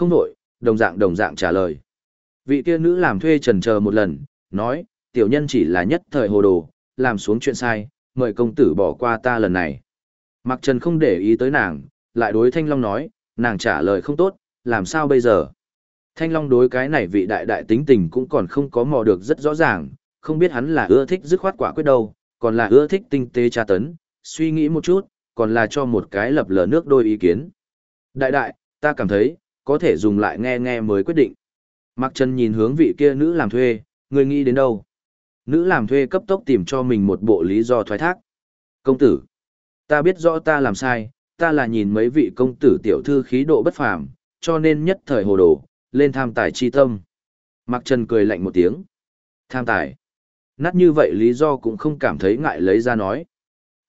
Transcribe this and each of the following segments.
không đổi, đồng dạng đồng dạng trả lời. Vị kia nữ làm thuê trần chờ một lần, nói, tiểu nhân chỉ là nhất thời hồ đồ, làm xuống chuyện sai, mời công tử bỏ qua ta lần này. Mặc trần không để ý tới nàng, lại đối Thanh Long nói, nàng trả lời không tốt, làm sao bây giờ? Thanh Long đối cái này vị đại đại tính tình cũng còn không có mò được rất rõ ràng, không biết hắn là ưa thích dứt khoát quả quyết đâu, còn là ưa thích tinh tế tra tấn, suy nghĩ một chút, còn là cho một cái lập lờ nước đôi ý kiến. Đại đại, ta cảm thấy, có thể dùng lại nghe nghe mới quyết định. Mạc Trần nhìn hướng vị kia nữ làm thuê, người nghĩ đến đâu? Nữ làm thuê cấp tốc tìm cho mình một bộ lý do thoái thác. Công tử, ta biết rõ ta làm sai, ta là nhìn mấy vị công tử tiểu thư khí độ bất phàm, cho nên nhất thời hồ đồ, lên tham tài chi tâm. Mạc Trần cười lạnh một tiếng. Tham tài. Nát như vậy lý do cũng không cảm thấy ngại lấy ra nói.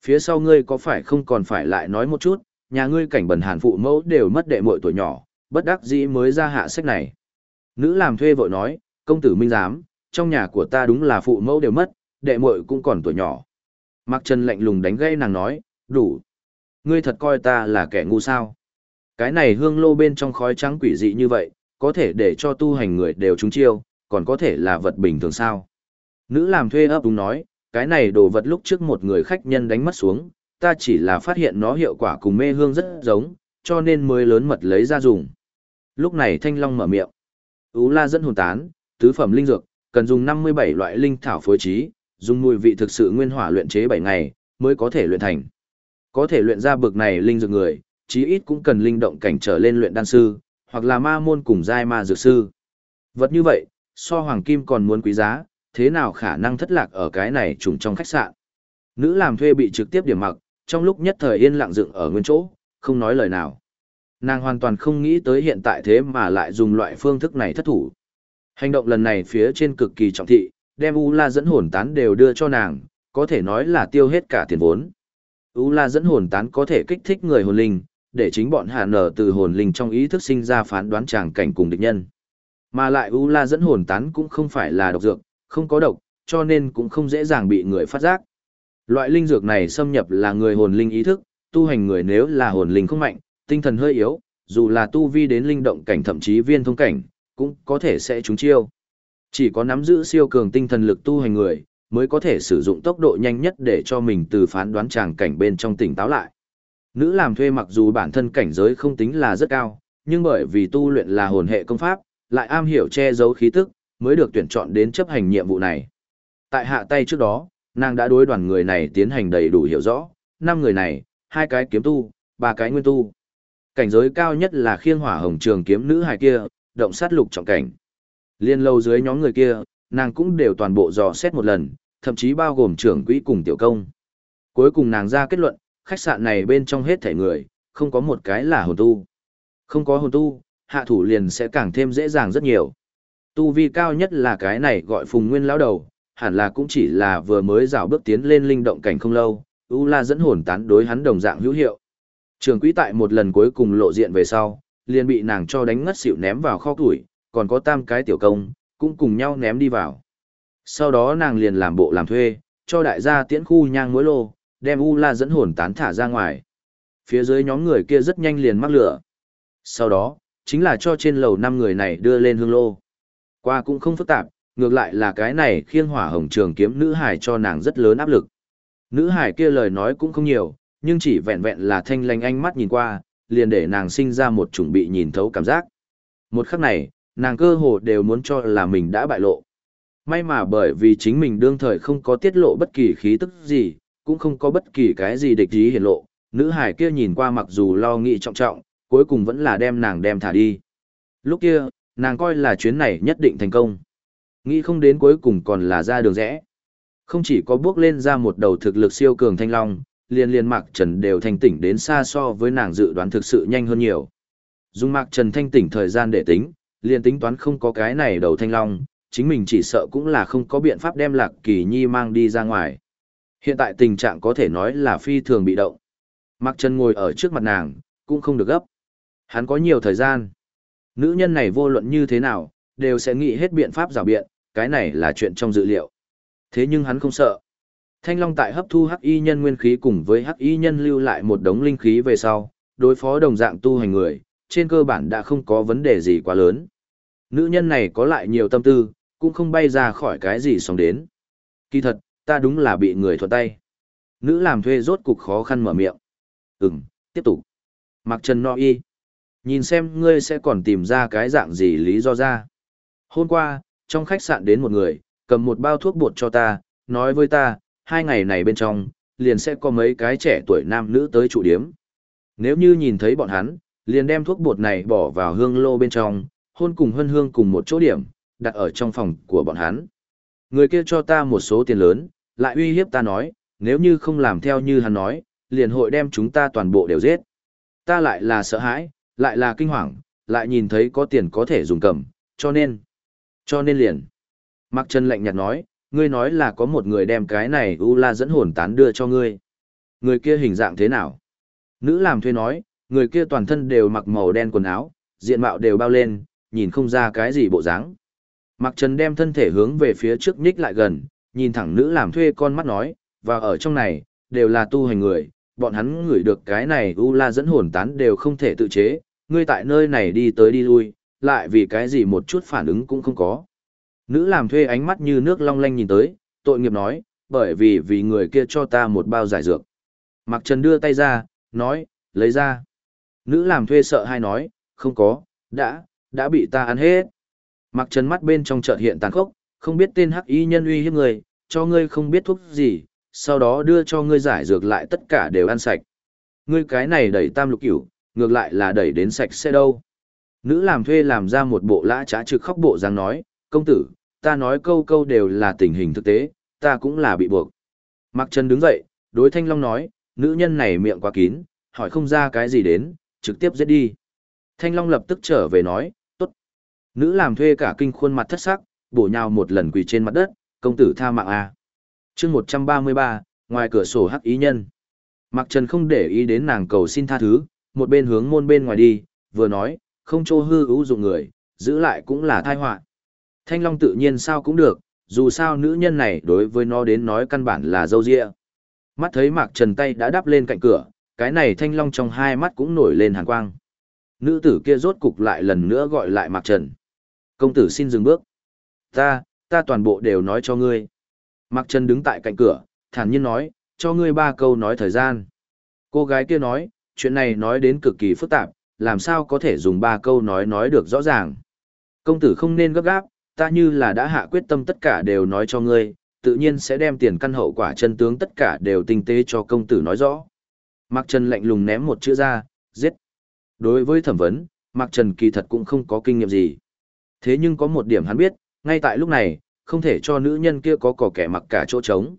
Phía sau ngươi có phải không còn phải lại nói một chút, nhà ngươi cảnh bẩn hàn phụ mẫu đều mất đệ muội tuổi nhỏ, bất đắc dĩ mới ra hạ sách này. Nữ làm thuê vội nói, công tử minh giám, trong nhà của ta đúng là phụ mẫu đều mất, đệ muội cũng còn tuổi nhỏ. Mạc Trần lạnh lùng đánh gây nàng nói, đủ. Ngươi thật coi ta là kẻ ngu sao. Cái này hương lô bên trong khói trắng quỷ dị như vậy, có thể để cho tu hành người đều trúng chiêu, còn có thể là vật bình thường sao. Nữ làm thuê ấp đúng nói, cái này đồ vật lúc trước một người khách nhân đánh mất xuống, ta chỉ là phát hiện nó hiệu quả cùng mê hương rất giống, cho nên mới lớn mật lấy ra dùng. Lúc này Thanh Long mở miệng. Ú la dẫn hồn tán, tứ phẩm linh dược, cần dùng 57 loại linh thảo phối trí, dùng mùi vị thực sự nguyên hỏa luyện chế 7 ngày, mới có thể luyện thành. Có thể luyện ra bực này linh dược người, chí ít cũng cần linh động cảnh trở lên luyện đan sư, hoặc là ma môn cùng giai ma dược sư. Vật như vậy, so hoàng kim còn muốn quý giá, thế nào khả năng thất lạc ở cái này trùng trong khách sạn. Nữ làm thuê bị trực tiếp điểm mặc, trong lúc nhất thời yên lặng dựng ở nguyên chỗ, không nói lời nào. Nàng hoàn toàn không nghĩ tới hiện tại thế mà lại dùng loại phương thức này thất thủ. Hành động lần này phía trên cực kỳ trọng thị, đem U La dẫn hồn tán đều đưa cho nàng, có thể nói là tiêu hết cả tiền vốn. U La dẫn hồn tán có thể kích thích người hồn linh, để chính bọn hạ nở từ hồn linh trong ý thức sinh ra phán đoán tràng cảnh cùng địch nhân. Mà lại U La dẫn hồn tán cũng không phải là độc dược, không có độc, cho nên cũng không dễ dàng bị người phát giác. Loại linh dược này xâm nhập là người hồn linh ý thức, tu hành người nếu là hồn linh không mạnh, tinh thần hơi yếu, dù là tu vi đến linh động cảnh thậm chí viên thông cảnh, cũng có thể sẽ trúng chiêu. Chỉ có nắm giữ siêu cường tinh thần lực tu hành người, mới có thể sử dụng tốc độ nhanh nhất để cho mình từ phán đoán tràng cảnh bên trong tỉnh táo lại. Nữ làm thuê mặc dù bản thân cảnh giới không tính là rất cao, nhưng bởi vì tu luyện là hồn hệ công pháp, lại am hiểu che giấu khí tức, mới được tuyển chọn đến chấp hành nhiệm vụ này. Tại hạ tay trước đó, nàng đã đối đoàn người này tiến hành đầy đủ hiểu rõ, năm người này, hai cái kiếm tu, ba cái nguyên tu. Cảnh giới cao nhất là khiên hỏa hồng trường kiếm nữ hài kia, động sát lục trọng cảnh. Liên lâu dưới nhóm người kia, nàng cũng đều toàn bộ dò xét một lần, thậm chí bao gồm trưởng quỹ cùng tiểu công. Cuối cùng nàng ra kết luận, khách sạn này bên trong hết thể người, không có một cái là hồn tu. Không có hồn tu, hạ thủ liền sẽ càng thêm dễ dàng rất nhiều. Tu vi cao nhất là cái này gọi phùng nguyên lão đầu, hẳn là cũng chỉ là vừa mới dạo bước tiến lên linh động cảnh không lâu, U La dẫn hồn tán đối hắn đồng dạng hữu hiệu. Trường quỹ tại một lần cuối cùng lộ diện về sau, liền bị nàng cho đánh ngất xỉu ném vào kho tuổi, còn có tam cái tiểu công, cũng cùng nhau ném đi vào. Sau đó nàng liền làm bộ làm thuê, cho đại gia tiễn khu nhang mối lô, đem U La dẫn hồn tán thả ra ngoài. Phía dưới nhóm người kia rất nhanh liền mắc lửa. Sau đó, chính là cho trên lầu năm người này đưa lên hương lô. Qua cũng không phức tạp, ngược lại là cái này khiêng hỏa hồng trường kiếm nữ hải cho nàng rất lớn áp lực. Nữ hải kia lời nói cũng không nhiều, nhưng chỉ vẹn vẹn là thanh lanh ánh mắt nhìn qua, liền để nàng sinh ra một chủng bị nhìn thấu cảm giác. Một khắc này, nàng cơ hồ đều muốn cho là mình đã bại lộ. May mà bởi vì chính mình đương thời không có tiết lộ bất kỳ khí tức gì, cũng không có bất kỳ cái gì địch ý hiển lộ, nữ hải kia nhìn qua mặc dù lo nghĩ trọng trọng, cuối cùng vẫn là đem nàng đem thả đi. Lúc kia, nàng coi là chuyến này nhất định thành công. Nghĩ không đến cuối cùng còn là ra đường rẽ. Không chỉ có bước lên ra một đầu thực lực siêu cường thanh long, liền liền Mạc Trần đều thanh tỉnh đến xa so với nàng dự đoán thực sự nhanh hơn nhiều. Dùng Mạc Trần thanh tỉnh thời gian để tính, liền tính toán không có cái này đầu thanh long, chính mình chỉ sợ cũng là không có biện pháp đem Lạc Kỳ Nhi mang đi ra ngoài. Hiện tại tình trạng có thể nói là phi thường bị động. Mạc Trần ngồi ở trước mặt nàng, cũng không được gấp. Hắn có nhiều thời gian. Nữ nhân này vô luận như thế nào, đều sẽ nghĩ hết biện pháp rào biện, cái này là chuyện trong dự liệu. Thế nhưng hắn không sợ. Thanh Long tại hấp thu hắc y nhân nguyên khí cùng với hắc y nhân lưu lại một đống linh khí về sau, đối phó đồng dạng tu hành người, trên cơ bản đã không có vấn đề gì quá lớn. Nữ nhân này có lại nhiều tâm tư, cũng không bay ra khỏi cái gì xong đến. Kỳ thật, ta đúng là bị người thuận tay. Nữ làm thuê rốt cục khó khăn mở miệng. Ừm, tiếp tục. Mặc Trần no y. Nhìn xem ngươi sẽ còn tìm ra cái dạng gì lý do ra. Hôm qua, trong khách sạn đến một người, cầm một bao thuốc bột cho ta, nói với ta, hai ngày này bên trong, liền sẽ có mấy cái trẻ tuổi nam nữ tới trụ điếm. Nếu như nhìn thấy bọn hắn, liền đem thuốc bột này bỏ vào hương lô bên trong, hôn cùng hân hương cùng một chỗ điểm, đặt ở trong phòng của bọn hắn. Người kia cho ta một số tiền lớn, lại uy hiếp ta nói, nếu như không làm theo như hắn nói, liền hội đem chúng ta toàn bộ đều giết. Ta lại là sợ hãi, lại là kinh hoàng, lại nhìn thấy có tiền có thể dùng cầm, cho nên, cho nên liền. Mạc Trần lạnh nhạt nói, ngươi nói là có một người đem cái này U La dẫn hồn tán đưa cho ngươi. Người kia hình dạng thế nào? Nữ làm thuê nói, người kia toàn thân đều mặc màu đen quần áo, diện mạo đều bao lên, nhìn không ra cái gì bộ dáng. Mặc Trần đem thân thể hướng về phía trước nhích lại gần, nhìn thẳng nữ làm thuê con mắt nói, và ở trong này, đều là tu hành người, bọn hắn ngửi được cái này U La dẫn hồn tán đều không thể tự chế, ngươi tại nơi này đi tới đi lui, lại vì cái gì một chút phản ứng cũng không có. Nữ làm thuê ánh mắt như nước long lanh nhìn tới, tội nghiệp nói, bởi vì vì người kia cho ta một bao giải dược. Mạc Trần đưa tay ra, nói, lấy ra. Nữ làm thuê sợ hay nói, không có, đã, đã bị ta ăn hết. Mạc Trần mắt bên trong chợt hiện tàn khốc, không biết tên hắc y nhân uy hiếp người, cho ngươi không biết thuốc gì, sau đó đưa cho ngươi giải dược lại tất cả đều ăn sạch. Ngươi cái này đẩy tam lục cửu, ngược lại là đẩy đến sạch sẽ đâu. Nữ làm thuê làm ra một bộ lã trá trực khóc bộ dáng nói, công tử, ta nói câu câu đều là tình hình thực tế, ta cũng là bị buộc. Mạc Trần đứng dậy, đối Thanh Long nói, nữ nhân này miệng quá kín, hỏi không ra cái gì đến, trực tiếp giết đi. Thanh Long lập tức trở về nói, tốt. Nữ làm thuê cả kinh khuôn mặt thất sắc, bổ nhào một lần quỳ trên mặt đất, công tử tha mạng a. chương 133, ngoài cửa sổ hắc ý nhân. Mạc Trần không để ý đến nàng cầu xin tha thứ, một bên hướng môn bên ngoài đi, vừa nói, không cho hư hữu dụng người, giữ lại cũng là tai họa Thanh Long tự nhiên sao cũng được, dù sao nữ nhân này đối với nó đến nói căn bản là dâu dịa. Mắt thấy Mạc Trần tay đã đáp lên cạnh cửa, cái này Thanh Long trong hai mắt cũng nổi lên hàn quang. Nữ tử kia rốt cục lại lần nữa gọi lại Mạc Trần. Công tử xin dừng bước. Ta, ta toàn bộ đều nói cho ngươi. Mạc Trần đứng tại cạnh cửa, thản nhiên nói, cho ngươi ba câu nói thời gian. Cô gái kia nói, chuyện này nói đến cực kỳ phức tạp, làm sao có thể dùng ba câu nói nói được rõ ràng. Công tử không nên gấp gáp, ta như là đã hạ quyết tâm tất cả đều nói cho ngươi, tự nhiên sẽ đem tiền căn hậu quả chân tướng tất cả đều tinh tế cho công tử nói rõ. Mạc Trần lạnh lùng ném một chữ ra, giết. Đối với thẩm vấn, Mạc Trần kỳ thật cũng không có kinh nghiệm gì. Thế nhưng có một điểm hắn biết, ngay tại lúc này, không thể cho nữ nhân kia có cỏ kẻ mặc cả chỗ trống.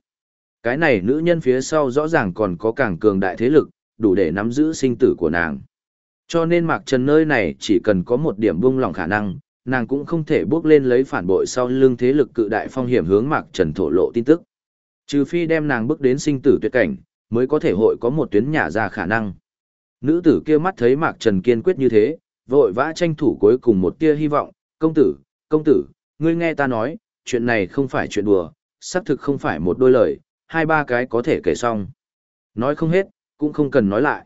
Cái này nữ nhân phía sau rõ ràng còn có càng cường đại thế lực, đủ để nắm giữ sinh tử của nàng. Cho nên Mạc Trần nơi này chỉ cần có một điểm buông lỏng khả năng, nàng cũng không thể bước lên lấy phản bội sau lưng thế lực cự đại phong hiểm hướng Mạc Trần thổ lộ tin tức. Trừ phi đem nàng bước đến sinh tử tuyệt cảnh, mới có thể hội có một tuyến nhà ra khả năng. Nữ tử kia mắt thấy Mạc Trần kiên quyết như thế, vội vã tranh thủ cuối cùng một tia hy vọng, công tử, công tử, ngươi nghe ta nói, chuyện này không phải chuyện đùa, xác thực không phải một đôi lời, hai ba cái có thể kể xong. Nói không hết, cũng không cần nói lại.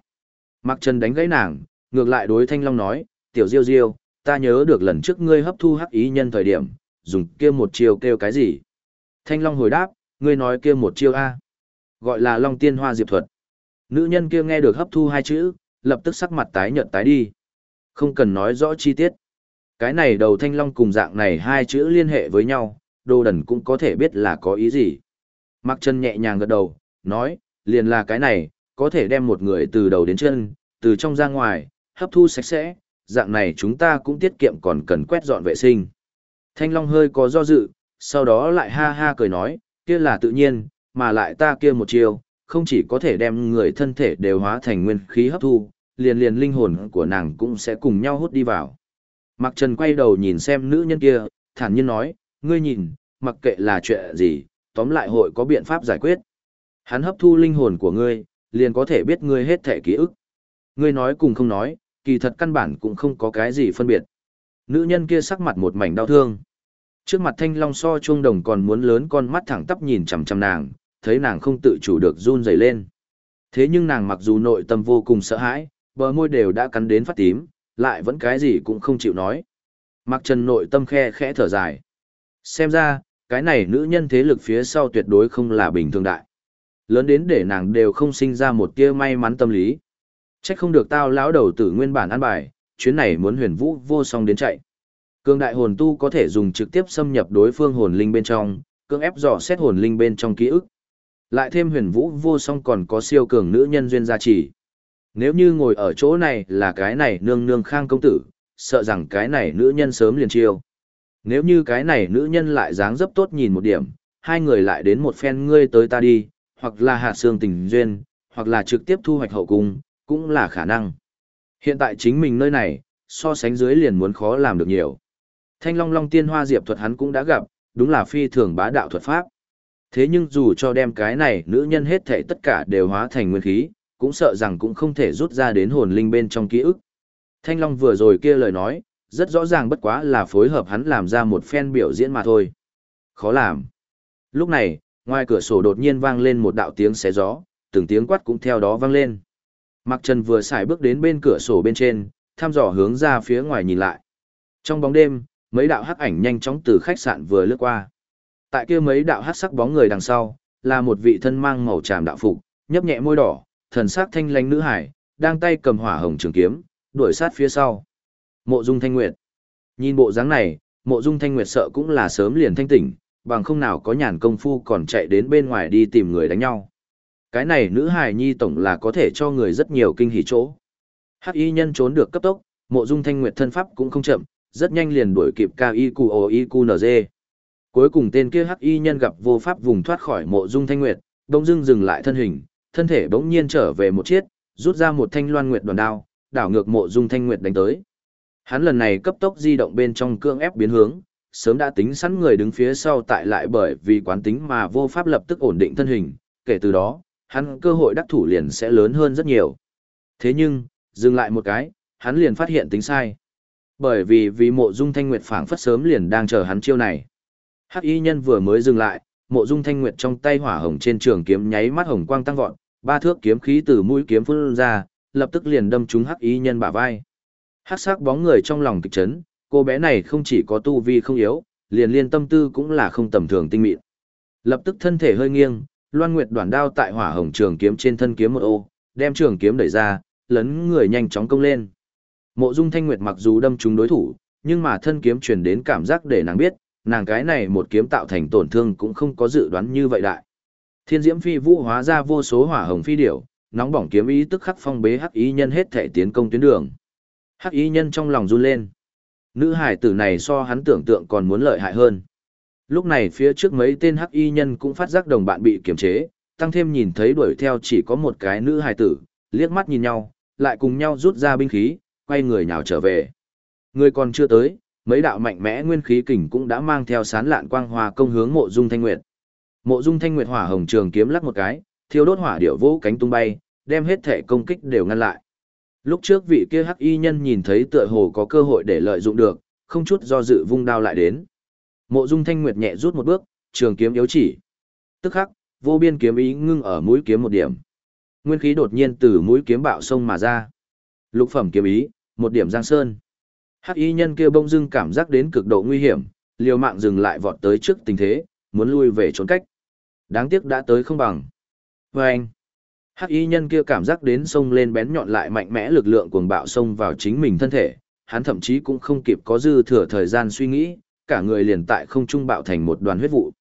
Mạc Trần đánh gãy nàng, ngược lại đối Thanh Long nói, tiểu diêu diêu, ta nhớ được lần trước ngươi hấp thu hắc ý nhân thời điểm, dùng kia một chiêu kêu cái gì? Thanh Long hồi đáp, ngươi nói kia một chiêu A. Gọi là Long Tiên Hoa Diệp Thuật. Nữ nhân kia nghe được hấp thu hai chữ, lập tức sắc mặt tái nhợt tái đi. Không cần nói rõ chi tiết. Cái này đầu Thanh Long cùng dạng này hai chữ liên hệ với nhau, đồ đần cũng có thể biết là có ý gì. Mặc chân nhẹ nhàng gật đầu, nói, liền là cái này, có thể đem một người từ đầu đến chân, từ trong ra ngoài, hấp thu sạch sẽ, dạng này chúng ta cũng tiết kiệm còn cần quét dọn vệ sinh. Thanh Long hơi có do dự, sau đó lại ha ha cười nói, kia là tự nhiên, mà lại ta kia một chiều, không chỉ có thể đem người thân thể đều hóa thành nguyên khí hấp thu, liền liền linh hồn của nàng cũng sẽ cùng nhau hút đi vào. Mặc Trần quay đầu nhìn xem nữ nhân kia, thản nhiên nói, ngươi nhìn, mặc kệ là chuyện gì, tóm lại hội có biện pháp giải quyết. Hắn hấp thu linh hồn của ngươi, liền có thể biết ngươi hết thể ký ức. Ngươi nói cùng không nói, kỳ thật căn bản cũng không có cái gì phân biệt. Nữ nhân kia sắc mặt một mảnh đau thương. Trước mặt thanh long so chuông đồng còn muốn lớn con mắt thẳng tắp nhìn chằm chằm nàng, thấy nàng không tự chủ được run rẩy lên. Thế nhưng nàng mặc dù nội tâm vô cùng sợ hãi, bờ môi đều đã cắn đến phát tím, lại vẫn cái gì cũng không chịu nói. Mặc trần nội tâm khe khẽ thở dài. Xem ra, cái này nữ nhân thế lực phía sau tuyệt đối không là bình thường đại. Lớn đến để nàng đều không sinh ra một tia may mắn tâm lý. Trách không được tao lão đầu tử nguyên bản ăn bài, chuyến này muốn huyền vũ vô song đến chạy. Cương đại hồn tu có thể dùng trực tiếp xâm nhập đối phương hồn linh bên trong, cương ép dò xét hồn linh bên trong ký ức. Lại thêm huyền vũ vô song còn có siêu cường nữ nhân duyên gia trì. Nếu như ngồi ở chỗ này là cái này nương nương khang công tử, sợ rằng cái này nữ nhân sớm liền chiêu. Nếu như cái này nữ nhân lại dáng dấp tốt nhìn một điểm, hai người lại đến một phen ngươi tới ta đi, hoặc là hạ xương tình duyên, hoặc là trực tiếp thu hoạch hậu cung, cũng là khả năng. Hiện tại chính mình nơi này, so sánh dưới liền muốn khó làm được nhiều. Thanh Long Long Tiên Hoa Diệp thuật hắn cũng đã gặp, đúng là phi thường bá đạo thuật pháp. Thế nhưng dù cho đem cái này nữ nhân hết thảy tất cả đều hóa thành nguyên khí, cũng sợ rằng cũng không thể rút ra đến hồn linh bên trong ký ức. Thanh Long vừa rồi kia lời nói, rất rõ ràng bất quá là phối hợp hắn làm ra một phen biểu diễn mà thôi. Khó làm. Lúc này, ngoài cửa sổ đột nhiên vang lên một đạo tiếng xé gió, từng tiếng quát cũng theo đó vang lên. Mạc Trần vừa xài bước đến bên cửa sổ bên trên, thăm dò hướng ra phía ngoài nhìn lại. Trong bóng đêm, mấy đạo hắc ảnh nhanh chóng từ khách sạn vừa lướt qua. Tại kia mấy đạo hắc sắc bóng người đằng sau, là một vị thân mang màu tràm đạo phục, nhấp nhẹ môi đỏ, thần sắc thanh lãnh nữ hải, đang tay cầm hỏa hồng trường kiếm, đuổi sát phía sau. Mộ Dung Thanh Nguyệt. Nhìn bộ dáng này, Mộ Dung Thanh Nguyệt sợ cũng là sớm liền thanh tỉnh, bằng không nào có nhàn công phu còn chạy đến bên ngoài đi tìm người đánh nhau. Cái này nữ hài nhi tổng là có thể cho người rất nhiều kinh hỉ chỗ. Hắc y nhân trốn được cấp tốc, Mộ Dung Thanh Nguyệt thân pháp cũng không chậm, rất nhanh liền đuổi kịp KIQOIQNZ. Cuối cùng tên kia hắc y nhân gặp vô pháp vùng thoát khỏi Mộ Dung Thanh Nguyệt, bỗng dưng dừng lại thân hình, thân thể bỗng nhiên trở về một chiếc, rút ra một thanh loan nguyệt đoàn đao, đảo ngược Mộ Dung Thanh Nguyệt đánh tới. Hắn lần này cấp tốc di động bên trong cương ép biến hướng, sớm đã tính sẵn người đứng phía sau tại lại bởi vì quán tính mà vô pháp lập tức ổn định thân hình, kể từ đó, hắn cơ hội đắc thủ liền sẽ lớn hơn rất nhiều. Thế nhưng, dừng lại một cái, hắn liền phát hiện tính sai. Bởi vì vì mộ dung thanh nguyệt phảng phất sớm liền đang chờ hắn chiêu này. Hắc y nhân vừa mới dừng lại, mộ dung thanh nguyệt trong tay hỏa hồng trên trường kiếm nháy mắt hồng quang tăng vọt, ba thước kiếm khí từ mũi kiếm phun ra, lập tức liền đâm trúng hắc y nhân bả vai. Hắc sắc bóng người trong lòng kịch chấn, cô bé này không chỉ có tu vi không yếu, liền liên tâm tư cũng là không tầm thường tinh mịn. Lập tức thân thể hơi nghiêng, Loan Nguyệt đoàn đao tại hỏa hồng trường kiếm trên thân kiếm một ô, đem trường kiếm đẩy ra, lấn người nhanh chóng công lên. Mộ Dung Thanh Nguyệt mặc dù đâm trúng đối thủ, nhưng mà thân kiếm truyền đến cảm giác để nàng biết, nàng cái này một kiếm tạo thành tổn thương cũng không có dự đoán như vậy đại. Thiên Diễm Phi Vũ hóa ra vô số hỏa hồng phi điểu, nóng bỏng kiếm ý tức khắc phong bế hắc ý nhân hết thể tiến công tuyến đường. Hắc ý nhân trong lòng run lên. Nữ hải tử này so hắn tưởng tượng còn muốn lợi hại hơn. Lúc này phía trước mấy tên hắc y nhân cũng phát giác đồng bạn bị kiềm chế, tăng thêm nhìn thấy đuổi theo chỉ có một cái nữ hài tử, liếc mắt nhìn nhau, lại cùng nhau rút ra binh khí, quay người nhào trở về. Người còn chưa tới, mấy đạo mạnh mẽ nguyên khí kình cũng đã mang theo sán lạn quang hòa công hướng mộ dung thanh nguyệt. Mộ dung thanh nguyệt hỏa hồng trường kiếm lắc một cái, thiêu đốt hỏa điệu vũ cánh tung bay, đem hết thể công kích đều ngăn lại. Lúc trước vị kia hắc y nhân nhìn thấy tựa hồ có cơ hội để lợi dụng được, không chút do dự vung đao lại đến. Mộ Dung Thanh Nguyệt nhẹ rút một bước, trường kiếm yếu chỉ. Tức khắc, vô biên kiếm ý ngưng ở mũi kiếm một điểm. Nguyên khí đột nhiên từ mũi kiếm bạo sông mà ra. Lục phẩm kiếm ý, một điểm giang sơn. Hắc y nhân kia bỗng dưng cảm giác đến cực độ nguy hiểm, liều mạng dừng lại vọt tới trước tình thế, muốn lui về trốn cách. Đáng tiếc đã tới không bằng. Và anh, Hắc y nhân kia cảm giác đến sông lên bén nhọn lại mạnh mẽ lực lượng cuồng bạo sông vào chính mình thân thể, hắn thậm chí cũng không kịp có dư thừa thời gian suy nghĩ, cả người liền tại không trung bạo thành một đoàn huyết vụ.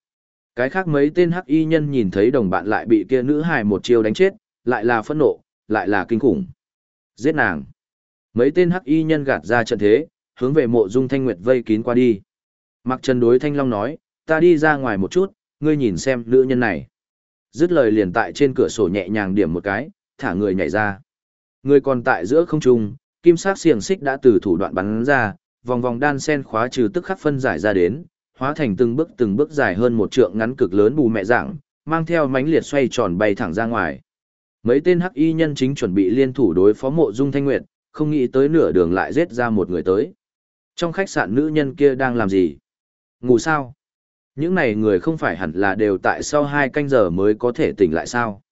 Cái khác mấy tên hắc y nhân nhìn thấy đồng bạn lại bị kia nữ hài một chiêu đánh chết, lại là phẫn nộ, lại là kinh khủng. Giết nàng. Mấy tên hắc y nhân gạt ra trận thế, hướng về mộ dung thanh nguyệt vây kín qua đi. Mặc trần đối thanh long nói, ta đi ra ngoài một chút, ngươi nhìn xem nữ nhân này. Dứt lời liền tại trên cửa sổ nhẹ nhàng điểm một cái, thả người nhảy ra. Người còn tại giữa không trung, kim sắc xiềng xích đã từ thủ đoạn bắn ra, vòng vòng đan sen khóa trừ tức khắc phân giải ra đến, hóa thành từng bước từng bước dài hơn một trượng ngắn cực lớn bù mẹ dạng, mang theo mánh liệt xoay tròn bay thẳng ra ngoài. Mấy tên hắc y nhân chính chuẩn bị liên thủ đối phó mộ dung thanh nguyệt, không nghĩ tới nửa đường lại giết ra một người tới. Trong khách sạn nữ nhân kia đang làm gì? Ngủ sao? Những này người không phải hẳn là đều tại sau hai canh giờ mới có thể tỉnh lại sao?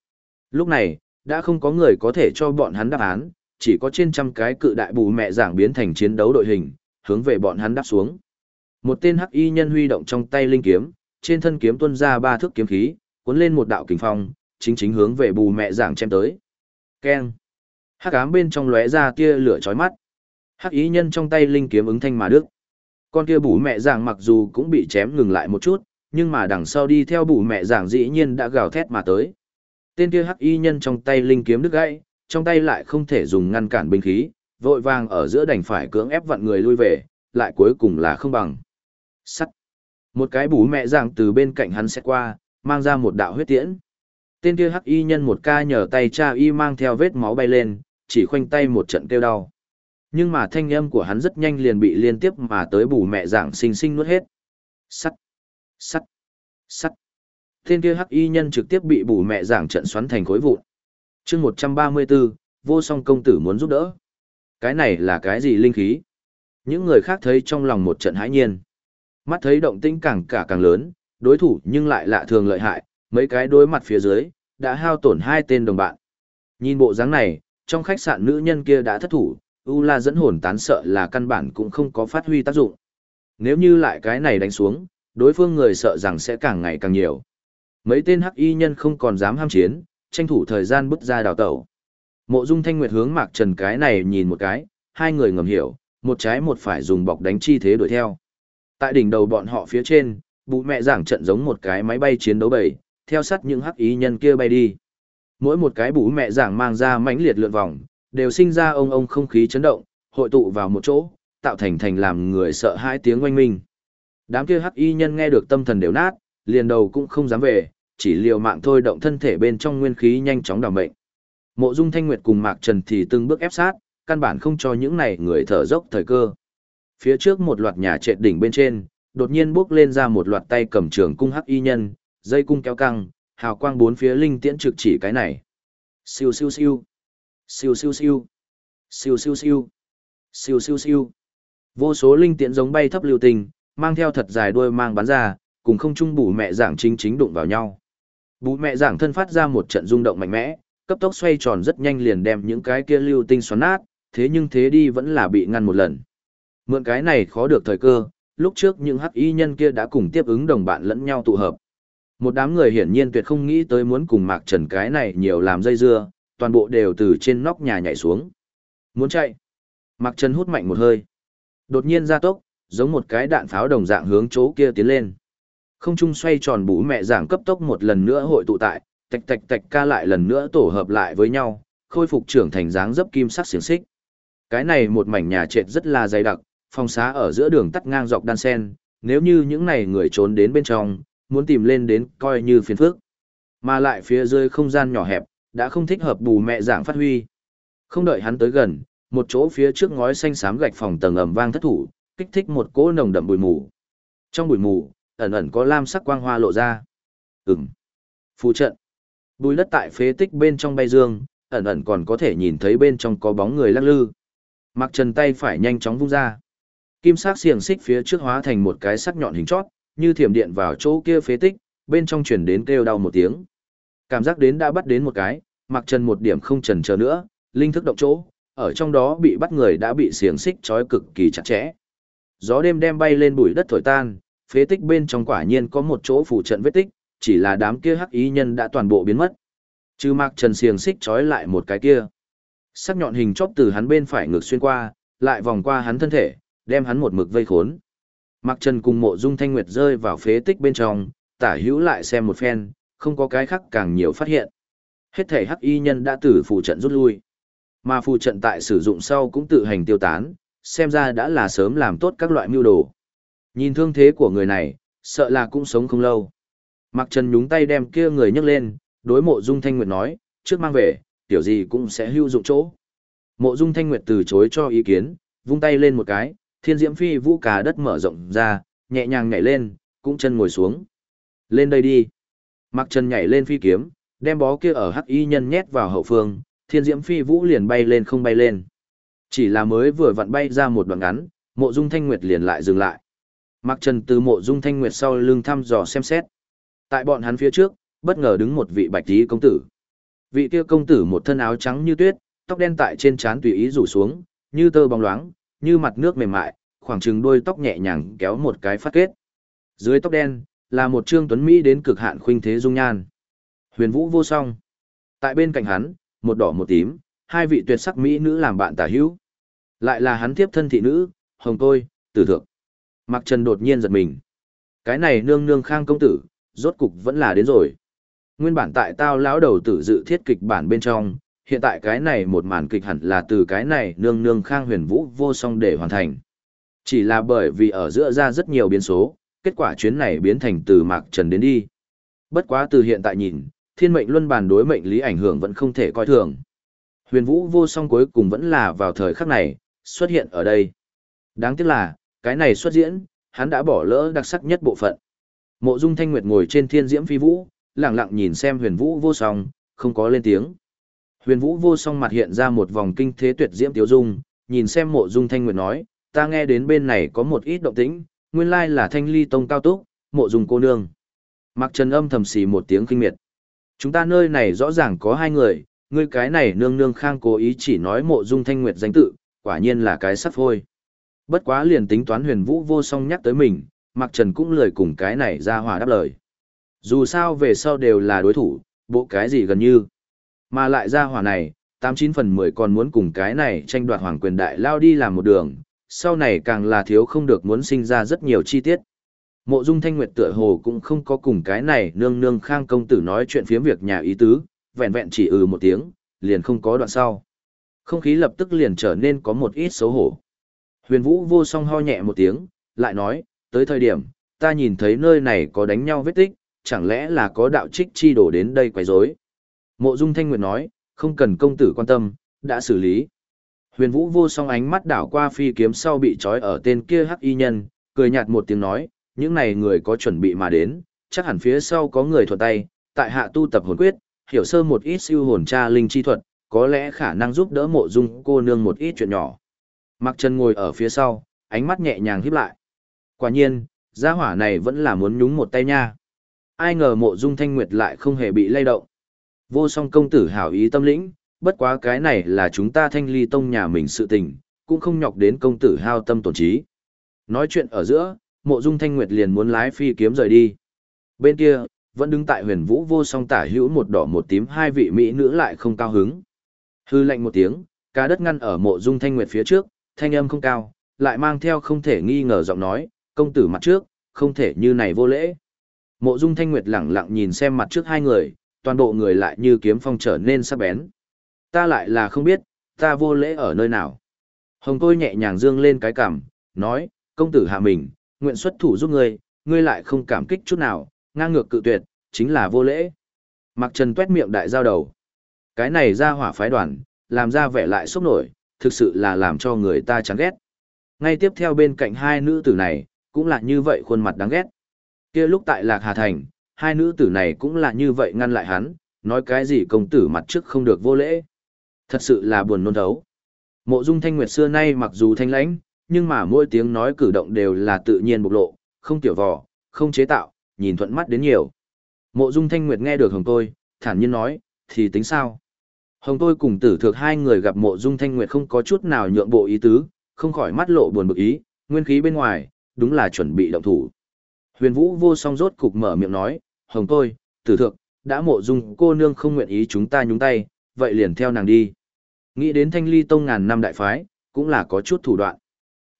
Lúc này, đã không có người có thể cho bọn hắn đáp án, chỉ có trên trăm cái cự đại bù mẹ giảng biến thành chiến đấu đội hình, hướng về bọn hắn đáp xuống. Một tên hắc y nhân huy động trong tay linh kiếm, trên thân kiếm tuôn ra ba thước kiếm khí, cuốn lên một đạo kình phong, chính chính hướng về bù mẹ giảng chém tới. Keng. Hắc ám bên trong lóe ra tia lửa chói mắt. Hắc y nhân trong tay linh kiếm ứng thanh mà đứt. Con kia bù mẹ giảng mặc dù cũng bị chém ngừng lại một chút, nhưng mà đằng sau đi theo bù mẹ giảng dĩ nhiên đã gào thét mà tới. Tên kia hắc y nhân trong tay linh kiếm đứt gãy, trong tay lại không thể dùng ngăn cản binh khí, vội vàng ở giữa đành phải cưỡng ép vặn người lui về, lại cuối cùng là không bằng. Sắt. Một cái bú mẹ dạng từ bên cạnh hắn sẽ qua, mang ra một đạo huyết tiễn. Tên kia hắc y nhân một ca nhờ tay cha y mang theo vết máu bay lên, chỉ khoanh tay một trận kêu đau. Nhưng mà thanh âm của hắn rất nhanh liền bị liên tiếp mà tới bù mẹ dạng sinh sinh nuốt hết. Sắt. Sắt. Sắt. Tên kia hắc y nhân trực tiếp bị bù mẹ dạng trận xoắn thành khối vụn. chương 134, vô song công tử muốn giúp đỡ. Cái này là cái gì linh khí? Những người khác thấy trong lòng một trận hãi nhiên. Mắt thấy động tĩnh càng cả càng lớn, đối thủ nhưng lại lạ thường lợi hại, mấy cái đối mặt phía dưới, đã hao tổn hai tên đồng bạn. Nhìn bộ dáng này, trong khách sạn nữ nhân kia đã thất thủ, U La dẫn hồn tán sợ là căn bản cũng không có phát huy tác dụng. Nếu như lại cái này đánh xuống, đối phương người sợ rằng sẽ càng ngày càng nhiều. Mấy tên hắc y nhân không còn dám ham chiến, tranh thủ thời gian bứt ra đào tẩu. Mộ Dung Thanh Nguyệt hướng Mạc Trần cái này nhìn một cái, hai người ngầm hiểu, một trái một phải dùng bọc đánh chi thế đuổi theo. Tại đỉnh đầu bọn họ phía trên, bụ mẹ giảng trận giống một cái máy bay chiến đấu bầy, theo sát những hắc ý nhân kia bay đi. Mỗi một cái bú mẹ giảng mang ra mãnh liệt lượn vòng, đều sinh ra ông ông không khí chấn động, hội tụ vào một chỗ, tạo thành thành làm người sợ hãi tiếng oanh minh. Đám kia hắc y nhân nghe được tâm thần đều nát, liền đầu cũng không dám về, chỉ liều mạng thôi động thân thể bên trong nguyên khí nhanh chóng đảm mệnh. Mộ Dung Thanh Nguyệt cùng Mạc Trần thì từng bước ép sát, căn bản không cho những này người thở dốc thời cơ. Phía trước một loạt nhà trệt đỉnh bên trên, đột nhiên bước lên ra một loạt tay cầm trường cung hắc y nhân, dây cung kéo căng, hào quang bốn phía linh tiễn trực chỉ cái này. Siêu siêu siêu. Siêu siêu siêu. Siêu siêu siêu. Siêu siêu siêu. Vô số linh tiễn giống bay thấp lưu tình, mang theo thật dài đuôi mang bắn ra, cùng không trung bù mẹ giảng chính chính đụng vào nhau. bù mẹ giảng thân phát ra một trận rung động mạnh mẽ, cấp tốc xoay tròn rất nhanh liền đem những cái kia lưu tinh xoắn nát, thế nhưng thế đi vẫn là bị ngăn một lần. Mượn cái này khó được thời cơ, lúc trước những hắc y nhân kia đã cùng tiếp ứng đồng bạn lẫn nhau tụ hợp. Một đám người hiển nhiên tuyệt không nghĩ tới muốn cùng Mạc Trần cái này nhiều làm dây dưa, toàn bộ đều từ trên nóc nhà nhảy xuống. Muốn chạy. Mạc Trần hút mạnh một hơi. Đột nhiên ra tốc, giống một cái đạn pháo đồng dạng hướng chỗ kia tiến lên. Không trung xoay tròn bú mẹ giảng cấp tốc một lần nữa hội tụ tại, tạch tạch tạch ca lại lần nữa tổ hợp lại với nhau, khôi phục trưởng thành dáng dấp kim sắc xiềng xích. Cái này một mảnh nhà trệt rất là dày đặc, phòng xá ở giữa đường tắt ngang dọc đan sen, nếu như những này người trốn đến bên trong, muốn tìm lên đến coi như phiền phức. Mà lại phía dưới không gian nhỏ hẹp, đã không thích hợp bù mẹ dạng phát huy. Không đợi hắn tới gần, một chỗ phía trước ngói xanh xám gạch phòng tầng ầm vang thất thủ, kích thích một cỗ nồng đậm bụi mù. Trong bụi mù, ẩn ẩn có lam sắc quang hoa lộ ra. Ừm. Phù trận. Bùi đất tại phế tích bên trong bay dương, ẩn ẩn còn có thể nhìn thấy bên trong có bóng người lắc lư. Mặc trần tay phải nhanh chóng vung ra. Kim sắc xiềng xích phía trước hóa thành một cái sắc nhọn hình chót, như thiểm điện vào chỗ kia phế tích, bên trong truyền đến kêu đau một tiếng. Cảm giác đến đã bắt đến một cái, mặc trần một điểm không trần chờ nữa, linh thức động chỗ, ở trong đó bị bắt người đã bị xiềng xích trói cực kỳ chặt chẽ. Gió đêm đem bay lên bụi đất thổi tan, phế tích bên trong quả nhiên có một chỗ phủ trận vết tích, chỉ là đám kia hắc ý nhân đã toàn bộ biến mất. Trừ mặc trần xiềng xích trói lại một cái kia. Sắc nhọn hình chóp từ hắn bên phải ngược xuyên qua, lại vòng qua hắn thân thể, đem hắn một mực vây khốn. Mặc Trần cùng mộ dung thanh nguyệt rơi vào phế tích bên trong, tả hữu lại xem một phen, không có cái khác càng nhiều phát hiện. Hết thể hắc y nhân đã tử phù trận rút lui. Mà phù trận tại sử dụng sau cũng tự hành tiêu tán, xem ra đã là sớm làm tốt các loại mưu đồ. Nhìn thương thế của người này, sợ là cũng sống không lâu. Mạc Trần nhúng tay đem kia người nhấc lên, đối mộ dung thanh nguyệt nói, trước mang về, tiểu gì cũng sẽ hữu dụng chỗ. Mộ dung thanh nguyệt từ chối cho ý kiến, vung tay lên một cái, thiên diễm phi vũ cả đất mở rộng ra, nhẹ nhàng nhảy lên, cũng chân ngồi xuống. Lên đây đi. Mạc Trần nhảy lên phi kiếm, đem bó kia ở hắc y nhân nhét vào hậu phương, thiên diễm phi vũ liền bay lên không bay lên. Chỉ là mới vừa vặn bay ra một đoạn ngắn, mộ dung thanh nguyệt liền lại dừng lại. Mạc trần từ mộ dung thanh nguyệt sau lưng thăm dò xem xét. Tại bọn hắn phía trước, bất ngờ đứng một vị bạch tí công tử. Vị kia công tử một thân áo trắng như tuyết, tóc đen tại trên trán tùy ý rủ xuống, như tơ bóng loáng, như mặt nước mềm mại, khoảng chừng đôi tóc nhẹ nhàng kéo một cái phát kết. Dưới tóc đen, là một trương tuấn Mỹ đến cực hạn khuynh thế dung nhan. Huyền vũ vô song. Tại bên cạnh hắn, một đỏ một tím, hai vị tuyệt sắc Mỹ nữ làm bạn tả hữu. Lại là hắn tiếp thân thị nữ, hồng tôi, tử thượng. Mặc trần đột nhiên giật mình. Cái này nương nương khang công tử, rốt cục vẫn là đến rồi. Nguyên bản tại tao lão đầu tử dự thiết kịch bản bên trong, hiện tại cái này một màn kịch hẳn là từ cái này nương nương khang huyền vũ vô song để hoàn thành. Chỉ là bởi vì ở giữa ra rất nhiều biến số, kết quả chuyến này biến thành từ mạc trần đến đi. Bất quá từ hiện tại nhìn, thiên mệnh luân bàn đối mệnh lý ảnh hưởng vẫn không thể coi thường. Huyền vũ vô song cuối cùng vẫn là vào thời khắc này, xuất hiện ở đây. Đáng tiếc là, cái này xuất diễn, hắn đã bỏ lỡ đặc sắc nhất bộ phận. Mộ Dung Thanh Nguyệt ngồi trên thiên diễm phi vũ, lặng lặng nhìn xem Huyền Vũ vô song, không có lên tiếng. Huyền Vũ vô song mặt hiện ra một vòng kinh thế tuyệt diễm tiêu dung, nhìn xem Mộ Dung Thanh Nguyệt nói, ta nghe đến bên này có một ít động tĩnh, nguyên lai là Thanh Ly tông cao túc, Mộ Dung cô nương. Mặc Trần âm thầm xì một tiếng kinh miệt. Chúng ta nơi này rõ ràng có hai người, ngươi cái này nương nương khang cố ý chỉ nói Mộ Dung Thanh Nguyệt danh tự, quả nhiên là cái sắp thôi. Bất quá liền tính toán huyền vũ vô song nhắc tới mình, Mạc Trần cũng lời cùng cái này ra hòa đáp lời. Dù sao về sau đều là đối thủ, bộ cái gì gần như. Mà lại ra hòa này, 89 phần 10 còn muốn cùng cái này tranh đoạt hoàng quyền đại lao đi làm một đường, sau này càng là thiếu không được muốn sinh ra rất nhiều chi tiết. Mộ Dung Thanh Nguyệt tựa hồ cũng không có cùng cái này nương nương khang công tử nói chuyện phiếm việc nhà ý tứ, vẹn vẹn chỉ ừ một tiếng, liền không có đoạn sau. Không khí lập tức liền trở nên có một ít xấu hổ. Huyền Vũ vô song ho nhẹ một tiếng, lại nói, tới thời điểm, ta nhìn thấy nơi này có đánh nhau vết tích, chẳng lẽ là có đạo trích chi đổ đến đây quấy rối? Mộ Dung Thanh Nguyệt nói, không cần công tử quan tâm, đã xử lý. Huyền Vũ vô song ánh mắt đảo qua phi kiếm sau bị trói ở tên kia hắc y nhân, cười nhạt một tiếng nói, những này người có chuẩn bị mà đến, chắc hẳn phía sau có người thuận tay, tại hạ tu tập hồn quyết, hiểu sơ một ít siêu hồn tra linh chi thuật, có lẽ khả năng giúp đỡ mộ dung cô nương một ít chuyện nhỏ. Mặc chân ngồi ở phía sau, ánh mắt nhẹ nhàng híp lại. Quả nhiên, gia hỏa này vẫn là muốn nhúng một tay nha. Ai ngờ mộ dung thanh nguyệt lại không hề bị lay động. Vô song công tử hảo ý tâm lĩnh, bất quá cái này là chúng ta thanh ly tông nhà mình sự tình, cũng không nhọc đến công tử hao tâm tổn trí. Nói chuyện ở giữa, mộ dung thanh nguyệt liền muốn lái phi kiếm rời đi. Bên kia, vẫn đứng tại huyền vũ vô song tả hữu một đỏ một tím hai vị mỹ nữ lại không cao hứng. Hư lệnh một tiếng, cả đất ngăn ở mộ dung thanh nguyệt phía trước, thanh âm không cao, lại mang theo không thể nghi ngờ giọng nói, công tử mặt trước, không thể như này vô lễ. Mộ Dung Thanh Nguyệt lẳng lặng nhìn xem mặt trước hai người, toàn bộ người lại như kiếm phong trở nên sắc bén. Ta lại là không biết, ta vô lễ ở nơi nào. Hồng Tôi nhẹ nhàng dương lên cái cằm, nói, công tử hạ mình, nguyện xuất thủ giúp ngươi, ngươi lại không cảm kích chút nào, ngang ngược cự tuyệt, chính là vô lễ. Mặc Trần tuét miệng đại giao đầu. Cái này ra hỏa phái đoàn, làm ra vẻ lại sốc nổi, thực sự là làm cho người ta chán ghét. Ngay tiếp theo bên cạnh hai nữ tử này, cũng là như vậy khuôn mặt đáng ghét. Kia lúc tại Lạc Hà Thành, hai nữ tử này cũng là như vậy ngăn lại hắn, nói cái gì công tử mặt trước không được vô lễ. Thật sự là buồn nôn thấu. Mộ Dung Thanh Nguyệt xưa nay mặc dù thanh lãnh, nhưng mà mỗi tiếng nói cử động đều là tự nhiên bộc lộ, không tiểu vò, không chế tạo, nhìn thuận mắt đến nhiều. Mộ Dung Thanh Nguyệt nghe được Hồng Tôi, thản nhiên nói, thì tính sao? Hồng tôi cùng tử thược hai người gặp mộ dung thanh nguyệt không có chút nào nhượng bộ ý tứ, không khỏi mắt lộ buồn bực ý, nguyên khí bên ngoài, đúng là chuẩn bị động thủ. Huyền vũ vô song rốt cục mở miệng nói, hồng tôi, tử thượng đã mộ dung cô nương không nguyện ý chúng ta nhúng tay, vậy liền theo nàng đi. Nghĩ đến thanh ly tông ngàn năm đại phái, cũng là có chút thủ đoạn.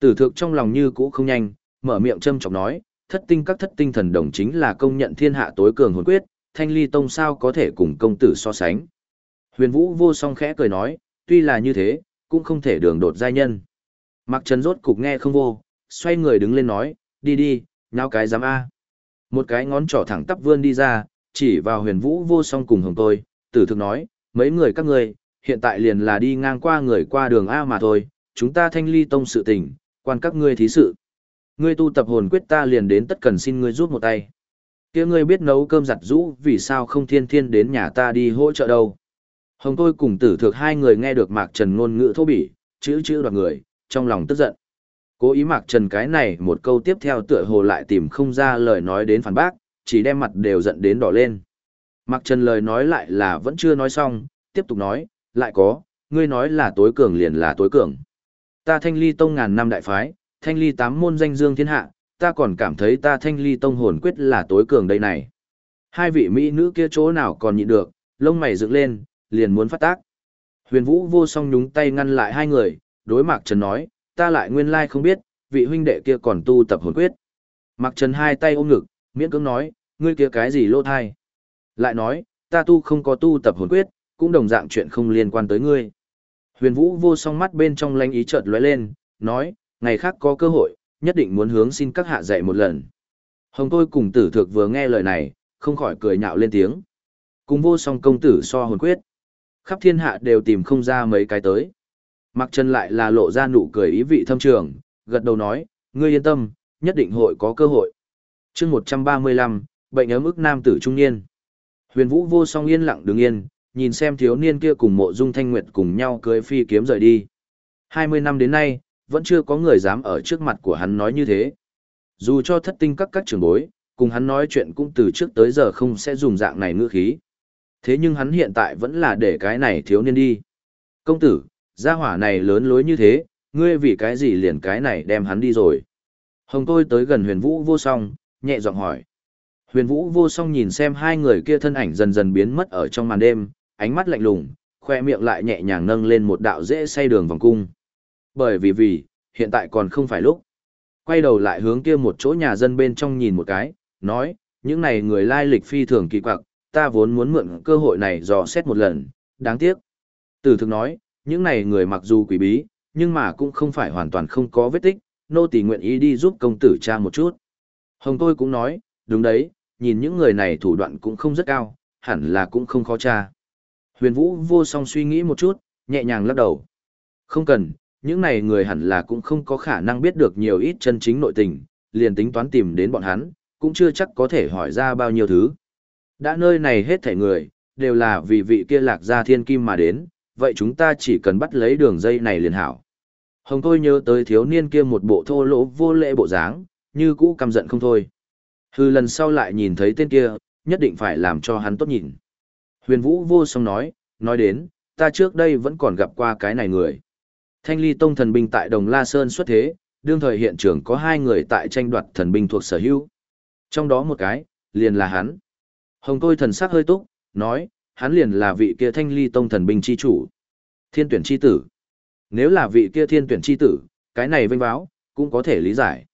Tử thượng trong lòng như cũ không nhanh, mở miệng châm chọc nói, thất tinh các thất tinh thần đồng chính là công nhận thiên hạ tối cường hồn quyết, thanh ly tông sao có thể cùng công tử so sánh. Huyền Vũ vô song khẽ cười nói, tuy là như thế, cũng không thể đường đột giai nhân. Mặc Trần rốt cục nghe không vô, xoay người đứng lên nói, đi đi, nhau cái dám A. Một cái ngón trỏ thẳng tắp vươn đi ra, chỉ vào huyền vũ vô song cùng hồng tôi, tử thực nói, mấy người các người, hiện tại liền là đi ngang qua người qua đường A mà thôi, chúng ta thanh ly tông sự tình, quan các ngươi thí sự. Ngươi tu tập hồn quyết ta liền đến tất cần xin ngươi giúp một tay. kia ngươi biết nấu cơm giặt rũ vì sao không thiên thiên đến nhà ta đi hỗ trợ đâu. Hồng tôi cùng tử thực hai người nghe được Mạc Trần ngôn ngữ thô bỉ, chữ chữ đoạt người, trong lòng tức giận. Cố ý Mạc Trần cái này một câu tiếp theo tựa hồ lại tìm không ra lời nói đến phản bác, chỉ đem mặt đều giận đến đỏ lên. Mạc Trần lời nói lại là vẫn chưa nói xong, tiếp tục nói, lại có, ngươi nói là tối cường liền là tối cường. Ta thanh ly tông ngàn năm đại phái, thanh ly tám môn danh dương thiên hạ, ta còn cảm thấy ta thanh ly tông hồn quyết là tối cường đây này. Hai vị mỹ nữ kia chỗ nào còn nhịn được, lông mày dựng lên, liền muốn phát tác. Huyền Vũ vô song nhúng tay ngăn lại hai người, đối Mạc Trần nói, ta lại nguyên lai không biết, vị huynh đệ kia còn tu tập hồn quyết. Mạc Trần hai tay ôm ngực, miễn cưỡng nói, ngươi kia cái gì lô thai. Lại nói, ta tu không có tu tập hồn quyết, cũng đồng dạng chuyện không liên quan tới ngươi. Huyền Vũ vô song mắt bên trong lanh ý chợt lóe lên, nói, ngày khác có cơ hội, nhất định muốn hướng xin các hạ dạy một lần. Hồng tôi cùng tử thược vừa nghe lời này, không khỏi cười nhạo lên tiếng. Cùng vô song công tử so hồn quyết. Khắp thiên hạ đều tìm không ra mấy cái tới. Mặc chân lại là lộ ra nụ cười ý vị thâm trường, gật đầu nói, ngươi yên tâm, nhất định hội có cơ hội. chương 135, bệnh ấm ức nam tử trung niên. Huyền vũ vô song yên lặng đứng yên, nhìn xem thiếu niên kia cùng mộ dung thanh nguyệt cùng nhau cưới phi kiếm rời đi. 20 năm đến nay, vẫn chưa có người dám ở trước mặt của hắn nói như thế. Dù cho thất tinh các các trưởng bối, cùng hắn nói chuyện cũng từ trước tới giờ không sẽ dùng dạng này ngữ khí. Thế nhưng hắn hiện tại vẫn là để cái này thiếu niên đi. Công tử, gia hỏa này lớn lối như thế, ngươi vì cái gì liền cái này đem hắn đi rồi. Hồng tôi tới gần huyền vũ vô song, nhẹ giọng hỏi. Huyền vũ vô song nhìn xem hai người kia thân ảnh dần dần biến mất ở trong màn đêm, ánh mắt lạnh lùng, khoe miệng lại nhẹ nhàng nâng lên một đạo dễ say đường vòng cung. Bởi vì vì, hiện tại còn không phải lúc. Quay đầu lại hướng kia một chỗ nhà dân bên trong nhìn một cái, nói, những này người lai lịch phi thường kỳ quặc, ta vốn muốn mượn cơ hội này dò xét một lần, đáng tiếc. Tử thực nói, những này người mặc dù quỷ bí, nhưng mà cũng không phải hoàn toàn không có vết tích, nô tỳ nguyện ý đi giúp công tử cha một chút. Hồng tôi cũng nói, đúng đấy, nhìn những người này thủ đoạn cũng không rất cao, hẳn là cũng không khó tra. Huyền Vũ vô song suy nghĩ một chút, nhẹ nhàng lắc đầu. Không cần, những này người hẳn là cũng không có khả năng biết được nhiều ít chân chính nội tình, liền tính toán tìm đến bọn hắn, cũng chưa chắc có thể hỏi ra bao nhiêu thứ. Đã nơi này hết thảy người, đều là vì vị kia lạc gia thiên kim mà đến, vậy chúng ta chỉ cần bắt lấy đường dây này liền hảo. Hồng thôi nhớ tới thiếu niên kia một bộ thô lỗ vô lễ bộ dáng, như cũ căm giận không thôi. Hư lần sau lại nhìn thấy tên kia, nhất định phải làm cho hắn tốt nhìn. Huyền Vũ vô song nói, nói đến, ta trước đây vẫn còn gặp qua cái này người. Thanh ly tông thần binh tại Đồng La Sơn xuất thế, đương thời hiện trường có hai người tại tranh đoạt thần binh thuộc sở hữu. Trong đó một cái, liền là hắn. Hồng thôi thần sắc hơi túc, nói, hắn liền là vị kia thanh ly tông thần binh chi chủ. Thiên tuyển chi tử. Nếu là vị kia thiên tuyển chi tử, cái này vinh báo, cũng có thể lý giải.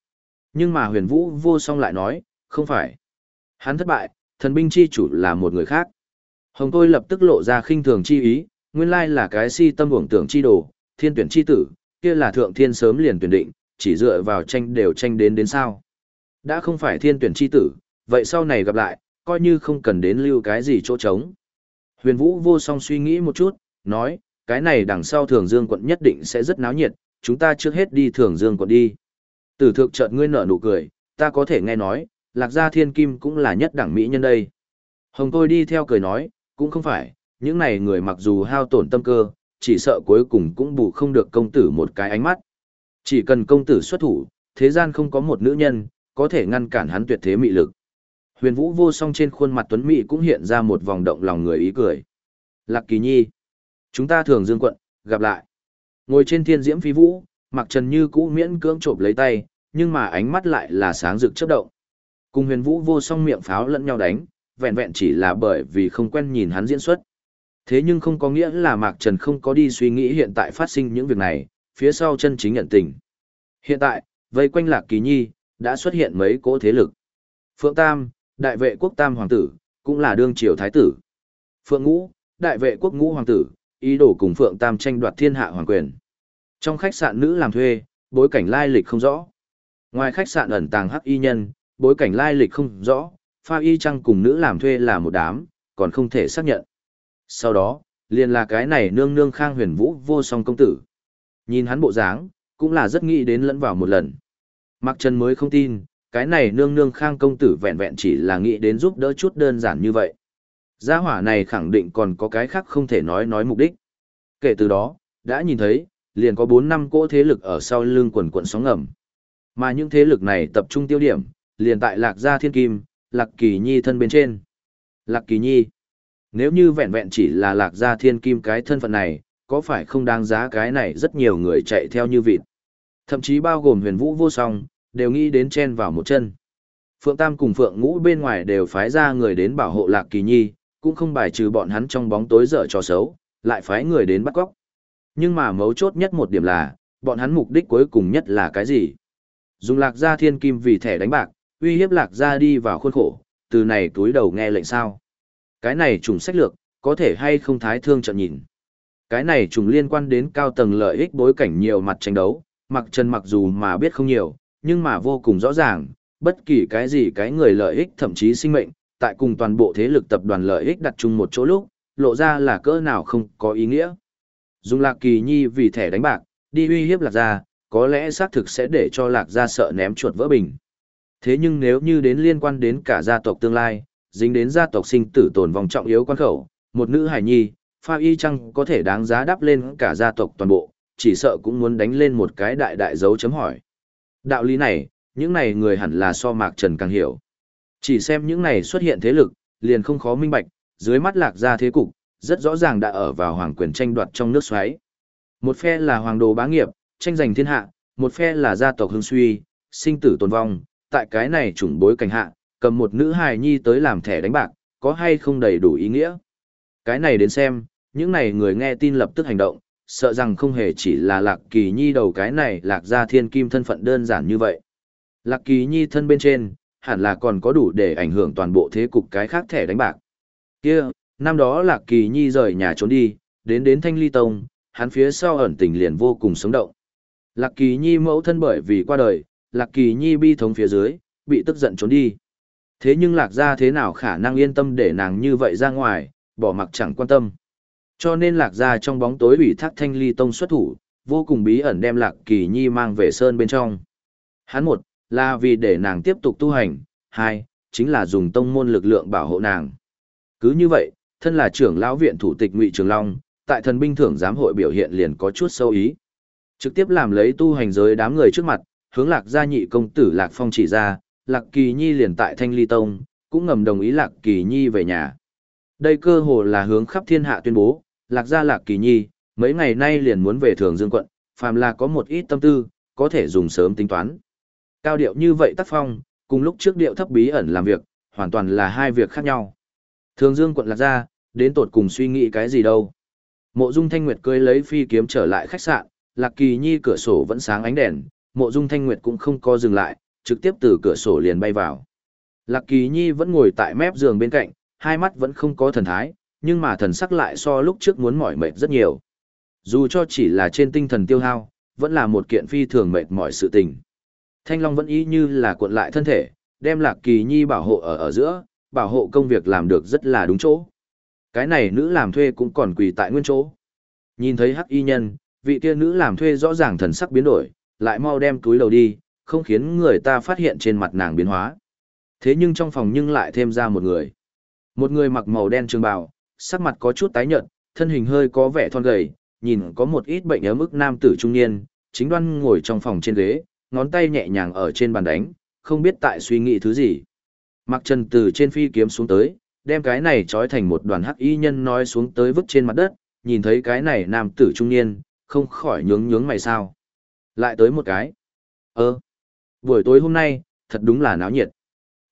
Nhưng mà huyền vũ vô song lại nói, không phải. Hắn thất bại, thần binh chi chủ là một người khác. Hồng tôi lập tức lộ ra khinh thường chi ý, nguyên lai là cái si tâm uổng tưởng chi đồ, thiên tuyển chi tử, kia là thượng thiên sớm liền tuyển định, chỉ dựa vào tranh đều tranh đến đến sao. Đã không phải thiên tuyển chi tử, vậy sau này gặp lại, coi như không cần đến lưu cái gì chỗ trống. Huyền Vũ vô song suy nghĩ một chút, nói, cái này đằng sau Thường Dương quận nhất định sẽ rất náo nhiệt, chúng ta trước hết đi Thường Dương quận đi. Tử thượng chợt ngươi nở nụ cười, ta có thể nghe nói, lạc gia thiên kim cũng là nhất đẳng mỹ nhân đây. Hồng tôi đi theo cười nói, cũng không phải, những này người mặc dù hao tổn tâm cơ, chỉ sợ cuối cùng cũng bù không được công tử một cái ánh mắt. Chỉ cần công tử xuất thủ, thế gian không có một nữ nhân, có thể ngăn cản hắn tuyệt thế mị lực. Huyền Vũ vô song trên khuôn mặt Tuấn Mỹ cũng hiện ra một vòng động lòng người ý cười. Lạc Kỳ Nhi. Chúng ta thường dương quận, gặp lại. Ngồi trên thiên diễm phi vũ, mặc trần như cũ miễn cưỡng trộm lấy tay, nhưng mà ánh mắt lại là sáng rực chớp động. Cùng huyền vũ vô song miệng pháo lẫn nhau đánh, vẹn vẹn chỉ là bởi vì không quen nhìn hắn diễn xuất. Thế nhưng không có nghĩa là Mạc Trần không có đi suy nghĩ hiện tại phát sinh những việc này, phía sau chân chính nhận tình. Hiện tại, vây quanh Lạc Kỳ Nhi, đã xuất hiện mấy cỗ thế lực. Phượng Tam, đại vệ quốc Tam Hoàng tử, cũng là đương triều thái tử. Phượng Ngũ, đại vệ quốc Ngũ Hoàng tử, ý đồ cùng Phượng Tam tranh đoạt thiên hạ hoàng quyền. Trong khách sạn nữ làm thuê, bối cảnh lai lịch không rõ. Ngoài khách sạn ẩn tàng hắc y nhân, bối cảnh lai lịch không rõ, pha y chăng cùng nữ làm thuê là một đám, còn không thể xác nhận. Sau đó, liền là cái này nương nương khang huyền vũ vô song công tử. Nhìn hắn bộ dáng, cũng là rất nghĩ đến lẫn vào một lần. Mặc Trần mới không tin, cái này nương nương khang công tử vẹn vẹn chỉ là nghĩ đến giúp đỡ chút đơn giản như vậy. Gia hỏa này khẳng định còn có cái khác không thể nói nói mục đích. Kể từ đó, đã nhìn thấy, liền có 4 năm cỗ thế lực ở sau lưng quần quận sóng ngầm. Mà những thế lực này tập trung tiêu điểm, liền tại Lạc Gia Thiên Kim, Lạc Kỳ Nhi thân bên trên. Lạc Kỳ Nhi. Nếu như vẹn vẹn chỉ là Lạc Gia Thiên Kim cái thân phận này, có phải không đáng giá cái này rất nhiều người chạy theo như vịt. Thậm chí bao gồm huyền vũ vô song, đều nghĩ đến chen vào một chân. Phượng Tam cùng Phượng Ngũ bên ngoài đều phái ra người đến bảo hộ Lạc Kỳ Nhi, cũng không bài trừ bọn hắn trong bóng tối dở trò xấu, lại phái người đến bắt cóc. Nhưng mà mấu chốt nhất một điểm là, bọn hắn mục đích cuối cùng nhất là cái gì? Dùng Lạc Gia Thiên Kim vì thẻ đánh bạc, uy hiếp Lạc Gia đi vào khuôn khổ, từ này túi đầu nghe lệnh sao? Cái này trùng sách lược, có thể hay không thái thương trận nhìn. Cái này trùng liên quan đến cao tầng lợi ích bối cảnh nhiều mặt tranh đấu, mặc trần mặc dù mà biết không nhiều, nhưng mà vô cùng rõ ràng, bất kỳ cái gì cái người lợi ích thậm chí sinh mệnh, tại cùng toàn bộ thế lực tập đoàn lợi ích đặt chung một chỗ lúc, lộ ra là cỡ nào không có ý nghĩa. Dùng lạc kỳ nhi vì thẻ đánh bạc, đi uy hiếp lạc gia, có lẽ xác thực sẽ để cho lạc gia sợ ném chuột vỡ bình. Thế nhưng nếu như đến liên quan đến cả gia tộc tương lai, dính đến gia tộc sinh tử tồn vong trọng yếu quan khẩu, một nữ hải nhi, pha y chăng có thể đáng giá đáp lên cả gia tộc toàn bộ, chỉ sợ cũng muốn đánh lên một cái đại đại dấu chấm hỏi. Đạo lý này, những này người hẳn là so mạc trần càng hiểu. Chỉ xem những này xuất hiện thế lực, liền không khó minh bạch, dưới mắt lạc ra thế cục, rất rõ ràng đã ở vào hoàng quyền tranh đoạt trong nước xoáy. Một phe là hoàng đồ bá nghiệp, tranh giành thiên hạ, một phe là gia tộc hương suy, sinh tử tồn vong, tại cái này chủng bối cảnh hạ, cầm một nữ hài nhi tới làm thẻ đánh bạc, có hay không đầy đủ ý nghĩa. Cái này đến xem, những này người nghe tin lập tức hành động, sợ rằng không hề chỉ là lạc kỳ nhi đầu cái này lạc ra thiên kim thân phận đơn giản như vậy. Lạc kỳ nhi thân bên trên, hẳn là còn có đủ để ảnh hưởng toàn bộ thế cục cái khác thẻ đánh bạc. kia năm đó lạc kỳ nhi rời nhà trốn đi, đến đến thanh ly tông, hắn phía sau ẩn tình liền vô cùng sống động. Lạc kỳ nhi mẫu thân bởi vì qua đời, lạc kỳ nhi bi thống phía dưới, bị tức giận trốn đi. Thế nhưng lạc ra thế nào khả năng yên tâm để nàng như vậy ra ngoài, bỏ mặc chẳng quan tâm. Cho nên lạc gia trong bóng tối ủy thác thanh ly tông xuất thủ, vô cùng bí ẩn đem lạc kỳ nhi mang về sơn bên trong. Hắn một, là vì để nàng tiếp tục tu hành, hai, chính là dùng tông môn lực lượng bảo hộ nàng. Cứ như vậy, thân là trưởng lão viện thủ tịch Ngụy Trường Long, tại thần binh thưởng giám hội biểu hiện liền có chút sâu ý. Trực tiếp làm lấy tu hành giới đám người trước mặt, hướng lạc gia nhị công tử Lạc Phong chỉ ra, Lạc Kỳ Nhi liền tại Thanh Ly Tông, cũng ngầm đồng ý Lạc Kỳ Nhi về nhà. Đây cơ hồ là hướng khắp thiên hạ tuyên bố, Lạc gia Lạc Kỳ Nhi, mấy ngày nay liền muốn về Thường Dương quận, phàm là có một ít tâm tư, có thể dùng sớm tính toán. Cao điệu như vậy tác phong, cùng lúc trước điệu thấp bí ẩn làm việc, hoàn toàn là hai việc khác nhau. Thường Dương quận Lạc gia, đến tột cùng suy nghĩ cái gì đâu. Mộ Dung Thanh Nguyệt cưới lấy phi kiếm trở lại khách sạn, Lạc Kỳ Nhi cửa sổ vẫn sáng ánh đèn, Mộ Dung Thanh Nguyệt cũng không co dừng lại, trực tiếp từ cửa sổ liền bay vào. Lạc Kỳ Nhi vẫn ngồi tại mép giường bên cạnh, hai mắt vẫn không có thần thái, nhưng mà thần sắc lại so lúc trước muốn mỏi mệt rất nhiều. Dù cho chỉ là trên tinh thần tiêu hao, vẫn là một kiện phi thường mệt mỏi sự tình. Thanh Long vẫn ý như là cuộn lại thân thể, đem Lạc Kỳ Nhi bảo hộ ở ở giữa, bảo hộ công việc làm được rất là đúng chỗ. Cái này nữ làm thuê cũng còn quỳ tại nguyên chỗ. Nhìn thấy hắc y nhân, vị kia nữ làm thuê rõ ràng thần sắc biến đổi, lại mau đem túi đầu đi, không khiến người ta phát hiện trên mặt nàng biến hóa. Thế nhưng trong phòng nhưng lại thêm ra một người. Một người mặc màu đen trường bào, sắc mặt có chút tái nhợt, thân hình hơi có vẻ thon gầy, nhìn có một ít bệnh ấm ức nam tử trung niên, chính đoan ngồi trong phòng trên ghế, ngón tay nhẹ nhàng ở trên bàn đánh, không biết tại suy nghĩ thứ gì. Mặc Trần từ trên phi kiếm xuống tới, đem cái này trói thành một đoàn hắc y nhân nói xuống tới vứt trên mặt đất, nhìn thấy cái này nam tử trung niên, không khỏi nhướng nhướng mày sao. Lại tới một cái. Ơ, buổi tối hôm nay, thật đúng là náo nhiệt.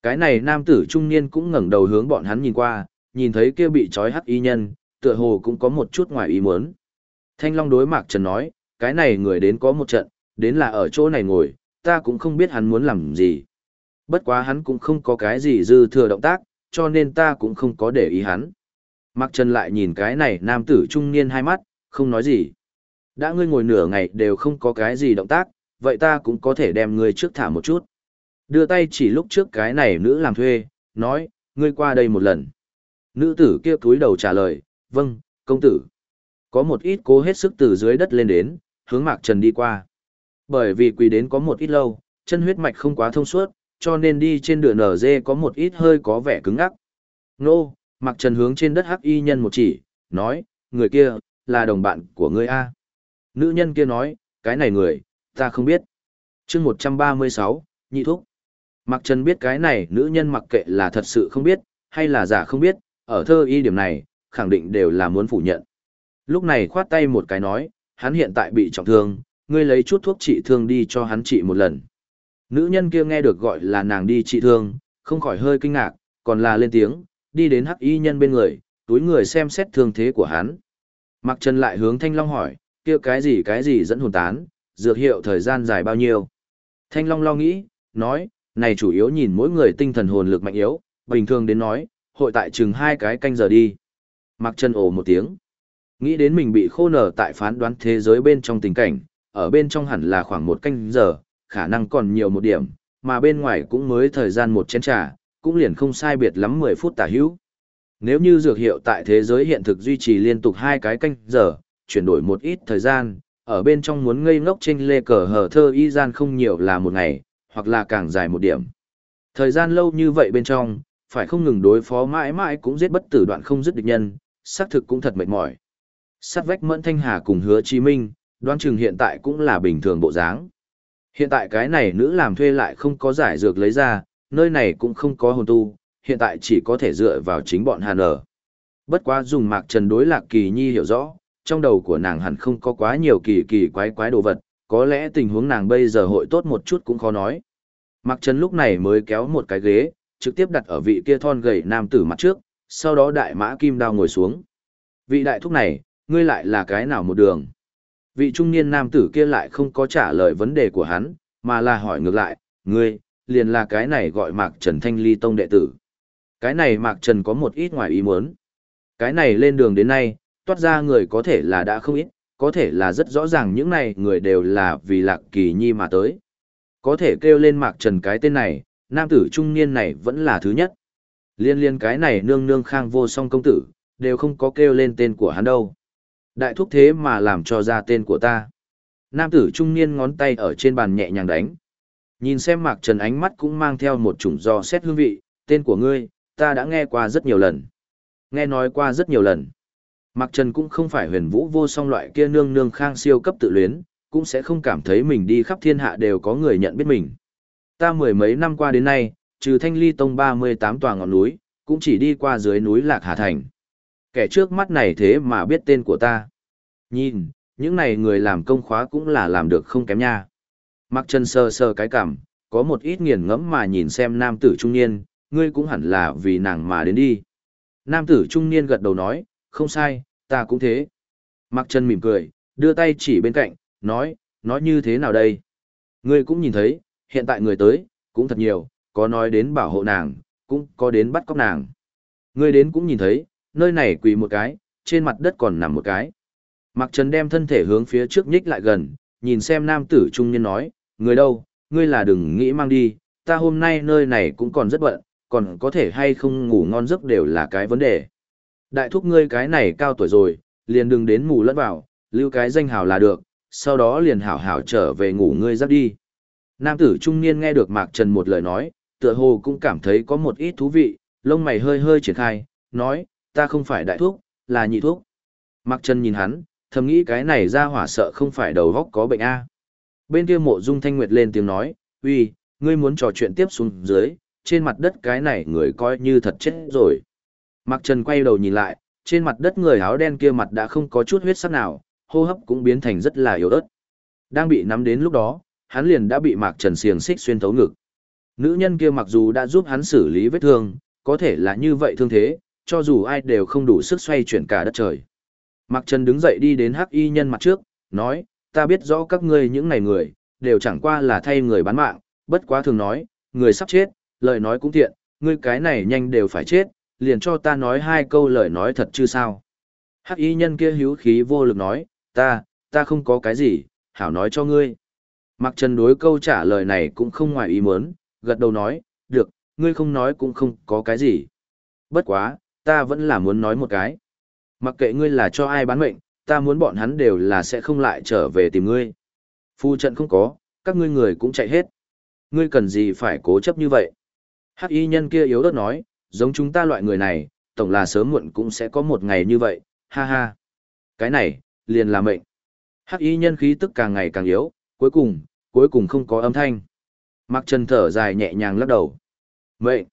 Cái này nam tử trung niên cũng ngẩng đầu hướng bọn hắn nhìn qua, nhìn thấy kia bị trói hắc y nhân, tựa hồ cũng có một chút ngoài ý muốn. Thanh Long đối Mạc Trần nói, cái này người đến có một trận, đến là ở chỗ này ngồi, ta cũng không biết hắn muốn làm gì. Bất quá hắn cũng không có cái gì dư thừa động tác, cho nên ta cũng không có để ý hắn. Mạc Trần lại nhìn cái này nam tử trung niên hai mắt, không nói gì. Đã ngươi ngồi nửa ngày đều không có cái gì động tác, vậy ta cũng có thể đem ngươi trước thả một chút. Đưa tay chỉ lúc trước cái này nữ làm thuê, nói, ngươi qua đây một lần. Nữ tử kia cúi đầu trả lời, vâng, công tử. Có một ít cố hết sức từ dưới đất lên đến, hướng Mạc Trần đi qua. Bởi vì quỳ đến có một ít lâu, chân huyết mạch không quá thông suốt, cho nên đi trên đường nở dê có một ít hơi có vẻ cứng ngắc. Nô, Mạc Trần hướng trên đất hắc y nhân một chỉ, nói, người kia, là đồng bạn của ngươi A. Nữ nhân kia nói, cái này người, ta không biết. chương 136, nhị thúc. Mạc Trần biết cái này nữ nhân mặc kệ là thật sự không biết, hay là giả không biết, ở thơ y điểm này, khẳng định đều là muốn phủ nhận. Lúc này khoát tay một cái nói, hắn hiện tại bị trọng thương, ngươi lấy chút thuốc trị thương đi cho hắn trị một lần. Nữ nhân kia nghe được gọi là nàng đi trị thương, không khỏi hơi kinh ngạc, còn là lên tiếng, đi đến hắc y nhân bên người, túi người xem xét thương thế của hắn. Mặc Trần lại hướng Thanh Long hỏi, kia cái gì cái gì dẫn hồn tán, dược hiệu thời gian dài bao nhiêu. Thanh Long lo nghĩ, nói, này chủ yếu nhìn mỗi người tinh thần hồn lực mạnh yếu, bình thường đến nói, hội tại chừng hai cái canh giờ đi. Mặc chân ồ một tiếng. Nghĩ đến mình bị khô nở tại phán đoán thế giới bên trong tình cảnh, ở bên trong hẳn là khoảng một canh giờ, khả năng còn nhiều một điểm, mà bên ngoài cũng mới thời gian một chén trà, cũng liền không sai biệt lắm 10 phút tả hữu. Nếu như dược hiệu tại thế giới hiện thực duy trì liên tục hai cái canh giờ, chuyển đổi một ít thời gian, ở bên trong muốn ngây ngốc trên lê cờ hờ thơ y gian không nhiều là một ngày, hoặc là càng dài một điểm. Thời gian lâu như vậy bên trong, phải không ngừng đối phó mãi mãi cũng giết bất tử đoạn không dứt địch nhân, xác thực cũng thật mệt mỏi. Sát vách Mẫn Thanh Hà cùng Hứa Chí Minh, đoán chừng hiện tại cũng là bình thường bộ dáng. Hiện tại cái này nữ làm thuê lại không có giải dược lấy ra, nơi này cũng không có hồn tu, hiện tại chỉ có thể dựa vào chính bọn Hàn ở. Bất quá dùng Mạc Trần đối Lạc Kỳ Nhi hiểu rõ, trong đầu của nàng hẳn không có quá nhiều kỳ kỳ quái quái đồ vật, có lẽ tình huống nàng bây giờ hội tốt một chút cũng khó nói. Mạc Trần lúc này mới kéo một cái ghế, trực tiếp đặt ở vị kia thon gầy nam tử mặt trước, sau đó đại mã kim đao ngồi xuống. Vị đại thúc này, ngươi lại là cái nào một đường? Vị trung niên nam tử kia lại không có trả lời vấn đề của hắn, mà là hỏi ngược lại, ngươi, liền là cái này gọi Mạc Trần Thanh Ly Tông đệ tử. Cái này Mạc Trần có một ít ngoài ý muốn. Cái này lên đường đến nay, toát ra người có thể là đã không ít, có thể là rất rõ ràng những này người đều là vì Lạc Kỳ Nhi mà tới. Có thể kêu lên Mạc Trần cái tên này, nam tử trung niên này vẫn là thứ nhất. Liên liên cái này nương nương khang vô song công tử, đều không có kêu lên tên của hắn đâu. Đại thúc thế mà làm cho ra tên của ta. Nam tử trung niên ngón tay ở trên bàn nhẹ nhàng đánh. Nhìn xem Mạc Trần ánh mắt cũng mang theo một chủng do xét hương vị, tên của ngươi, ta đã nghe qua rất nhiều lần. Nghe nói qua rất nhiều lần. Mạc Trần cũng không phải huyền vũ vô song loại kia nương nương khang siêu cấp tự luyến, cũng sẽ không cảm thấy mình đi khắp thiên hạ đều có người nhận biết mình. Ta mười mấy năm qua đến nay, trừ thanh ly tông 38 tòa ngọn núi, cũng chỉ đi qua dưới núi Lạc Hà Thành. Kẻ trước mắt này thế mà biết tên của ta. Nhìn, những này người làm công khóa cũng là làm được không kém nha. Mặc chân sơ sơ cái cảm, có một ít nghiền ngẫm mà nhìn xem nam tử trung niên, ngươi cũng hẳn là vì nàng mà đến đi. Nam tử trung niên gật đầu nói, không sai, ta cũng thế. Mặc chân mỉm cười, đưa tay chỉ bên cạnh, nói, nói như thế nào đây? Ngươi cũng nhìn thấy, hiện tại người tới, cũng thật nhiều, có nói đến bảo hộ nàng, cũng có đến bắt cóc nàng. người đến cũng nhìn thấy, nơi này quỳ một cái, trên mặt đất còn nằm một cái. Mặc Trần đem thân thể hướng phía trước nhích lại gần, nhìn xem nam tử trung niên nói, người đâu, ngươi là đừng nghĩ mang đi, ta hôm nay nơi này cũng còn rất bận, còn có thể hay không ngủ ngon giấc đều là cái vấn đề. Đại thúc ngươi cái này cao tuổi rồi, liền đừng đến mù lẫn vào, lưu cái danh hào là được, sau đó liền hảo hảo trở về ngủ ngươi giấc đi. Nam tử trung niên nghe được Mạc Trần một lời nói, tựa hồ cũng cảm thấy có một ít thú vị, lông mày hơi hơi triển khai, nói, ta không phải đại thuốc, là nhị thuốc. Mạc Trần nhìn hắn, thầm nghĩ cái này ra hỏa sợ không phải đầu góc có bệnh A. Bên kia mộ dung thanh nguyệt lên tiếng nói, uy, ngươi muốn trò chuyện tiếp xuống dưới, trên mặt đất cái này người coi như thật chết rồi. Mạc Trần quay đầu nhìn lại, trên mặt đất người áo đen kia mặt đã không có chút huyết sắc nào, hô hấp cũng biến thành rất là yếu ớt. Đang bị nắm đến lúc đó, hắn liền đã bị Mạc Trần xiềng xích xuyên thấu ngực. Nữ nhân kia mặc dù đã giúp hắn xử lý vết thương, có thể là như vậy thương thế, cho dù ai đều không đủ sức xoay chuyển cả đất trời. Mạc Trần đứng dậy đi đến hắc y nhân mặt trước, nói, ta biết rõ các ngươi những này người, đều chẳng qua là thay người bán mạng, bất quá thường nói, người sắp chết, lời nói cũng thiện, ngươi cái này nhanh đều phải chết, liền cho ta nói hai câu lời nói thật chứ sao. Hắc y nhân kia hữu khí vô lực nói, ta, ta không có cái gì, hảo nói cho ngươi. Mạc Trần đối câu trả lời này cũng không ngoài ý muốn, gật đầu nói, được, ngươi không nói cũng không có cái gì. Bất quá, ta vẫn là muốn nói một cái. Mặc kệ ngươi là cho ai bán mệnh, ta muốn bọn hắn đều là sẽ không lại trở về tìm ngươi. Phu trận không có, các ngươi người cũng chạy hết. Ngươi cần gì phải cố chấp như vậy? Hắc y nhân kia yếu ớt nói, giống chúng ta loại người này, tổng là sớm muộn cũng sẽ có một ngày như vậy, ha ha. Cái này, liền là mệnh. Hắc y nhân khí tức càng ngày càng yếu, cuối cùng, cuối cùng không có âm thanh. Mặc trần thở dài nhẹ nhàng lắc đầu. Mệnh.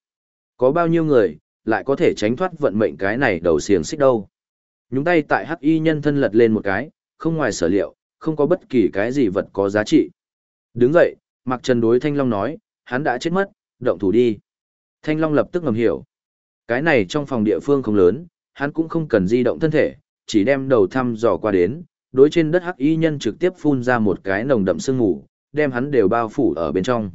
Có bao nhiêu người, lại có thể tránh thoát vận mệnh cái này đầu xiềng xích đâu. Nhúng tay tại hắc y nhân thân lật lên một cái, không ngoài sở liệu, không có bất kỳ cái gì vật có giá trị. Đứng dậy, Mạc Trần đối Thanh Long nói, hắn đã chết mất, động thủ đi. Thanh Long lập tức ngầm hiểu. Cái này trong phòng địa phương không lớn, hắn cũng không cần di động thân thể, chỉ đem đầu thăm dò qua đến, đối trên đất hắc y nhân trực tiếp phun ra một cái nồng đậm sương mù, đem hắn đều bao phủ ở bên trong.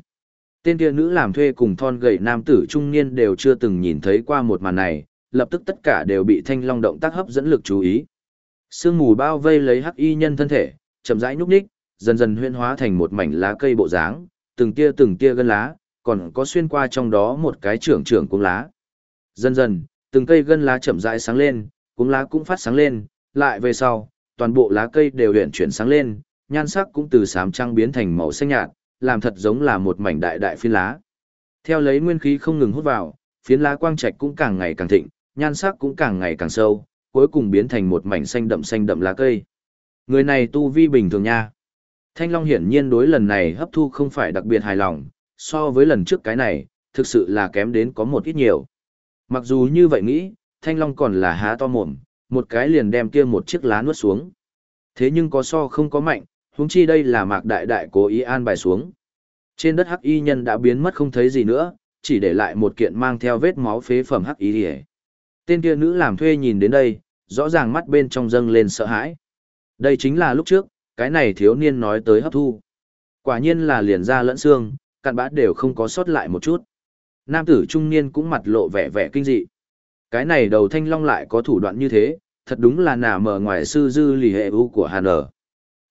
Tên kia nữ làm thuê cùng thon gầy nam tử trung niên đều chưa từng nhìn thấy qua một màn này, lập tức tất cả đều bị thanh long động tác hấp dẫn lực chú ý. Sương mù bao vây lấy hắc y nhân thân thể, chậm rãi nhúc nhích, dần dần huyên hóa thành một mảnh lá cây bộ dáng, từng tia từng tia gân lá, còn có xuyên qua trong đó một cái trưởng trưởng cuống lá. Dần dần, từng cây gân lá chậm rãi sáng lên, cuống lá cũng phát sáng lên, lại về sau, toàn bộ lá cây đều luyện chuyển sáng lên, nhan sắc cũng từ xám trắng biến thành màu xanh nhạt, làm thật giống là một mảnh đại đại phiến lá. Theo lấy nguyên khí không ngừng hút vào, phiến lá quang trạch cũng càng ngày càng thịnh, nhan sắc cũng càng ngày càng sâu, cuối cùng biến thành một mảnh xanh đậm xanh đậm lá cây. Người này tu vi bình thường nha. Thanh Long hiển nhiên đối lần này hấp thu không phải đặc biệt hài lòng, so với lần trước cái này, thực sự là kém đến có một ít nhiều. Mặc dù như vậy nghĩ, Thanh Long còn là há to mồm, một cái liền đem kia một chiếc lá nuốt xuống. Thế nhưng có so không có mạnh, huống chi đây là mạc đại đại cố ý an bài xuống. Trên đất hắc y nhân đã biến mất không thấy gì nữa, chỉ để lại một kiện mang theo vết máu phế phẩm hắc y hề. Tên kia nữ làm thuê nhìn đến đây, rõ ràng mắt bên trong dâng lên sợ hãi. Đây chính là lúc trước, cái này thiếu niên nói tới hấp thu. Quả nhiên là liền ra lẫn xương, cặn bã đều không có sót lại một chút. Nam tử trung niên cũng mặt lộ vẻ vẻ kinh dị. Cái này đầu thanh long lại có thủ đoạn như thế, thật đúng là nà mở ngoài sư dư lì hệ u của Hàn ở.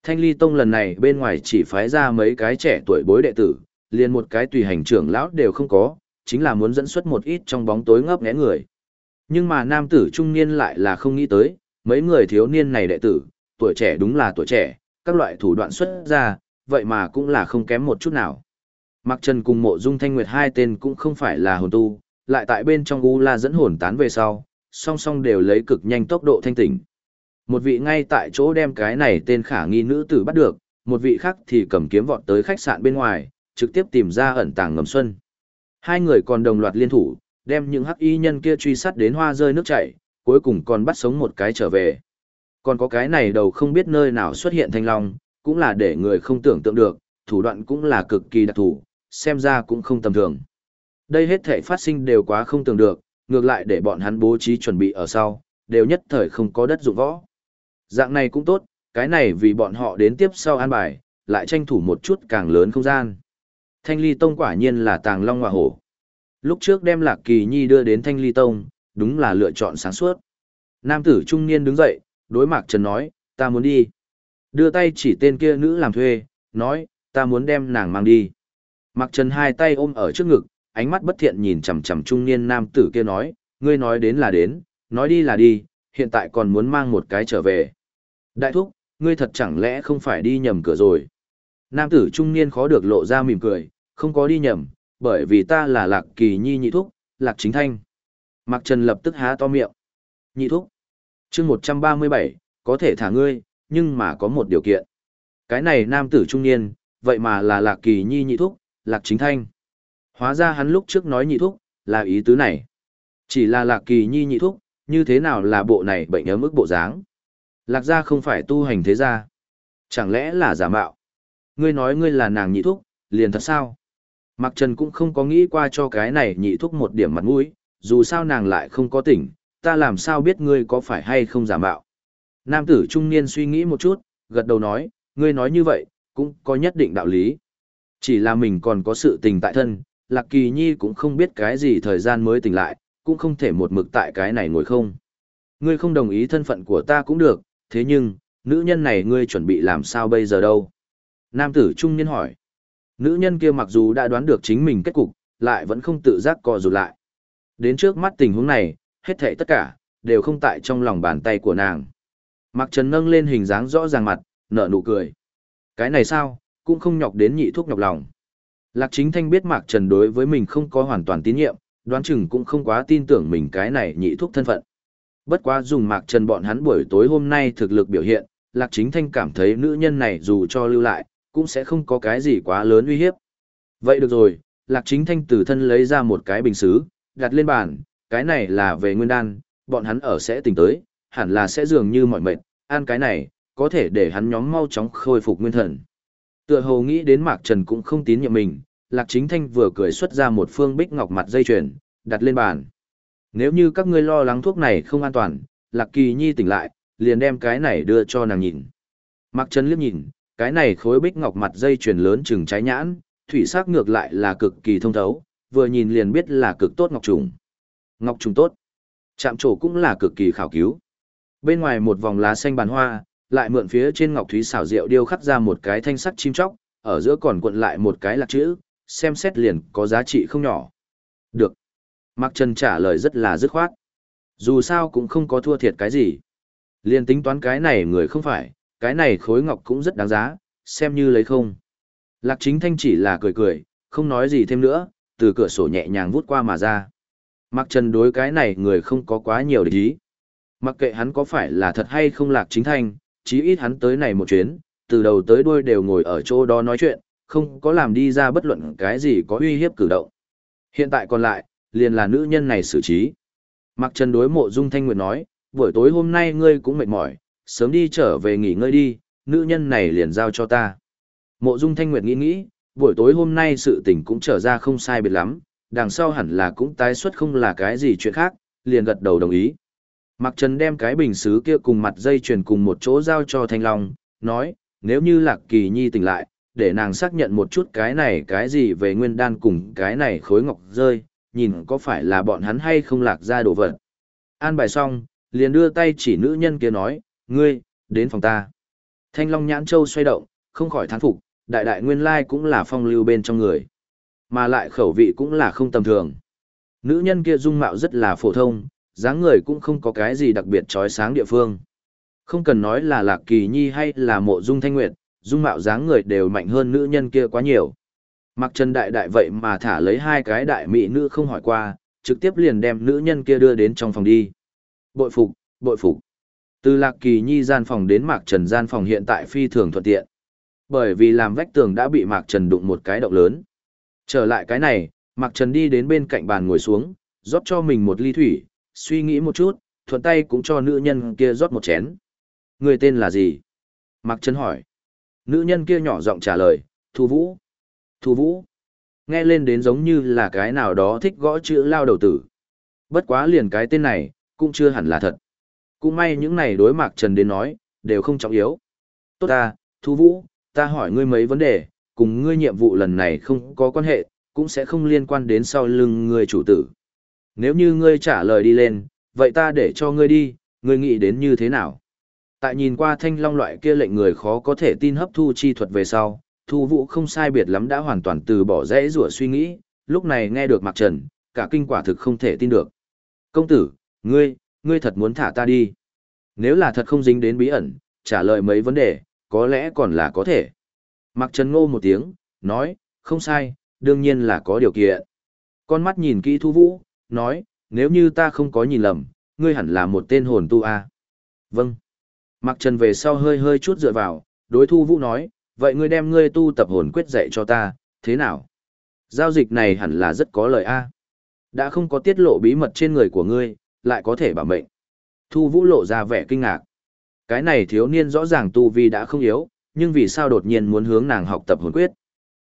Thanh ly tông lần này bên ngoài chỉ phái ra mấy cái trẻ tuổi bối đệ tử, liền một cái tùy hành trưởng lão đều không có, chính là muốn dẫn xuất một ít trong bóng tối ngấp nghé người. Nhưng mà nam tử trung niên lại là không nghĩ tới, mấy người thiếu niên này đệ tử, tuổi trẻ đúng là tuổi trẻ, các loại thủ đoạn xuất ra, vậy mà cũng là không kém một chút nào. Mặc Trần cùng mộ dung thanh nguyệt hai tên cũng không phải là hồn tu, lại tại bên trong U La dẫn hồn tán về sau, song song đều lấy cực nhanh tốc độ thanh tỉnh. Một vị ngay tại chỗ đem cái này tên khả nghi nữ tử bắt được, một vị khác thì cầm kiếm vọt tới khách sạn bên ngoài, trực tiếp tìm ra ẩn tàng ngầm xuân. Hai người còn đồng loạt liên thủ, đem những hắc y nhân kia truy sát đến hoa rơi nước chảy, cuối cùng còn bắt sống một cái trở về. Còn có cái này đầu không biết nơi nào xuất hiện thanh long, cũng là để người không tưởng tượng được, thủ đoạn cũng là cực kỳ đặc thù, xem ra cũng không tầm thường. Đây hết thể phát sinh đều quá không tưởng được, ngược lại để bọn hắn bố trí chuẩn bị ở sau, đều nhất thời không có đất dụng võ. Dạng này cũng tốt, cái này vì bọn họ đến tiếp sau an bài, lại tranh thủ một chút càng lớn không gian. Thanh ly tông quả nhiên là tàng long hòa hổ. Lúc trước đem lạc kỳ nhi đưa đến thanh ly tông, đúng là lựa chọn sáng suốt. Nam tử trung niên đứng dậy, đối mạc trần nói, ta muốn đi. Đưa tay chỉ tên kia nữ làm thuê, nói, ta muốn đem nàng mang đi. Mạc trần hai tay ôm ở trước ngực, ánh mắt bất thiện nhìn chằm chằm trung niên nam tử kia nói, ngươi nói đến là đến, nói đi là đi, hiện tại còn muốn mang một cái trở về. Đại thúc, ngươi thật chẳng lẽ không phải đi nhầm cửa rồi. Nam tử trung niên khó được lộ ra mỉm cười, không có đi nhầm, bởi vì ta là lạc kỳ nhi nhị thúc, lạc chính thanh. Mạc Trần lập tức há to miệng. Nhị thúc. chương 137, có thể thả ngươi, nhưng mà có một điều kiện. Cái này nam tử trung niên, vậy mà là lạc kỳ nhi nhị thúc, lạc chính thanh. Hóa ra hắn lúc trước nói nhị thúc, là ý tứ này. Chỉ là lạc kỳ nhi nhị thúc, như thế nào là bộ này bệnh ấm ức bộ dáng. Lạc gia không phải tu hành thế gia. Chẳng lẽ là giả mạo? Ngươi nói ngươi là nàng nhị thúc, liền thật sao? Mạc Trần cũng không có nghĩ qua cho cái này nhị thúc một điểm mặt mũi, dù sao nàng lại không có tỉnh, ta làm sao biết ngươi có phải hay không giả mạo. Nam tử trung niên suy nghĩ một chút, gật đầu nói, ngươi nói như vậy, cũng có nhất định đạo lý. Chỉ là mình còn có sự tình tại thân, Lạc Kỳ Nhi cũng không biết cái gì thời gian mới tỉnh lại, cũng không thể một mực tại cái này ngồi không. Ngươi không đồng ý thân phận của ta cũng được, thế nhưng, nữ nhân này ngươi chuẩn bị làm sao bây giờ đâu? Nam tử trung niên hỏi. Nữ nhân kia mặc dù đã đoán được chính mình kết cục, lại vẫn không tự giác co rụt lại. Đến trước mắt tình huống này, hết thảy tất cả, đều không tại trong lòng bàn tay của nàng. Mặc Trần nâng lên hình dáng rõ ràng mặt, nở nụ cười. Cái này sao, cũng không nhọc đến nhị thuốc nhọc lòng. Lạc Chính Thanh biết Mạc Trần đối với mình không có hoàn toàn tín nhiệm, đoán chừng cũng không quá tin tưởng mình cái này nhị thuốc thân phận. Bất quá dùng Mạc Trần bọn hắn buổi tối hôm nay thực lực biểu hiện, Lạc Chính Thanh cảm thấy nữ nhân này dù cho lưu lại, cũng sẽ không có cái gì quá lớn uy hiếp. Vậy được rồi, Lạc Chính Thanh từ thân lấy ra một cái bình xứ, đặt lên bàn, cái này là về nguyên đan, bọn hắn ở sẽ tỉnh tới, hẳn là sẽ dường như mọi mệt, ăn cái này, có thể để hắn nhóm mau chóng khôi phục nguyên thần. Tựa hồ nghĩ đến Mạc Trần cũng không tín nhiệm mình, Lạc Chính Thanh vừa cười xuất ra một phương bích ngọc mặt dây chuyền, đặt lên bàn. Nếu như các ngươi lo lắng thuốc này không an toàn, Lạc Kỳ Nhi tỉnh lại, liền đem cái này đưa cho nàng nhìn. Mạc Trần liếc nhìn, cái này khối bích ngọc mặt dây chuyền lớn chừng trái nhãn, thủy sắc ngược lại là cực kỳ thông thấu, vừa nhìn liền biết là cực tốt ngọc trùng. Ngọc trùng tốt. Chạm trổ cũng là cực kỳ khảo cứu. Bên ngoài một vòng lá xanh bàn hoa, lại mượn phía trên ngọc thúy xảo diệu điêu khắc ra một cái thanh sắc chim chóc, ở giữa còn cuộn lại một cái lạc chữ, xem xét liền có giá trị không nhỏ. Được. Mạc Trần trả lời rất là dứt khoát. Dù sao cũng không có thua thiệt cái gì. Liên tính toán cái này người không phải, cái này khối ngọc cũng rất đáng giá, xem như lấy không. Lạc chính thanh chỉ là cười cười, không nói gì thêm nữa, từ cửa sổ nhẹ nhàng vút qua mà ra. Mạc Trần đối cái này người không có quá nhiều để ý. Mặc kệ hắn có phải là thật hay không lạc chính thanh, chí ít hắn tới này một chuyến, từ đầu tới đuôi đều ngồi ở chỗ đó nói chuyện, không có làm đi ra bất luận cái gì có uy hiếp cử động. Hiện tại còn lại, liền là nữ nhân này xử trí. Mạc Trần đối mộ Dung Thanh Nguyệt nói, buổi tối hôm nay ngươi cũng mệt mỏi, sớm đi trở về nghỉ ngơi đi, nữ nhân này liền giao cho ta. Mộ Dung Thanh Nguyệt nghĩ nghĩ, buổi tối hôm nay sự tình cũng trở ra không sai biệt lắm, đằng sau hẳn là cũng tái xuất không là cái gì chuyện khác, liền gật đầu đồng ý. Mạc Trần đem cái bình xứ kia cùng mặt dây chuyền cùng một chỗ giao cho Thanh Long, nói, nếu như Lạc Kỳ Nhi tỉnh lại, để nàng xác nhận một chút cái này cái gì về nguyên đan cùng cái này khối ngọc rơi, nhìn có phải là bọn hắn hay không lạc ra đồ vật. An bài xong, liền đưa tay chỉ nữ nhân kia nói, ngươi, đến phòng ta. Thanh Long nhãn châu xoay động, không khỏi thán phục, đại đại nguyên lai cũng là phong lưu bên trong người. Mà lại khẩu vị cũng là không tầm thường. Nữ nhân kia dung mạo rất là phổ thông, dáng người cũng không có cái gì đặc biệt trói sáng địa phương. Không cần nói là Lạc Kỳ Nhi hay là mộ dung thanh nguyệt, dung mạo dáng người đều mạnh hơn nữ nhân kia quá nhiều. Mặc Trần Đại Đại vậy mà thả lấy hai cái đại mỹ nữ không hỏi qua, trực tiếp liền đem nữ nhân kia đưa đến trong phòng đi. Bội phục, bội phục. Từ Lạc Kỳ Nhi gian phòng đến Mạc Trần gian phòng hiện tại phi thường thuận tiện. Bởi vì làm vách tường đã bị Mạc Trần đụng một cái động lớn. Trở lại cái này, Mạc Trần đi đến bên cạnh bàn ngồi xuống, rót cho mình một ly thủy, suy nghĩ một chút, thuận tay cũng cho nữ nhân kia rót một chén. Người tên là gì? Mạc Trần hỏi. Nữ nhân kia nhỏ giọng trả lời, Thu Vũ. Thu Vũ. Nghe lên đến giống như là cái nào đó thích gõ chữ lao đầu tử. Bất quá liền cái tên này, cũng chưa hẳn là thật. Cũng may những này đối Mạc Trần đến nói, đều không trọng yếu. Tốt ta, Thu Vũ, ta hỏi ngươi mấy vấn đề, cùng ngươi nhiệm vụ lần này không có quan hệ, cũng sẽ không liên quan đến sau lưng ngươi chủ tử. Nếu như ngươi trả lời đi lên, vậy ta để cho ngươi đi, ngươi nghĩ đến như thế nào? Tại nhìn qua thanh long loại kia lệnh người khó có thể tin hấp thu chi thuật về sau, thu vũ không sai biệt lắm đã hoàn toàn từ bỏ rẽ rủa suy nghĩ, lúc này nghe được Mạc Trần, cả kinh quả thực không thể tin được. Công tử, ngươi, ngươi thật muốn thả ta đi. Nếu là thật không dính đến bí ẩn, trả lời mấy vấn đề, có lẽ còn là có thể. Mạc Trần ngô một tiếng, nói, không sai, đương nhiên là có điều kiện. Con mắt nhìn kỹ thu vũ, nói, nếu như ta không có nhìn lầm, ngươi hẳn là một tên hồn tu a. Vâng. Mạc Trần về sau hơi hơi chút dựa vào, đối thu vũ nói, vậy ngươi đem ngươi tu tập hồn quyết dạy cho ta, thế nào? Giao dịch này hẳn là rất có lợi a. Đã không có tiết lộ bí mật trên người của ngươi, lại có thể bảo mệnh. Thu vũ lộ ra vẻ kinh ngạc. Cái này thiếu niên rõ ràng tu vi đã không yếu, nhưng vì sao đột nhiên muốn hướng nàng học tập hồn quyết?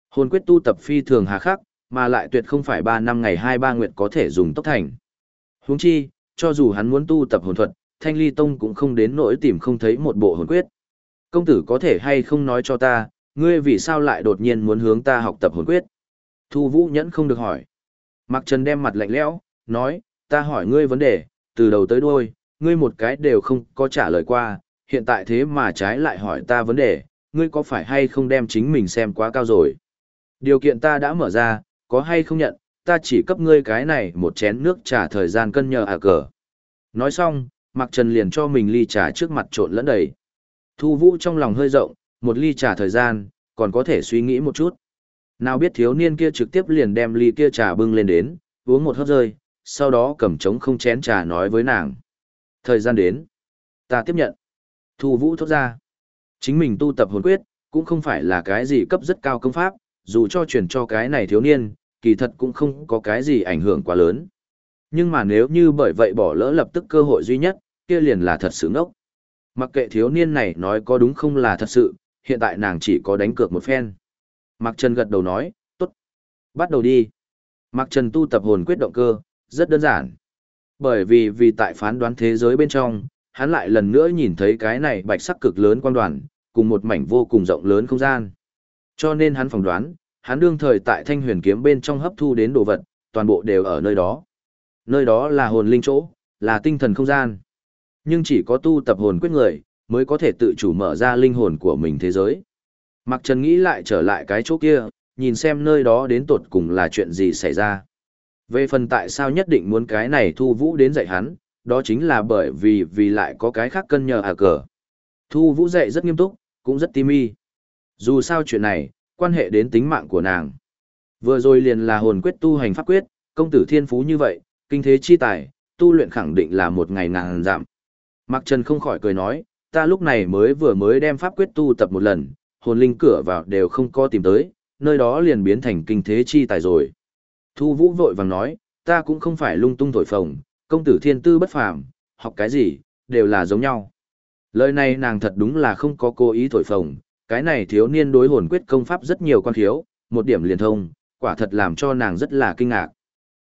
Hồn quyết tu tập phi thường hà khắc, mà lại tuyệt không phải 3 năm ngày 2 nguyệt có thể dùng tốc thành. Huống chi, cho dù hắn muốn tu tập hồn thuật, Thanh Ly Tông cũng không đến nỗi tìm không thấy một bộ hồn quyết. Công tử có thể hay không nói cho ta, ngươi vì sao lại đột nhiên muốn hướng ta học tập hồn quyết? Thu Vũ nhẫn không được hỏi. Mạc Trần đem mặt lạnh lẽo, nói, ta hỏi ngươi vấn đề, từ đầu tới đuôi, ngươi một cái đều không có trả lời qua, hiện tại thế mà trái lại hỏi ta vấn đề, ngươi có phải hay không đem chính mình xem quá cao rồi? Điều kiện ta đã mở ra, có hay không nhận, ta chỉ cấp ngươi cái này một chén nước trà thời gian cân nhờ à cờ. Nói xong, Mạc Trần liền cho mình ly trà trước mặt trộn lẫn đầy. Thu Vũ trong lòng hơi rộng, một ly trà thời gian, còn có thể suy nghĩ một chút. Nào biết thiếu niên kia trực tiếp liền đem ly kia trà bưng lên đến, uống một hớp rơi, sau đó cầm trống không chén trà nói với nàng. Thời gian đến. Ta tiếp nhận. Thu Vũ thốt ra. Chính mình tu tập hồn quyết, cũng không phải là cái gì cấp rất cao công pháp, dù cho truyền cho cái này thiếu niên, kỳ thật cũng không có cái gì ảnh hưởng quá lớn. Nhưng mà nếu như bởi vậy bỏ lỡ lập tức cơ hội duy nhất, kia liền là thật sự ngốc. Mặc kệ thiếu niên này nói có đúng không là thật sự, hiện tại nàng chỉ có đánh cược một phen. Mạc Trần gật đầu nói, tốt. Bắt đầu đi. Mạc Trần tu tập hồn quyết động cơ, rất đơn giản. Bởi vì vì tại phán đoán thế giới bên trong, hắn lại lần nữa nhìn thấy cái này bạch sắc cực lớn quan đoàn, cùng một mảnh vô cùng rộng lớn không gian. Cho nên hắn phỏng đoán, hắn đương thời tại thanh huyền kiếm bên trong hấp thu đến đồ vật, toàn bộ đều ở nơi đó. Nơi đó là hồn linh chỗ, là tinh thần không gian. Nhưng chỉ có tu tập hồn quyết người, mới có thể tự chủ mở ra linh hồn của mình thế giới. Mặc Trần nghĩ lại trở lại cái chỗ kia, nhìn xem nơi đó đến tột cùng là chuyện gì xảy ra. Về phần tại sao nhất định muốn cái này thu vũ đến dạy hắn, đó chính là bởi vì vì lại có cái khác cân nhờ à cờ. Thu vũ dạy rất nghiêm túc, cũng rất tim y. Dù sao chuyện này, quan hệ đến tính mạng của nàng. Vừa rồi liền là hồn quyết tu hành pháp quyết, công tử thiên phú như vậy, kinh thế chi tài, tu luyện khẳng định là một ngày ngàn giảm. Mạc Trần không khỏi cười nói, ta lúc này mới vừa mới đem pháp quyết tu tập một lần, hồn linh cửa vào đều không có tìm tới, nơi đó liền biến thành kinh thế chi tài rồi. Thu Vũ vội vàng nói, ta cũng không phải lung tung thổi phồng, công tử thiên tư bất phàm, học cái gì, đều là giống nhau. Lời này nàng thật đúng là không có cố ý thổi phồng, cái này thiếu niên đối hồn quyết công pháp rất nhiều quan thiếu, một điểm liền thông, quả thật làm cho nàng rất là kinh ngạc.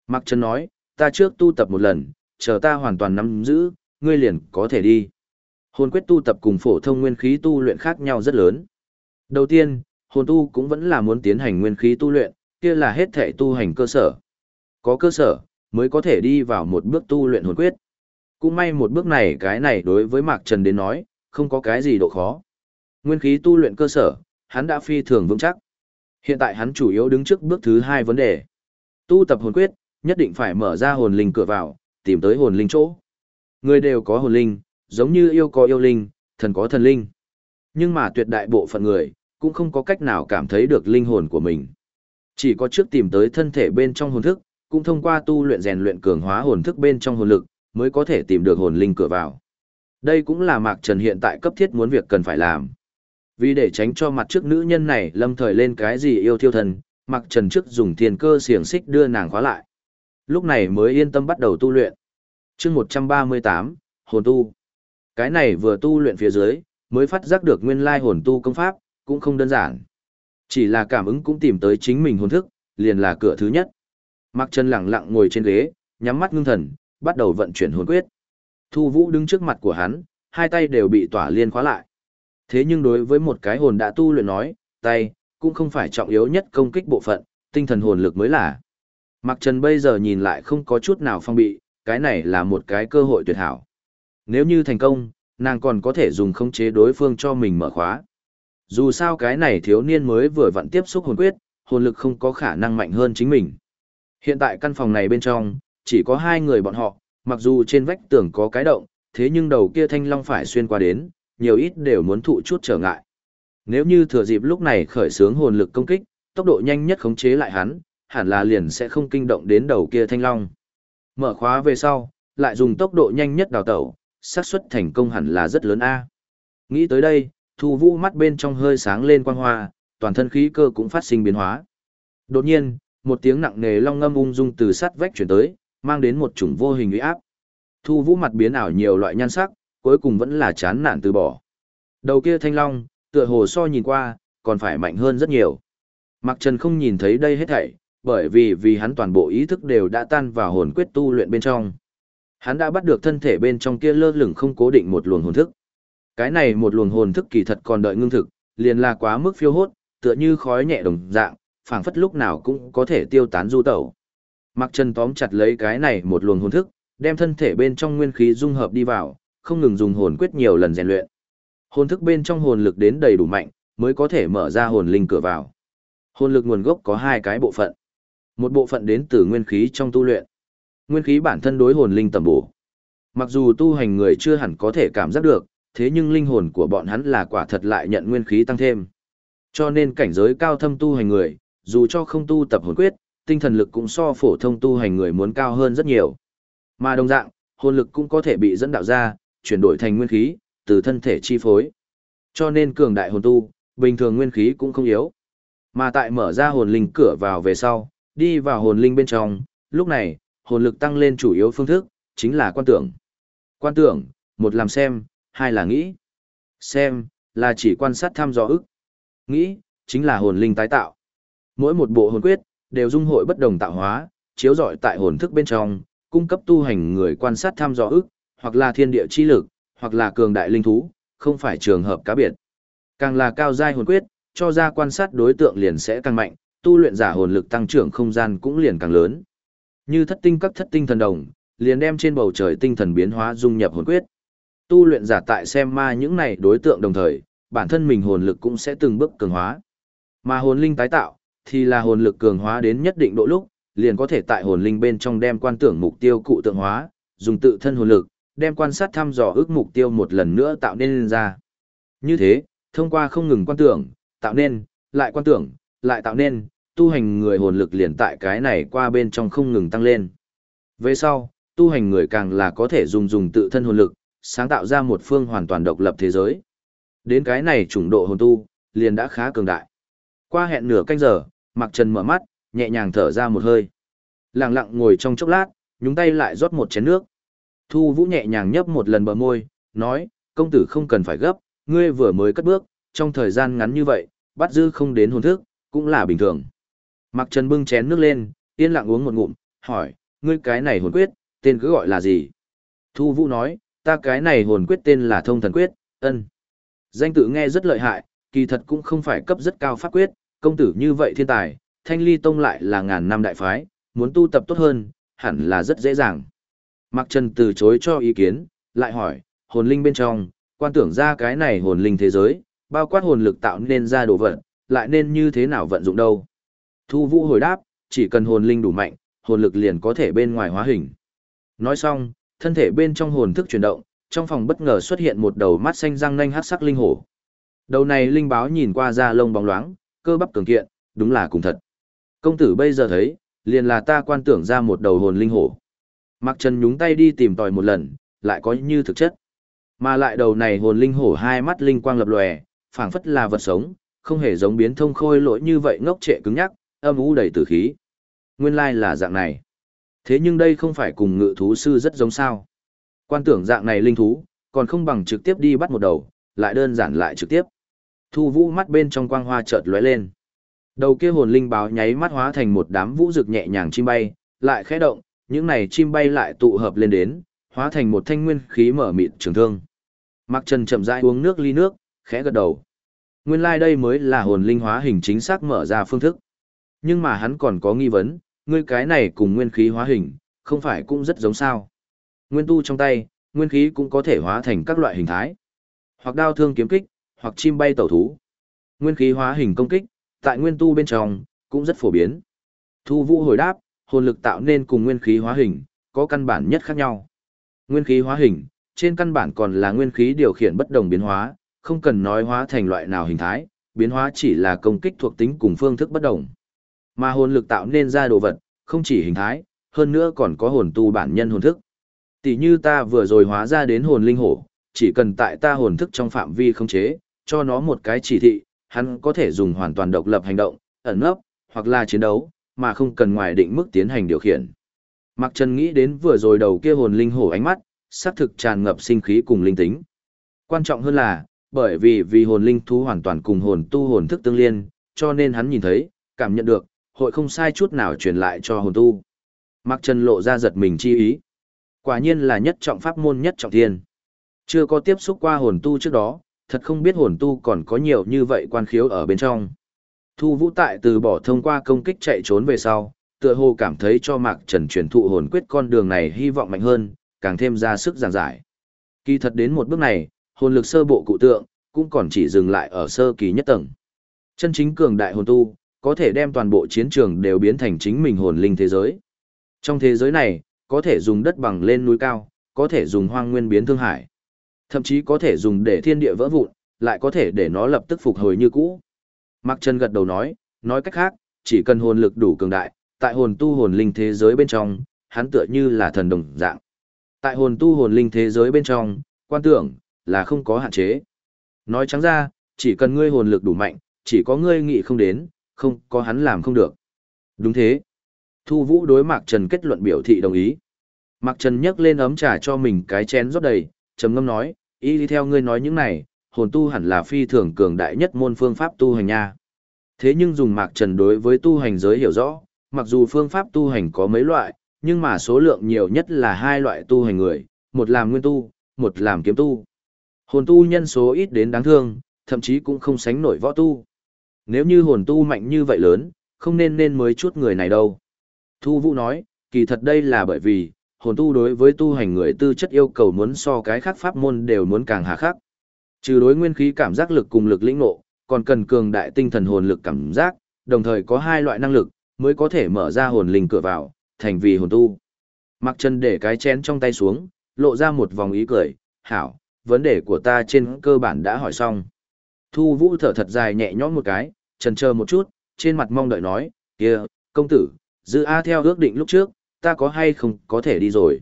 Mạc Trần nói, ta trước tu tập một lần, chờ ta hoàn toàn nắm giữ, ngươi liền có thể đi. Hồn quyết tu tập cùng phổ thông nguyên khí tu luyện khác nhau rất lớn. Đầu tiên, hồn tu cũng vẫn là muốn tiến hành nguyên khí tu luyện, kia là hết thể tu hành cơ sở. Có cơ sở, mới có thể đi vào một bước tu luyện hồn quyết. Cũng may một bước này cái này đối với Mạc Trần đến nói, không có cái gì độ khó. Nguyên khí tu luyện cơ sở, hắn đã phi thường vững chắc. Hiện tại hắn chủ yếu đứng trước bước thứ hai vấn đề. Tu tập hồn quyết, nhất định phải mở ra hồn linh cửa vào, tìm tới hồn linh chỗ. Người đều có hồn linh, giống như yêu có yêu linh, thần có thần linh. Nhưng mà tuyệt đại bộ phận người, cũng không có cách nào cảm thấy được linh hồn của mình. Chỉ có trước tìm tới thân thể bên trong hồn thức, cũng thông qua tu luyện rèn luyện cường hóa hồn thức bên trong hồn lực, mới có thể tìm được hồn linh cửa vào. Đây cũng là Mạc Trần hiện tại cấp thiết muốn việc cần phải làm. Vì để tránh cho mặt trước nữ nhân này lâm thời lên cái gì yêu thiêu thần, Mạc Trần trước dùng tiền cơ xiềng xích đưa nàng khóa lại. Lúc này mới yên tâm bắt đầu tu luyện chương 138, hồn tu. Cái này vừa tu luyện phía dưới, mới phát giác được nguyên lai hồn tu công pháp, cũng không đơn giản. Chỉ là cảm ứng cũng tìm tới chính mình hồn thức, liền là cửa thứ nhất. Mặc Trần lẳng lặng ngồi trên ghế, nhắm mắt ngưng thần, bắt đầu vận chuyển hồn quyết. Thu Vũ đứng trước mặt của hắn, hai tay đều bị tỏa liên khóa lại. Thế nhưng đối với một cái hồn đã tu luyện nói, tay, cũng không phải trọng yếu nhất công kích bộ phận, tinh thần hồn lực mới là. Mặc Trần bây giờ nhìn lại không có chút nào phong bị, cái này là một cái cơ hội tuyệt hảo. Nếu như thành công, nàng còn có thể dùng khống chế đối phương cho mình mở khóa. Dù sao cái này thiếu niên mới vừa vặn tiếp xúc hồn quyết, hồn lực không có khả năng mạnh hơn chính mình. Hiện tại căn phòng này bên trong, chỉ có hai người bọn họ, mặc dù trên vách tường có cái động, thế nhưng đầu kia thanh long phải xuyên qua đến, nhiều ít đều muốn thụ chút trở ngại. Nếu như thừa dịp lúc này khởi xướng hồn lực công kích, tốc độ nhanh nhất khống chế lại hắn, hẳn là liền sẽ không kinh động đến đầu kia thanh long. Mở khóa về sau, lại dùng tốc độ nhanh nhất đào tẩu, xác suất thành công hẳn là rất lớn a. Nghĩ tới đây, Thu Vũ mắt bên trong hơi sáng lên quang hoa, toàn thân khí cơ cũng phát sinh biến hóa. Đột nhiên, một tiếng nặng nề long ngâm ung dung từ sắt vách chuyển tới, mang đến một chủng vô hình uy áp. Thu Vũ mặt biến ảo nhiều loại nhan sắc, cuối cùng vẫn là chán nản từ bỏ. Đầu kia thanh long, tựa hồ so nhìn qua, còn phải mạnh hơn rất nhiều. Mặc Trần không nhìn thấy đây hết thảy, bởi vì vì hắn toàn bộ ý thức đều đã tan vào hồn quyết tu luyện bên trong. Hắn đã bắt được thân thể bên trong kia lơ lửng không cố định một luồng hồn thức. Cái này một luồng hồn thức kỳ thật còn đợi ngưng thực, liền là quá mức phiêu hốt, tựa như khói nhẹ đồng dạng, phảng phất lúc nào cũng có thể tiêu tán du tẩu. Mặc Trần tóm chặt lấy cái này một luồng hồn thức, đem thân thể bên trong nguyên khí dung hợp đi vào, không ngừng dùng hồn quyết nhiều lần rèn luyện. Hồn thức bên trong hồn lực đến đầy đủ mạnh, mới có thể mở ra hồn linh cửa vào. Hồn lực nguồn gốc có hai cái bộ phận. Một bộ phận đến từ nguyên khí trong tu luyện. Nguyên khí bản thân đối hồn linh tầm bổ. Mặc dù tu hành người chưa hẳn có thể cảm giác được, thế nhưng linh hồn của bọn hắn là quả thật lại nhận nguyên khí tăng thêm. Cho nên cảnh giới cao thâm tu hành người, dù cho không tu tập hồn quyết, tinh thần lực cũng so phổ thông tu hành người muốn cao hơn rất nhiều. Mà đồng dạng, hồn lực cũng có thể bị dẫn đạo ra, chuyển đổi thành nguyên khí, từ thân thể chi phối. Cho nên cường đại hồn tu, bình thường nguyên khí cũng không yếu. Mà tại mở ra hồn linh cửa vào về sau, đi vào hồn linh bên trong, lúc này, hồn lực tăng lên chủ yếu phương thức, chính là quan tưởng. Quan tưởng, một làm xem, hai là nghĩ. Xem, là chỉ quan sát thăm dò ức. Nghĩ, chính là hồn linh tái tạo. Mỗi một bộ hồn quyết, đều dung hội bất đồng tạo hóa, chiếu rọi tại hồn thức bên trong, cung cấp tu hành người quan sát thăm dò ức, hoặc là thiên địa chi lực, hoặc là cường đại linh thú, không phải trường hợp cá biệt. Càng là cao giai hồn quyết, cho ra quan sát đối tượng liền sẽ càng mạnh, tu luyện giả hồn lực tăng trưởng không gian cũng liền càng lớn. Như thất tinh các thất tinh thần đồng, liền đem trên bầu trời tinh thần biến hóa dung nhập hồn quyết. Tu luyện giả tại xem ma những này đối tượng đồng thời, bản thân mình hồn lực cũng sẽ từng bước cường hóa. Mà hồn linh tái tạo, thì là hồn lực cường hóa đến nhất định độ lúc, liền có thể tại hồn linh bên trong đem quan tưởng mục tiêu cụ tượng hóa, dùng tự thân hồn lực, đem quan sát thăm dò ước mục tiêu một lần nữa tạo nên ra. Như thế, thông qua không ngừng quan tưởng, tạo nên, lại quan tưởng, lại tạo nên, tu hành người hồn lực liền tại cái này qua bên trong không ngừng tăng lên. Về sau, tu hành người càng là có thể dùng dùng tự thân hồn lực, sáng tạo ra một phương hoàn toàn độc lập thế giới. Đến cái này chủng độ hồn tu, liền đã khá cường đại. Qua hẹn nửa canh giờ, Mạc Trần mở mắt, nhẹ nhàng thở ra một hơi. Lặng lặng ngồi trong chốc lát, nhúng tay lại rót một chén nước. Thu Vũ nhẹ nhàng nhấp một lần bờ môi, nói, công tử không cần phải gấp, ngươi vừa mới cất bước, trong thời gian ngắn như vậy, bắt dư không đến hồn thức, cũng là bình thường. Mạc Trần bưng chén nước lên, yên lặng uống một ngụm, hỏi, ngươi cái này hồn quyết, tên cứ gọi là gì? Thu Vũ nói, ta cái này hồn quyết tên là thông thần quyết, ân. Danh tự nghe rất lợi hại, kỳ thật cũng không phải cấp rất cao pháp quyết, công tử như vậy thiên tài, thanh ly tông lại là ngàn năm đại phái, muốn tu tập tốt hơn, hẳn là rất dễ dàng. Mạc Trần từ chối cho ý kiến, lại hỏi, hồn linh bên trong, quan tưởng ra cái này hồn linh thế giới, bao quát hồn lực tạo nên ra đồ vật, lại nên như thế nào vận dụng đâu. Thu Vũ hồi đáp, chỉ cần hồn linh đủ mạnh, hồn lực liền có thể bên ngoài hóa hình. Nói xong, thân thể bên trong hồn thức chuyển động, trong phòng bất ngờ xuất hiện một đầu mắt xanh răng nanh hắc sắc linh hổ. Đầu này linh báo nhìn qua da lông bóng loáng, cơ bắp cường kiện, đúng là cùng thật. Công tử bây giờ thấy, liền là ta quan tưởng ra một đầu hồn linh hổ. Mặc Trần nhúng tay đi tìm tòi một lần, lại có như thực chất. Mà lại đầu này hồn linh hổ hai mắt linh quang lập lòe, phảng phất là vật sống, không hề giống biến thông khôi lỗi như vậy ngốc trệ cứng nhắc, âm u đầy tử khí. Nguyên lai là dạng này. Thế nhưng đây không phải cùng ngự thú sư rất giống sao. Quan tưởng dạng này linh thú, còn không bằng trực tiếp đi bắt một đầu, lại đơn giản lại trực tiếp. Thu vũ mắt bên trong quang hoa chợt lóe lên. Đầu kia hồn linh báo nháy mắt hóa thành một đám vũ rực nhẹ nhàng chim bay, lại khẽ động, những này chim bay lại tụ hợp lên đến, hóa thành một thanh nguyên khí mở mịt trường thương. Mặc Trần chậm rãi uống nước ly nước, khẽ gật đầu. Nguyên lai like đây mới là hồn linh hóa hình chính xác mở ra phương thức. Nhưng mà hắn còn có nghi vấn, ngươi cái này cùng nguyên khí hóa hình, không phải cũng rất giống sao. Nguyên tu trong tay, nguyên khí cũng có thể hóa thành các loại hình thái. Hoặc đao thương kiếm kích, hoặc chim bay tẩu thú. Nguyên khí hóa hình công kích, tại nguyên tu bên trong, cũng rất phổ biến. Thu vũ hồi đáp, hồn lực tạo nên cùng nguyên khí hóa hình, có căn bản nhất khác nhau. Nguyên khí hóa hình, trên căn bản còn là nguyên khí điều khiển bất đồng biến hóa, không cần nói hóa thành loại nào hình thái, biến hóa chỉ là công kích thuộc tính cùng phương thức bất đồng. Mà hồn lực tạo nên ra đồ vật, không chỉ hình thái, hơn nữa còn có hồn tu bản nhân hồn thức. Tỷ như ta vừa rồi hóa ra đến hồn linh hổ, chỉ cần tại ta hồn thức trong phạm vi không chế, cho nó một cái chỉ thị, hắn có thể dùng hoàn toàn độc lập hành động, ẩn nấp, hoặc là chiến đấu, mà không cần ngoài định mức tiến hành điều khiển. Mạc Trần nghĩ đến vừa rồi đầu kia hồn linh hổ ánh mắt, sát thực tràn ngập sinh khí cùng linh tính. Quan trọng hơn là, bởi vì vì hồn linh thú hoàn toàn cùng hồn tu hồn thức tương liên, cho nên hắn nhìn thấy, cảm nhận được, hội không sai chút nào truyền lại cho hồn tu. Mạc Trần lộ ra giật mình chi ý. Quả nhiên là nhất trọng pháp môn nhất trọng thiên. Chưa có tiếp xúc qua hồn tu trước đó, thật không biết hồn tu còn có nhiều như vậy quan khiếu ở bên trong. Thu Vũ tại từ bỏ thông qua công kích chạy trốn về sau, tựa hồ cảm thấy cho Mạc Trần truyền thụ hồn quyết con đường này hy vọng mạnh hơn, càng thêm ra sức giảng giải. Kỳ thật đến một bước này, hồn lực sơ bộ cụ tượng, cũng còn chỉ dừng lại ở sơ kỳ nhất tầng. Chân chính cường đại hồn tu, có thể đem toàn bộ chiến trường đều biến thành chính mình hồn linh thế giới. Trong thế giới này, có thể dùng đất bằng lên núi cao, có thể dùng hoang nguyên biến thương hải. Thậm chí có thể dùng để thiên địa vỡ vụn, lại có thể để nó lập tức phục hồi như cũ. Mạc Trần gật đầu nói, nói cách khác, chỉ cần hồn lực đủ cường đại, tại hồn tu hồn linh thế giới bên trong, hắn tựa như là thần đồng dạng. Tại hồn tu hồn linh thế giới bên trong, quan tưởng là không có hạn chế. Nói trắng ra, chỉ cần ngươi hồn lực đủ mạnh, chỉ có ngươi nghĩ không đến, không có hắn làm không được. Đúng thế. Thu Vũ đối Mạc Trần kết luận biểu thị đồng ý. Mạc Trần nhấc lên ấm trà cho mình cái chén rót đầy, trầm ngâm nói, y đi theo ngươi nói những này, hồn tu hẳn là phi thường cường đại nhất môn phương pháp tu hành nha. Thế nhưng dùng Mạc Trần đối với tu hành giới hiểu rõ, mặc dù phương pháp tu hành có mấy loại, nhưng mà số lượng nhiều nhất là hai loại tu hành người, một làm nguyên tu, một làm kiếm tu. Hồn tu nhân số ít đến đáng thương, thậm chí cũng không sánh nổi võ tu. Nếu như hồn tu mạnh như vậy lớn, không nên nên mới chút người này đâu. Thu Vũ nói, kỳ thật đây là bởi vì, hồn tu đối với tu hành người tư chất yêu cầu muốn so cái khác pháp môn đều muốn càng hà khắc. Trừ đối nguyên khí cảm giác lực cùng lực lĩnh ngộ, còn cần cường đại tinh thần hồn lực cảm giác, đồng thời có hai loại năng lực, mới có thể mở ra hồn linh cửa vào, thành vì hồn tu. Mặc chân để cái chén trong tay xuống, lộ ra một vòng ý cười, hảo, vấn đề của ta trên cơ bản đã hỏi xong. Thu vũ thở thật dài nhẹ nhõm một cái, trần chờ một chút, trên mặt mong đợi nói, kia, công tử, giữ A theo ước định lúc trước, ta có hay không có thể đi rồi.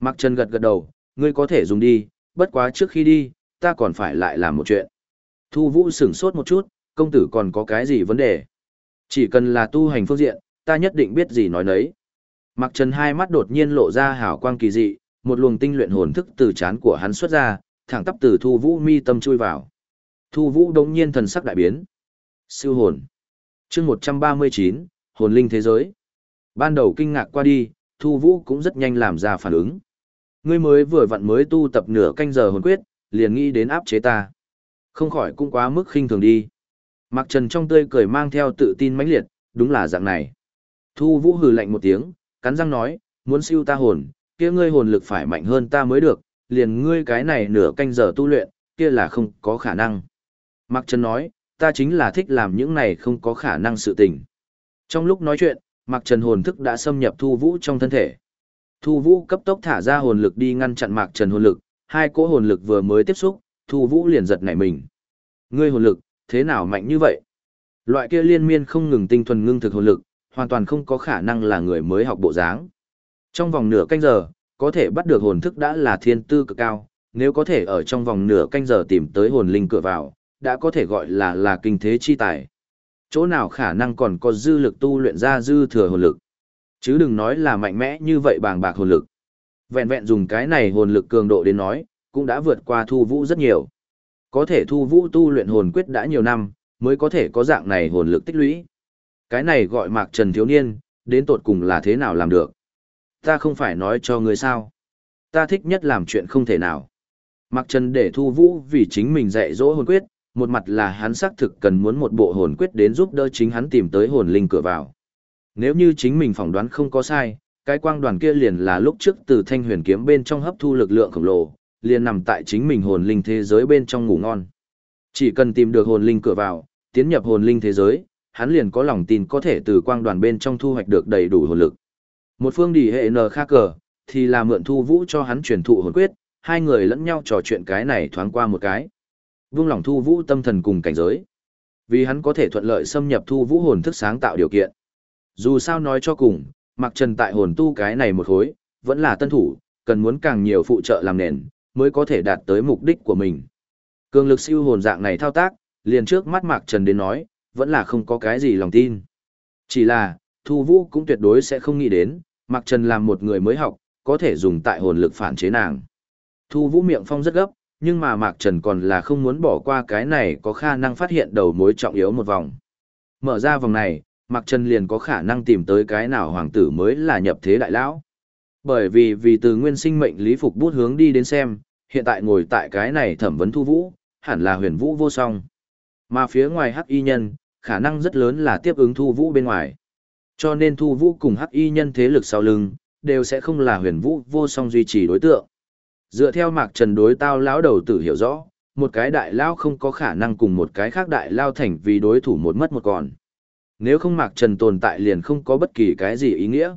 Mặc Trần gật gật đầu, ngươi có thể dùng đi, bất quá trước khi đi, ta còn phải lại làm một chuyện. Thu Vũ sửng sốt một chút, công tử còn có cái gì vấn đề? Chỉ cần là tu hành phương diện, ta nhất định biết gì nói nấy. Mặc Trần hai mắt đột nhiên lộ ra hào quang kỳ dị, một luồng tinh luyện hồn thức từ chán của hắn xuất ra, thẳng tắp từ Thu Vũ mi tâm chui vào. Thu Vũ đống nhiên thần sắc đại biến. Siêu hồn. Chương 139, hồn linh thế giới. Ban đầu kinh ngạc qua đi, Thu Vũ cũng rất nhanh làm ra phản ứng. Ngươi mới vừa vặn mới tu tập nửa canh giờ hồn quyết, liền nghĩ đến áp chế ta. Không khỏi cũng quá mức khinh thường đi. Mặc Trần trong tươi cười mang theo tự tin mãnh liệt, đúng là dạng này. Thu Vũ hừ lạnh một tiếng, cắn răng nói, muốn siêu ta hồn, kia ngươi hồn lực phải mạnh hơn ta mới được, liền ngươi cái này nửa canh giờ tu luyện, kia là không có khả năng. Mạc Trần nói, ta chính là thích làm những này không có khả năng sự tình. Trong lúc nói chuyện, Mạc Trần hồn thức đã xâm nhập Thu Vũ trong thân thể. Thu Vũ cấp tốc thả ra hồn lực đi ngăn chặn Mạc Trần hồn lực, hai cỗ hồn lực vừa mới tiếp xúc, Thu Vũ liền giật nảy mình. Ngươi hồn lực, thế nào mạnh như vậy? Loại kia liên miên không ngừng tinh thuần ngưng thực hồn lực, hoàn toàn không có khả năng là người mới học bộ dáng. Trong vòng nửa canh giờ, có thể bắt được hồn thức đã là thiên tư cực cao, nếu có thể ở trong vòng nửa canh giờ tìm tới hồn linh cửa vào, đã có thể gọi là là kinh thế chi tài. Chỗ nào khả năng còn có dư lực tu luyện ra dư thừa hồn lực. Chứ đừng nói là mạnh mẽ như vậy bàng bạc hồn lực. Vẹn vẹn dùng cái này hồn lực cường độ đến nói, cũng đã vượt qua thu vũ rất nhiều. Có thể thu vũ tu luyện hồn quyết đã nhiều năm, mới có thể có dạng này hồn lực tích lũy. Cái này gọi mạc trần thiếu niên, đến tột cùng là thế nào làm được. Ta không phải nói cho người sao. Ta thích nhất làm chuyện không thể nào. Mạc trần để thu vũ vì chính mình dạy dỗ hồn quyết, một mặt là hắn xác thực cần muốn một bộ hồn quyết đến giúp đỡ chính hắn tìm tới hồn linh cửa vào. Nếu như chính mình phỏng đoán không có sai, cái quang đoàn kia liền là lúc trước từ thanh huyền kiếm bên trong hấp thu lực lượng khổng lồ, liền nằm tại chính mình hồn linh thế giới bên trong ngủ ngon. Chỉ cần tìm được hồn linh cửa vào, tiến nhập hồn linh thế giới, hắn liền có lòng tin có thể từ quang đoàn bên trong thu hoạch được đầy đủ hồn lực. Một phương đi hệ n khác cờ, thì là mượn thu vũ cho hắn truyền thụ hồn quyết, hai người lẫn nhau trò chuyện cái này thoáng qua một cái. Vung lòng thu vũ tâm thần cùng cảnh giới. Vì hắn có thể thuận lợi xâm nhập thu vũ hồn thức sáng tạo điều kiện. Dù sao nói cho cùng, mặc trần tại hồn tu cái này một khối, vẫn là tân thủ, cần muốn càng nhiều phụ trợ làm nền, mới có thể đạt tới mục đích của mình. Cường lực siêu hồn dạng này thao tác, liền trước mắt Mạc Trần đến nói, vẫn là không có cái gì lòng tin. Chỉ là, Thu Vũ cũng tuyệt đối sẽ không nghĩ đến, Mạc Trần làm một người mới học, có thể dùng tại hồn lực phản chế nàng. Thu Vũ miệng phong rất gấp, nhưng mà Mạc Trần còn là không muốn bỏ qua cái này có khả năng phát hiện đầu mối trọng yếu một vòng. Mở ra vòng này, Mạc Trần liền có khả năng tìm tới cái nào hoàng tử mới là nhập thế đại lão. Bởi vì vì từ nguyên sinh mệnh lý phục bút hướng đi đến xem, hiện tại ngồi tại cái này thẩm vấn thu vũ, hẳn là huyền vũ vô song. Mà phía ngoài hắc y nhân, khả năng rất lớn là tiếp ứng thu vũ bên ngoài. Cho nên thu vũ cùng hắc y nhân thế lực sau lưng, đều sẽ không là huyền vũ vô song duy trì đối tượng. Dựa theo mạc trần đối tao lão đầu tử hiểu rõ, một cái đại lao không có khả năng cùng một cái khác đại lao thành vì đối thủ một mất một còn. Nếu không mạc trần tồn tại liền không có bất kỳ cái gì ý nghĩa.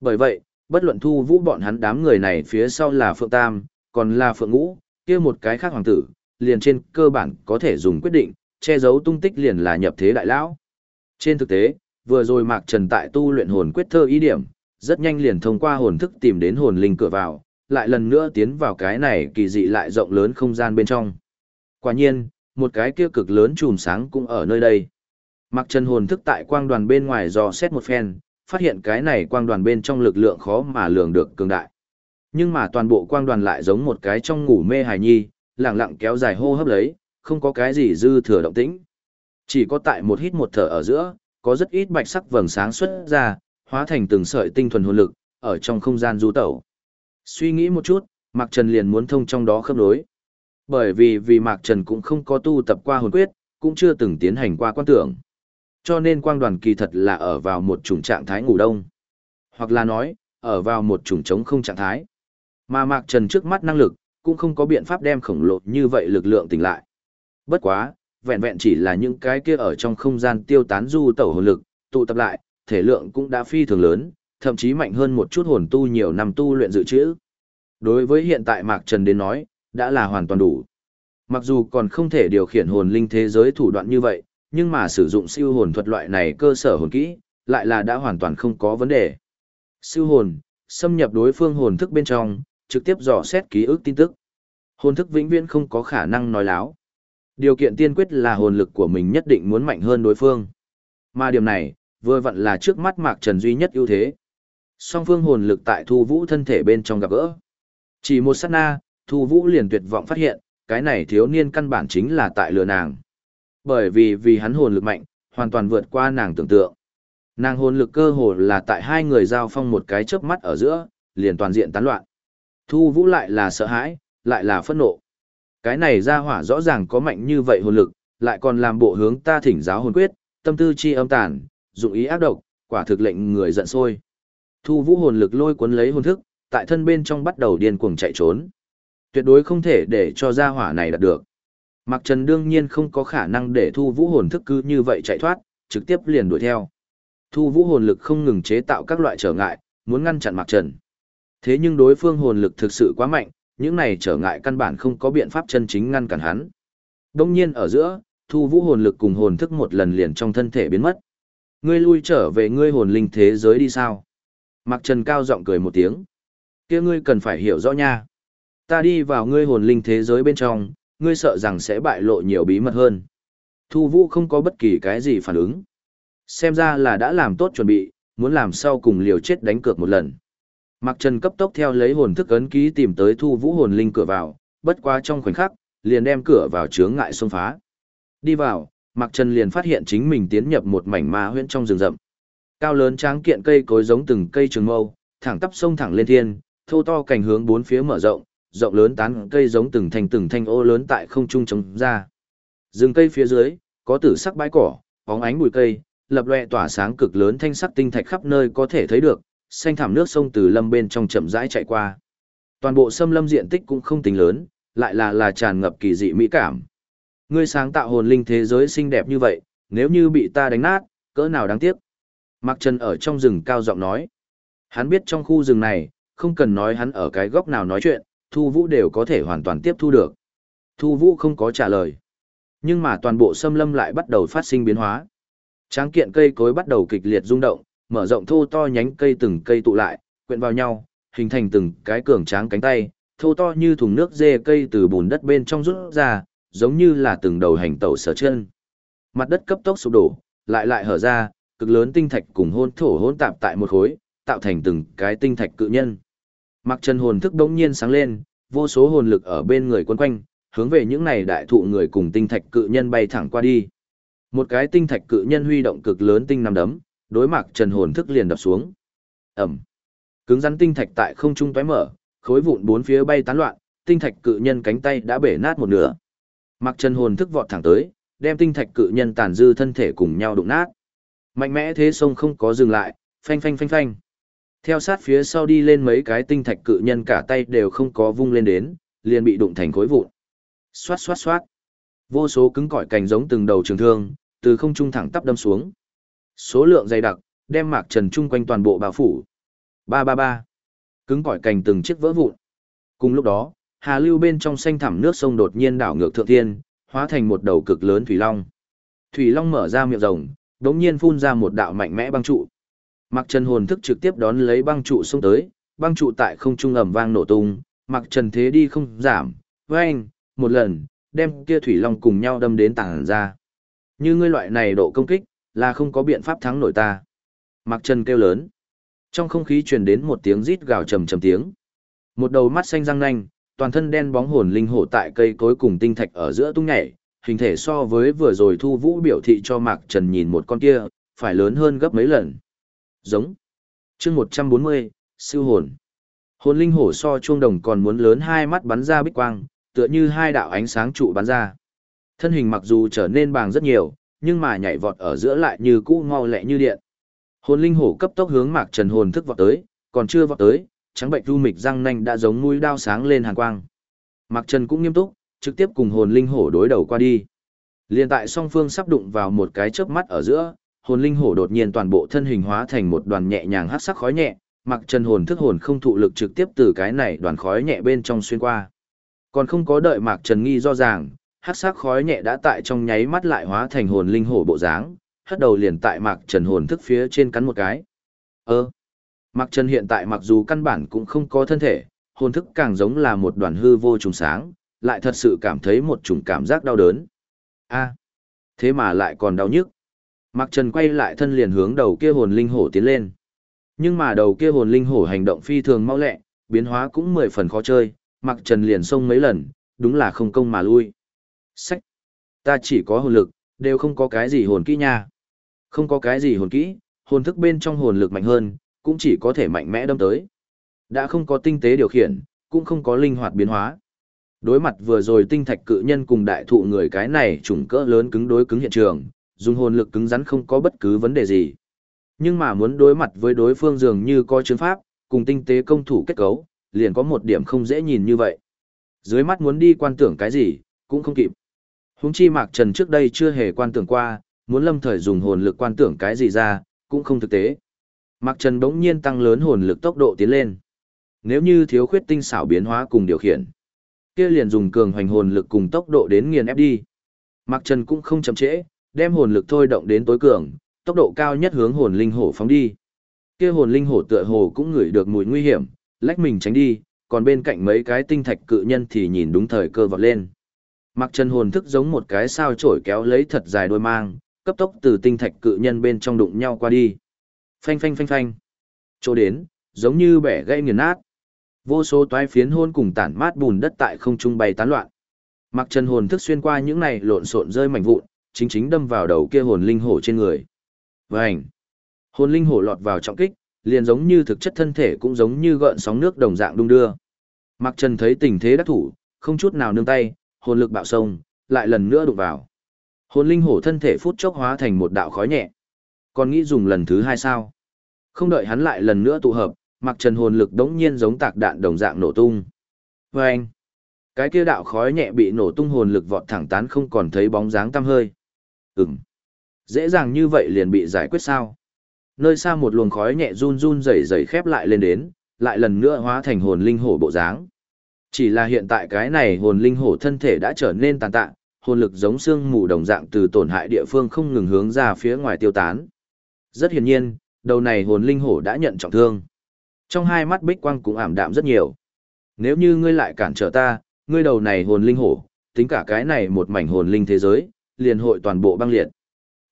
Bởi vậy, bất luận thu vũ bọn hắn đám người này phía sau là Phượng Tam, còn là Phượng Ngũ, kia một cái khác hoàng tử, liền trên cơ bản có thể dùng quyết định, che giấu tung tích liền là nhập thế đại lão. Trên thực tế, vừa rồi Mạc Trần tại tu luyện hồn quyết thơ ý điểm, rất nhanh liền thông qua hồn thức tìm đến hồn linh cửa vào, lại lần nữa tiến vào cái này kỳ dị lại rộng lớn không gian bên trong. Quả nhiên, một cái kia cực lớn chùm sáng cũng ở nơi đây. Mạc Trần hồn thức tại quang đoàn bên ngoài dò xét một phen, phát hiện cái này quang đoàn bên trong lực lượng khó mà lường được cường đại. Nhưng mà toàn bộ quang đoàn lại giống một cái trong ngủ mê hài nhi, lặng lặng kéo dài hô hấp lấy, không có cái gì dư thừa động tĩnh. Chỉ có tại một hít một thở ở giữa, có rất ít bạch sắc vầng sáng xuất ra, hóa thành từng sợi tinh thuần hồn lực, ở trong không gian du tẩu. Suy nghĩ một chút, Mạc Trần liền muốn thông trong đó khớp nối. Bởi vì vì Mạc Trần cũng không có tu tập qua hồn quyết, cũng chưa từng tiến hành qua quan tưởng. Cho nên quang đoàn kỳ thật là ở vào một chủng trạng thái ngủ đông. Hoặc là nói, ở vào một chủng trống không trạng thái. Mà Mạc Trần trước mắt năng lực, cũng không có biện pháp đem khổng lồ như vậy lực lượng tỉnh lại. Bất quá, vẹn vẹn chỉ là những cái kia ở trong không gian tiêu tán du tẩu hồn lực, tụ tập lại, thể lượng cũng đã phi thường lớn, thậm chí mạnh hơn một chút hồn tu nhiều năm tu luyện dự trữ. Đối với hiện tại Mạc Trần đến nói, đã là hoàn toàn đủ. Mặc dù còn không thể điều khiển hồn linh thế giới thủ đoạn như vậy, nhưng mà sử dụng siêu hồn thuật loại này cơ sở hồn kỹ, lại là đã hoàn toàn không có vấn đề. Siêu hồn, xâm nhập đối phương hồn thức bên trong, trực tiếp dò xét ký ức tin tức. Hồn thức vĩnh viễn không có khả năng nói láo. Điều kiện tiên quyết là hồn lực của mình nhất định muốn mạnh hơn đối phương. Mà điểm này, vừa vặn là trước mắt Mạc Trần duy nhất ưu thế. Song phương hồn lực tại Thu Vũ thân thể bên trong gặp gỡ. Chỉ một sát na, Thu Vũ liền tuyệt vọng phát hiện, cái này thiếu niên căn bản chính là tại lừa nàng. Bởi vì vì hắn hồn lực mạnh, hoàn toàn vượt qua nàng tưởng tượng. Nàng hồn lực cơ hồ là tại hai người giao phong một cái chớp mắt ở giữa, liền toàn diện tán loạn. Thu Vũ lại là sợ hãi, lại là phẫn nộ. Cái này ra hỏa rõ ràng có mạnh như vậy hồn lực, lại còn làm bộ hướng ta thỉnh giáo hồn quyết, tâm tư chi âm tàn, dụng ý ác độc, quả thực lệnh người giận sôi. Thu Vũ hồn lực lôi cuốn lấy hồn thức, tại thân bên trong bắt đầu điên cuồng chạy trốn. Tuyệt đối không thể để cho gia hỏa này đạt được. Mạc Trần đương nhiên không có khả năng để Thu Vũ hồn thức cứ như vậy chạy thoát, trực tiếp liền đuổi theo. Thu Vũ hồn lực không ngừng chế tạo các loại trở ngại, muốn ngăn chặn Mạc Trần. Thế nhưng đối phương hồn lực thực sự quá mạnh, những này trở ngại căn bản không có biện pháp chân chính ngăn cản hắn. Đông nhiên ở giữa, Thu Vũ hồn lực cùng hồn thức một lần liền trong thân thể biến mất. Ngươi lui trở về ngươi hồn linh thế giới đi sao? Mạc Trần cao giọng cười một tiếng. kia ngươi cần phải hiểu rõ nha. Ta đi vào ngươi hồn linh thế giới bên trong, ngươi sợ rằng sẽ bại lộ nhiều bí mật hơn. Thu Vũ không có bất kỳ cái gì phản ứng. Xem ra là đã làm tốt chuẩn bị, muốn làm sau cùng liều chết đánh cược một lần. Mạc Trần cấp tốc theo lấy hồn thức ấn ký tìm tới Thu Vũ hồn linh cửa vào, bất quá trong khoảnh khắc, liền đem cửa vào chướng ngại xông phá. Đi vào, Mạc Trần liền phát hiện chính mình tiến nhập một mảnh ma huyễn trong rừng rậm. Cao lớn tráng kiện cây cối giống từng cây trường mâu, thẳng tắp sông thẳng lên thiên, thô to cành hướng bốn phía mở rộng, rộng lớn tán cây giống từng thành từng thanh ô lớn tại không trung trống ra. Rừng cây phía dưới, có tử sắc bãi cỏ, bóng ánh bụi cây, lập loè tỏa sáng cực lớn thanh sắc tinh thạch khắp nơi có thể thấy được, xanh thảm nước sông từ lâm bên trong chậm rãi chạy qua. Toàn bộ xâm lâm diện tích cũng không tính lớn, lại là là tràn ngập kỳ dị mỹ cảm. Ngươi sáng tạo hồn linh thế giới xinh đẹp như vậy, nếu như bị ta đánh nát, cỡ nào đáng tiếc. Mạc Trần ở trong rừng cao giọng nói. Hắn biết trong khu rừng này, không cần nói hắn ở cái góc nào nói chuyện, Thu Vũ đều có thể hoàn toàn tiếp thu được. Thu Vũ không có trả lời. Nhưng mà toàn bộ sâm lâm lại bắt đầu phát sinh biến hóa. Tráng kiện cây cối bắt đầu kịch liệt rung động, mở rộng thô to nhánh cây từng cây tụ lại, quyện vào nhau, hình thành từng cái cường tráng cánh tay, thô to như thùng nước dê cây từ bùn đất bên trong rút ra, giống như là từng đầu hành tẩu sở chân. Mặt đất cấp tốc sụp đổ, lại lại hở ra, cực lớn tinh thạch cùng hôn thổ hôn tạp tại một khối, tạo thành từng cái tinh thạch cự nhân. Mặc chân hồn thức đống nhiên sáng lên, vô số hồn lực ở bên người quấn quanh, hướng về những này đại thụ người cùng tinh thạch cự nhân bay thẳng qua đi. Một cái tinh thạch cự nhân huy động cực lớn tinh nằm đấm, đối mặt trần hồn thức liền đập xuống. Ẩm. Cứng rắn tinh thạch tại không trung tóe mở, khối vụn bốn phía bay tán loạn, tinh thạch cự nhân cánh tay đã bể nát một nửa. Mặc trần hồn thức vọt thẳng tới, đem tinh thạch cự nhân tàn dư thân thể cùng nhau đụng nát. Mạnh mẽ thế sông không có dừng lại, phanh phanh phanh phanh. Theo sát phía sau đi lên mấy cái tinh thạch cự nhân cả tay đều không có vung lên đến, liền bị đụng thành khối vụn. Xoát xoát xoát. Vô số cứng cỏi cành giống từng đầu trường thương, từ không trung thẳng tắp đâm xuống. Số lượng dày đặc, đem mạc trần chung quanh toàn bộ bao phủ. Ba ba ba. Cứng cỏi cành từng chiếc vỡ vụn. Cùng lúc đó, hà lưu bên trong xanh thẳm nước sông đột nhiên đảo ngược thượng thiên, hóa thành một đầu cực lớn thủy long. Thủy long mở ra miệng rồng, đống nhiên phun ra một đạo mạnh mẽ băng trụ. Mạc Trần hồn thức trực tiếp đón lấy băng trụ xông tới, băng trụ tại không trung ầm vang nổ tung, Mạc Trần thế đi không giảm, vang, một lần, đem kia thủy long cùng nhau đâm đến tảng ra. Như ngươi loại này độ công kích, là không có biện pháp thắng nổi ta. Mạc Trần kêu lớn. Trong không khí truyền đến một tiếng rít gào trầm trầm tiếng. Một đầu mắt xanh răng nanh, toàn thân đen bóng hồn linh hổ tại cây cối cùng tinh thạch ở giữa tung nhảy, hình thể so với vừa rồi Thu Vũ biểu thị cho Mạc Trần nhìn một con kia, phải lớn hơn gấp mấy lần. Giống. Chương 140, siêu hồn. Hồn linh hổ so chuông đồng còn muốn lớn hai mắt bắn ra bích quang, tựa như hai đạo ánh sáng trụ bắn ra. Thân hình mặc dù trở nên bàng rất nhiều, nhưng mà nhảy vọt ở giữa lại như cũ mau lẹ như điện. Hồn linh hổ cấp tốc hướng Mạc Trần hồn thức vọt tới, còn chưa vọt tới, trắng bệnh du mịch răng nanh đã giống mũi đao sáng lên hàng quang. Mạc Trần cũng nghiêm túc, trực tiếp cùng hồn linh hổ đối đầu qua đi. Liên tại song phương sắp đụng vào một cái chớp mắt ở giữa, hồn linh hổ đột nhiên toàn bộ thân hình hóa thành một đoàn nhẹ nhàng hắc sắc khói nhẹ, Mạc Trần hồn thức hồn không thụ lực trực tiếp từ cái này đoàn khói nhẹ bên trong xuyên qua. Còn không có đợi Mạc Trần nghi do ràng, hắc sắc khói nhẹ đã tại trong nháy mắt lại hóa thành hồn linh hổ bộ dáng, hất đầu liền tại Mạc Trần hồn thức phía trên cắn một cái. Ơ. Mạc Trần hiện tại mặc dù căn bản cũng không có thân thể, hồn thức càng giống là một đoàn hư vô trùng sáng, lại thật sự cảm thấy một chủng cảm giác đau đớn. A. thế mà lại còn đau nhức. Mạc Trần quay lại thân liền hướng đầu kia hồn linh hổ tiến lên. Nhưng mà đầu kia hồn linh hổ hành động phi thường mau lẹ, biến hóa cũng mười phần khó chơi, Mạc Trần liền xông mấy lần, đúng là không công mà lui. Sách! Ta chỉ có hồn lực, đều không có cái gì hồn kỹ nha. Không có cái gì hồn kỹ, hồn thức bên trong hồn lực mạnh hơn, cũng chỉ có thể mạnh mẽ đâm tới. Đã không có tinh tế điều khiển, cũng không có linh hoạt biến hóa. Đối mặt vừa rồi tinh thạch cự nhân cùng đại thụ người cái này trùng cỡ lớn cứng đối cứng hiện trường, dùng hồn lực cứng rắn không có bất cứ vấn đề gì. Nhưng mà muốn đối mặt với đối phương dường như có chứng pháp, cùng tinh tế công thủ kết cấu, liền có một điểm không dễ nhìn như vậy. Dưới mắt muốn đi quan tưởng cái gì, cũng không kịp. Húng chi Mạc Trần trước đây chưa hề quan tưởng qua, muốn lâm thời dùng hồn lực quan tưởng cái gì ra, cũng không thực tế. Mạc Trần đống nhiên tăng lớn hồn lực tốc độ tiến lên. Nếu như thiếu khuyết tinh xảo biến hóa cùng điều khiển, kia liền dùng cường hoành hồn lực cùng tốc độ đến nghiền ép đi. Mạc Trần cũng không chậm trễ, đem hồn lực thôi động đến tối cường, tốc độ cao nhất hướng hồn linh hổ phóng đi. Kia hồn linh hổ tựa hồ cũng ngửi được mùi nguy hiểm, lách mình tránh đi, còn bên cạnh mấy cái tinh thạch cự nhân thì nhìn đúng thời cơ vọt lên. Mặc Trần hồn thức giống một cái sao chổi kéo lấy thật dài đôi mang, cấp tốc từ tinh thạch cự nhân bên trong đụng nhau qua đi. Phanh phanh phanh phanh. Chỗ đến, giống như bẻ gãy nghiền nát. Vô số toái phiến hôn cùng tản mát bùn đất tại không trung bay tán loạn. Mặc chân hồn thức xuyên qua những này lộn xộn rơi mảnh vụn, chính chính đâm vào đầu kia hồn linh hổ trên người. Vành. Hồn linh hổ lọt vào trọng kích, liền giống như thực chất thân thể cũng giống như gợn sóng nước đồng dạng đung đưa. Mặc Trần thấy tình thế đắc thủ, không chút nào nương tay, hồn lực bạo sông, lại lần nữa đụng vào. Hồn linh hổ thân thể phút chốc hóa thành một đạo khói nhẹ. Còn nghĩ dùng lần thứ hai sao? Không đợi hắn lại lần nữa tụ hợp, Mặc Trần hồn lực đống nhiên giống tạc đạn đồng dạng nổ tung. Và anh, cái kia đạo khói nhẹ bị nổ tung hồn lực vọt thẳng tán không còn thấy bóng dáng tăm hơi. Ừm, dễ dàng như vậy liền bị giải quyết sao? Nơi xa một luồng khói nhẹ run run rẩy rẩy khép lại lên đến, lại lần nữa hóa thành hồn linh hổ bộ dáng. Chỉ là hiện tại cái này hồn linh hổ thân thể đã trở nên tàn tạ, hồn lực giống xương mù đồng dạng từ tổn hại địa phương không ngừng hướng ra phía ngoài tiêu tán. Rất hiển nhiên, đầu này hồn linh hổ đã nhận trọng thương. Trong hai mắt bích quang cũng ảm đạm rất nhiều. Nếu như ngươi lại cản trở ta, ngươi đầu này hồn linh hổ, tính cả cái này một mảnh hồn linh thế giới, liền hội toàn bộ băng liệt.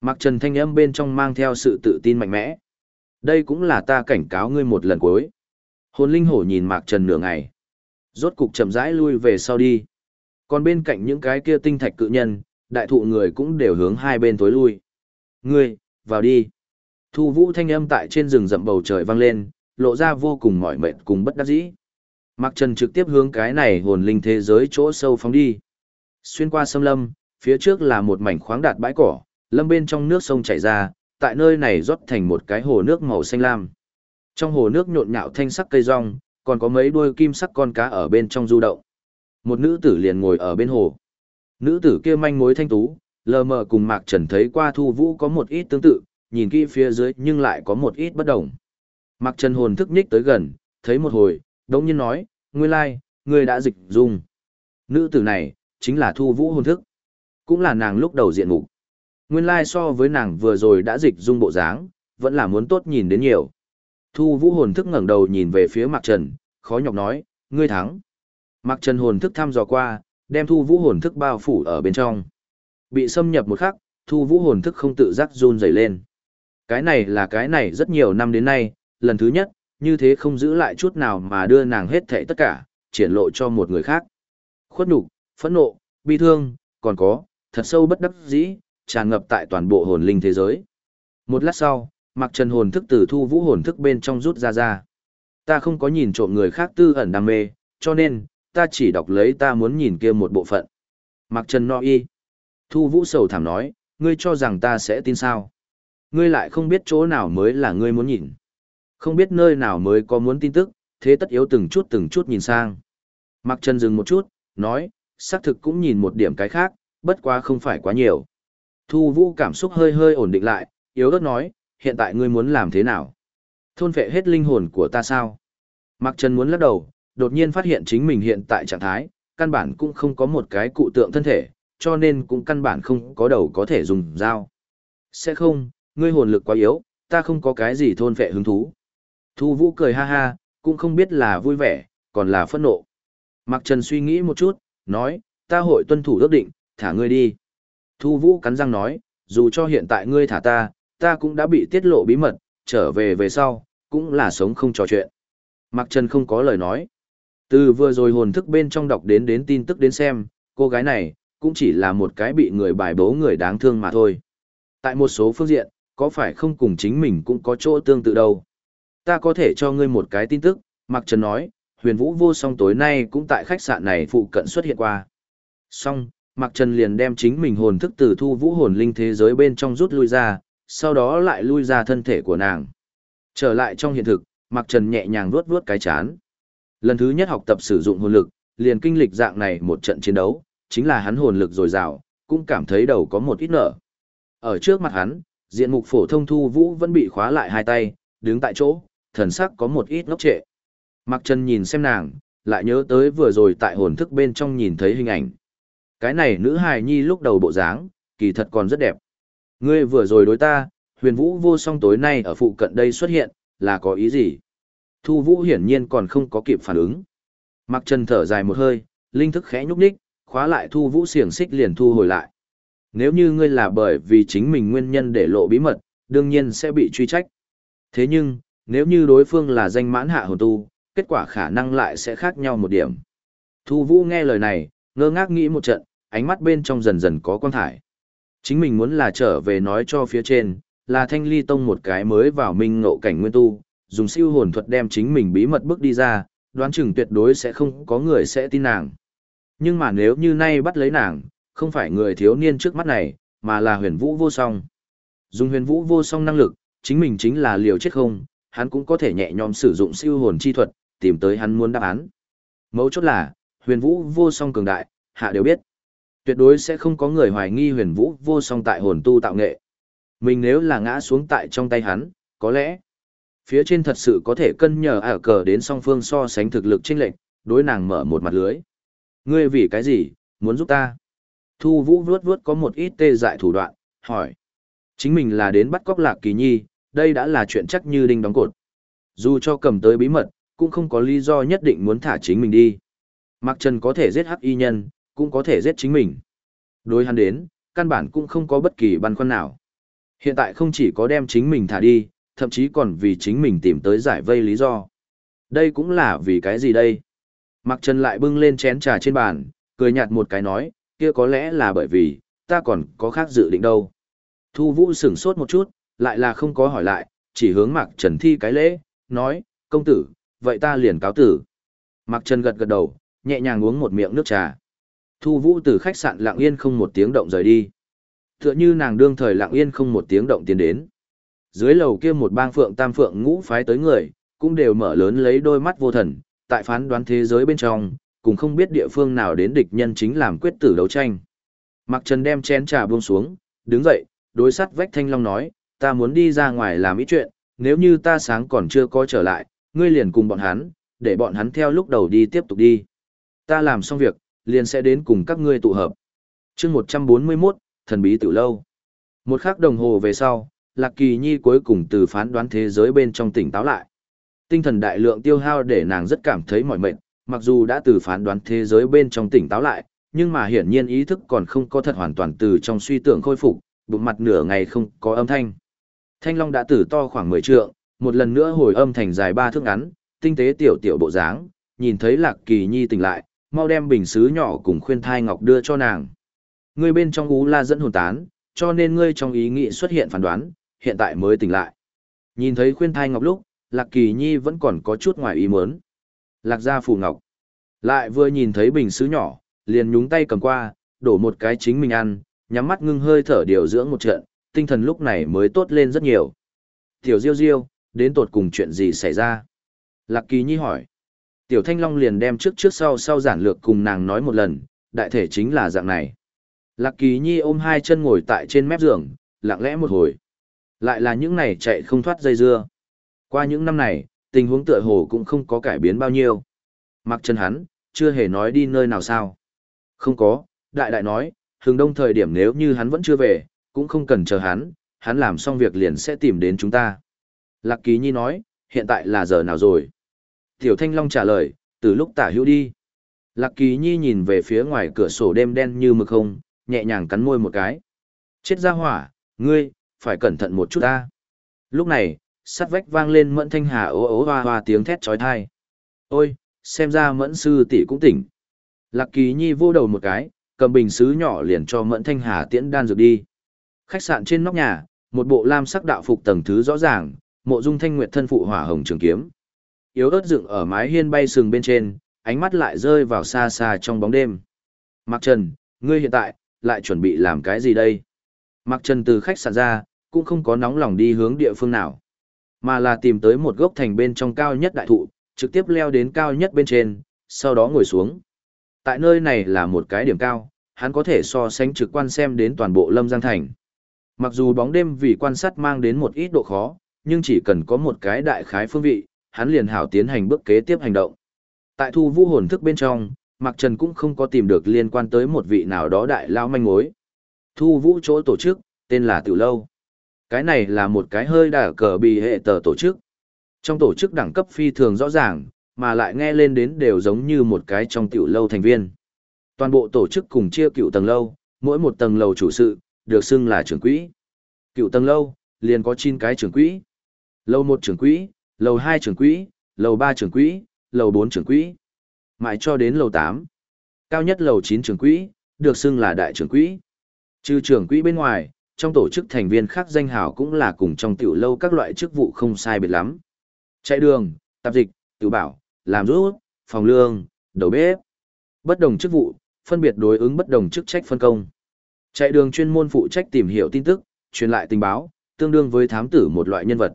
Mặc Trần thanh âm bên trong mang theo sự tự tin mạnh mẽ. Đây cũng là ta cảnh cáo ngươi một lần cuối. Hồn linh hổ nhìn Mạc Trần nửa ngày. Rốt cục chậm rãi lui về sau đi. Còn bên cạnh những cái kia tinh thạch cự nhân, đại thụ người cũng đều hướng hai bên tối lui. Ngươi, vào đi. Thu vũ thanh âm tại trên rừng rậm bầu trời vang lên, lộ ra vô cùng mỏi mệt cùng bất đắc dĩ. Mạc Trần trực tiếp hướng cái này hồn linh thế giới chỗ sâu phóng đi. Xuyên qua sâm lâm, phía trước là một mảnh khoáng đạt bãi cỏ, lâm bên trong nước sông chảy ra, tại nơi này rót thành một cái hồ nước màu xanh lam. Trong hồ nước nhộn nhạo thanh sắc cây rong, còn có mấy đuôi kim sắc con cá ở bên trong du động. Một nữ tử liền ngồi ở bên hồ. Nữ tử kia manh mối thanh tú, lờ mờ cùng Mạc Trần thấy qua Thu Vũ có một ít tương tự, nhìn kỹ phía dưới nhưng lại có một ít bất đồng. Mạc Trần hồn thức nhích tới gần, thấy một hồi, đống nhiên nói, nguyên lai, ngươi đã dịch dung. Nữ tử này, chính là Thu Vũ hồn thức. Cũng là nàng lúc đầu diện mục. Nguyên lai so với nàng vừa rồi đã dịch dung bộ dáng, vẫn là muốn tốt nhìn đến nhiều. Thu vũ hồn thức ngẩng đầu nhìn về phía Mạc Trần, khó nhọc nói, ngươi thắng. Mạc Trần hồn thức thăm dò qua, đem thu vũ hồn thức bao phủ ở bên trong. Bị xâm nhập một khắc, thu vũ hồn thức không tự giác run rẩy lên. Cái này là cái này rất nhiều năm đến nay, lần thứ nhất, như thế không giữ lại chút nào mà đưa nàng hết thảy tất cả, triển lộ cho một người khác. Khuất nhục, phẫn nộ, bi thương, còn có, thật sâu bất đắc dĩ, tràn ngập tại toàn bộ hồn linh thế giới. Một lát sau, Mặc Trần hồn thức từ thu vũ hồn thức bên trong rút ra ra. Ta không có nhìn trộm người khác tư ẩn đam mê, cho nên, ta chỉ đọc lấy ta muốn nhìn kia một bộ phận. Mặc Trần Nói y. Thu vũ sầu thảm nói, ngươi cho rằng ta sẽ tin sao. Ngươi lại không biết chỗ nào mới là ngươi muốn nhìn. Không biết nơi nào mới có muốn tin tức, thế tất yếu từng chút từng chút nhìn sang. Mặc Trần dừng một chút, nói, xác thực cũng nhìn một điểm cái khác, bất quá không phải quá nhiều. Thu Vũ cảm xúc hơi hơi ổn định lại, yếu ớt nói, hiện tại ngươi muốn làm thế nào? Thôn phệ hết linh hồn của ta sao? Mặc Trần muốn lắc đầu, đột nhiên phát hiện chính mình hiện tại trạng thái, căn bản cũng không có một cái cụ tượng thân thể, cho nên cũng căn bản không có đầu có thể dùng dao. Sẽ không, ngươi hồn lực quá yếu, ta không có cái gì thôn phệ hứng thú. Thu Vũ cười ha ha, cũng không biết là vui vẻ, còn là phẫn nộ. Mặc Trần suy nghĩ một chút, nói, ta hội tuân thủ ước định, thả ngươi đi. Thu Vũ cắn răng nói, dù cho hiện tại ngươi thả ta, ta cũng đã bị tiết lộ bí mật, trở về về sau, cũng là sống không trò chuyện. Mặc Trần không có lời nói. Từ vừa rồi hồn thức bên trong đọc đến đến tin tức đến xem, cô gái này, cũng chỉ là một cái bị người bài bố người đáng thương mà thôi. Tại một số phương diện, có phải không cùng chính mình cũng có chỗ tương tự đâu. Ta có thể cho ngươi một cái tin tức, Mạc Trần nói, huyền vũ vô song tối nay cũng tại khách sạn này phụ cận xuất hiện qua. Xong, Mạc Trần liền đem chính mình hồn thức từ thu vũ hồn linh thế giới bên trong rút lui ra, sau đó lại lui ra thân thể của nàng. Trở lại trong hiện thực, Mạc Trần nhẹ nhàng vuốt vuốt cái chán. Lần thứ nhất học tập sử dụng hồn lực, liền kinh lịch dạng này một trận chiến đấu, chính là hắn hồn lực dồi dào, cũng cảm thấy đầu có một ít nở. Ở trước mặt hắn, diện mục phổ thông thu vũ vẫn bị khóa lại hai tay, đứng tại chỗ, thần sắc có một ít ngốc trệ. Mạc Trần nhìn xem nàng, lại nhớ tới vừa rồi tại hồn thức bên trong nhìn thấy hình ảnh. Cái này nữ hài nhi lúc đầu bộ dáng, kỳ thật còn rất đẹp. Ngươi vừa rồi đối ta, huyền vũ vô song tối nay ở phụ cận đây xuất hiện, là có ý gì? Thu vũ hiển nhiên còn không có kịp phản ứng. Mạc Trần thở dài một hơi, linh thức khẽ nhúc nhích, khóa lại thu vũ xiềng xích liền thu hồi lại. Nếu như ngươi là bởi vì chính mình nguyên nhân để lộ bí mật, đương nhiên sẽ bị truy trách. Thế nhưng, nếu như đối phương là danh mãn hạ hồn tu, kết quả khả năng lại sẽ khác nhau một điểm. Thu Vũ nghe lời này, ngơ ngác nghĩ một trận, ánh mắt bên trong dần dần có quan thải. Chính mình muốn là trở về nói cho phía trên, là thanh ly tông một cái mới vào minh ngộ cảnh nguyên tu, dùng siêu hồn thuật đem chính mình bí mật bước đi ra, đoán chừng tuyệt đối sẽ không có người sẽ tin nàng. Nhưng mà nếu như nay bắt lấy nàng, không phải người thiếu niên trước mắt này, mà là huyền vũ vô song. Dùng huyền vũ vô song năng lực, chính mình chính là liều chết không, hắn cũng có thể nhẹ nhõm sử dụng siêu hồn chi thuật, tìm tới hắn muốn đáp án. Mấu chốt là, huyền vũ vô song cường đại, hạ đều biết. Tuyệt đối sẽ không có người hoài nghi huyền vũ vô song tại hồn tu tạo nghệ. Mình nếu là ngã xuống tại trong tay hắn, có lẽ, phía trên thật sự có thể cân nhờ ả cờ đến song phương so sánh thực lực chênh lệnh, đối nàng mở một mặt lưới. Ngươi vì cái gì, muốn giúp ta? Thu vũ vuốt vuốt có một ít tê dại thủ đoạn, hỏi. Chính mình là đến bắt cóc lạc kỳ nhi, đây đã là chuyện chắc như đinh đóng cột. Dù cho cầm tới bí mật, cũng không có lý do nhất định muốn thả chính mình đi. Mạc Trần có thể giết hắc y nhân, cũng có thể giết chính mình. Đối hắn đến, căn bản cũng không có bất kỳ băn khoăn nào. Hiện tại không chỉ có đem chính mình thả đi, thậm chí còn vì chính mình tìm tới giải vây lý do. Đây cũng là vì cái gì đây? Mạc Trần lại bưng lên chén trà trên bàn, cười nhạt một cái nói, kia có lẽ là bởi vì, ta còn có khác dự định đâu. Thu Vũ sửng sốt một chút, lại là không có hỏi lại, chỉ hướng Mạc Trần thi cái lễ, nói, công tử, vậy ta liền cáo tử. Mạc Trần gật gật đầu, nhẹ nhàng uống một miệng nước trà. Thu Vũ từ khách sạn lặng yên không một tiếng động rời đi. Tựa như nàng đương thời lặng yên không một tiếng động tiến đến. Dưới lầu kia một bang phượng tam phượng ngũ phái tới người, cũng đều mở lớn lấy đôi mắt vô thần, tại phán đoán thế giới bên trong, cũng không biết địa phương nào đến địch nhân chính làm quyết tử đấu tranh. Mạc Trần đem chén trà buông xuống, đứng dậy, đối sắt vách thanh long nói, ta muốn đi ra ngoài làm ít chuyện, nếu như ta sáng còn chưa có trở lại, ngươi liền cùng bọn hắn, để bọn hắn theo lúc đầu đi tiếp tục đi. Ta làm xong việc, liền sẽ đến cùng các ngươi tụ hợp. chương 141, thần bí tử lâu. Một khắc đồng hồ về sau, Lạc Kỳ Nhi cuối cùng từ phán đoán thế giới bên trong tỉnh táo lại. Tinh thần đại lượng tiêu hao để nàng rất cảm thấy mỏi mệt, mặc dù đã từ phán đoán thế giới bên trong tỉnh táo lại, nhưng mà hiển nhiên ý thức còn không có thật hoàn toàn từ trong suy tưởng khôi phục, bụng mặt nửa ngày không có âm thanh. Thanh Long đã tử to khoảng 10 trượng, một lần nữa hồi âm thành dài ba thước ngắn, tinh tế tiểu tiểu bộ dáng, nhìn thấy Lạc Kỳ Nhi tỉnh lại, mau đem bình sứ nhỏ cùng khuyên thai ngọc đưa cho nàng. Ngươi bên trong ú la dẫn hồn tán, cho nên ngươi trong ý nghĩ xuất hiện phán đoán, hiện tại mới tỉnh lại. Nhìn thấy khuyên thai ngọc lúc, Lạc Kỳ Nhi vẫn còn có chút ngoài ý muốn. Lạc gia phù ngọc. Lại vừa nhìn thấy bình sứ nhỏ, liền nhúng tay cầm qua, đổ một cái chính mình ăn, nhắm mắt ngưng hơi thở điều dưỡng một trận, tinh thần lúc này mới tốt lên rất nhiều. Tiểu Diêu Diêu, đến tột cùng chuyện gì xảy ra? Lạc Kỳ Nhi hỏi. Tiểu Thanh Long liền đem trước trước sau sau giản lược cùng nàng nói một lần, đại thể chính là dạng này. Lạc Kỳ Nhi ôm hai chân ngồi tại trên mép giường, lặng lẽ một hồi. Lại là những này chạy không thoát dây dưa. Qua những năm này, tình huống tựa hồ cũng không có cải biến bao nhiêu. Mặc chân hắn, chưa hề nói đi nơi nào sao. Không có, đại đại nói, hướng đông thời điểm nếu như hắn vẫn chưa về, cũng không cần chờ hắn, hắn làm xong việc liền sẽ tìm đến chúng ta. Lạc Kỳ Nhi nói, hiện tại là giờ nào rồi? Tiểu Thanh Long trả lời, từ lúc tả hữu đi. Lạc Kỳ Nhi nhìn về phía ngoài cửa sổ đêm đen như mực không, nhẹ nhàng cắn môi một cái. Chết ra hỏa, ngươi, phải cẩn thận một chút ta. Lúc này, sắt vách vang lên mẫn thanh hà ố ố hoa hoa tiếng thét trói thai. Ôi, xem ra mẫn sư tỷ cũng tỉnh. Lạc Kỳ Nhi vô đầu một cái, cầm bình sứ nhỏ liền cho mẫn thanh hà tiễn đan dược đi. Khách sạn trên nóc nhà, một bộ lam sắc đạo phục tầng thứ rõ ràng, mộ dung thanh nguyệt thân phụ hỏa hồng trường kiếm. Yếu ớt dựng ở mái hiên bay sừng bên trên, ánh mắt lại rơi vào xa xa trong bóng đêm. Mạc Trần, ngươi hiện tại, lại chuẩn bị làm cái gì đây? Mạc Trần từ khách sạn ra, cũng không có nóng lòng đi hướng địa phương nào, mà là tìm tới một gốc thành bên trong cao nhất đại thụ, trực tiếp leo đến cao nhất bên trên, sau đó ngồi xuống. Tại nơi này là một cái điểm cao, hắn có thể so sánh trực quan xem đến toàn bộ Lâm Giang Thành. Mặc dù bóng đêm vì quan sát mang đến một ít độ khó, nhưng chỉ cần có một cái đại khái phương vị, hắn liền hảo tiến hành bước kế tiếp hành động. Tại thu vũ hồn thức bên trong, Mạc Trần cũng không có tìm được liên quan tới một vị nào đó đại lao manh mối. Thu vũ chỗ tổ chức, tên là Tiểu Lâu. Cái này là một cái hơi đả cờ bì hệ tờ tổ chức. Trong tổ chức đẳng cấp phi thường rõ ràng, mà lại nghe lên đến đều giống như một cái trong tiểu lâu thành viên. Toàn bộ tổ chức cùng chia cựu tầng lâu, mỗi một tầng lầu chủ sự, được xưng là trưởng quỹ. Cựu tầng lâu, liền có 9 cái trưởng quỹ. Lầu 1 trưởng quỹ, lầu 2 trưởng quỹ, lầu 3 trưởng quỹ, lầu 4 trưởng quỹ. Mãi cho đến lầu 8. Cao nhất lầu 9 trưởng quỹ, được xưng là đại trưởng quỹ. Trừ trưởng quỹ bên ngoài, trong tổ chức thành viên khác danh hào cũng là cùng trong tiểu lâu các loại chức vụ không sai biệt lắm. Chạy đường, tạp dịch, tiểu bảo, làm rút, phòng lương, đầu bếp. Bất đồng chức vụ, phân biệt đối ứng bất đồng chức trách phân công. Chạy đường chuyên môn phụ trách tìm hiểu tin tức, truyền lại tình báo, tương đương với thám tử một loại nhân vật.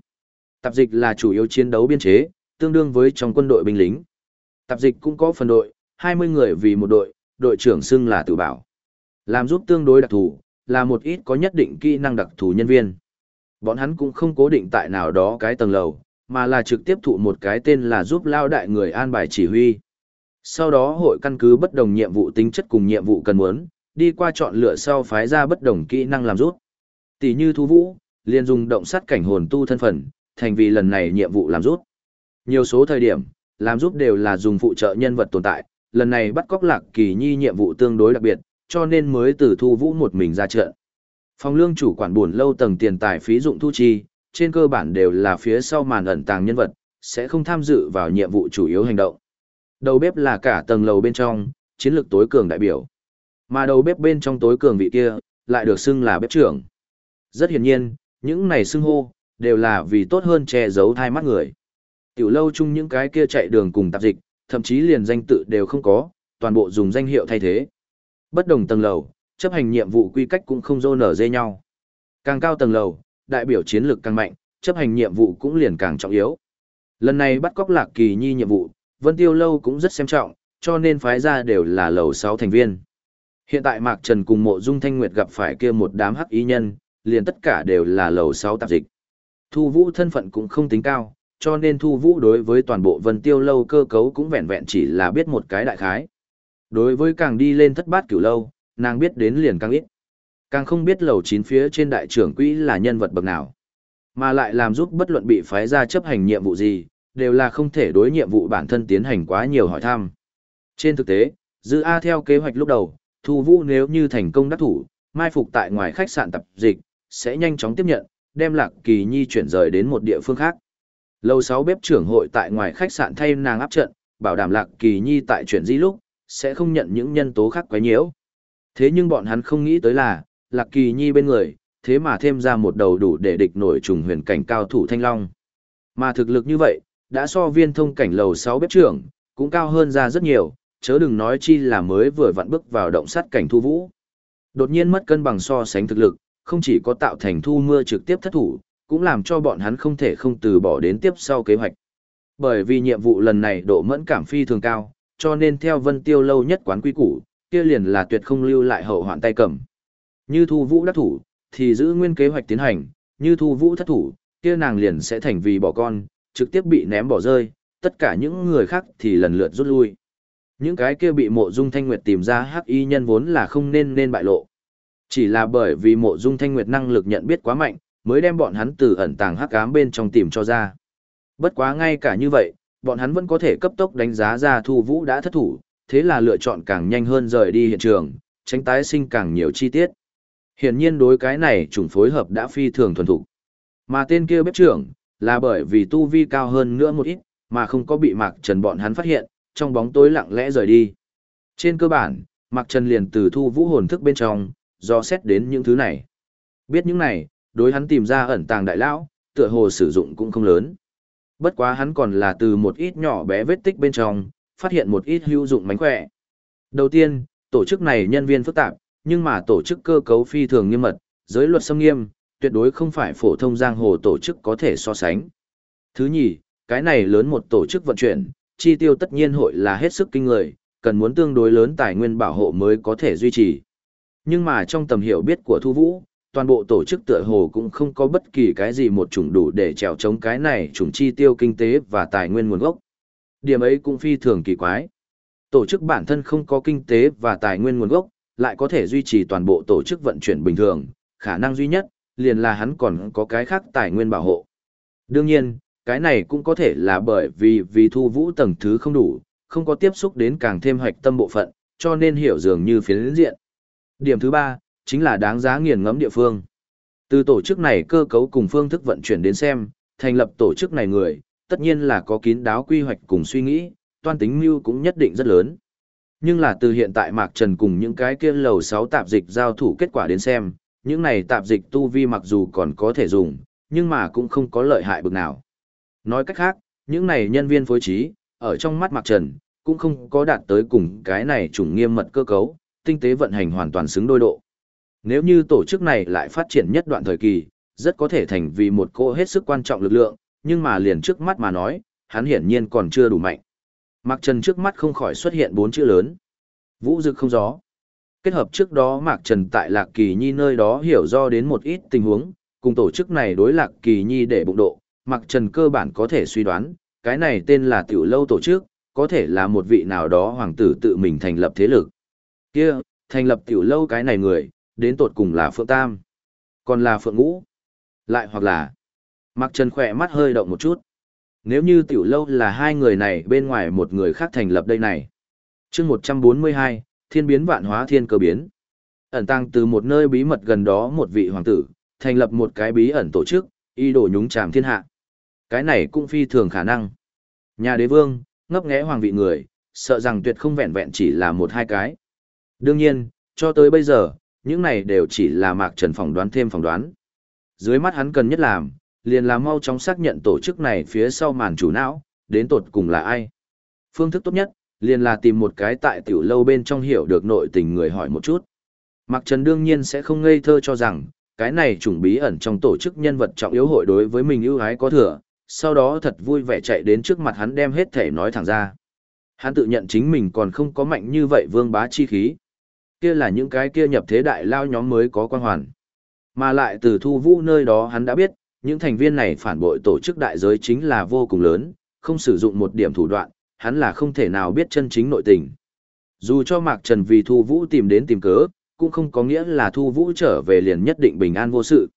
Tạp dịch là chủ yếu chiến đấu biên chế, tương đương với trong quân đội binh lính. Tạp dịch cũng có phần đội, 20 người vì một đội, đội trưởng xưng là tử bảo. Làm giúp tương đối đặc thù, là một ít có nhất định kỹ năng đặc thù nhân viên. Bọn hắn cũng không cố định tại nào đó cái tầng lầu, mà là trực tiếp thụ một cái tên là giúp lao đại người an bài chỉ huy. Sau đó hội căn cứ bất đồng nhiệm vụ tính chất cùng nhiệm vụ cần muốn, đi qua chọn lựa sau phái ra bất đồng kỹ năng làm rút. Tỷ như thu vũ, liền dùng động sát cảnh hồn tu thân phận, thành vì lần này nhiệm vụ làm rút. Nhiều số thời điểm, làm rút đều là dùng phụ trợ nhân vật tồn tại, lần này bắt cóc lạc kỳ nhi nhiệm vụ tương đối đặc biệt, cho nên mới từ thu vũ một mình ra trận. Phòng lương chủ quản buồn lâu tầng tiền tài phí dụng thu chi, trên cơ bản đều là phía sau màn ẩn tàng nhân vật, sẽ không tham dự vào nhiệm vụ chủ yếu hành động. Đầu bếp là cả tầng lầu bên trong, chiến lược tối cường đại biểu. Mà đầu bếp bên trong tối cường vị kia, lại được xưng là bếp trưởng. Rất hiển nhiên, những này xưng hô, đều là vì tốt hơn che giấu thai mắt người. Tiểu lâu chung những cái kia chạy đường cùng tạp dịch, thậm chí liền danh tự đều không có, toàn bộ dùng danh hiệu thay thế. Bất đồng tầng lầu, chấp hành nhiệm vụ quy cách cũng không dô nở dê nhau. Càng cao tầng lầu, đại biểu chiến lược càng mạnh, chấp hành nhiệm vụ cũng liền càng trọng yếu. Lần này bắt cóc lạc kỳ nhi nhiệm vụ, Vân Tiêu Lâu cũng rất xem trọng, cho nên phái ra đều là lầu 6 thành viên. Hiện tại Mạc Trần cùng mộ dung thanh nguyệt gặp phải kia một đám hắc ý nhân, liền tất cả đều là lầu 6 tạp dịch. Thu Vũ thân phận cũng không tính cao, cho nên Thu Vũ đối với toàn bộ Vân Tiêu Lâu cơ cấu cũng vẹn vẹn chỉ là biết một cái đại khái. Đối với càng đi lên thất bát cửu lâu, nàng biết đến liền càng ít. Càng không biết lầu 9 phía trên đại trưởng quỹ là nhân vật bậc nào. Mà lại làm giúp bất luận bị phái ra chấp hành nhiệm vụ gì, đều là không thể đối nhiệm vụ bản thân tiến hành quá nhiều hỏi thăm. Trên thực tế, Dư A theo kế hoạch lúc đầu, Thu Vũ nếu như thành công đắc thủ, mai phục tại ngoài khách sạn tập dịch, sẽ nhanh chóng tiếp nhận, đem Lạc Kỳ Nhi chuyển rời đến một địa phương khác. Lầu 6 bếp trưởng hội tại ngoài khách sạn thay nàng áp trận, bảo đảm Lạc Kỳ Nhi tại chuyện gì lúc, sẽ không nhận những nhân tố khác quấy nhiễu. Thế nhưng bọn hắn không nghĩ tới là, Lạc Kỳ Nhi bên người, thế mà thêm ra một đầu đủ để địch nổi trùng huyền cảnh cao thủ thanh long. Mà thực lực như vậy, đã so viên thông cảnh lầu 6 bếp trưởng, cũng cao hơn ra rất nhiều, chớ đừng nói chi là mới vừa vặn bước vào động sát cảnh thu vũ. Đột nhiên mất cân bằng so sánh thực lực, không chỉ có tạo thành thu mưa trực tiếp thất thủ, cũng làm cho bọn hắn không thể không từ bỏ đến tiếp sau kế hoạch. Bởi vì nhiệm vụ lần này độ mẫn cảm phi thường cao, cho nên theo vân tiêu lâu nhất quán quy củ, kia liền là tuyệt không lưu lại hậu hoạn tay cầm. Như thu vũ đắc thủ, thì giữ nguyên kế hoạch tiến hành, như thu vũ thất thủ, kia nàng liền sẽ thành vì bỏ con, trực tiếp bị ném bỏ rơi, tất cả những người khác thì lần lượt rút lui. Những cái kia bị mộ dung thanh nguyệt tìm ra hắc y nhân vốn là không nên nên bại lộ. Chỉ là bởi vì mộ dung thanh nguyệt năng lực nhận biết quá mạnh, mới đem bọn hắn từ ẩn tàng hắc ám bên trong tìm cho ra. Bất quá ngay cả như vậy, bọn hắn vẫn có thể cấp tốc đánh giá ra thu vũ đã thất thủ, thế là lựa chọn càng nhanh hơn rời đi hiện trường, tránh tái sinh càng nhiều chi tiết. Hiển nhiên đối cái này chủng phối hợp đã phi thường thuần thục. Mà tên kia bếp trưởng, là bởi vì tu vi cao hơn nữa một ít, mà không có bị Mạc Trần bọn hắn phát hiện, trong bóng tối lặng lẽ rời đi. Trên cơ bản, Mạc Trần liền từ thu vũ hồn thức bên trong, do xét đến những thứ này. Biết những này, đối hắn tìm ra ẩn tàng đại lão, tựa hồ sử dụng cũng không lớn. Bất quá hắn còn là từ một ít nhỏ bé vết tích bên trong, phát hiện một ít hữu dụng mánh khỏe. Đầu tiên, tổ chức này nhân viên phức tạp, nhưng mà tổ chức cơ cấu phi thường nghiêm mật, giới luật xâm nghiêm, tuyệt đối không phải phổ thông giang hồ tổ chức có thể so sánh. Thứ nhì, cái này lớn một tổ chức vận chuyển, chi tiêu tất nhiên hội là hết sức kinh người, cần muốn tương đối lớn tài nguyên bảo hộ mới có thể duy trì. Nhưng mà trong tầm hiểu biết của Thu Vũ, toàn bộ tổ chức tựa hồ cũng không có bất kỳ cái gì một chủng đủ để trèo chống cái này chủng chi tiêu kinh tế và tài nguyên nguồn gốc. Điểm ấy cũng phi thường kỳ quái. Tổ chức bản thân không có kinh tế và tài nguyên nguồn gốc, lại có thể duy trì toàn bộ tổ chức vận chuyển bình thường, khả năng duy nhất, liền là hắn còn có cái khác tài nguyên bảo hộ. Đương nhiên, cái này cũng có thể là bởi vì vì thu vũ tầng thứ không đủ, không có tiếp xúc đến càng thêm hoạch tâm bộ phận, cho nên hiểu dường như phiến diện. Điểm thứ ba, chính là đáng giá nghiền ngẫm địa phương. Từ tổ chức này cơ cấu cùng phương thức vận chuyển đến xem, thành lập tổ chức này người, tất nhiên là có kín đáo quy hoạch cùng suy nghĩ, toan tính mưu cũng nhất định rất lớn. Nhưng là từ hiện tại Mạc Trần cùng những cái kia lầu 6 tạp dịch giao thủ kết quả đến xem, những này tạp dịch tu vi mặc dù còn có thể dùng, nhưng mà cũng không có lợi hại bực nào. Nói cách khác, những này nhân viên phối trí, ở trong mắt Mạc Trần, cũng không có đạt tới cùng cái này chủng nghiêm mật cơ cấu, tinh tế vận hành hoàn toàn xứng đôi độ. Nếu như tổ chức này lại phát triển nhất đoạn thời kỳ, rất có thể thành vì một cô hết sức quan trọng lực lượng, nhưng mà liền trước mắt mà nói, hắn hiển nhiên còn chưa đủ mạnh. Mạc Trần trước mắt không khỏi xuất hiện bốn chữ lớn. Vũ dực không gió. Kết hợp trước đó Mạc Trần tại Lạc Kỳ Nhi nơi đó hiểu do đến một ít tình huống, cùng tổ chức này đối Lạc Kỳ Nhi để bụng độ, Mạc Trần cơ bản có thể suy đoán, cái này tên là tiểu lâu tổ chức, có thể là một vị nào đó hoàng tử tự mình thành lập thế lực. Kia, thành lập tiểu lâu cái này người, đến tột cùng là Phượng Tam, còn là Phượng Ngũ, lại hoặc là Mạc Trần khỏe mắt hơi động một chút. Nếu như tiểu lâu là hai người này bên ngoài một người khác thành lập đây này. chương 142, thiên biến vạn hóa thiên cơ biến. Ẩn tăng từ một nơi bí mật gần đó một vị hoàng tử, thành lập một cái bí ẩn tổ chức, y đổ nhúng chàm thiên hạ. Cái này cũng phi thường khả năng. Nhà đế vương, ngấp nghé hoàng vị người, sợ rằng tuyệt không vẹn vẹn chỉ là một hai cái. Đương nhiên, cho tới bây giờ, những này đều chỉ là Mạc Trần phỏng đoán thêm phỏng đoán. Dưới mắt hắn cần nhất làm, liền là mau chóng xác nhận tổ chức này phía sau màn chủ não, đến tột cùng là ai. Phương thức tốt nhất, liền là tìm một cái tại tiểu lâu bên trong hiểu được nội tình người hỏi một chút. Mạc Trần đương nhiên sẽ không ngây thơ cho rằng, cái này trùng bí ẩn trong tổ chức nhân vật trọng yếu hội đối với mình ưu ái có thừa, sau đó thật vui vẻ chạy đến trước mặt hắn đem hết thể nói thẳng ra. Hắn tự nhận chính mình còn không có mạnh như vậy vương bá chi khí. Kia là những cái kia nhập thế đại lao nhóm mới có quan hoàn. Mà lại từ thu vũ nơi đó hắn đã biết, những thành viên này phản bội tổ chức đại giới chính là vô cùng lớn, không sử dụng một điểm thủ đoạn, hắn là không thể nào biết chân chính nội tình. Dù cho Mạc Trần vì Thu Vũ tìm đến tìm cớ, cũng không có nghĩa là Thu Vũ trở về liền nhất định bình an vô sự.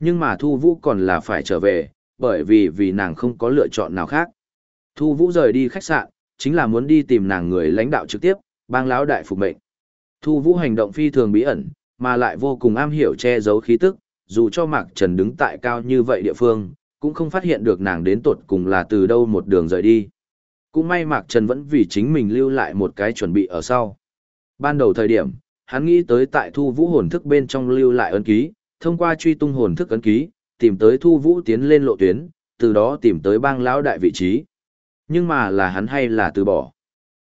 Nhưng mà Thu Vũ còn là phải trở về, bởi vì vì nàng không có lựa chọn nào khác. Thu Vũ rời đi khách sạn, chính là muốn đi tìm nàng người lãnh đạo trực tiếp, bang lão đại phục mệnh. Thu Vũ hành động phi thường bí ẩn, mà lại vô cùng am hiểu che giấu khí tức, dù cho Mạc Trần đứng tại cao như vậy địa phương, cũng không phát hiện được nàng đến tột cùng là từ đâu một đường rời đi. Cũng may Mạc Trần vẫn vì chính mình lưu lại một cái chuẩn bị ở sau. Ban đầu thời điểm, hắn nghĩ tới tại thu vũ hồn thức bên trong lưu lại ấn ký, thông qua truy tung hồn thức ấn ký, tìm tới thu vũ tiến lên lộ tuyến, từ đó tìm tới bang lão đại vị trí. Nhưng mà là hắn hay là từ bỏ.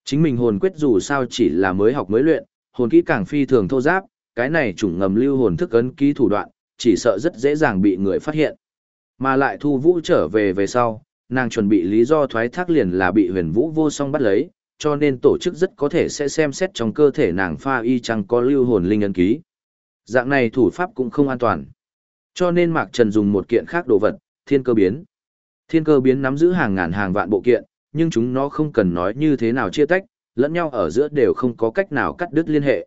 Chính mình hồn quyết dù sao chỉ là mới học mới luyện, hồn kỹ càng phi thường thô giáp, cái này chủng ngầm lưu hồn thức ấn ký thủ đoạn, chỉ sợ rất dễ dàng bị người phát hiện. Mà lại thu vũ trở về về sau, nàng chuẩn bị lý do thoái thác liền là bị huyền vũ vô song bắt lấy, cho nên tổ chức rất có thể sẽ xem xét trong cơ thể nàng pha y chăng có lưu hồn linh ấn ký. Dạng này thủ pháp cũng không an toàn. Cho nên Mạc Trần dùng một kiện khác đồ vật, thiên cơ biến. Thiên cơ biến nắm giữ hàng ngàn hàng vạn bộ kiện, nhưng chúng nó không cần nói như thế nào chia tách, lẫn nhau ở giữa đều không có cách nào cắt đứt liên hệ.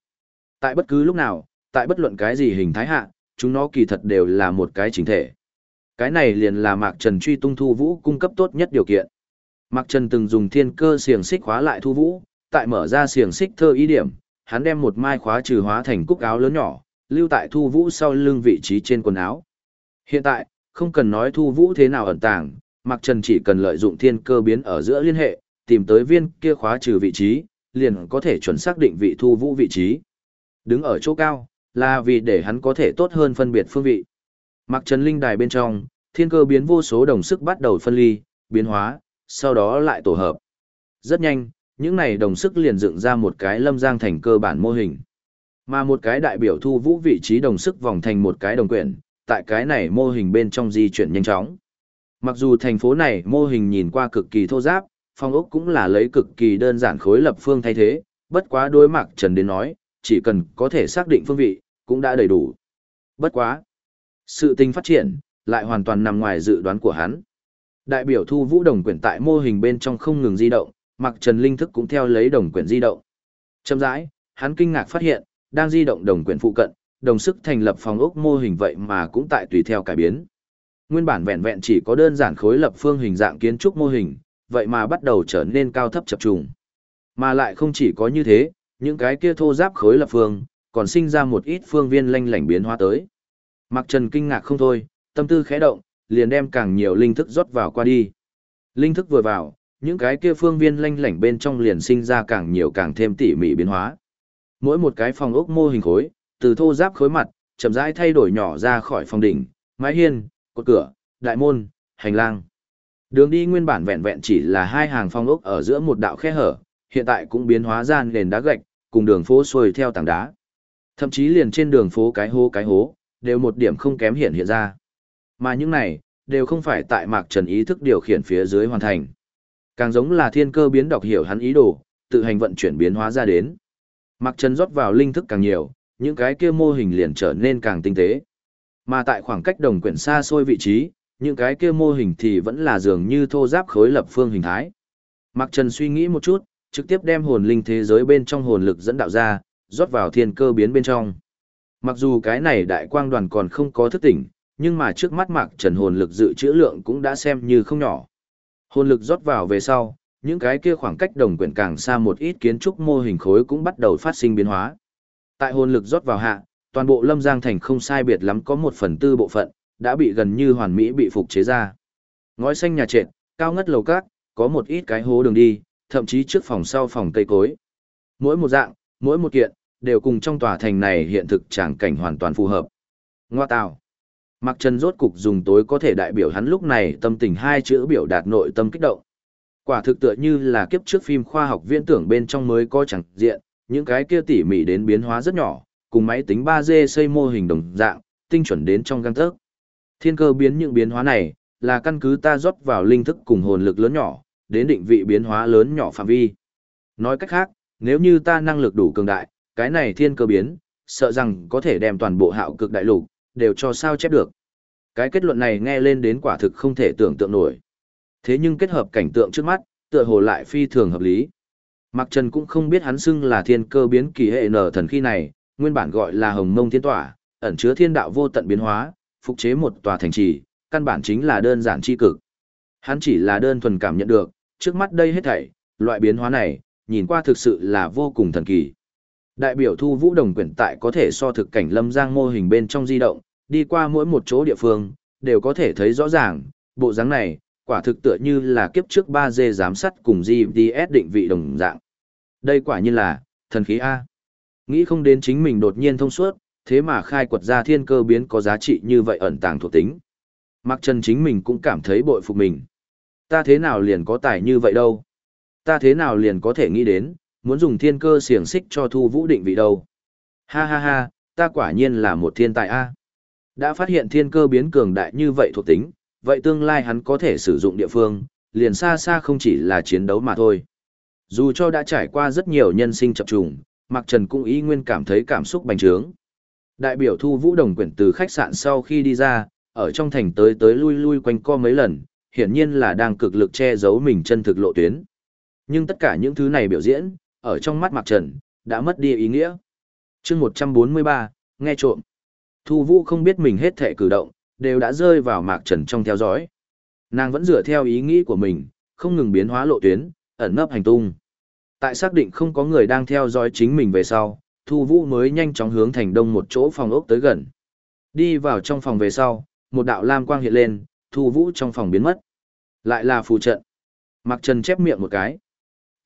Tại bất cứ lúc nào, tại bất luận cái gì hình thái hạ, chúng nó kỳ thật đều là một cái chính thể. Cái này liền là Mạc Trần truy tung thu vũ cung cấp tốt nhất điều kiện. Mạc Trần từng dùng thiên cơ xiềng xích khóa lại thu vũ, tại mở ra xiềng xích thơ ý điểm, hắn đem một mai khóa trừ hóa thành cúc áo lớn nhỏ, lưu tại thu vũ sau lưng vị trí trên quần áo. Hiện tại, không cần nói thu vũ thế nào ẩn tàng, Mạc Trần chỉ cần lợi dụng thiên cơ biến ở giữa liên hệ, tìm tới viên kia khóa trừ vị trí, liền có thể chuẩn xác định vị thu vũ vị trí. Đứng ở chỗ cao, là vì để hắn có thể tốt hơn phân biệt phương vị. Mạc Trần linh đài bên trong, thiên cơ biến vô số đồng sức bắt đầu phân ly, biến hóa, sau đó lại tổ hợp. Rất nhanh, những này đồng sức liền dựng ra một cái lâm giang thành cơ bản mô hình. Mà một cái đại biểu thu vũ vị trí đồng sức vòng thành một cái đồng quyển, tại cái này mô hình bên trong di chuyển nhanh chóng. Mặc dù thành phố này mô hình nhìn qua cực kỳ thô giáp, phong ốc cũng là lấy cực kỳ đơn giản khối lập phương thay thế, bất quá đối mặt Trần đến nói, chỉ cần có thể xác định phương vị, cũng đã đầy đủ. Bất quá. Sự tình phát triển, lại hoàn toàn nằm ngoài dự đoán của hắn. Đại biểu thu vũ đồng quyển tại mô hình bên trong không ngừng di động, mặc Trần Linh thức cũng theo lấy đồng quyển di động. Chậm rãi, hắn kinh ngạc phát hiện, đang di động đồng quyển phụ cận, đồng sức thành lập phòng ốc mô hình vậy mà cũng tại tùy theo cải biến. Nguyên bản vẹn vẹn chỉ có đơn giản khối lập phương hình dạng kiến trúc mô hình, vậy mà bắt đầu trở nên cao thấp chập trùng. Mà lại không chỉ có như thế, những cái kia thô giáp khối lập phương, còn sinh ra một ít phương viên lanh lảnh biến hóa tới. Mặc Trần kinh ngạc không thôi, tâm tư khẽ động, liền đem càng nhiều linh thức rót vào qua đi. Linh thức vừa vào, những cái kia phương viên lanh lảnh bên trong liền sinh ra càng nhiều càng thêm tỉ mỉ biến hóa. Mỗi một cái phòng ốc mô hình khối, từ thô giáp khối mặt, chậm rãi thay đổi nhỏ ra khỏi phòng đỉnh, mái hiên, cột cửa, đại môn, hành lang. Đường đi nguyên bản vẹn vẹn chỉ là hai hàng phong ốc ở giữa một đạo khe hở, hiện tại cũng biến hóa ra nền đá gạch, cùng đường phố xuôi theo tảng đá. Thậm chí liền trên đường phố cái hố cái hố, đều một điểm không kém hiện hiện ra. Mà những này, đều không phải tại Mạc Trần ý thức điều khiển phía dưới hoàn thành. Càng giống là thiên cơ biến đọc hiểu hắn ý đồ, tự hành vận chuyển biến hóa ra đến. Mạc Trần rót vào linh thức càng nhiều, những cái kia mô hình liền trở nên càng tinh tế. Mà tại khoảng cách đồng quyển xa xôi vị trí, những cái kia mô hình thì vẫn là dường như thô giáp khối lập phương hình thái. Mạc Trần suy nghĩ một chút, trực tiếp đem hồn linh thế giới bên trong hồn lực dẫn đạo ra, rót vào thiên cơ biến bên trong. Mặc dù cái này đại quang đoàn còn không có thức tỉnh, nhưng mà trước mắt Mạc Trần hồn lực dự trữ lượng cũng đã xem như không nhỏ. Hồn lực rót vào về sau, những cái kia khoảng cách đồng quyển càng xa một ít kiến trúc mô hình khối cũng bắt đầu phát sinh biến hóa. Tại hồn lực rót vào hạ, toàn bộ Lâm Giang thành không sai biệt lắm có một phần tư bộ phận, đã bị gần như hoàn mỹ bị phục chế ra. Ngói xanh nhà trệt, cao ngất lầu cát, có một ít cái hố đường đi, thậm chí trước phòng sau phòng cây cối. Mỗi một dạng, mỗi một kiện, đều cùng trong tòa thành này hiện thực tràng cảnh hoàn toàn phù hợp. Ngoa tào. Mặc Trần rốt cục dùng tối có thể đại biểu hắn lúc này tâm tình hai chữ biểu đạt nội tâm kích động. Quả thực tựa như là kiếp trước phim khoa học viễn tưởng bên trong mới có chẳng diện, những cái kia tỉ mỉ đến biến hóa rất nhỏ, cùng máy tính 3D xây mô hình đồng dạng, tinh chuẩn đến trong găng tấc. Thiên cơ biến những biến hóa này, là căn cứ ta rót vào linh thức cùng hồn lực lớn nhỏ, đến định vị biến hóa lớn nhỏ phạm vi. Nói cách khác, nếu như ta năng lực đủ cường đại, cái này thiên cơ biến, sợ rằng có thể đem toàn bộ hạo cực đại lục, đều cho sao chép được. Cái kết luận này nghe lên đến quả thực không thể tưởng tượng nổi. Thế nhưng kết hợp cảnh tượng trước mắt, tựa hồ lại phi thường hợp lý. Mạc Trần cũng không biết hắn xưng là thiên cơ biến kỳ hệ nở thần khi này, nguyên bản gọi là hồng mông thiên tỏa, ẩn chứa thiên đạo vô tận biến hóa, phục chế một tòa thành trì, căn bản chính là đơn giản chi cực. Hắn chỉ là đơn thuần cảm nhận được, trước mắt đây hết thảy, loại biến hóa này, nhìn qua thực sự là vô cùng thần kỳ. Đại biểu thu vũ đồng quyển tại có thể so thực cảnh lâm giang mô hình bên trong di động, đi qua mỗi một chỗ địa phương, đều có thể thấy rõ ràng, bộ dáng này, quả thực tựa như là kiếp trước 3G giám sát cùng GPS định vị đồng dạng. Đây quả nhiên là, thần khí A. Nghĩ không đến chính mình đột nhiên thông suốt, thế mà khai quật ra thiên cơ biến có giá trị như vậy ẩn tàng thuộc tính. Mặc Trần chính mình cũng cảm thấy bội phục mình. Ta thế nào liền có tài như vậy đâu? Ta thế nào liền có thể nghĩ đến, muốn dùng thiên cơ xiềng xích cho thu vũ định vị đâu? Ha ha ha, ta quả nhiên là một thiên tài A. Đã phát hiện thiên cơ biến cường đại như vậy thuộc tính, vậy tương lai hắn có thể sử dụng địa phương, liền xa xa không chỉ là chiến đấu mà thôi. Dù cho đã trải qua rất nhiều nhân sinh chập trùng, Mạc Trần cũng ý nguyên cảm thấy cảm xúc bành trướng. Đại biểu thu vũ đồng quyển từ khách sạn sau khi đi ra, ở trong thành tới tới lui lui quanh co mấy lần, hiển nhiên là đang cực lực che giấu mình chân thực lộ tuyến. Nhưng tất cả những thứ này biểu diễn, ở trong mắt Mạc Trần, đã mất đi ý nghĩa. chương 143, nghe trộm. Thu vũ không biết mình hết thể cử động, đều đã rơi vào Mạc Trần trong theo dõi. Nàng vẫn dựa theo ý nghĩ của mình, không ngừng biến hóa lộ tuyến, ẩn nấp hành tung. Tại xác định không có người đang theo dõi chính mình về sau, Thu Vũ mới nhanh chóng hướng thành đông một chỗ phòng ốc tới gần. Đi vào trong phòng về sau, một đạo lam quang hiện lên, Thu Vũ trong phòng biến mất. Lại là phù trận. Mặc Trần chép miệng một cái.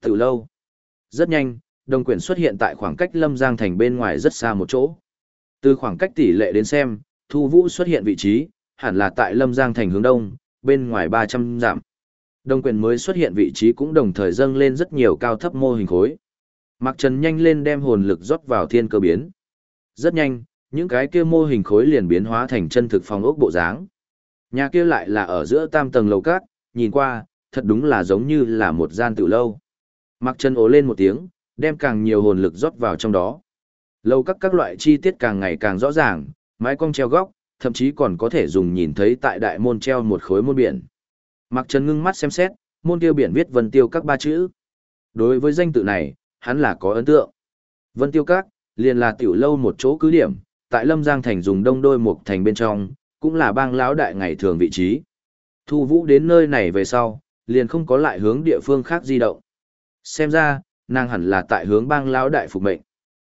Từ lâu. Rất nhanh, đồng quyển xuất hiện tại khoảng cách Lâm Giang thành bên ngoài rất xa một chỗ. Từ khoảng cách tỷ lệ đến xem, Thu Vũ xuất hiện vị trí, hẳn là tại Lâm Giang thành hướng đông, bên ngoài 300 dặm. Đồng quyền mới xuất hiện vị trí cũng đồng thời dâng lên rất nhiều cao thấp mô hình khối. Mạc Trần nhanh lên đem hồn lực rót vào thiên cơ biến. Rất nhanh, những cái kia mô hình khối liền biến hóa thành chân thực phòng ốc bộ dáng. Nhà kia lại là ở giữa tam tầng lầu cát, nhìn qua, thật đúng là giống như là một gian tiểu lâu. Mạc Trần ố lên một tiếng, đem càng nhiều hồn lực rót vào trong đó. lầu các các loại chi tiết càng ngày càng rõ ràng, mái cong treo góc, thậm chí còn có thể dùng nhìn thấy tại đại môn treo một khối môn biển. Mạc Trần ngưng mắt xem xét, môn tiêu biển viết vân tiêu các ba chữ. Đối với danh tự này, hắn là có ấn tượng. Vân tiêu các, liền là tiểu lâu một chỗ cứ điểm, tại Lâm Giang Thành dùng đông đôi một thành bên trong, cũng là bang lão đại ngày thường vị trí. Thu Vũ đến nơi này về sau, liền không có lại hướng địa phương khác di động. Xem ra, nàng hẳn là tại hướng bang lão đại phục mệnh.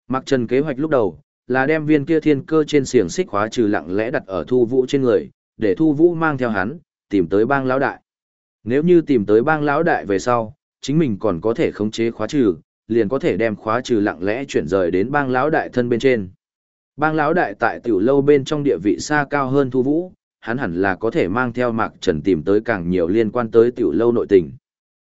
Mặc Trần kế hoạch lúc đầu, là đem viên kia thiên cơ trên xiềng xích khóa trừ lặng lẽ đặt ở Thu Vũ trên người, để Thu Vũ mang theo hắn, tìm tới bang lão đại. Nếu như tìm tới bang lão đại về sau, chính mình còn có thể khống chế khóa trừ, liền có thể đem khóa trừ lặng lẽ chuyển rời đến bang lão đại thân bên trên. Bang lão đại tại tiểu lâu bên trong địa vị xa cao hơn Thu Vũ, hắn hẳn là có thể mang theo Mạc Trần tìm tới càng nhiều liên quan tới tiểu lâu nội tình.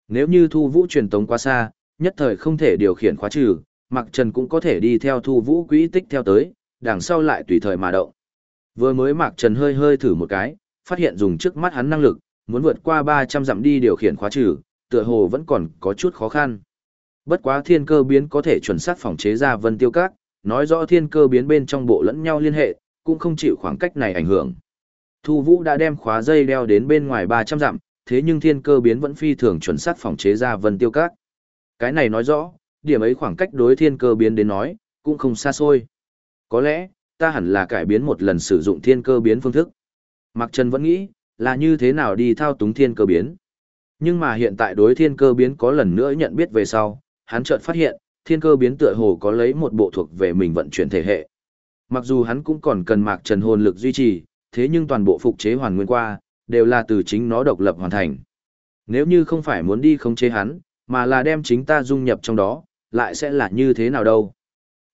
Nếu như Thu Vũ truyền tống quá xa, nhất thời không thể điều khiển khóa trừ, Mạc Trần cũng có thể đi theo Thu Vũ quỹ tích theo tới, đằng sau lại tùy thời mà động. Vừa mới Mạc Trần hơi hơi thử một cái, phát hiện dùng trước mắt hắn năng lực, muốn vượt qua 300 dặm đi điều khiển khóa trừ, tựa hồ vẫn còn có chút khó khăn. Bất quá thiên cơ biến có thể chuẩn xác phòng chế ra vân tiêu các, nói rõ thiên cơ biến bên trong bộ lẫn nhau liên hệ, cũng không chịu khoảng cách này ảnh hưởng. Thu Vũ đã đem khóa dây đeo đến bên ngoài 300 dặm, thế nhưng thiên cơ biến vẫn phi thường chuẩn xác phòng chế ra vân tiêu các. Cái này nói rõ, điểm ấy khoảng cách đối thiên cơ biến đến nói, cũng không xa xôi. Có lẽ, ta hẳn là cải biến một lần sử dụng thiên cơ biến phương thức. Mạc Trần vẫn nghĩ, là như thế nào đi thao túng thiên cơ biến. Nhưng mà hiện tại đối thiên cơ biến có lần nữa nhận biết về sau, hắn chợt phát hiện, thiên cơ biến tựa hồ có lấy một bộ thuộc về mình vận chuyển thể hệ. Mặc dù hắn cũng còn cần Mạc Trần hồn lực duy trì, thế nhưng toàn bộ phục chế hoàn nguyên qua, đều là từ chính nó độc lập hoàn thành. Nếu như không phải muốn đi khống chế hắn, mà là đem chính ta dung nhập trong đó, lại sẽ là như thế nào đâu.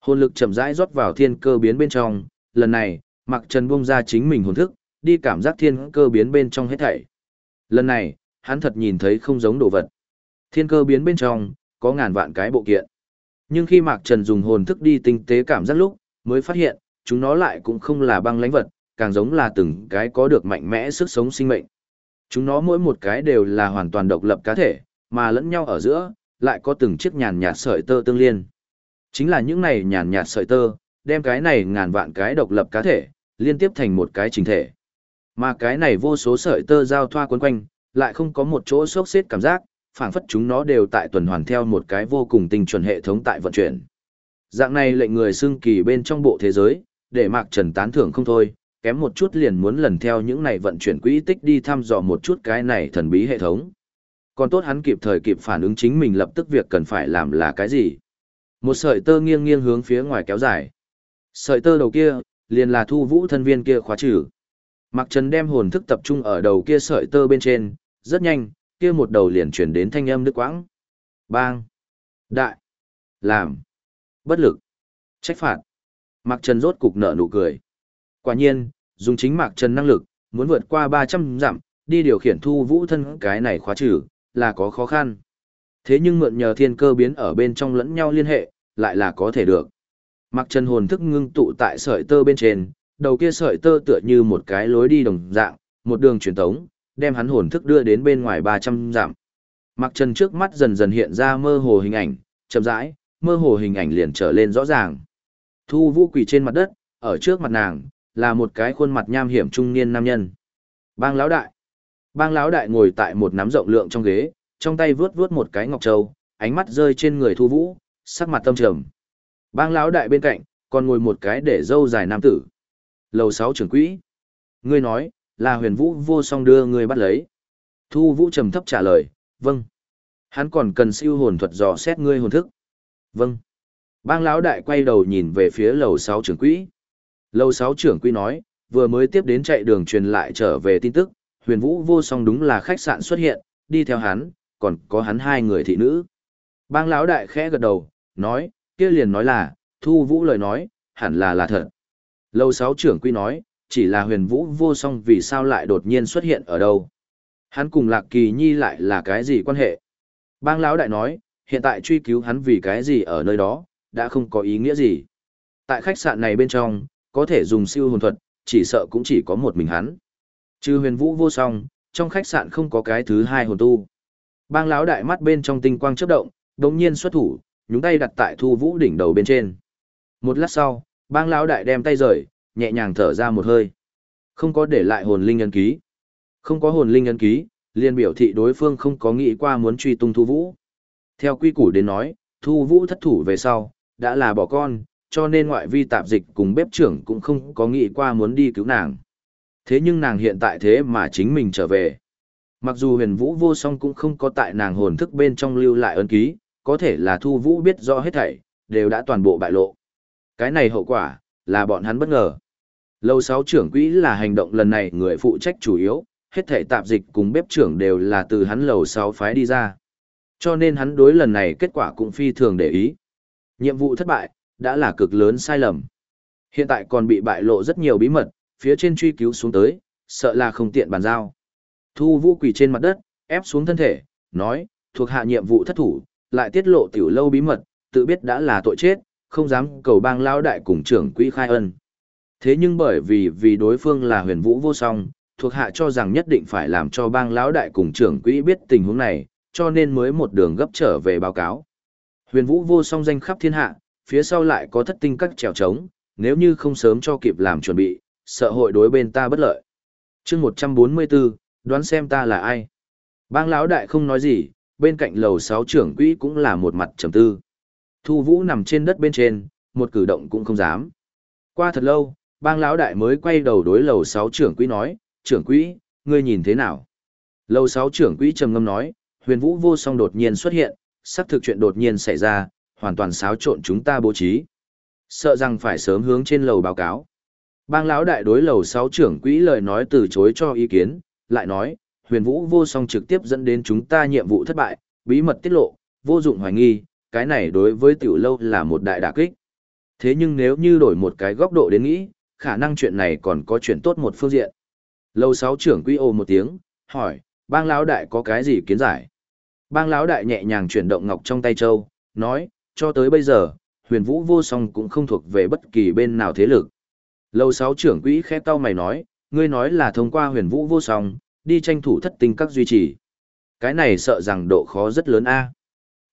Hồn lực chậm rãi rót vào thiên cơ biến bên trong, lần này, Mạc Trần bung ra chính mình hồn thức, đi cảm giác thiên cơ biến bên trong hết thảy. Lần này, hắn thật nhìn thấy không giống đồ vật. Thiên cơ biến bên trong, có ngàn vạn cái bộ kiện. Nhưng khi Mạc Trần dùng hồn thức đi tinh tế cảm giác lúc, mới phát hiện, chúng nó lại cũng không là băng lãnh vật, càng giống là từng cái có được mạnh mẽ sức sống sinh mệnh. Chúng nó mỗi một cái đều là hoàn toàn độc lập cá thể, mà lẫn nhau ở giữa, lại có từng chiếc nhàn nhạt sợi tơ tương liên. Chính là những này nhàn nhạt sợi tơ, đem cái này ngàn vạn cái độc lập cá thể, liên tiếp thành một cái chính thể. Mà cái này vô số sợi tơ giao thoa quấn quanh, lại không có một chỗ sốc xếp cảm giác, phảng phất chúng nó đều tại tuần hoàn theo một cái vô cùng tinh chuẩn hệ thống tại vận chuyển. Dạng này lệnh người xưng kỳ bên trong bộ thế giới, để Mạc Trần tán thưởng không thôi, kém một chút liền muốn lần theo những này vận chuyển quỹ tích đi thăm dò một chút cái này thần bí hệ thống. Còn tốt hắn kịp thời kịp phản ứng chính mình lập tức việc cần phải làm là cái gì. Một sợi tơ nghiêng nghiêng hướng phía ngoài kéo dài. Sợi tơ đầu kia, liền là thu vũ thân viên kia khóa trừ. Mạc Trần đem hồn thức tập trung ở đầu kia sợi tơ bên trên, rất nhanh, kia một đầu liền chuyển đến thanh âm đứt quãng. Bang! Đại! Làm! Bất lực! Trách phạt! Mạc Trần rốt cục nở nụ cười. Quả nhiên, dùng chính Mạc Trần năng lực, muốn vượt qua 300 dặm, đi điều khiển thu vũ thân cái này khóa trừ, là có khó khăn. Thế nhưng mượn nhờ thiên cơ biến ở bên trong lẫn nhau liên hệ, lại là có thể được. Mặc chân hồn thức ngưng tụ tại sợi tơ bên trên, đầu kia sợi tơ tựa như một cái lối đi đồng dạng, một đường truyền tống, đem hắn hồn thức đưa đến bên ngoài 300 dặm. Mặc chân trước mắt dần dần hiện ra mơ hồ hình ảnh, chậm rãi, mơ hồ hình ảnh liền trở lên rõ ràng. Thu Vũ Quỷ trên mặt đất, ở trước mặt nàng là một cái khuôn mặt nham hiểm trung niên nam nhân. Bang lão đại. Bang lão đại ngồi tại một nắm rộng lượng trong ghế, trong tay vướt vướt một cái ngọc châu, ánh mắt rơi trên người Thu Vũ, sắc mặt tâm trầm. Bang lão đại bên cạnh, còn ngồi một cái để dâu dài nam tử. Lầu sáu trưởng quỹ. Ngươi nói, là huyền vũ vô song đưa ngươi bắt lấy. Thu vũ trầm thấp trả lời, vâng. Hắn còn cần siêu hồn thuật dò xét ngươi hồn thức. Vâng. Bang lão đại quay đầu nhìn về phía lầu sáu trưởng quỹ. Lầu sáu trưởng quỹ nói, vừa mới tiếp đến chạy đường truyền lại trở về tin tức, huyền vũ vô song đúng là khách sạn xuất hiện, đi theo hắn, còn có hắn hai người thị nữ. Bang lão đại khẽ gật đầu, nói, kia liền nói là, thu vũ lời nói, hẳn là là thật. Lâu sáu trưởng quy nói, chỉ là huyền vũ vô song vì sao lại đột nhiên xuất hiện ở đâu. Hắn cùng lạc kỳ nhi lại là cái gì quan hệ? Bang lão đại nói, hiện tại truy cứu hắn vì cái gì ở nơi đó, đã không có ý nghĩa gì. Tại khách sạn này bên trong, có thể dùng siêu hồn thuật, chỉ sợ cũng chỉ có một mình hắn. Trừ huyền vũ vô song, trong khách sạn không có cái thứ hai hồn tu. Bang lão đại mắt bên trong tinh quang chớp động, đống nhiên xuất thủ, nhúng tay đặt tại thu vũ đỉnh đầu bên trên. Một lát sau, bang lão đại đem tay rời, nhẹ nhàng thở ra một hơi. Không có để lại hồn linh ấn ký. Không có hồn linh ấn ký, liền biểu thị đối phương không có nghĩ qua muốn truy tung thu vũ. Theo quy củ đến nói, thu vũ thất thủ về sau, đã là bỏ con, cho nên ngoại vi tạp dịch cùng bếp trưởng cũng không có nghĩ qua muốn đi cứu nàng. Thế nhưng nàng hiện tại thế mà chính mình trở về. Mặc dù huyền vũ vô song cũng không có tại nàng hồn thức bên trong lưu lại ấn ký, có thể là thu vũ biết rõ hết thảy, đều đã toàn bộ bại lộ. Cái này hậu quả, là bọn hắn bất ngờ. Lâu sáu trưởng quỹ là hành động lần này người phụ trách chủ yếu, hết thảy tạp dịch cùng bếp trưởng đều là từ hắn lầu sáu phái đi ra. Cho nên hắn đối lần này kết quả cũng phi thường để ý. Nhiệm vụ thất bại, đã là cực lớn sai lầm. Hiện tại còn bị bại lộ rất nhiều bí mật, phía trên truy cứu xuống tới, sợ là không tiện bàn giao. Thu vũ quỳ trên mặt đất, ép xuống thân thể, nói, thuộc hạ nhiệm vụ thất thủ, lại tiết lộ tiểu lâu bí mật, tự biết đã là tội chết, không dám cầu bang lao đại cùng trưởng quỹ khai ân. Thế nhưng bởi vì vì đối phương là huyền vũ vô song, thuộc hạ cho rằng nhất định phải làm cho bang lão đại cùng trưởng quỹ biết tình huống này, cho nên mới một đường gấp trở về báo cáo. Huyền vũ vô song danh khắp thiên hạ, phía sau lại có thất tinh các trèo trống, nếu như không sớm cho kịp làm chuẩn bị, sợ hội đối bên ta bất lợi. chương 144, đoán xem ta là ai. Bang lão đại không nói gì, bên cạnh lầu sáu trưởng quỹ cũng là một mặt trầm tư. Thu Vũ nằm trên đất bên trên, một cử động cũng không dám. Qua thật lâu, bang lão đại mới quay đầu đối lầu sáu trưởng quỹ nói, trưởng quỹ, ngươi nhìn thế nào? Lầu sáu trưởng quỹ trầm ngâm nói, huyền vũ vô song đột nhiên xuất hiện, sắp thực chuyện đột nhiên xảy ra, hoàn toàn xáo trộn chúng ta bố trí. Sợ rằng phải sớm hướng trên lầu báo cáo. Bang lão đại đối lầu sáu trưởng quỹ lời nói từ chối cho ý kiến, lại nói, huyền vũ vô song trực tiếp dẫn đến chúng ta nhiệm vụ thất bại, bí mật tiết lộ, vô dụng hoài nghi, cái này đối với tiểu lâu là một đại đả kích. Thế nhưng nếu như đổi một cái góc độ đến nghĩ, khả năng chuyện này còn có chuyện tốt một phương diện. Lâu sáu trưởng quỹ ô một tiếng, hỏi, bang lão đại có cái gì kiến giải? Bang lão đại nhẹ nhàng chuyển động ngọc trong tay châu, nói, cho tới bây giờ, huyền vũ vô song cũng không thuộc về bất kỳ bên nào thế lực. Lâu sáu trưởng quỹ khẽ cau mày nói, ngươi nói là thông qua huyền vũ vô song, đi tranh thủ thất tinh các duy trì. Cái này sợ rằng độ khó rất lớn a.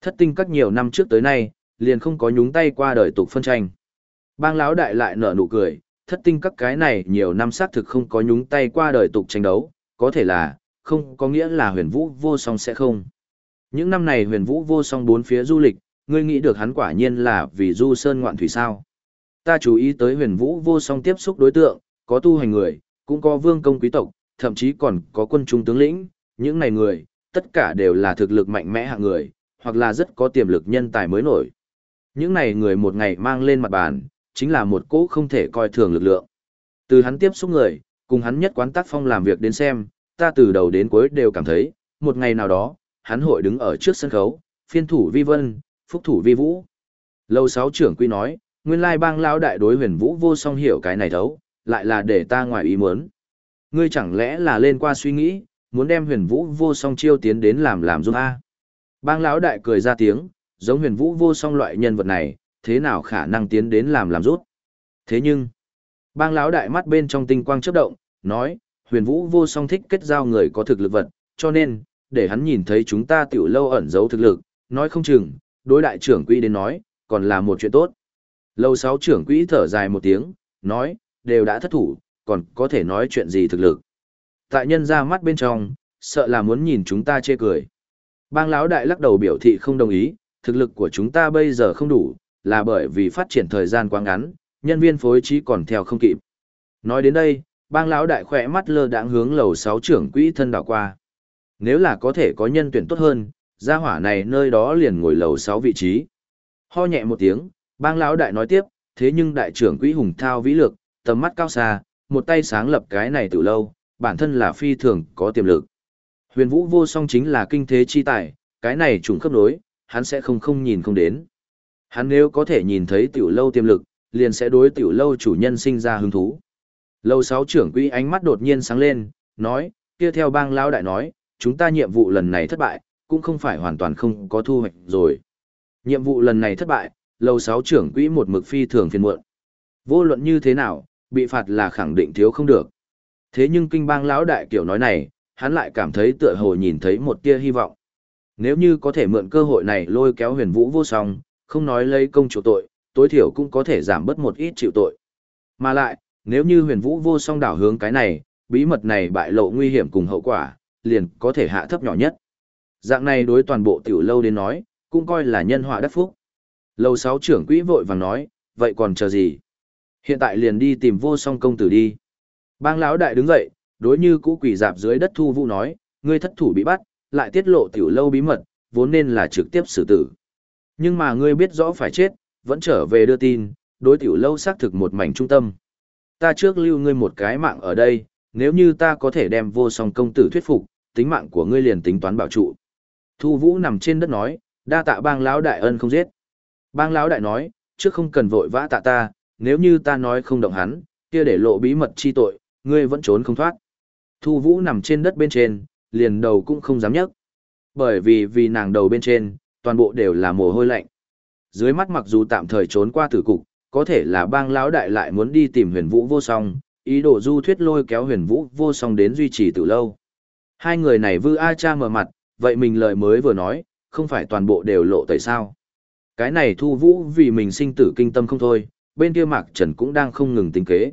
Thất tinh các nhiều năm trước tới nay, liền không có nhúng tay qua đời tục phân tranh. Bang lão đại lại nở nụ cười, thất tinh các cái này nhiều năm xác thực không có nhúng tay qua đời tục tranh đấu, có thể là, không có nghĩa là huyền vũ vô song sẽ không. Những năm này huyền vũ vô song bốn phía du lịch, ngươi nghĩ được hắn quả nhiên là vì du sơn ngoạn thủy sao. Ta chú ý tới huyền vũ vô song tiếp xúc đối tượng, có tu hành người, cũng có vương công quý tộc, thậm chí còn có quân trung tướng lĩnh, những này người, tất cả đều là thực lực mạnh mẽ hạng người, hoặc là rất có tiềm lực nhân tài mới nổi. Những này người một ngày mang lên mặt bàn, chính là một cỗ không thể coi thường lực lượng. Từ hắn tiếp xúc người, Cùng hắn nhất quán tác phong làm việc đến xem, ta từ đầu đến cuối đều cảm thấy, một ngày nào đó, hắn hội đứng ở trước sân khấu, phiên thủ vi vân, phúc thủ vi vũ. Lâu sáu trưởng quy nói, nguyên lai bang lão đại đối huyền vũ vô song hiểu cái này thấu, lại là để ta ngoài ý muốn. Ngươi chẳng lẽ là lên qua suy nghĩ, muốn đem huyền vũ vô song chiêu tiến đến làm làm dung a Bang lão đại cười ra tiếng, giống huyền vũ vô song loại nhân vật này, thế nào khả năng tiến đến làm làm rút. Thế nhưng, bang lão đại mắt bên trong tinh quang chớp động, nói, huyền vũ vô song thích kết giao người có thực lực vật, cho nên, để hắn nhìn thấy chúng ta tiểu lâu ẩn giấu thực lực, nói không chừng, đối đại trưởng quỹ đến nói, còn là một chuyện tốt lầu sáu trưởng quỹ thở dài một tiếng, nói, đều đã thất thủ, còn có thể nói chuyện gì thực lực. Tại nhân ra mắt bên trong, sợ là muốn nhìn chúng ta chê cười. Bang lão đại lắc đầu biểu thị không đồng ý, thực lực của chúng ta bây giờ không đủ, là bởi vì phát triển thời gian quá ngắn, nhân viên phối trí còn theo không kịp. Nói đến đây, bang lão đại khỏe mắt lơ đãng hướng lầu 6 trưởng quỹ thân đảo qua. Nếu là có thể có nhân tuyển tốt hơn, gia hỏa này nơi đó liền ngồi lầu 6 vị trí. Ho nhẹ một tiếng, bang lão đại nói tiếp, thế nhưng đại trưởng quỹ hùng thao vĩ lược, tầm mắt cao xa, một tay sáng lập cái này từ lâu, bản thân là phi thường có tiềm lực. Huyền vũ vô song chính là kinh thế chi tài, cái này trùng khớp nối, hắn sẽ không không nhìn không đến. Hắn nếu có thể nhìn thấy tiểu lâu tiềm lực, liền sẽ đối tiểu lâu chủ nhân sinh ra hứng thú. Lâu sáu trưởng quỹ ánh mắt đột nhiên sáng lên, nói, kia theo bang lão đại nói, chúng ta nhiệm vụ lần này thất bại, cũng không phải hoàn toàn không có thu hoạch rồi. Nhiệm vụ lần này thất bại, lâu sáu trưởng quỹ một mực phi thường phiền muộn. Vô luận như thế nào, bị phạt là khẳng định thiếu không được. Thế nhưng kinh bang lão đại kiểu nói này, hắn lại cảm thấy tựa hồ nhìn thấy một tia hy vọng. Nếu như có thể mượn cơ hội này lôi kéo huyền vũ vô song, không nói lấy công chủ tội, tối thiểu cũng có thể giảm bớt một ít chịu tội. Mà lại, nếu như huyền vũ vô song đảo hướng cái này, bí mật này bại lộ nguy hiểm cùng hậu quả, liền có thể hạ thấp nhỏ nhất. Dạng này đối toàn bộ tiểu lâu đến nói, cũng coi là nhân họa đắc phúc. Lâu sáu trưởng quỹ vội vàng nói, vậy còn chờ gì? Hiện tại liền đi tìm vô song công tử đi. Bang lão đại đứng dậy, đối như cũ quỷ dạp dưới đất thu vũ nói, ngươi thất thủ bị bắt, lại tiết lộ tiểu lâu bí mật, vốn nên là trực tiếp xử tử. Nhưng mà ngươi biết rõ phải chết, vẫn trở về đưa tin, đối tiểu lâu xác thực một mảnh trung tâm. Ta trước lưu ngươi một cái mạng ở đây, nếu như ta có thể đem vô song công tử thuyết phục, tính mạng của ngươi liền tính toán bảo trụ. Thu Vũ nằm trên đất nói, đa tạ bang lão đại ân không giết. Bang lão đại nói, trước không cần vội vã tạ ta, nếu như ta nói không động hắn, kia để lộ bí mật chi tội, ngươi vẫn trốn không thoát. Thu Vũ nằm trên đất bên trên, liền đầu cũng không dám nhấc. Bởi vì vì nàng đầu bên trên, toàn bộ đều là mồ hôi lạnh. Dưới mắt mặc dù tạm thời trốn qua tử cục, có thể là bang lão đại lại muốn đi tìm huyền vũ vô song, ý đồ du thuyết lôi kéo huyền vũ vô song đến duy trì từ lâu. Hai người này vư a cha mở mặt, vậy mình lời mới vừa nói, không phải toàn bộ đều lộ tẩy sao. Cái này thu vũ vì mình sinh tử kinh tâm không thôi, bên kia mạc trần cũng đang không ngừng tính kế.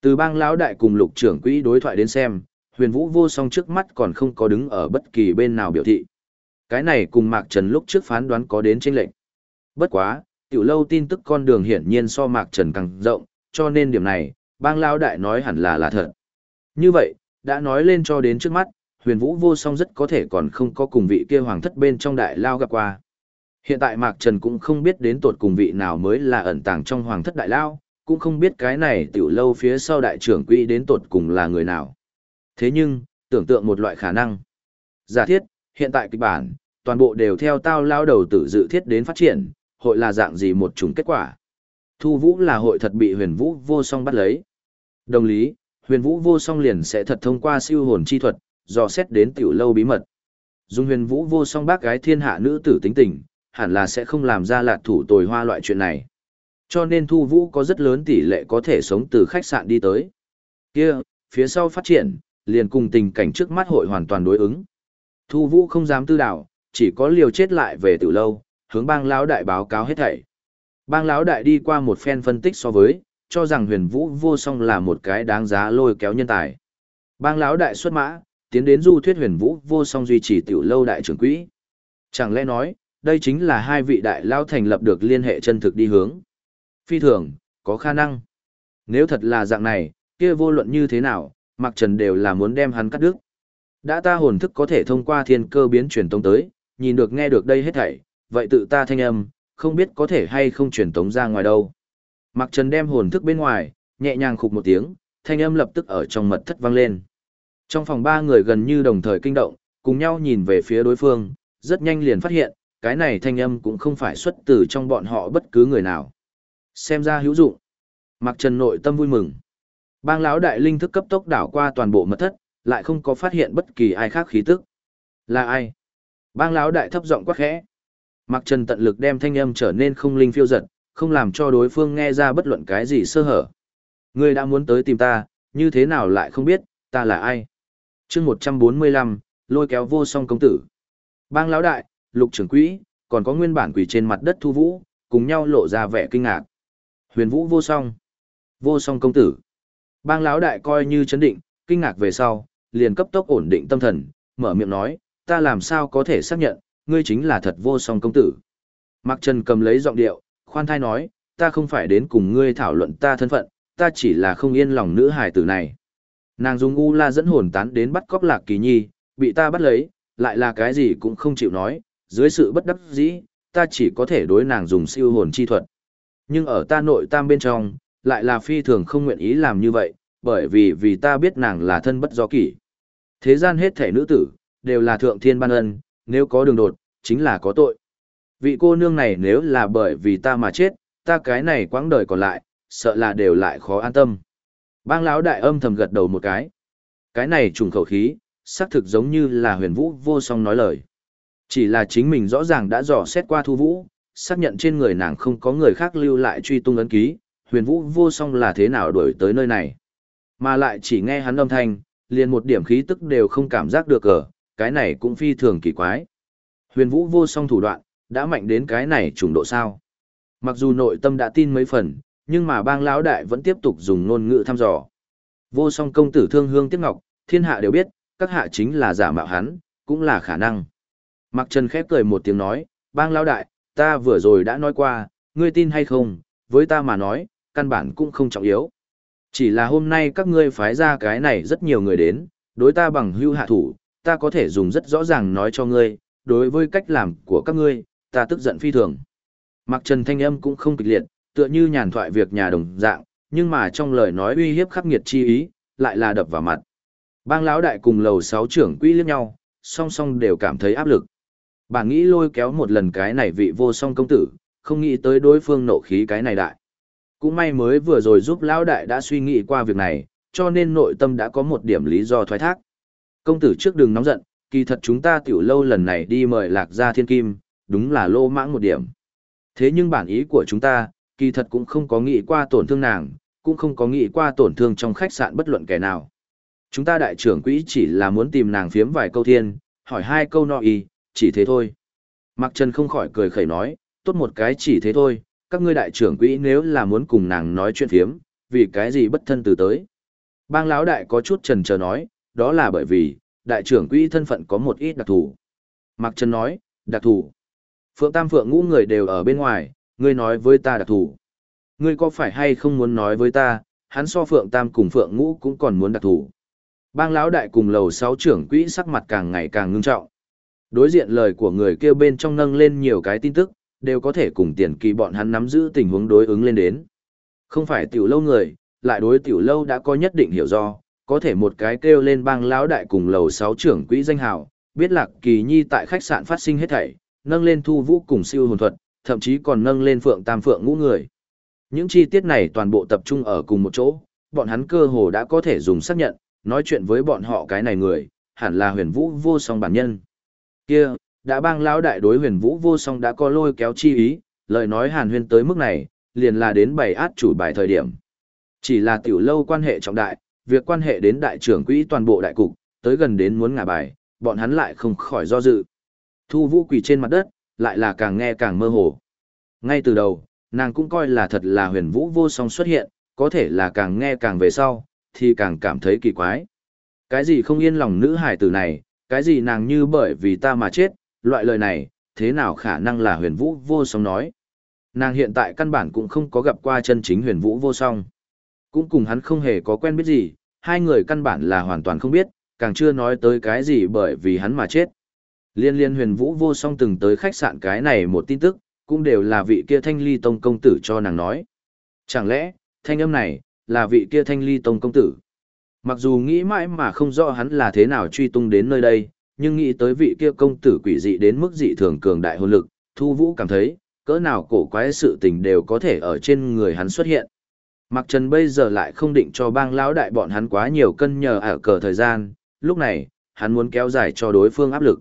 Từ bang lão đại cùng lục trưởng quỹ đối thoại đến xem, huyền vũ vô song trước mắt còn không có đứng ở bất kỳ bên nào biểu thị. Cái này cùng Mạc Trần lúc trước phán đoán có đến chênh lệnh. Bất quá, tiểu lâu tin tức con đường hiển nhiên so Mạc Trần càng rộng, cho nên điểm này, bang lão đại nói hẳn là là thật. Như vậy, đã nói lên cho đến trước mắt, huyền vũ vô song rất có thể còn không có cùng vị kia hoàng thất bên trong đại lao gặp qua. Hiện tại Mạc Trần cũng không biết đến tột cùng vị nào mới là ẩn tàng trong hoàng thất đại lao, cũng không biết cái này tiểu lâu phía sau đại trưởng quỹ đến tột cùng là người nào. Thế nhưng, tưởng tượng một loại khả năng. Giả thiết, hiện tại kịch bản, toàn bộ đều theo tao lao đầu tử dự thiết đến phát triển, hội là dạng gì một chủng kết quả. Thu vũ là hội thật bị huyền vũ vô song bắt lấy. Đồng lý, huyền vũ vô song liền sẽ thật thông qua siêu hồn chi thuật, dò xét đến tiểu lâu bí mật. dùng huyền vũ vô song bác gái thiên hạ nữ tử tính tình, hẳn là sẽ không làm ra lạc thủ tồi hoa loại chuyện này. Cho nên thu vũ có rất lớn tỷ lệ có thể sống từ khách sạn đi tới. kia phía sau phát triển, liền cùng tình cảnh trước mắt hội hoàn toàn đối ứng. Thu Vũ không dám tư đảo, chỉ có liều chết lại về từ lâu, hướng bang lão đại báo cáo hết thảy. Bang lão đại đi qua một phen phân tích so với, cho rằng Huyền Vũ vô song là một cái đáng giá lôi kéo nhân tài. Bang lão đại xuất mã, tiến đến du thuyết Huyền Vũ vô song duy trì tiểu lâu đại trưởng quỹ. Chẳng lẽ nói, đây chính là hai vị đại lao thành lập được liên hệ chân thực đi hướng. Phi thường, có khả năng. Nếu thật là dạng này, kia vô luận như thế nào, Mạc Trần đều là muốn đem hắn cắt đứt. Đã ta hồn thức có thể thông qua thiên cơ biến truyền tống tới, nhìn được nghe được đây hết thảy, vậy tự ta thanh âm, không biết có thể hay không truyền tống ra ngoài đâu. Mạc Trần đem hồn thức bên ngoài, nhẹ nhàng khục một tiếng, thanh âm lập tức ở trong mật thất vang lên. Trong phòng ba người gần như đồng thời kinh động, cùng nhau nhìn về phía đối phương, rất nhanh liền phát hiện, cái này thanh âm cũng không phải xuất từ trong bọn họ bất cứ người nào. Xem ra hữu dụng. Mặc Trần nội tâm vui mừng. Bang lão đại linh thức cấp tốc đảo qua toàn bộ mật thất, lại không có phát hiện bất kỳ ai khác khí tức. Là ai? Bang lão đại thấp giọng quát khẽ. Mặc Trần tận lực đem thanh âm trở nên không linh phiêu giật, không làm cho đối phương nghe ra bất luận cái gì sơ hở. Ngươi đã muốn tới tìm ta, như thế nào lại không biết, ta là ai? chương 145, lôi kéo vô song công tử. Bang lão đại, lục trưởng quỹ, còn có nguyên bản quỷ trên mặt đất thu vũ, cùng nhau lộ ra vẻ kinh ngạc. Huyền vũ vô song. Vô song công tử. Bang lão đại coi như chấn định, kinh ngạc về sau, liền cấp tốc ổn định tâm thần, mở miệng nói, ta làm sao có thể xác nhận, ngươi chính là thật vô song công tử. Mạc Trần cầm lấy giọng điệu, khoan thai nói, ta không phải đến cùng ngươi thảo luận ta thân phận, ta chỉ là không yên lòng nữ hài tử này. Nàng dùng u la dẫn hồn tán đến bắt cóc lạc kỳ nhi, bị ta bắt lấy, lại là cái gì cũng không chịu nói, dưới sự bất đắc dĩ, ta chỉ có thể đối nàng dùng siêu hồn chi thuật. Nhưng ở ta nội tam bên trong, lại là phi thường không nguyện ý làm như vậy, bởi vì vì ta biết nàng là thân bất do kỷ. Thế gian hết thể nữ tử, đều là thượng thiên ban ân, nếu có đường đột, chính là có tội. Vị cô nương này nếu là bởi vì ta mà chết, ta cái này quãng đời còn lại, sợ là đều lại khó an tâm. Bang lão đại âm thầm gật đầu một cái. Cái này trùng khẩu khí, xác thực giống như là huyền vũ vô song nói lời. Chỉ là chính mình rõ ràng đã dò xét qua thu vũ, xác nhận trên người nàng không có người khác lưu lại truy tung ấn ký, huyền vũ vô song là thế nào đuổi tới nơi này. Mà lại chỉ nghe hắn âm thanh, liền một điểm khí tức đều không cảm giác được ở, cái này cũng phi thường kỳ quái. Huyền vũ vô song thủ đoạn, đã mạnh đến cái này trùng độ sao. Mặc dù nội tâm đã tin mấy phần, nhưng mà bang lão đại vẫn tiếp tục dùng ngôn ngữ thăm dò. Vô song công tử thương hương tiếc ngọc, thiên hạ đều biết, các hạ chính là giả mạo hắn, cũng là khả năng. Mạc Trần khép cười một tiếng nói, bang lão đại, ta vừa rồi đã nói qua, ngươi tin hay không, với ta mà nói, căn bản cũng không trọng yếu. Chỉ là hôm nay các ngươi phái ra cái này rất nhiều người đến, đối ta bằng hưu hạ thủ, ta có thể dùng rất rõ ràng nói cho ngươi, đối với cách làm của các ngươi, ta tức giận phi thường. Mạc Trần thanh âm cũng không kịch liệt, tựa như nhàn thoại việc nhà đồng dạng, nhưng mà trong lời nói uy hiếp khắc nghiệt chi ý, lại là đập vào mặt. Bang lão đại cùng lầu sáu trưởng quỹ liếc nhau, song song đều cảm thấy áp lực. Bà nghĩ lôi kéo một lần cái này vị vô song công tử, không nghĩ tới đối phương nộ khí cái này đại. Cũng may mới vừa rồi giúp lão đại đã suy nghĩ qua việc này, cho nên nội tâm đã có một điểm lý do thoái thác. Công tử trước đừng nóng giận, kỳ thật chúng ta tiểu lâu lần này đi mời lạc gia thiên kim, đúng là lô mãng một điểm. Thế nhưng bản ý của chúng ta, kỳ thật cũng không có nghĩ qua tổn thương nàng, cũng không có nghĩ qua tổn thương trong khách sạn bất luận kẻ nào. Chúng ta đại trưởng quỹ chỉ là muốn tìm nàng phiếm vài câu thiên, hỏi hai câu nọ y, chỉ thế thôi. Mạc Trần không khỏi cười khẩy nói, tốt một cái chỉ thế thôi, các ngươi đại trưởng quỹ nếu là muốn cùng nàng nói chuyện phiếm, vì cái gì bất thân từ tới. Bang lão đại có chút trần chờ nói, đó là bởi vì, đại trưởng quỹ thân phận có một ít đặc thù. Mạc Trần nói, đặc thù. Phượng Tam Phượng ngũ người đều ở bên ngoài, ngươi nói với ta đặc thù. Ngươi có phải hay không muốn nói với ta, hắn so Phượng Tam cùng Phượng ngũ cũng còn muốn đặc thù. Bang lão đại cùng lầu sáu trưởng quỹ sắc mặt càng ngày càng ngưng trọng. Đối diện lời của người kêu bên trong nâng lên nhiều cái tin tức, đều có thể cùng tiền kỳ bọn hắn nắm giữ tình huống đối ứng lên đến. Không phải tiểu lâu người, lại đối tiểu lâu đã có nhất định hiểu do, có thể một cái kêu lên bang lão đại cùng lầu sáu trưởng quỹ danh hào, biết lạc kỳ nhi tại khách sạn phát sinh hết thảy, nâng lên thu vũ cùng siêu hồn thuật, thậm chí còn nâng lên phượng tam phượng ngũ người. Những chi tiết này toàn bộ tập trung ở cùng một chỗ, bọn hắn cơ hồ đã có thể dùng xác nhận, nói chuyện với bọn họ cái này người, hẳn là huyền vũ vô song bản nhân. Kia, đã bang lão đại đối huyền vũ vô song đã có lôi kéo chi ý, lời nói hàn huyên tới mức này, liền là đến bày át chủ bài thời điểm. Chỉ là tiểu lâu quan hệ trọng đại, việc quan hệ đến đại trưởng quỹ toàn bộ đại cục, tới gần đến muốn ngả bài, bọn hắn lại không khỏi do dự. Thu vũ quỳ trên mặt đất, lại là càng nghe càng mơ hồ. Ngay từ đầu, nàng cũng coi là thật là huyền vũ vô song xuất hiện, có thể là càng nghe càng về sau, thì càng cảm thấy kỳ quái. Cái gì không yên lòng nữ hải tử này, cái gì nàng như bởi vì ta mà chết, loại lời này, thế nào khả năng là huyền vũ vô song nói. Nàng hiện tại căn bản cũng không có gặp qua chân chính huyền vũ vô song. Cũng cùng hắn không hề có quen biết gì, hai người căn bản là hoàn toàn không biết, càng chưa nói tới cái gì bởi vì hắn mà chết. Liên liên huyền vũ vô song từng tới khách sạn cái này một tin tức, cũng đều là vị kia thanh ly tông công tử cho nàng nói. Chẳng lẽ, thanh âm này, là vị kia thanh ly tông công tử. Mặc dù nghĩ mãi mà không rõ hắn là thế nào truy tung đến nơi đây, nhưng nghĩ tới vị kia công tử quỷ dị đến mức dị thường cường đại hồn lực, Thu Vũ cảm thấy, cỡ nào cổ quái sự tình đều có thể ở trên người hắn xuất hiện. Mặc Trần bây giờ lại không định cho bang lão đại bọn hắn quá nhiều cân nhờ ở cờ thời gian, lúc này, hắn muốn kéo dài cho đối phương áp lực.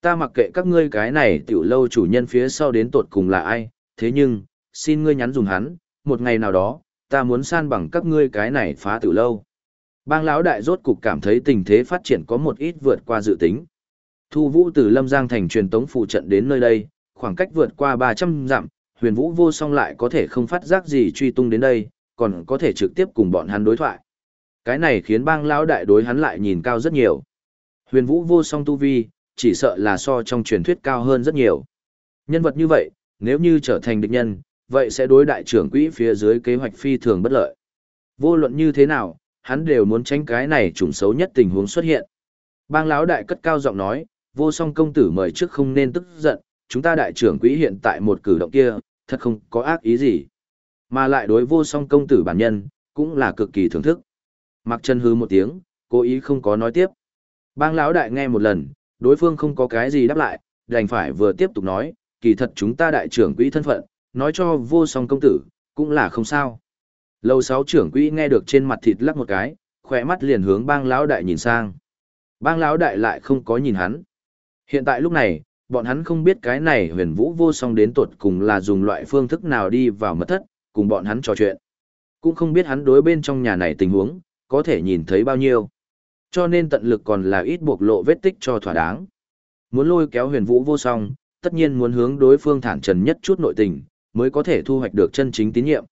Ta mặc kệ các ngươi cái này tiểu lâu chủ nhân phía sau đến tột cùng là ai, thế nhưng, xin ngươi nhắn dùng hắn, một ngày nào đó, ta muốn san bằng các ngươi cái này phá tiểu lâu. Bang lão đại rốt cục cảm thấy tình thế phát triển có một ít vượt qua dự tính. Thu Vũ từ Lâm Giang thành truyền tống phụ trận đến nơi đây, khoảng cách vượt qua 300 dặm, Huyền Vũ vô song lại có thể không phát giác gì truy tung đến đây, còn có thể trực tiếp cùng bọn hắn đối thoại. Cái này khiến bang lão đại đối hắn lại nhìn cao rất nhiều. Huyền Vũ vô song tu vi, chỉ sợ là so trong truyền thuyết cao hơn rất nhiều. Nhân vật như vậy, nếu như trở thành địch nhân, vậy sẽ đối đại trưởng quỹ phía dưới kế hoạch phi thường bất lợi. Vô luận như thế nào, hắn đều muốn tránh cái này trùng xấu nhất tình huống xuất hiện. Bang lão đại cất cao giọng nói, vô song công tử mời trước không nên tức giận, chúng ta đại trưởng quỹ hiện tại một cử động kia, thật không có ác ý gì. Mà lại đối vô song công tử bản nhân, cũng là cực kỳ thưởng thức. Mặc chân hư một tiếng, cố ý không có nói tiếp. Bang lão đại nghe một lần, đối phương không có cái gì đáp lại, đành phải vừa tiếp tục nói, kỳ thật chúng ta đại trưởng quỹ thân phận, nói cho vô song công tử, cũng là không sao. Lâu sáu trưởng quỹ nghe được trên mặt thịt lắc một cái, khỏe mắt liền hướng bang lão đại nhìn sang. Bang lão đại lại không có nhìn hắn. Hiện tại lúc này, bọn hắn không biết cái này huyền vũ vô song đến tột cùng là dùng loại phương thức nào đi vào mật thất, cùng bọn hắn trò chuyện. Cũng không biết hắn đối bên trong nhà này tình huống, có thể nhìn thấy bao nhiêu. Cho nên tận lực còn là ít buộc lộ vết tích cho thỏa đáng. Muốn lôi kéo huyền vũ vô song, tất nhiên muốn hướng đối phương thản trần nhất chút nội tình, mới có thể thu hoạch được chân chính tín nhiệm.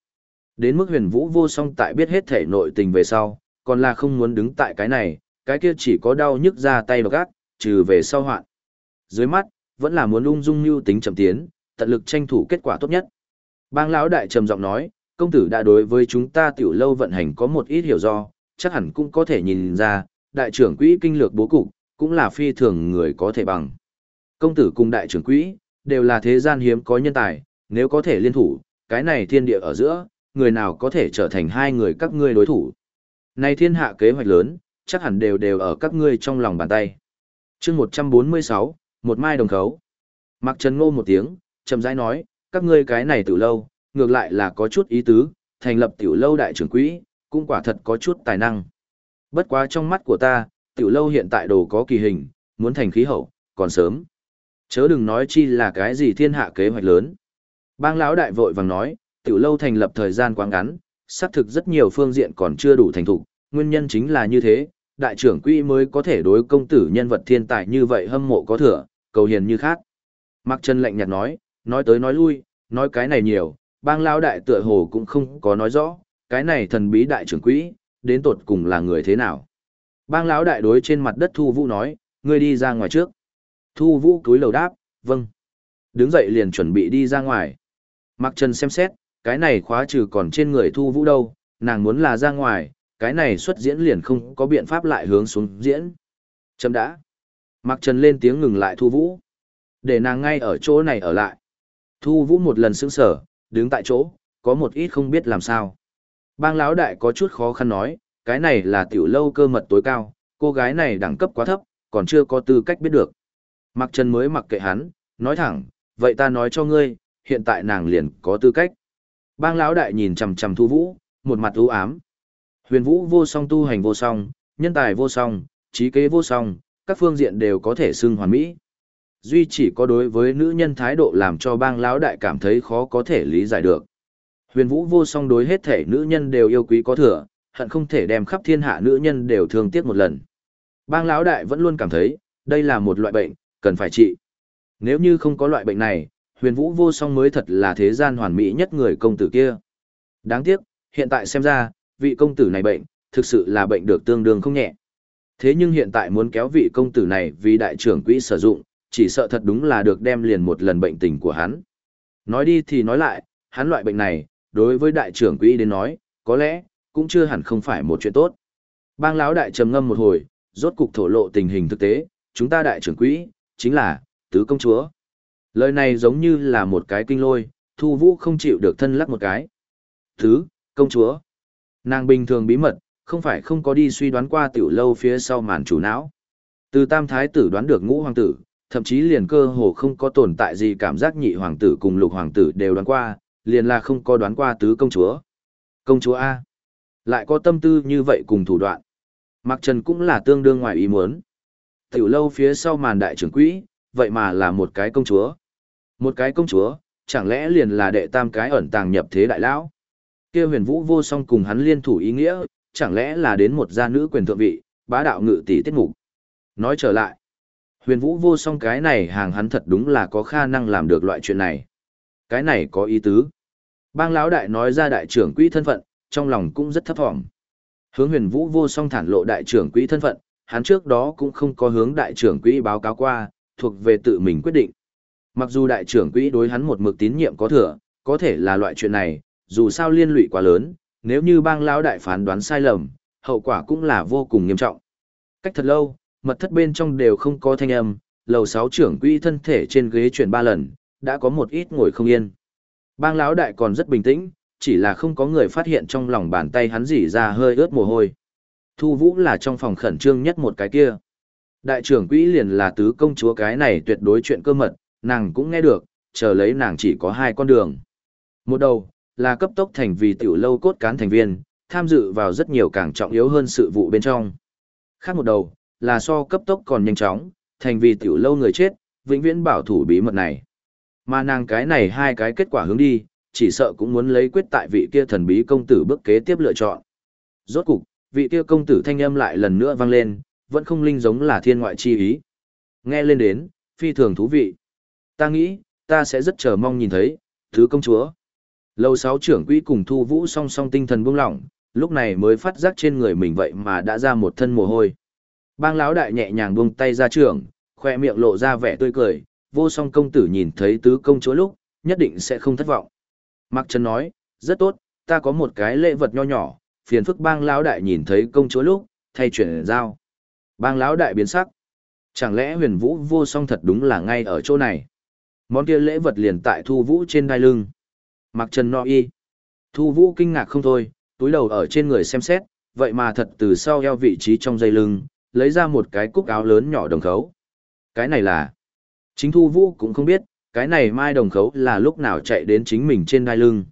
Đến mức huyền vũ vô song tại biết hết thể nội tình về sau, còn là không muốn đứng tại cái này, cái kia chỉ có đau nhức ra tay độc ác, trừ về sau hoạn. Dưới mắt, vẫn là muốn ung dung như tính chậm tiến, tận lực tranh thủ kết quả tốt nhất. Bang lão đại trầm giọng nói, công tử đã đối với chúng ta tiểu lâu vận hành có một ít hiểu do, chắc hẳn cũng có thể nhìn ra, đại trưởng quỹ kinh lược bố cục, cũng là phi thường người có thể bằng. Công tử cùng đại trưởng quỹ, đều là thế gian hiếm có nhân tài, nếu có thể liên thủ, cái này thiên địa ở giữa, người nào có thể trở thành hai người các ngươi đối thủ. Này thiên hạ kế hoạch lớn, chắc hẳn đều đều ở các ngươi trong lòng bàn tay. chương 146, một mai đồng khấu. Mặc Trần Ngô một tiếng, chậm rãi nói, các ngươi cái này tiểu lâu, ngược lại là có chút ý tứ, thành lập tiểu lâu đại trưởng quỹ, cũng quả thật có chút tài năng. Bất quá trong mắt của ta, tiểu lâu hiện tại đồ có kỳ hình, muốn thành khí hậu, còn sớm. Chớ đừng nói chi là cái gì thiên hạ kế hoạch lớn. Bang lão đại vội vàng nói, tiểu lâu thành lập thời gian quá ngắn, xác thực rất nhiều phương diện còn chưa đủ thành thục, nguyên nhân chính là như thế, đại trưởng quỹ mới có thể đối công tử nhân vật thiên tài như vậy hâm mộ có thừa, cầu hiền như khác. Mạc Trần lạnh nhạt nói, nói tới nói lui, nói cái này nhiều, bang lão đại tựa hồ cũng không có nói rõ, cái này thần bí đại trưởng quỹ, đến tột cùng là người thế nào. Bang lão đại đối trên mặt đất Thu Vũ nói, ngươi đi ra ngoài trước. Thu Vũ cúi lầu đáp, vâng. Đứng dậy liền chuẩn bị đi ra ngoài. Mạc Trần xem xét, cái này khóa trừ còn trên người Thu Vũ đâu, nàng muốn là ra ngoài, cái này xuất diễn liền không có biện pháp lại hướng xuống diễn. Chấm đã. mặc Trần lên tiếng ngừng lại Thu Vũ. Để nàng ngay ở chỗ này ở lại. Thu Vũ một lần sững sở, đứng tại chỗ, có một ít không biết làm sao. Bang lão đại có chút khó khăn nói, cái này là tiểu lâu cơ mật tối cao, cô gái này đẳng cấp quá thấp, còn chưa có tư cách biết được. mặc Trần mới mặc kệ hắn, nói thẳng, vậy ta nói cho ngươi, hiện tại nàng liền có tư cách. Bang lão đại nhìn chằm chằm Thu Vũ, một mặt u ám. Huyền Vũ vô song tu hành vô song, nhân tài vô song, trí kế vô song, các phương diện đều có thể xưng hoàn mỹ. Duy chỉ có đối với nữ nhân thái độ làm cho bang lão đại cảm thấy khó có thể lý giải được. Huyền Vũ vô song đối hết thể nữ nhân đều yêu quý có thừa, hận không thể đem khắp thiên hạ nữ nhân đều thương tiếc một lần. Bang lão đại vẫn luôn cảm thấy, đây là một loại bệnh, cần phải trị. Nếu như không có loại bệnh này, huyền vũ vô song mới thật là thế gian hoàn mỹ nhất người công tử kia. Đáng tiếc, hiện tại xem ra, vị công tử này bệnh, thực sự là bệnh được tương đương không nhẹ. Thế nhưng hiện tại muốn kéo vị công tử này vì đại trưởng quỹ sử dụng, chỉ sợ thật đúng là được đem liền một lần bệnh tình của hắn. Nói đi thì nói lại, hắn loại bệnh này, đối với đại trưởng quỹ đến nói, có lẽ, cũng chưa hẳn không phải một chuyện tốt. Bang lão đại trầm ngâm một hồi, rốt cục thổ lộ tình hình thực tế, chúng ta đại trưởng quỹ, chính là, tứ công chúa. Lời này giống như là một cái kinh lôi, thu vũ không chịu được thân lắc một cái. thứ công chúa. Nàng bình thường bí mật, không phải không có đi suy đoán qua tiểu lâu phía sau màn chủ não. Từ tam thái tử đoán được ngũ hoàng tử, thậm chí liền cơ hồ không có tồn tại gì cảm giác nhị hoàng tử cùng lục hoàng tử đều đoán qua, liền là không có đoán qua tứ công chúa. Công chúa A. Lại có tâm tư như vậy cùng thủ đoạn. Mặc Trần cũng là tương đương ngoài ý muốn. Tiểu lâu phía sau màn đại trưởng quỹ, vậy mà là một cái công chúa. Một cái công chúa, chẳng lẽ liền là đệ tam cái ẩn tàng nhập thế đại lão? Kia huyền vũ vô song cùng hắn liên thủ ý nghĩa, chẳng lẽ là đến một gia nữ quyền thượng vị, bá đạo ngự tỷ tiết mục. Nói trở lại, huyền vũ vô song cái này hàng hắn thật đúng là có khả năng làm được loại chuyện này. Cái này có ý tứ. Bang lão đại nói ra đại trưởng quỹ thân phận, trong lòng cũng rất thấp thỏm. Hướng huyền vũ vô song thản lộ đại trưởng quỹ thân phận, hắn trước đó cũng không có hướng đại trưởng quỹ báo cáo qua, thuộc về tự mình quyết định. Mặc dù đại trưởng quỹ đối hắn một mực tín nhiệm có thừa, có thể là loại chuyện này, dù sao liên lụy quá lớn, nếu như bang lão đại phán đoán sai lầm, hậu quả cũng là vô cùng nghiêm trọng. Cách thật lâu, mật thất bên trong đều không có thanh âm, lầu sáu trưởng quỹ thân thể trên ghế chuyển ba lần, đã có một ít ngồi không yên. Bang lão đại còn rất bình tĩnh, chỉ là không có người phát hiện trong lòng bàn tay hắn dỉ ra hơi ướt mồ hôi. Thu Vũ là trong phòng khẩn trương nhất một cái kia. Đại trưởng quỹ liền là tứ công chúa cái này tuyệt đối chuyện cơ mật, nàng cũng nghe được, chờ lấy nàng chỉ có hai con đường. Một đầu, là cấp tốc thành vì tiểu lâu cốt cán thành viên, tham dự vào rất nhiều càng trọng yếu hơn sự vụ bên trong. Khác một đầu, là so cấp tốc còn nhanh chóng, thành vì tiểu lâu người chết, vĩnh viễn bảo thủ bí mật này. Mà nàng cái này hai cái kết quả hướng đi, chỉ sợ cũng muốn lấy quyết tại vị kia thần bí công tử bước kế tiếp lựa chọn. Rốt cục, vị kia công tử thanh âm lại lần nữa vang lên, vẫn không linh giống là thiên ngoại chi ý. Nghe lên đến, phi thường thú vị. Ta nghĩ, ta sẽ rất chờ mong nhìn thấy, thứ công chúa. Lâu sáu trưởng quỹ cùng thu vũ song song tinh thần buông lỏng, lúc này mới phát giác trên người mình vậy mà đã ra một thân mồ hôi. Bang lão đại nhẹ nhàng buông tay ra trưởng, khoe miệng lộ ra vẻ tươi cười, vô song công tử nhìn thấy tứ công chúa lúc, nhất định sẽ không thất vọng. Mạc Trần nói, rất tốt, ta có một cái lễ vật nho nhỏ, phiền phức bang lão đại nhìn thấy công chúa lúc, thay chuyển giao. Bang lão đại biến sắc. Chẳng lẽ huyền vũ vô song thật đúng là ngay ở chỗ này? Món kia lễ vật liền tại thu vũ trên đai lưng. mặc Trần no y. Thu vũ kinh ngạc không thôi, túi đầu ở trên người xem xét, vậy mà thật từ sau eo vị trí trong dây lưng, lấy ra một cái cúc áo lớn nhỏ đồng khấu. Cái này là... Chính thu vũ cũng không biết, cái này mai đồng khấu là lúc nào chạy đến chính mình trên đai lưng.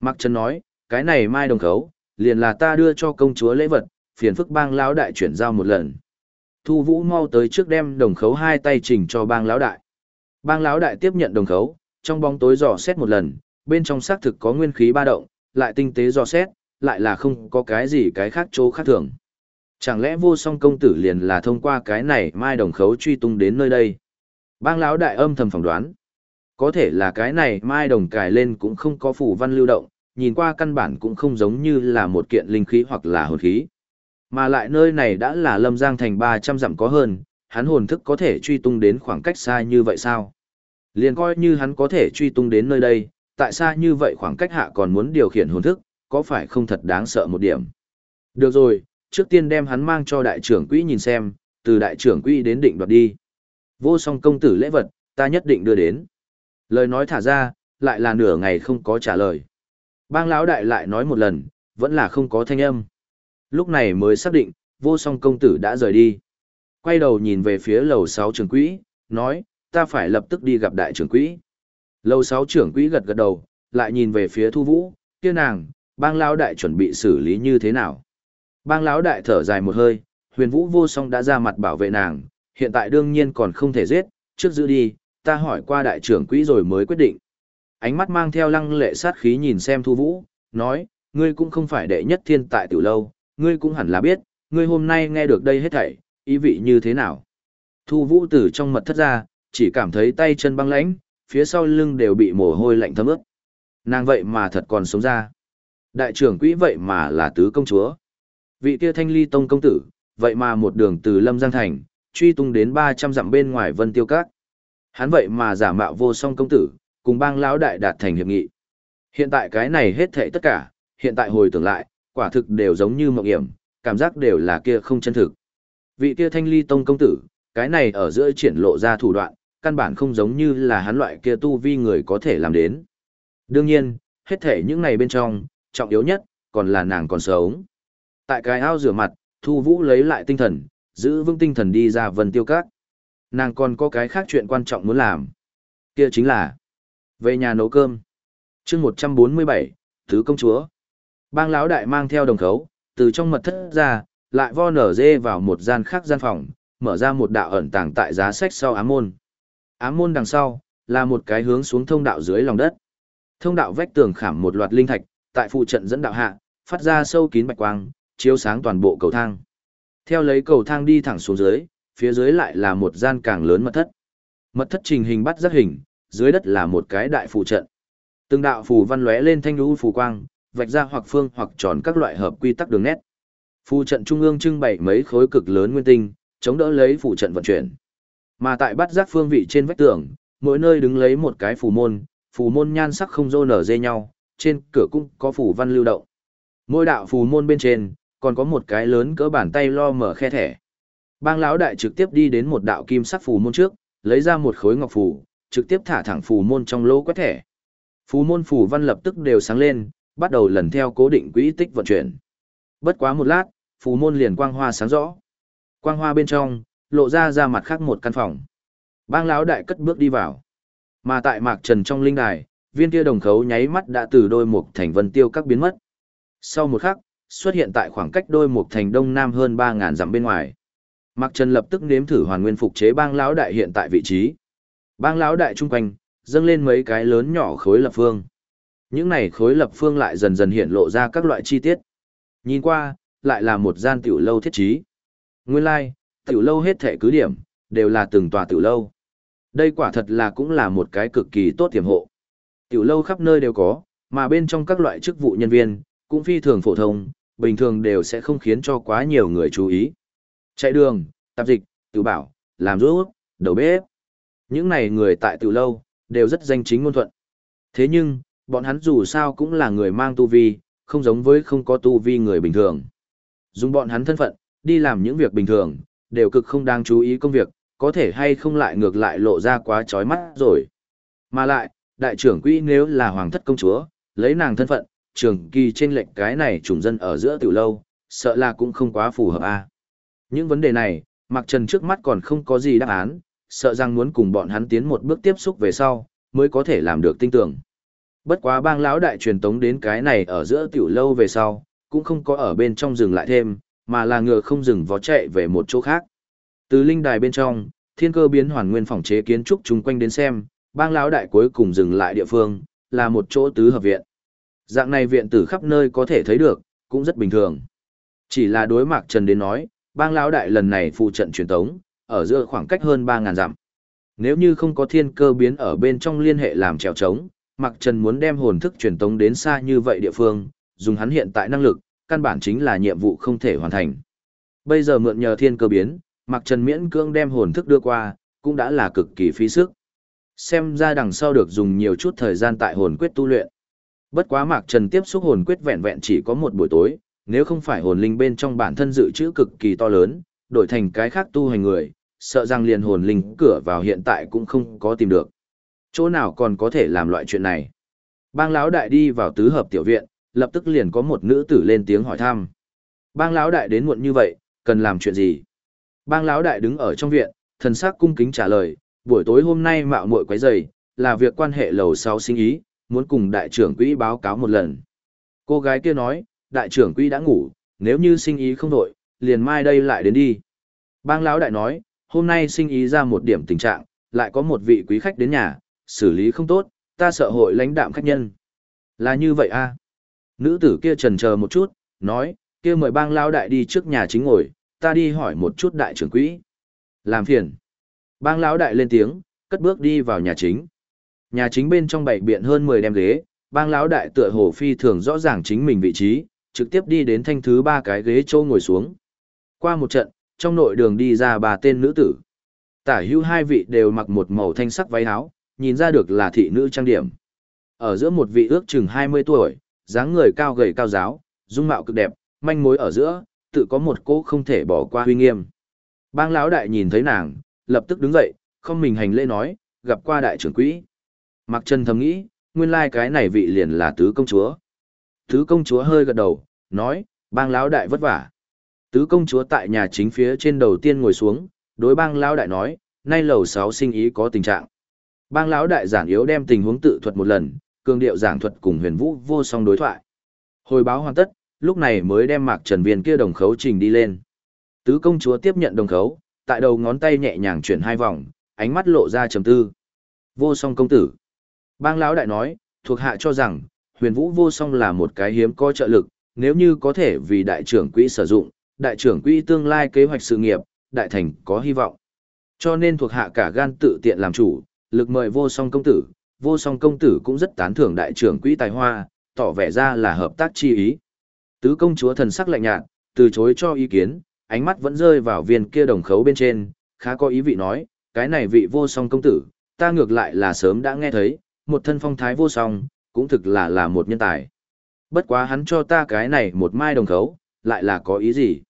mặc Trần nói, cái này mai đồng khấu, liền là ta đưa cho công chúa lễ vật, phiền phức bang lão đại chuyển giao một lần. Thu Vũ mau tới trước đem đồng khấu hai tay trình cho bang lão đại. Bang lão đại tiếp nhận đồng khấu, trong bóng tối dò xét một lần, bên trong xác thực có nguyên khí ba động, lại tinh tế dò xét, lại là không có cái gì cái khác chỗ khác thường. Chẳng lẽ vô song công tử liền là thông qua cái này mai đồng khấu truy tung đến nơi đây? Bang lão đại âm thầm phỏng đoán. Có thể là cái này mai đồng cài lên cũng không có phủ văn lưu động, nhìn qua căn bản cũng không giống như là một kiện linh khí hoặc là hồn khí. Mà lại nơi này đã là lâm giang thành 300 dặm có hơn, hắn hồn thức có thể truy tung đến khoảng cách xa như vậy sao? Liền coi như hắn có thể truy tung đến nơi đây, tại sao như vậy khoảng cách hạ còn muốn điều khiển hồn thức, có phải không thật đáng sợ một điểm? Được rồi, trước tiên đem hắn mang cho đại trưởng quỹ nhìn xem, từ đại trưởng quỹ đến định đoạt đi. Vô song công tử lễ vật, ta nhất định đưa đến. Lời nói thả ra, lại là nửa ngày không có trả lời. Bang lão đại lại nói một lần, vẫn là không có thanh âm. Lúc này mới xác định, vô song công tử đã rời đi. Quay đầu nhìn về phía lầu 6 trưởng quỹ, nói, ta phải lập tức đi gặp đại trưởng quỹ. Lầu 6 trưởng quỹ gật gật đầu, lại nhìn về phía thu vũ, kia nàng, bang lão đại chuẩn bị xử lý như thế nào. Bang lão đại thở dài một hơi, huyền vũ vô song đã ra mặt bảo vệ nàng, hiện tại đương nhiên còn không thể giết, trước giữ đi, ta hỏi qua đại trưởng quỹ rồi mới quyết định. Ánh mắt mang theo lăng lệ sát khí nhìn xem thu vũ, nói, ngươi cũng không phải đệ nhất thiên tại tiểu lâu, ngươi cũng hẳn là biết, ngươi hôm nay nghe được đây hết thảy, ý vị như thế nào. Thu vũ từ trong mật thất ra, chỉ cảm thấy tay chân băng lãnh, phía sau lưng đều bị mồ hôi lạnh thấm ướt. Nàng vậy mà thật còn sống ra. Đại trưởng quỹ vậy mà là tứ công chúa. Vị kia thanh ly tông công tử, vậy mà một đường từ Lâm Giang Thành, truy tung đến 300 dặm bên ngoài Vân Tiêu Các. Hắn vậy mà giả mạo vô song công tử, cùng bang lão đại đạt thành hiệp nghị. Hiện tại cái này hết thảy tất cả, hiện tại hồi tưởng lại, quả thực đều giống như mộng hiểm, cảm giác đều là kia không chân thực. Vị kia thanh ly tông công tử, cái này ở giữa triển lộ ra thủ đoạn, căn bản không giống như là hắn loại kia tu vi người có thể làm đến. Đương nhiên, hết thể những này bên trong, trọng yếu nhất, còn là nàng còn sống. Tại cái ao rửa mặt, Thu Vũ lấy lại tinh thần, giữ vững tinh thần đi ra vân tiêu các. Nàng còn có cái khác chuyện quan trọng muốn làm. Kia chính là về nhà nấu cơm. chương 147, Thứ công chúa. Bang lão đại mang theo đồng khấu, từ trong mật thất ra, lại vo nở dê vào một gian khác gian phòng, mở ra một đạo ẩn tàng tại giá sách sau ám môn. Ám môn đằng sau, là một cái hướng xuống thông đạo dưới lòng đất. Thông đạo vách tường khảm một loạt linh thạch, tại phụ trận dẫn đạo hạ, phát ra sâu kín bạch quang, chiếu sáng toàn bộ cầu thang. Theo lấy cầu thang đi thẳng xuống dưới, phía dưới lại là một gian càng lớn mật thất. Mật thất trình hình bắt rất hình, dưới đất là một cái đại phụ trận. Từng đạo phù văn lóe lên thanh lũ phù quang, vạch ra hoặc phương hoặc tròn các loại hợp quy tắc đường nét. Phù trận trung ương trưng bày mấy khối cực lớn nguyên tinh, chống đỡ lấy phủ trận vận chuyển. Mà tại bát giác phương vị trên vách tường, mỗi nơi đứng lấy một cái phù môn, phù môn nhan sắc không rô nở dê nhau, trên cửa cũng có phù văn lưu động. Mỗi đạo phù môn bên trên, còn có một cái lớn cỡ bàn tay lo mở khe thẻ. Bang lão đại trực tiếp đi đến một đạo kim sắc phù môn trước, lấy ra một khối ngọc phù, trực tiếp thả thẳng phù môn trong lỗ quét thẻ. Phù môn phù văn lập tức đều sáng lên, bắt đầu lần theo cố định quỹ tích vận chuyển. Bất quá một lát, phù môn liền quang hoa sáng rõ. Quang hoa bên trong, lộ ra ra mặt khác một căn phòng. Bang lão đại cất bước đi vào. Mà tại mạc trần trong linh đài, viên kia đồng khấu nháy mắt đã từ đôi mục thành vân tiêu các biến mất. Sau một khắc, xuất hiện tại khoảng cách đôi mục thành đông nam hơn ba ngàn dặm bên ngoài. Mạc Trần lập tức nếm thử hoàn nguyên phục chế bang lão đại hiện tại vị trí. Bang lão đại trung quanh, dâng lên mấy cái lớn nhỏ khối lập phương. Những này khối lập phương lại dần dần hiện lộ ra các loại chi tiết. Nhìn qua, lại là một gian tiểu lâu thiết trí. Nguyên lai, like, tiểu lâu hết thể cứ điểm, đều là từng tòa tiểu lâu. Đây quả thật là cũng là một cái cực kỳ tốt tiềm hộ. Tiểu lâu khắp nơi đều có, mà bên trong các loại chức vụ nhân viên, cũng phi thường phổ thông, bình thường đều sẽ không khiến cho quá nhiều người chú ý. Chạy đường, tạp dịch, tiểu bảo, làm rút, đầu bếp. Những này người tại tiểu lâu, đều rất danh chính ngôn thuận. Thế nhưng, bọn hắn dù sao cũng là người mang tu vi, không giống với không có tu vi người bình thường. Dùng bọn hắn thân phận, đi làm những việc bình thường, đều cực không đáng chú ý công việc, có thể hay không lại ngược lại lộ ra quá chói mắt rồi. Mà lại, đại trưởng quỹ nếu là hoàng thất công chúa, lấy nàng thân phận, trường kỳ trên lệnh cái này trùng dân ở giữa tiểu lâu, sợ là cũng không quá phù hợp a. Những vấn đề này, Mạc Trần trước mắt còn không có gì đáp án, sợ rằng muốn cùng bọn hắn tiến một bước tiếp xúc về sau, mới có thể làm được tinh tưởng. Bất quá bang lão đại truyền tống đến cái này ở giữa tiểu lâu về sau, cũng không có ở bên trong dừng lại thêm, mà là ngựa không dừng vó chạy về một chỗ khác. Từ linh đài bên trong, thiên cơ biến hoàn nguyên phòng chế kiến trúc chung quanh đến xem, bang lão đại cuối cùng dừng lại địa phương, là một chỗ tứ hợp viện. Dạng này viện tử khắp nơi có thể thấy được, cũng rất bình thường. Chỉ là đối mạc Trần đến nói, bang lão đại lần này phụ trận truyền tống, ở giữa khoảng cách hơn 3.000 dặm. Nếu như không có thiên cơ biến ở bên trong liên hệ làm trèo trống, Mạc Trần muốn đem hồn thức truyền tống đến xa như vậy địa phương, dùng hắn hiện tại năng lực, căn bản chính là nhiệm vụ không thể hoàn thành. Bây giờ mượn nhờ thiên cơ biến, Mạc Trần miễn cưỡng đem hồn thức đưa qua, cũng đã là cực kỳ phí sức. Xem ra đằng sau được dùng nhiều chút thời gian tại hồn quyết tu luyện. Bất quá Mạc Trần tiếp xúc hồn quyết vẹn vẹn chỉ có một buổi tối, nếu không phải hồn linh bên trong bản thân dự trữ cực kỳ to lớn, đổi thành cái khác tu hành người, sợ rằng liền hồn linh cửa vào hiện tại cũng không có tìm được. Chỗ nào còn có thể làm loại chuyện này? Bang lão đại đi vào tứ hợp tiểu viện, lập tức liền có một nữ tử lên tiếng hỏi thăm. Bang lão đại đến muộn như vậy, cần làm chuyện gì? Bang lão đại đứng ở trong viện, thần sắc cung kính trả lời, buổi tối hôm nay mạo muội quấy rầy, là việc quan hệ lầu sau sinh ý, muốn cùng đại trưởng quỹ báo cáo một lần. Cô gái kia nói, đại trưởng quỹ đã ngủ, nếu như sinh ý không đổi, liền mai đây lại đến đi. Bang lão đại nói, hôm nay sinh ý ra một điểm tình trạng, lại có một vị quý khách đến nhà, xử lý không tốt, ta sợ hội lãnh đạm khách nhân. Là như vậy a Nữ tử kia trần chờ một chút, nói, kia mời bang lão đại đi trước nhà chính ngồi, ta đi hỏi một chút đại trưởng quỹ. Làm phiền. Bang lão đại lên tiếng, cất bước đi vào nhà chính. Nhà chính bên trong bảy biện hơn 10 đem ghế, bang lão đại tựa hồ phi thường rõ ràng chính mình vị trí, trực tiếp đi đến thanh thứ ba cái ghế châu ngồi xuống. Qua một trận, trong nội đường đi ra bà tên nữ tử. Tả hữu hai vị đều mặc một màu thanh sắc váy áo, nhìn ra được là thị nữ trang điểm. Ở giữa một vị ước chừng 20 tuổi, dáng người cao gầy cao giáo, dung mạo cực đẹp, manh mối ở giữa, tự có một cô không thể bỏ qua huy nghiêm. Bang lão đại nhìn thấy nàng, lập tức đứng dậy, không mình hành lễ nói, gặp qua đại trưởng quỹ. Mặc chân thầm nghĩ, nguyên lai cái này vị liền là tứ công chúa. Tứ công chúa hơi gật đầu, nói, bang lão đại vất vả. Tứ công chúa tại nhà chính phía trên đầu tiên ngồi xuống, đối bang lão đại nói, nay lầu 6 sinh ý có tình trạng. Bang lão đại giản yếu đem tình huống tự thuật một lần, cường điệu giảng thuật cùng huyền vũ vô song đối thoại. Hồi báo hoàn tất, lúc này mới đem mạc trần viên kia đồng khấu trình đi lên. Tứ công chúa tiếp nhận đồng khấu, tại đầu ngón tay nhẹ nhàng chuyển hai vòng, ánh mắt lộ ra trầm tư. Vô song công tử. Bang lão đại nói, thuộc hạ cho rằng, huyền vũ vô song là một cái hiếm có trợ lực, nếu như có thể vì đại trưởng quỹ sử dụng, đại trưởng quỹ tương lai kế hoạch sự nghiệp, đại thành có hy vọng. Cho nên thuộc hạ cả gan tự tiện làm chủ, lực mời vô song công tử, vô song công tử cũng rất tán thưởng đại trưởng quỹ tài hoa, tỏ vẻ ra là hợp tác chi ý. Tứ công chúa thần sắc lạnh nhạt, từ chối cho ý kiến, ánh mắt vẫn rơi vào viên kia đồng khấu bên trên, khá có ý vị nói, cái này vị vô song công tử, ta ngược lại là sớm đã nghe thấy, một thân phong thái vô song, cũng thực là là một nhân tài. Bất quá hắn cho ta cái này một mai đồng khấu, lại là có ý gì?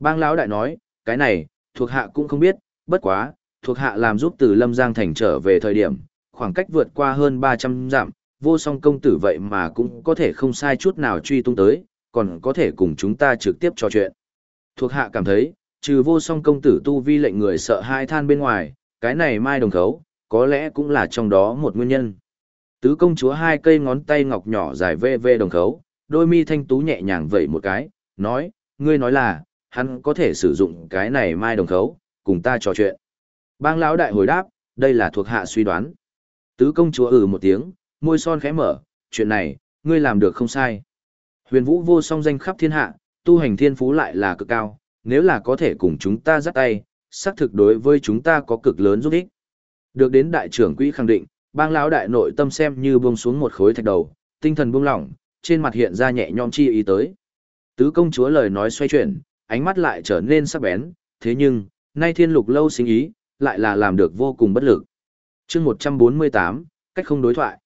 Bang lão đại nói, cái này, thuộc hạ cũng không biết, bất quá, thuộc hạ làm giúp từ Lâm Giang Thành trở về thời điểm, khoảng cách vượt qua hơn 300 dặm, vô song công tử vậy mà cũng có thể không sai chút nào truy tung tới, còn có thể cùng chúng ta trực tiếp trò chuyện. Thuộc hạ cảm thấy, trừ vô song công tử tu vi lệnh người sợ hai than bên ngoài, cái này mai đồng khấu, có lẽ cũng là trong đó một nguyên nhân. Tứ công chúa hai cây ngón tay ngọc nhỏ dài vê vê đồng khấu, đôi mi thanh tú nhẹ nhàng vẩy một cái, nói, ngươi nói là, hắn có thể sử dụng cái này mai đồng khấu, cùng ta trò chuyện. Bang lão đại hồi đáp, đây là thuộc hạ suy đoán. Tứ công chúa ừ một tiếng, môi son khẽ mở, chuyện này, ngươi làm được không sai. Huyền vũ vô song danh khắp thiên hạ, tu hành thiên phú lại là cực cao, nếu là có thể cùng chúng ta dắt tay, xác thực đối với chúng ta có cực lớn giúp ích. Được đến đại trưởng quỹ khẳng định, bang lão đại nội tâm xem như buông xuống một khối thạch đầu, tinh thần buông lỏng, trên mặt hiện ra nhẹ nhõm chi ý tới. Tứ công chúa lời nói xoay chuyển, ánh mắt lại trở nên sắc bén, thế nhưng, nay thiên lục lâu sinh ý, lại là làm được vô cùng bất lực chương 148, cách không đối thoại.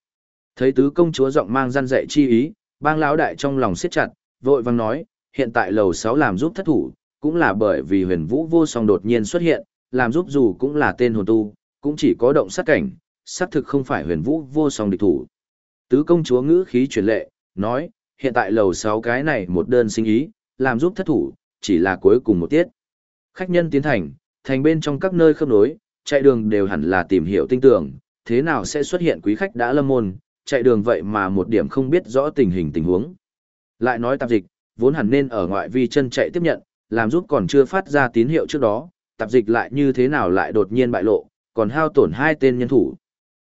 Thấy tứ công chúa giọng mang răn dạy chi ý, bang lão đại trong lòng siết chặt, vội vang nói, hiện tại lầu 6 làm giúp thất thủ, cũng là bởi vì huyền vũ vô song đột nhiên xuất hiện, làm giúp dù cũng là tên hồn tu, cũng chỉ có động sát cảnh, xác thực không phải huyền vũ vô song địch thủ. Tứ công chúa ngữ khí truyền lệ, nói, hiện tại lầu 6 cái này một đơn sinh ý, làm giúp thất thủ, chỉ là cuối cùng một tiết. Khách nhân tiến thành, thành bên trong các nơi khớp nối, chạy đường đều hẳn là tìm hiểu tinh tưởng, thế nào sẽ xuất hiện quý khách đã lâm môn, chạy đường vậy mà một điểm không biết rõ tình hình tình huống. Lại nói tạp dịch, vốn hẳn nên ở ngoại vi chân chạy tiếp nhận, làm giúp còn chưa phát ra tín hiệu trước đó, tạp dịch lại như thế nào lại đột nhiên bại lộ, còn hao tổn hai tên nhân thủ.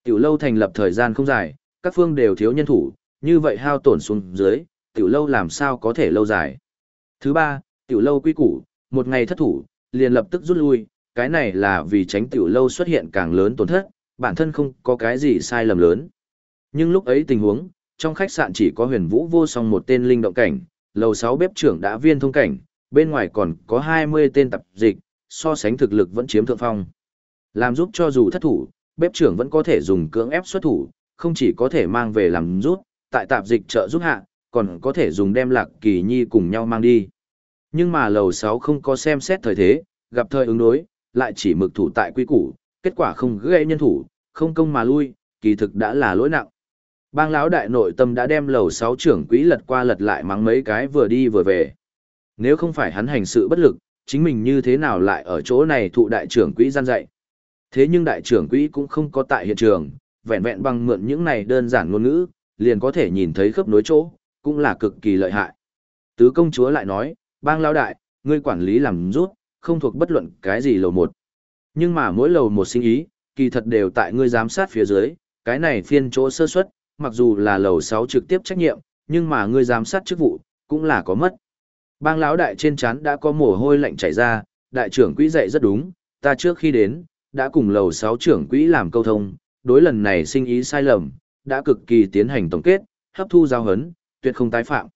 Tiểu lâu thành lập thời gian không dài, các phương đều thiếu nhân thủ, như vậy hao tổn xuống dưới, tiểu lâu làm sao có thể lâu dài. Thứ ba, tiểu lâu quy củ, một ngày thất thủ, liền lập tức rút lui, cái này là vì tránh tiểu lâu xuất hiện càng lớn tổn thất, bản thân không có cái gì sai lầm lớn. Nhưng lúc ấy tình huống, trong khách sạn chỉ có huyền vũ vô song một tên linh động cảnh, lầu 6 bếp trưởng đã viên thông cảnh, bên ngoài còn có 20 tên tập dịch, so sánh thực lực vẫn chiếm thượng phong. Làm giúp cho dù thất thủ, bếp trưởng vẫn có thể dùng cưỡng ép xuất thủ, không chỉ có thể mang về làm rút, tại tạp dịch trợ giúp hạ, còn có thể dùng đem lạc kỳ nhi cùng nhau mang đi. Nhưng mà lầu 6 không có xem xét thời thế, gặp thời ứng đối, lại chỉ mực thủ tại quy củ, kết quả không gây nhân thủ, không công mà lui, kỳ thực đã là lỗi nặng. Bang lão đại nội tâm đã đem lầu 6 trưởng quỹ lật qua lật lại mắng mấy cái vừa đi vừa về. Nếu không phải hắn hành sự bất lực, chính mình như thế nào lại ở chỗ này thụ đại trưởng quỹ gian dạy. Thế nhưng đại trưởng quỹ cũng không có tại hiện trường, vẹn vẹn bằng mượn những này đơn giản ngôn ngữ, liền có thể nhìn thấy khớp nối chỗ, cũng là cực kỳ lợi hại. Tứ công chúa lại nói, bang lão đại, ngươi quản lý làm rút, không thuộc bất luận cái gì lầu một. Nhưng mà mỗi lầu một sinh ý, kỳ thật đều tại ngươi giám sát phía dưới, cái này phiên chỗ sơ suất, mặc dù là lầu 6 trực tiếp trách nhiệm, nhưng mà ngươi giám sát chức vụ, cũng là có mất. Bang lão đại trên chán đã có mồ hôi lạnh chảy ra, đại trưởng quỹ dạy rất đúng, ta trước khi đến, đã cùng lầu 6 trưởng quỹ làm câu thông, đối lần này sinh ý sai lầm, đã cực kỳ tiến hành tổng kết, hấp thu giao hấn, tuyệt không tái phạm.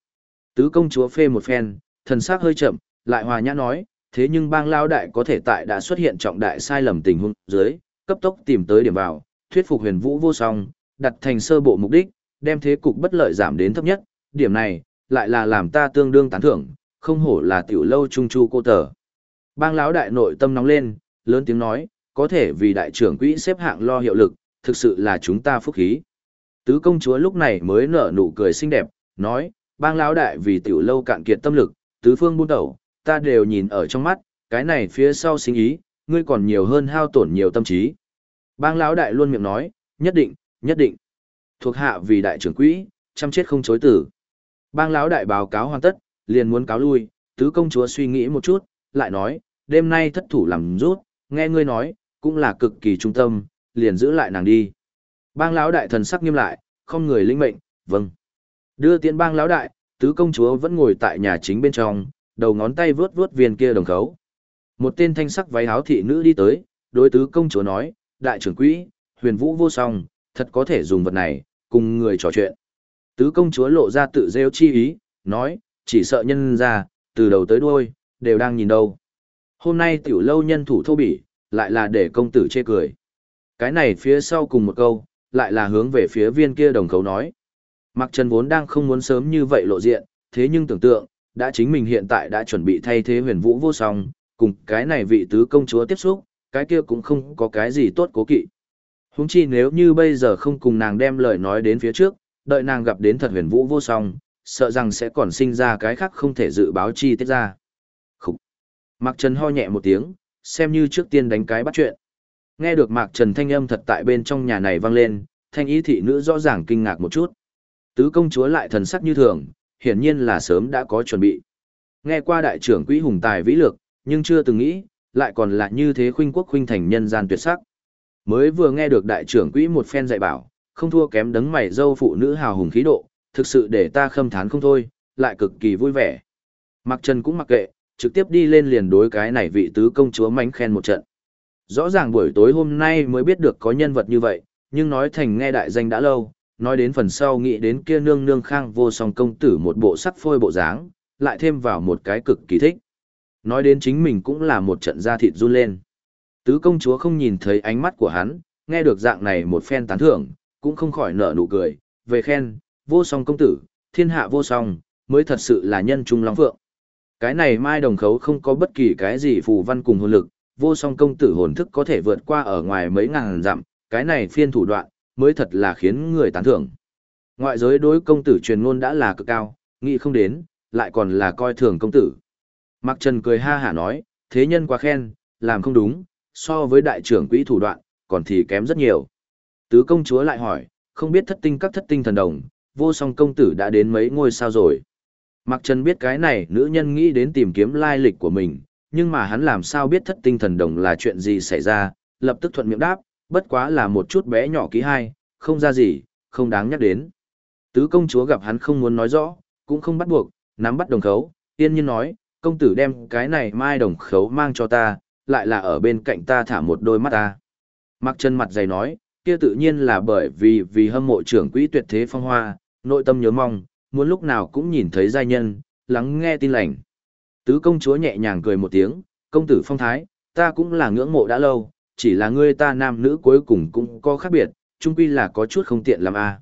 Tứ công chúa phê một phen, thần sắc hơi chậm, lại hòa nhã nói, thế nhưng bang lao đại có thể tại đã xuất hiện trọng đại sai lầm tình huống dưới, cấp tốc tìm tới điểm vào, thuyết phục huyền vũ vô song, đặt thành sơ bộ mục đích, đem thế cục bất lợi giảm đến thấp nhất, điểm này, lại là làm ta tương đương tán thưởng, không hổ là tiểu lâu trung chu cô tờ. Bang lão đại nội tâm nóng lên, lớn tiếng nói, có thể vì đại trưởng quỹ xếp hạng lo hiệu lực, thực sự là chúng ta phúc khí. Tứ công chúa lúc này mới nở nụ cười xinh đẹp, nói, bang lão đại vì tiểu lâu cạn kiệt tâm lực, tứ phương buôn đầu, ta đều nhìn ở trong mắt, cái này phía sau sinh ý, ngươi còn nhiều hơn hao tổn nhiều tâm trí. Bang lão đại luôn miệng nói, nhất định, nhất định. Thuộc hạ vì đại trưởng quỹ, chăm chết không chối tử. Bang lão đại báo cáo hoàn tất, liền muốn cáo lui, tứ công chúa suy nghĩ một chút, lại nói, đêm nay thất thủ làm rút, nghe ngươi nói, cũng là cực kỳ trung tâm, liền giữ lại nàng đi. Bang lão đại thần sắc nghiêm lại, không người linh mệnh, vâng. Đưa tiễn bang lão đại, tứ công chúa vẫn ngồi tại nhà chính bên trong, đầu ngón tay vướt vướt viên kia đồng khấu. Một tên thanh sắc váy áo thị nữ đi tới, đối tứ công chúa nói, đại trưởng quỹ, huyền vũ vô song, thật có thể dùng vật này, cùng người trò chuyện. Tứ công chúa lộ ra tự rêu chi ý, nói, chỉ sợ nhân ra, từ đầu tới đuôi, đều đang nhìn đâu. Hôm nay tiểu lâu nhân thủ thô bỉ, lại là để công tử chê cười. Cái này phía sau cùng một câu, lại là hướng về phía viên kia đồng khấu nói. Mặc Trần vốn đang không muốn sớm như vậy lộ diện, thế nhưng tưởng tượng, đã chính mình hiện tại đã chuẩn bị thay thế huyền vũ vô song, cùng cái này vị tứ công chúa tiếp xúc, cái kia cũng không có cái gì tốt cố kỵ. Huống chi nếu như bây giờ không cùng nàng đem lời nói đến phía trước, đợi nàng gặp đến thật huyền vũ vô song, sợ rằng sẽ còn sinh ra cái khác không thể dự báo chi tiết ra. Khúc! Mạc Trần ho nhẹ một tiếng, xem như trước tiên đánh cái bắt chuyện. Nghe được Mạc Trần thanh âm thật tại bên trong nhà này vang lên, thanh ý thị nữ rõ ràng kinh ngạc một chút. Tứ công chúa lại thần sắc như thường, hiển nhiên là sớm đã có chuẩn bị. Nghe qua đại trưởng quỹ hùng tài vĩ lược, nhưng chưa từng nghĩ, lại còn là như thế khuynh quốc khuynh thành nhân gian tuyệt sắc. Mới vừa nghe được đại trưởng quỹ một phen dạy bảo, không thua kém đấng mày dâu phụ nữ hào hùng khí độ, thực sự để ta khâm thán không thôi, lại cực kỳ vui vẻ. Mặc Trần cũng mặc kệ, trực tiếp đi lên liền đối cái này vị tứ công chúa mánh khen một trận. Rõ ràng buổi tối hôm nay mới biết được có nhân vật như vậy, nhưng nói thành nghe đại danh đã lâu, nói đến phần sau nghĩ đến kia nương nương khang vô song công tử một bộ sắc phôi bộ dáng, lại thêm vào một cái cực kỳ thích. Nói đến chính mình cũng là một trận da thịt run lên. Tứ công chúa không nhìn thấy ánh mắt của hắn, nghe được dạng này một phen tán thưởng, cũng không khỏi nở nụ cười, về khen, vô song công tử, thiên hạ vô song, mới thật sự là nhân trung long phượng. Cái này mai đồng khấu không có bất kỳ cái gì phù văn cùng hồn lực, vô song công tử hồn thức có thể vượt qua ở ngoài mấy ngàn dặm, cái này phiên thủ đoạn, mới thật là khiến người tán thưởng. Ngoại giới đối công tử truyền ngôn đã là cực cao, nghĩ không đến, lại còn là coi thường công tử. Mạc Trần cười ha hả nói, thế nhân quá khen, làm không đúng, so với đại trưởng quỹ thủ đoạn, còn thì kém rất nhiều. Tứ công chúa lại hỏi, không biết thất tinh các thất tinh thần đồng, vô song công tử đã đến mấy ngôi sao rồi. Mạc Trần biết cái này nữ nhân nghĩ đến tìm kiếm lai lịch của mình, nhưng mà hắn làm sao biết thất tinh thần đồng là chuyện gì xảy ra, lập tức thuận miệng đáp, bất quá là một chút bé nhỏ ký hai, không ra gì, không đáng nhắc đến. Tứ công chúa gặp hắn không muốn nói rõ, cũng không bắt buộc, nắm bắt đồng khấu, tiên nhiên nói, công tử đem cái này mai đồng khấu mang cho ta, lại là ở bên cạnh ta thả một đôi mắt ta. Mặc chân mặt dày nói, kia tự nhiên là bởi vì vì hâm mộ trưởng quỹ tuyệt thế phong hoa, nội tâm nhớ mong, muốn lúc nào cũng nhìn thấy giai nhân, lắng nghe tin lành. Tứ công chúa nhẹ nhàng cười một tiếng, công tử phong thái, ta cũng là ngưỡng mộ đã lâu, chỉ là ngươi ta nam nữ cuối cùng cũng có khác biệt, chung quy là có chút không tiện làm a. À.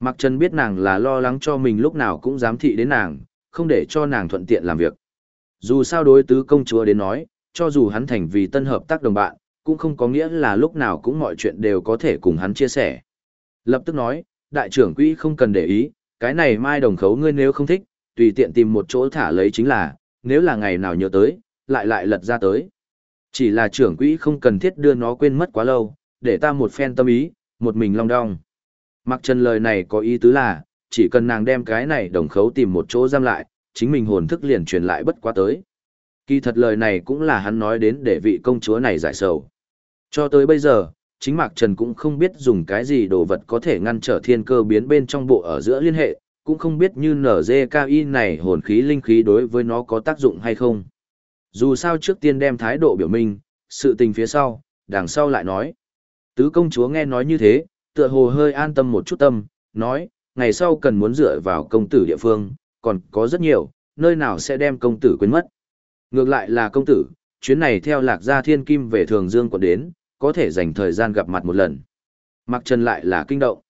Mặc Trần biết nàng là lo lắng cho mình lúc nào cũng dám thị đến nàng, không để cho nàng thuận tiện làm việc. Dù sao đối tứ công chúa đến nói, cho dù hắn thành vì tân hợp tác đồng bạn, cũng không có nghĩa là lúc nào cũng mọi chuyện đều có thể cùng hắn chia sẻ. Lập tức nói, đại trưởng quỹ không cần để ý, cái này mai đồng khấu ngươi nếu không thích, tùy tiện tìm một chỗ thả lấy chính là, nếu là ngày nào nhớ tới, lại lại lật ra tới. Chỉ là trưởng quỹ không cần thiết đưa nó quên mất quá lâu, để ta một phen tâm ý, một mình long đong. Mặc trần lời này có ý tứ là, chỉ cần nàng đem cái này đồng khấu tìm một chỗ giam lại, chính mình hồn thức liền truyền lại bất quá tới. Kỳ thật lời này cũng là hắn nói đến để vị công chúa này giải sầu. Cho tới bây giờ, chính Mạc Trần cũng không biết dùng cái gì đồ vật có thể ngăn trở thiên cơ biến bên trong bộ ở giữa liên hệ, cũng không biết như NZKI này hồn khí linh khí đối với nó có tác dụng hay không. Dù sao trước tiên đem thái độ biểu minh, sự tình phía sau, đằng sau lại nói. Tứ công chúa nghe nói như thế, tựa hồ hơi an tâm một chút tâm, nói, ngày sau cần muốn dựa vào công tử địa phương, còn có rất nhiều, nơi nào sẽ đem công tử quên mất. Ngược lại là công tử, chuyến này theo lạc gia thiên kim về thường dương còn đến, có thể dành thời gian gặp mặt một lần. Mặc trần lại là kinh động.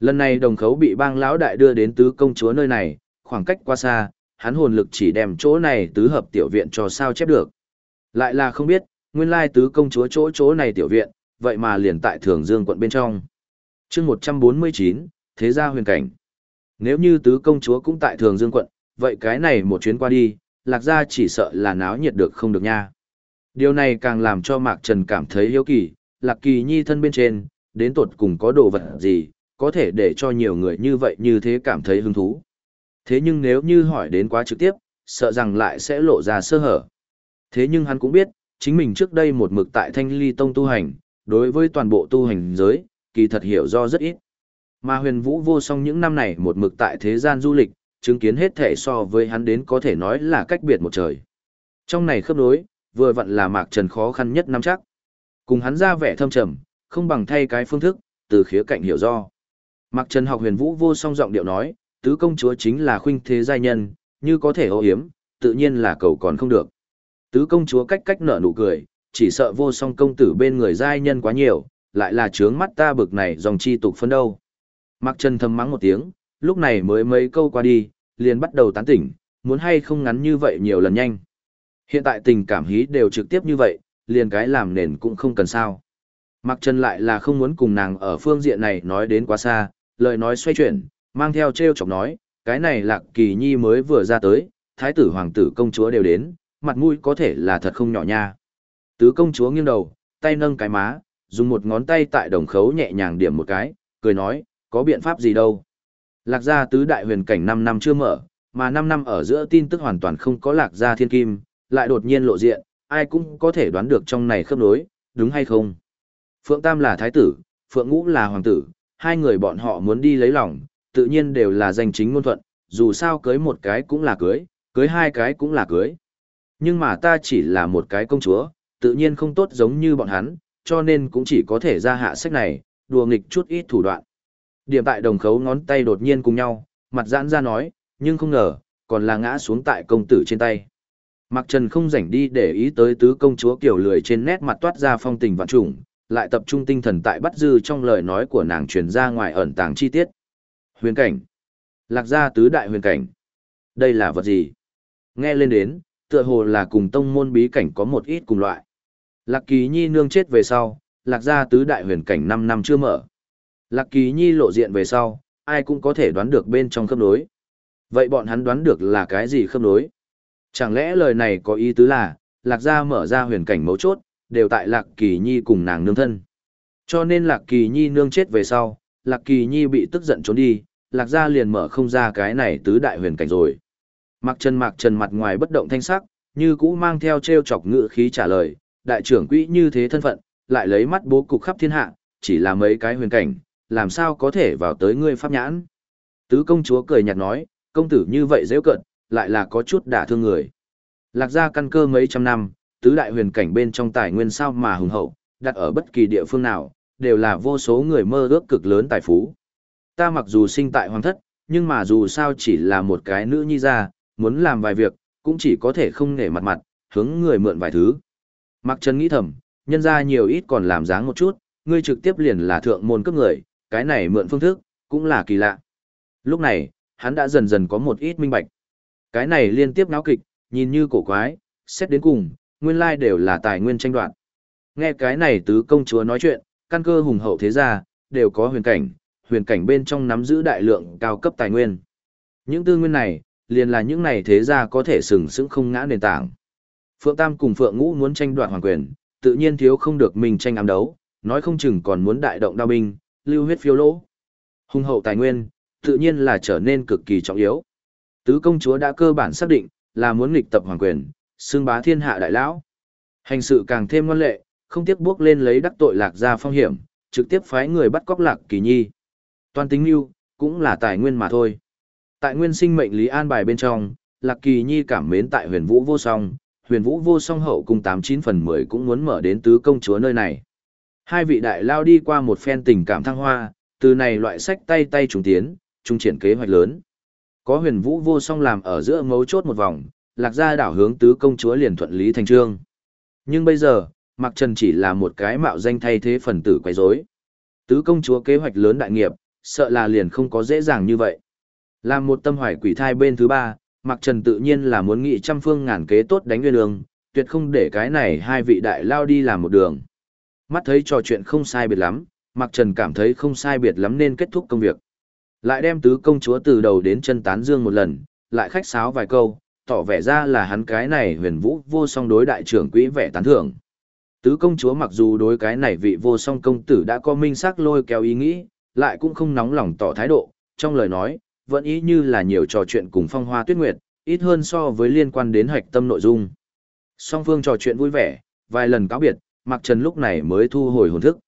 Lần này đồng khấu bị bang lão đại đưa đến tứ công chúa nơi này, khoảng cách quá xa, hắn hồn lực chỉ đem chỗ này tứ hợp tiểu viện cho sao chép được. Lại là không biết, nguyên lai tứ công chúa chỗ chỗ này tiểu viện, vậy mà liền tại thường dương quận bên trong. chương 149, thế gia huyền cảnh. Nếu như tứ công chúa cũng tại Thường Dương quận, vậy cái này một chuyến qua đi, lạc gia chỉ sợ là náo nhiệt được không được nha. Điều này càng làm cho Mạc Trần cảm thấy hiếu kỳ, lạc kỳ nhi thân bên trên, đến tột cùng có đồ vật gì, có thể để cho nhiều người như vậy như thế cảm thấy hứng thú. Thế nhưng nếu như hỏi đến quá trực tiếp, sợ rằng lại sẽ lộ ra sơ hở. Thế nhưng hắn cũng biết, chính mình trước đây một mực tại Thanh Ly Tông tu hành, đối với toàn bộ tu hành giới, kỳ thật hiểu do rất ít. Mà huyền vũ vô song những năm này một mực tại thế gian du lịch, chứng kiến hết thể so với hắn đến có thể nói là cách biệt một trời. Trong này khớp nối, vừa vặn là mạc trần khó khăn nhất năm chắc. Cùng hắn ra vẻ thâm trầm, không bằng thay cái phương thức, từ khía cạnh hiểu do. Mạc trần học huyền vũ vô song giọng điệu nói, tứ công chúa chính là khuynh thế giai nhân, như có thể ô hiếm, tự nhiên là cầu còn không được. Tứ công chúa cách cách nở nụ cười, chỉ sợ vô song công tử bên người giai nhân quá nhiều, lại là trướng mắt ta bực này dòng chi tục phân đâu. Mạc Trần thầm mắng một tiếng, lúc này mới mấy câu qua đi, liền bắt đầu tán tỉnh, muốn hay không ngắn như vậy nhiều lần nhanh. Hiện tại tình cảm hí đều trực tiếp như vậy, liền cái làm nền cũng không cần sao. Mạc Trần lại là không muốn cùng nàng ở phương diện này nói đến quá xa, lời nói xoay chuyển, mang theo treo chọc nói, cái này lạc kỳ nhi mới vừa ra tới, thái tử hoàng tử công chúa đều đến, mặt mũi có thể là thật không nhỏ nha. Tứ công chúa nghiêng đầu, tay nâng cái má, dùng một ngón tay tại đồng khấu nhẹ nhàng điểm một cái, cười nói, có biện pháp gì đâu. Lạc gia tứ đại huyền cảnh năm năm chưa mở, mà năm năm ở giữa tin tức hoàn toàn không có lạc gia thiên kim, lại đột nhiên lộ diện, ai cũng có thể đoán được trong này khớp nối, đúng hay không. Phượng Tam là thái tử, Phượng Ngũ là hoàng tử, hai người bọn họ muốn đi lấy lòng, tự nhiên đều là danh chính ngôn thuận, dù sao cưới một cái cũng là cưới, cưới hai cái cũng là cưới. Nhưng mà ta chỉ là một cái công chúa, tự nhiên không tốt giống như bọn hắn, cho nên cũng chỉ có thể ra hạ sách này, đùa nghịch chút ít thủ đoạn. Điểm tại đồng khấu ngón tay đột nhiên cùng nhau, mặt giãn ra nói, nhưng không ngờ, còn là ngã xuống tại công tử trên tay. Mặc Trần không rảnh đi để ý tới tứ công chúa kiểu lười trên nét mặt toát ra phong tình vạn trùng, lại tập trung tinh thần tại bắt dư trong lời nói của nàng truyền ra ngoài ẩn tàng chi tiết. Huyền cảnh. Lạc gia tứ đại huyền cảnh. Đây là vật gì? Nghe lên đến, tựa hồ là cùng tông môn bí cảnh có một ít cùng loại. Lạc Kỳ Nhi nương chết về sau, Lạc gia tứ đại huyền cảnh 5 năm chưa mở. Lạc Kỳ Nhi lộ diện về sau, ai cũng có thể đoán được bên trong khớp nối. Vậy bọn hắn đoán được là cái gì khớp nối? Chẳng lẽ lời này có ý tứ là, Lạc gia mở ra huyền cảnh mấu chốt, đều tại Lạc Kỳ Nhi cùng nàng nương thân. Cho nên Lạc Kỳ Nhi nương chết về sau, Lạc Kỳ Nhi bị tức giận trốn đi, Lạc gia liền mở không ra cái này tứ đại huyền cảnh rồi. Mạc Trần Mạc Trần mặt ngoài bất động thanh sắc, như cũ mang theo treo chọc ngựa khí trả lời, đại trưởng quỹ như thế thân phận, lại lấy mắt bố cục khắp thiên hạ, chỉ là mấy cái huyền cảnh, làm sao có thể vào tới ngươi pháp nhãn. Tứ công chúa cười nhạt nói, công tử như vậy dễ cận, lại là có chút đả thương người. Lạc gia căn cơ mấy trăm năm, tứ đại huyền cảnh bên trong tài nguyên sao mà hùng hậu, đặt ở bất kỳ địa phương nào, đều là vô số người mơ ước cực lớn tài phú. Ta mặc dù sinh tại hoàng thất, nhưng mà dù sao chỉ là một cái nữ nhi ra, muốn làm vài việc, cũng chỉ có thể không nể mặt mặt, hướng người mượn vài thứ. Mặc Trần nghĩ thầm, nhân ra nhiều ít còn làm dáng một chút, ngươi trực tiếp liền là thượng môn cấp người, cái này mượn phương thức, cũng là kỳ lạ. Lúc này, hắn đã dần dần có một ít minh bạch. Cái này liên tiếp náo kịch, nhìn như cổ quái, xét đến cùng, nguyên lai đều là tài nguyên tranh đoạt. Nghe cái này tứ công chúa nói chuyện, căn cơ hùng hậu thế gia, đều có huyền cảnh, huyền cảnh bên trong nắm giữ đại lượng cao cấp tài nguyên. Những tư nguyên này, liền là những này thế gia có thể sừng sững không ngã nền tảng. Phượng Tam cùng Phượng Ngũ muốn tranh đoạt hoàng quyền, tự nhiên thiếu không được mình tranh ám đấu, nói không chừng còn muốn đại động đao binh, lưu huyết phiêu lỗ. hung hậu tài nguyên, tự nhiên là trở nên cực kỳ trọng yếu. Tứ công chúa đã cơ bản xác định, là muốn nghịch tập hoàng quyền, xương bá thiên hạ đại lão. Hành sự càng thêm ngoan lệ, không tiếc bước lên lấy đắc tội lạc gia phong hiểm, trực tiếp phái người bắt cóc lạc kỳ nhi. Toàn tính lưu, cũng là tài nguyên mà thôi. Tại nguyên sinh mệnh lý an bài bên trong, lạc kỳ nhi cảm mến tại huyền vũ vô song, huyền vũ vô song hậu cùng tám chín phần mười cũng muốn mở đến tứ công chúa nơi này. Hai vị đại lao đi qua một phen tình cảm thăng hoa, từ này loại sách tay tay trùng tiến, trung triển kế hoạch lớn. Có huyền vũ vô song làm ở giữa mấu chốt một vòng, lạc gia đảo hướng tứ công chúa liền thuận lý thành trương. Nhưng bây giờ, Mạc Trần chỉ là một cái mạo danh thay thế phần tử quấy rối. Tứ công chúa kế hoạch lớn đại nghiệp, sợ là liền không có dễ dàng như vậy. Làm một tâm hoài quỷ thai bên thứ ba, Mạc Trần tự nhiên là muốn nghị trăm phương ngàn kế tốt đánh nguyên đường, tuyệt không để cái này hai vị đại lao đi làm một đường. Mắt thấy trò chuyện không sai biệt lắm, Mạc Trần cảm thấy không sai biệt lắm nên kết thúc công việc. Lại đem tứ công chúa từ đầu đến chân tán dương một lần, lại khách sáo vài câu, tỏ vẻ ra là hắn cái này huyền vũ vô song đối đại trưởng quỹ vẻ tán thưởng. Tứ công chúa mặc dù đối cái này vị vô song công tử đã có minh sắc lôi kéo ý nghĩ, lại cũng không nóng lòng tỏ thái độ, trong lời nói, vẫn ý như là nhiều trò chuyện cùng phong hoa tuyết nguyệt, ít hơn so với liên quan đến hạch tâm nội dung. Song phương trò chuyện vui vẻ, vài lần cáo biệt, Mạc Trần lúc này mới thu hồi hồn thức.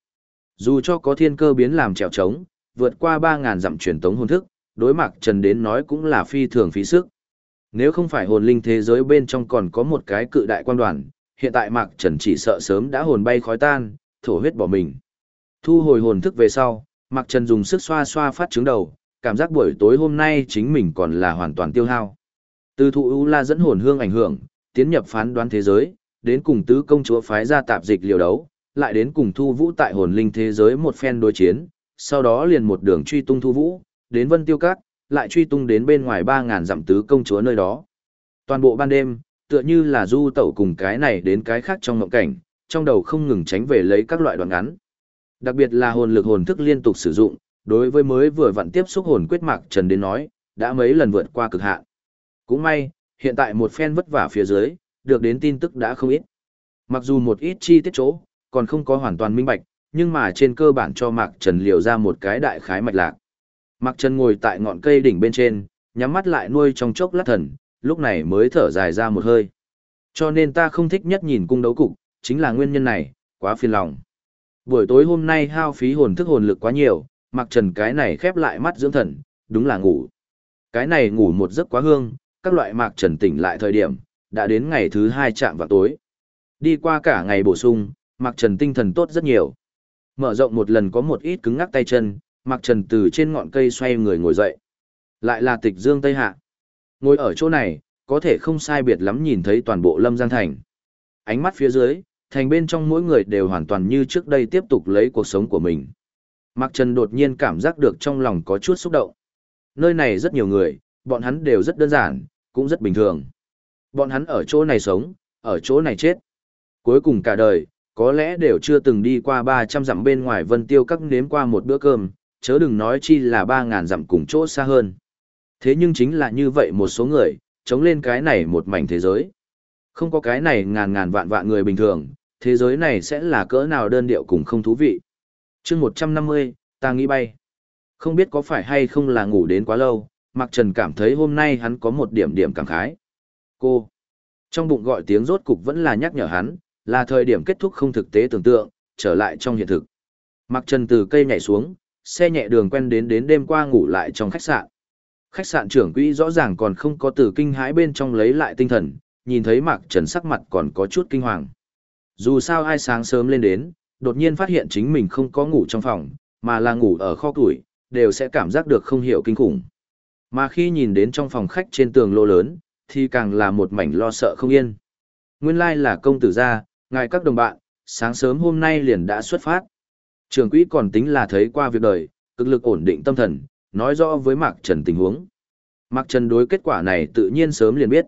Dù cho có thiên cơ biến làm trèo trống, vượt qua 3.000 dặm truyền tống hồn thức, đối Mạc Trần đến nói cũng là phi thường phí sức. Nếu không phải hồn linh thế giới bên trong còn có một cái cự đại quan đoàn, hiện tại Mạc Trần chỉ sợ sớm đã hồn bay khói tan, thổ huyết bỏ mình. Thu hồi hồn thức về sau, Mạc Trần dùng sức xoa xoa phát trứng đầu, cảm giác buổi tối hôm nay chính mình còn là hoàn toàn tiêu hao. Từ thụ ưu la dẫn hồn hương ảnh hưởng, tiến nhập phán đoán thế giới, đến cùng tứ công chúa phái ra tạp dịch liều đấu, lại đến cùng thu vũ tại hồn linh thế giới một phen đối chiến, sau đó liền một đường truy tung thu vũ, đến vân tiêu cát, lại truy tung đến bên ngoài 3.000 dặm tứ công chúa nơi đó. Toàn bộ ban đêm, tựa như là du tẩu cùng cái này đến cái khác trong mộng cảnh, trong đầu không ngừng tránh về lấy các loại đoạn ngắn. Đặc biệt là hồn lực hồn thức liên tục sử dụng, đối với mới vừa vặn tiếp xúc hồn quyết mạc trần đến nói, đã mấy lần vượt qua cực hạn. Cũng may, hiện tại một phen vất vả phía dưới, được đến tin tức đã không ít. Mặc dù một ít chi tiết chỗ, còn không có hoàn toàn minh bạch, nhưng mà trên cơ bản cho Mạc Trần liều ra một cái đại khái mạch lạc. Mạc Trần ngồi tại ngọn cây đỉnh bên trên, nhắm mắt lại nuôi trong chốc lát thần, lúc này mới thở dài ra một hơi. Cho nên ta không thích nhất nhìn cung đấu cục, chính là nguyên nhân này, quá phiền lòng. Buổi tối hôm nay hao phí hồn thức hồn lực quá nhiều, mặc Trần cái này khép lại mắt dưỡng thần, đúng là ngủ. Cái này ngủ một giấc quá hương, các loại Mạc Trần tỉnh lại thời điểm, đã đến ngày thứ hai chạm vào tối. Đi qua cả ngày bổ sung, Mạc Trần tinh thần tốt rất nhiều. Mở rộng một lần có một ít cứng ngắc tay chân, Mạc Trần từ trên ngọn cây xoay người ngồi dậy. Lại là tịch dương Tây Hạ. Ngồi ở chỗ này, có thể không sai biệt lắm nhìn thấy toàn bộ Lâm Giang Thành. Ánh mắt phía dưới, thành bên trong mỗi người đều hoàn toàn như trước đây tiếp tục lấy cuộc sống của mình. Mạc Trần đột nhiên cảm giác được trong lòng có chút xúc động. Nơi này rất nhiều người, bọn hắn đều rất đơn giản, cũng rất bình thường. Bọn hắn ở chỗ này sống, ở chỗ này chết. Cuối cùng cả đời, có lẽ đều chưa từng đi qua 300 dặm bên ngoài vân tiêu các nếm qua một bữa cơm, chớ đừng nói chi là 3.000 dặm cùng chỗ xa hơn. Thế nhưng chính là như vậy một số người, chống lên cái này một mảnh thế giới. Không có cái này ngàn ngàn vạn vạn người bình thường, thế giới này sẽ là cỡ nào đơn điệu cùng không thú vị. chương 150, ta nghĩ bay. Không biết có phải hay không là ngủ đến quá lâu, Mạc Trần cảm thấy hôm nay hắn có một điểm điểm cảm khái. Cô. Trong bụng gọi tiếng rốt cục vẫn là nhắc nhở hắn, là thời điểm kết thúc không thực tế tưởng tượng, trở lại trong hiện thực. Mạc Trần từ cây nhảy xuống, xe nhẹ đường quen đến đến đêm qua ngủ lại trong khách sạn. Khách sạn trưởng quỹ rõ ràng còn không có từ kinh hãi bên trong lấy lại tinh thần, nhìn thấy Mạc Trần sắc mặt còn có chút kinh hoàng. Dù sao ai sáng sớm lên đến, đột nhiên phát hiện chính mình không có ngủ trong phòng, mà là ngủ ở kho củi, đều sẽ cảm giác được không hiểu kinh khủng. Mà khi nhìn đến trong phòng khách trên tường lô lớn, thì càng là một mảnh lo sợ không yên. Nguyên lai là công tử gia, ngài các đồng bạn, sáng sớm hôm nay liền đã xuất phát. Trường quỹ còn tính là thấy qua việc đời, cực lực ổn định tâm thần, nói rõ với Mạc Trần tình huống. Mạc Trần đối kết quả này tự nhiên sớm liền biết.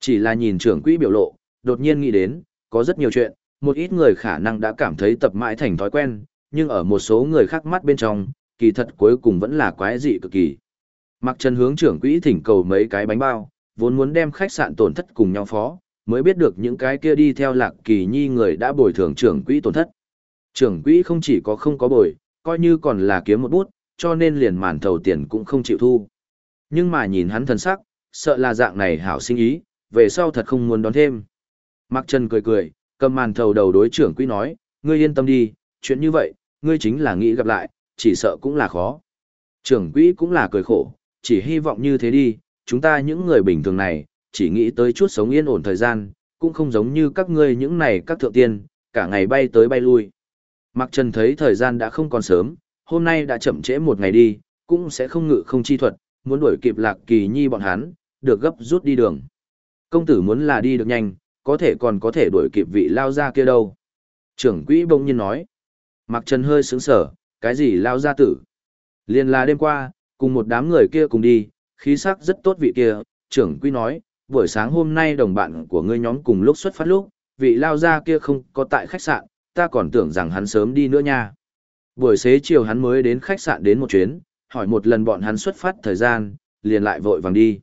Chỉ là nhìn trưởng quỹ biểu lộ, đột nhiên nghĩ đến, có rất nhiều chuyện, một ít người khả năng đã cảm thấy tập mãi thành thói quen, nhưng ở một số người khác mắt bên trong, kỳ thật cuối cùng vẫn là quái dị cực kỳ. Mặc Trần hướng trưởng quỹ thỉnh cầu mấy cái bánh bao, vốn muốn đem khách sạn tổn thất cùng nhau phó, mới biết được những cái kia đi theo lạc kỳ nhi người đã bồi thường trưởng quỹ tổn thất. Trưởng quỹ không chỉ có không có bồi, coi như còn là kiếm một bút, cho nên liền màn thầu tiền cũng không chịu thu. Nhưng mà nhìn hắn thần sắc, sợ là dạng này hảo sinh ý, về sau thật không muốn đón thêm. Mạc Trần cười cười, cầm màn thầu đầu đối trưởng quỹ nói, ngươi yên tâm đi, chuyện như vậy, ngươi chính là nghĩ gặp lại, chỉ sợ cũng là khó. Trưởng quỹ cũng là cười khổ, chỉ hy vọng như thế đi, chúng ta những người bình thường này, chỉ nghĩ tới chút sống yên ổn thời gian, cũng không giống như các ngươi những này các thượng tiên, cả ngày bay tới bay lui. Mạc Trần thấy thời gian đã không còn sớm, hôm nay đã chậm trễ một ngày đi, cũng sẽ không ngự không chi thuật, muốn đuổi kịp lạc kỳ nhi bọn hắn, được gấp rút đi đường. Công tử muốn là đi được nhanh, có thể còn có thể đuổi kịp vị lao gia kia đâu. Trưởng quỹ bỗng nhiên nói. Mạc Trần hơi sướng sở, cái gì lao gia tử. Liên là đêm qua, cùng một đám người kia cùng đi, khí sắc rất tốt vị kia, trưởng quỹ nói, buổi sáng hôm nay đồng bạn của ngươi nhóm cùng lúc xuất phát lúc, vị lao gia kia không có tại khách sạn, ta còn tưởng rằng hắn sớm đi nữa nha. Buổi xế chiều hắn mới đến khách sạn đến một chuyến, hỏi một lần bọn hắn xuất phát thời gian, liền lại vội vàng đi.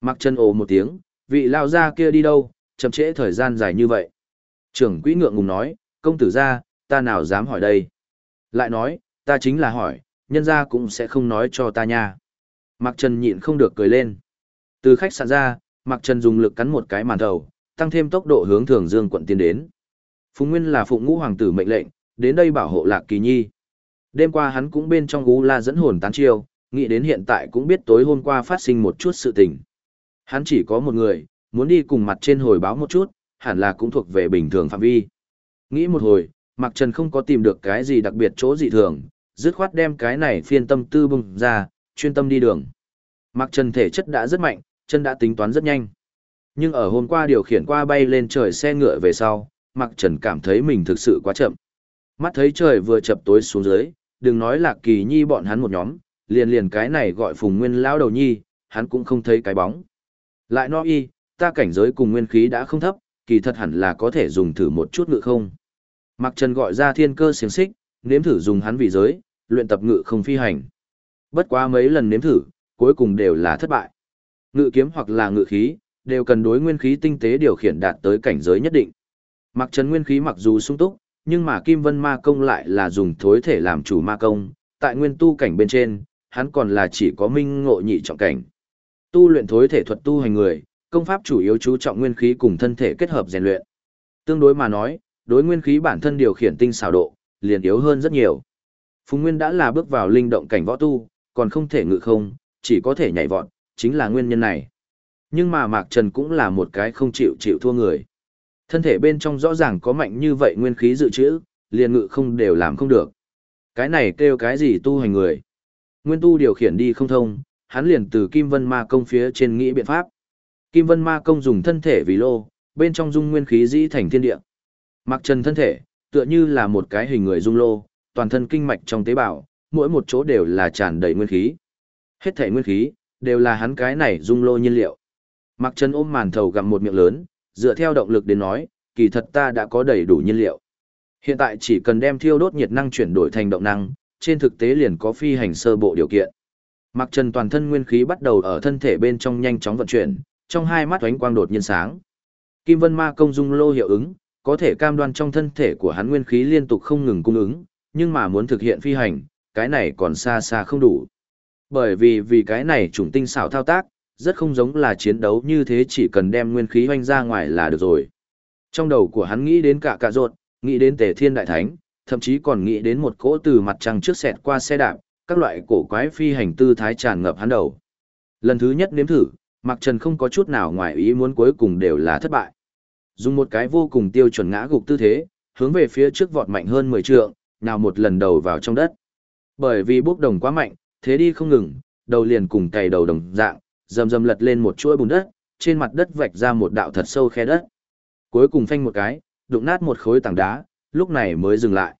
Mặc chân ồ một tiếng, vị lao gia kia đi đâu, chậm trễ thời gian dài như vậy. Trưởng quỹ ngượng ngùng nói, công tử ra, ta nào dám hỏi đây. Lại nói, ta chính là hỏi, nhân ra cũng sẽ không nói cho ta nha. Mặc Trần nhịn không được cười lên. Từ khách sạn ra, Mặc Trần dùng lực cắn một cái màn thầu, tăng thêm tốc độ hướng Thường Dương quận tiến đến. Phùng Nguyên là phụng ngũ hoàng tử mệnh lệnh, đến đây bảo hộ Lạc Kỳ Nhi. Đêm qua hắn cũng bên trong gú la dẫn hồn tán chiêu, nghĩ đến hiện tại cũng biết tối hôm qua phát sinh một chút sự tình. Hắn chỉ có một người, muốn đi cùng mặt trên hồi báo một chút, hẳn là cũng thuộc về bình thường phạm vi. Nghĩ một hồi, Mạc Trần không có tìm được cái gì đặc biệt chỗ dị thường, dứt khoát đem cái này phiên tâm tư bùng ra, chuyên tâm đi đường. Mạc Trần thể chất đã rất mạnh, chân đã tính toán rất nhanh. Nhưng ở hôm qua điều khiển qua bay lên trời xe ngựa về sau, Mạc Trần cảm thấy mình thực sự quá chậm. Mắt thấy trời vừa chập tối xuống dưới, đừng nói là kỳ nhi bọn hắn một nhóm, liền liền cái này gọi phùng nguyên lão đầu nhi, hắn cũng không thấy cái bóng. Lại nói y, ta cảnh giới cùng nguyên khí đã không thấp, kỳ thật hẳn là có thể dùng thử một chút ngự không. Mạc Trần gọi ra thiên cơ xiềng xích, nếm thử dùng hắn vì giới, luyện tập ngự không phi hành. Bất quá mấy lần nếm thử, cuối cùng đều là thất bại. Ngự kiếm hoặc là ngự khí, đều cần đối nguyên khí tinh tế điều khiển đạt tới cảnh giới nhất định. Mạc Trần nguyên khí mặc dù sung túc, nhưng mà Kim Vân Ma công lại là dùng thối thể làm chủ ma công, tại nguyên tu cảnh bên trên, hắn còn là chỉ có minh ngộ nhị trọng cảnh. Tu luyện thối thể thuật tu hành người, công pháp chủ yếu chú trọng nguyên khí cùng thân thể kết hợp rèn luyện. Tương đối mà nói, đối nguyên khí bản thân điều khiển tinh xảo độ, liền yếu hơn rất nhiều. Phùng Nguyên đã là bước vào linh động cảnh võ tu, còn không thể ngự không, chỉ có thể nhảy vọt, chính là nguyên nhân này. Nhưng mà Mạc Trần cũng là một cái không chịu chịu thua người. Thân thể bên trong rõ ràng có mạnh như vậy nguyên khí dự trữ, liền ngự không đều làm không được. Cái này kêu cái gì tu hành người. Nguyên tu điều khiển đi không thông, hắn liền từ Kim Vân Ma công phía trên nghĩ biện pháp. Kim Vân Ma công dùng thân thể vì lô, bên trong dung nguyên khí dĩ thành thiên địa. Mặc trần thân thể, tựa như là một cái hình người dung lô, toàn thân kinh mạch trong tế bào, mỗi một chỗ đều là tràn đầy nguyên khí. Hết thể nguyên khí, đều là hắn cái này dung lô nhiên liệu. Mặc trần ôm màn thầu gặm một miệng lớn, dựa theo động lực đến nói, kỳ thật ta đã có đầy đủ nhiên liệu. Hiện tại chỉ cần đem thiêu đốt nhiệt năng chuyển đổi thành động năng, trên thực tế liền có phi hành sơ bộ điều kiện. Mặc trần toàn thân nguyên khí bắt đầu ở thân thể bên trong nhanh chóng vận chuyển, trong hai mắt ánh quang đột nhiên sáng. Kim Vân Ma công dung lô hiệu ứng, có thể cam đoan trong thân thể của hắn nguyên khí liên tục không ngừng cung ứng, nhưng mà muốn thực hiện phi hành, cái này còn xa xa không đủ. Bởi vì vì cái này chủng tinh xảo thao tác, rất không giống là chiến đấu như thế chỉ cần đem nguyên khí hoanh ra ngoài là được rồi. Trong đầu của hắn nghĩ đến cả cả ruột, nghĩ đến tề thiên đại thánh, thậm chí còn nghĩ đến một cỗ từ mặt trăng trước xẹt qua xe đạp, các loại cổ quái phi hành tư thái tràn ngập hắn đầu. Lần thứ nhất nếm thử, Mạc Trần không có chút nào ngoài ý muốn cuối cùng đều là thất bại. Dùng một cái vô cùng tiêu chuẩn ngã gục tư thế, hướng về phía trước vọt mạnh hơn 10 trượng, nào một lần đầu vào trong đất. Bởi vì bốc đồng quá mạnh, thế đi không ngừng, đầu liền cùng cày đầu đồng dạng, rầm rầm lật lên một chuỗi bùn đất, trên mặt đất vạch ra một đạo thật sâu khe đất. Cuối cùng phanh một cái, đụng nát một khối tảng đá, lúc này mới dừng lại.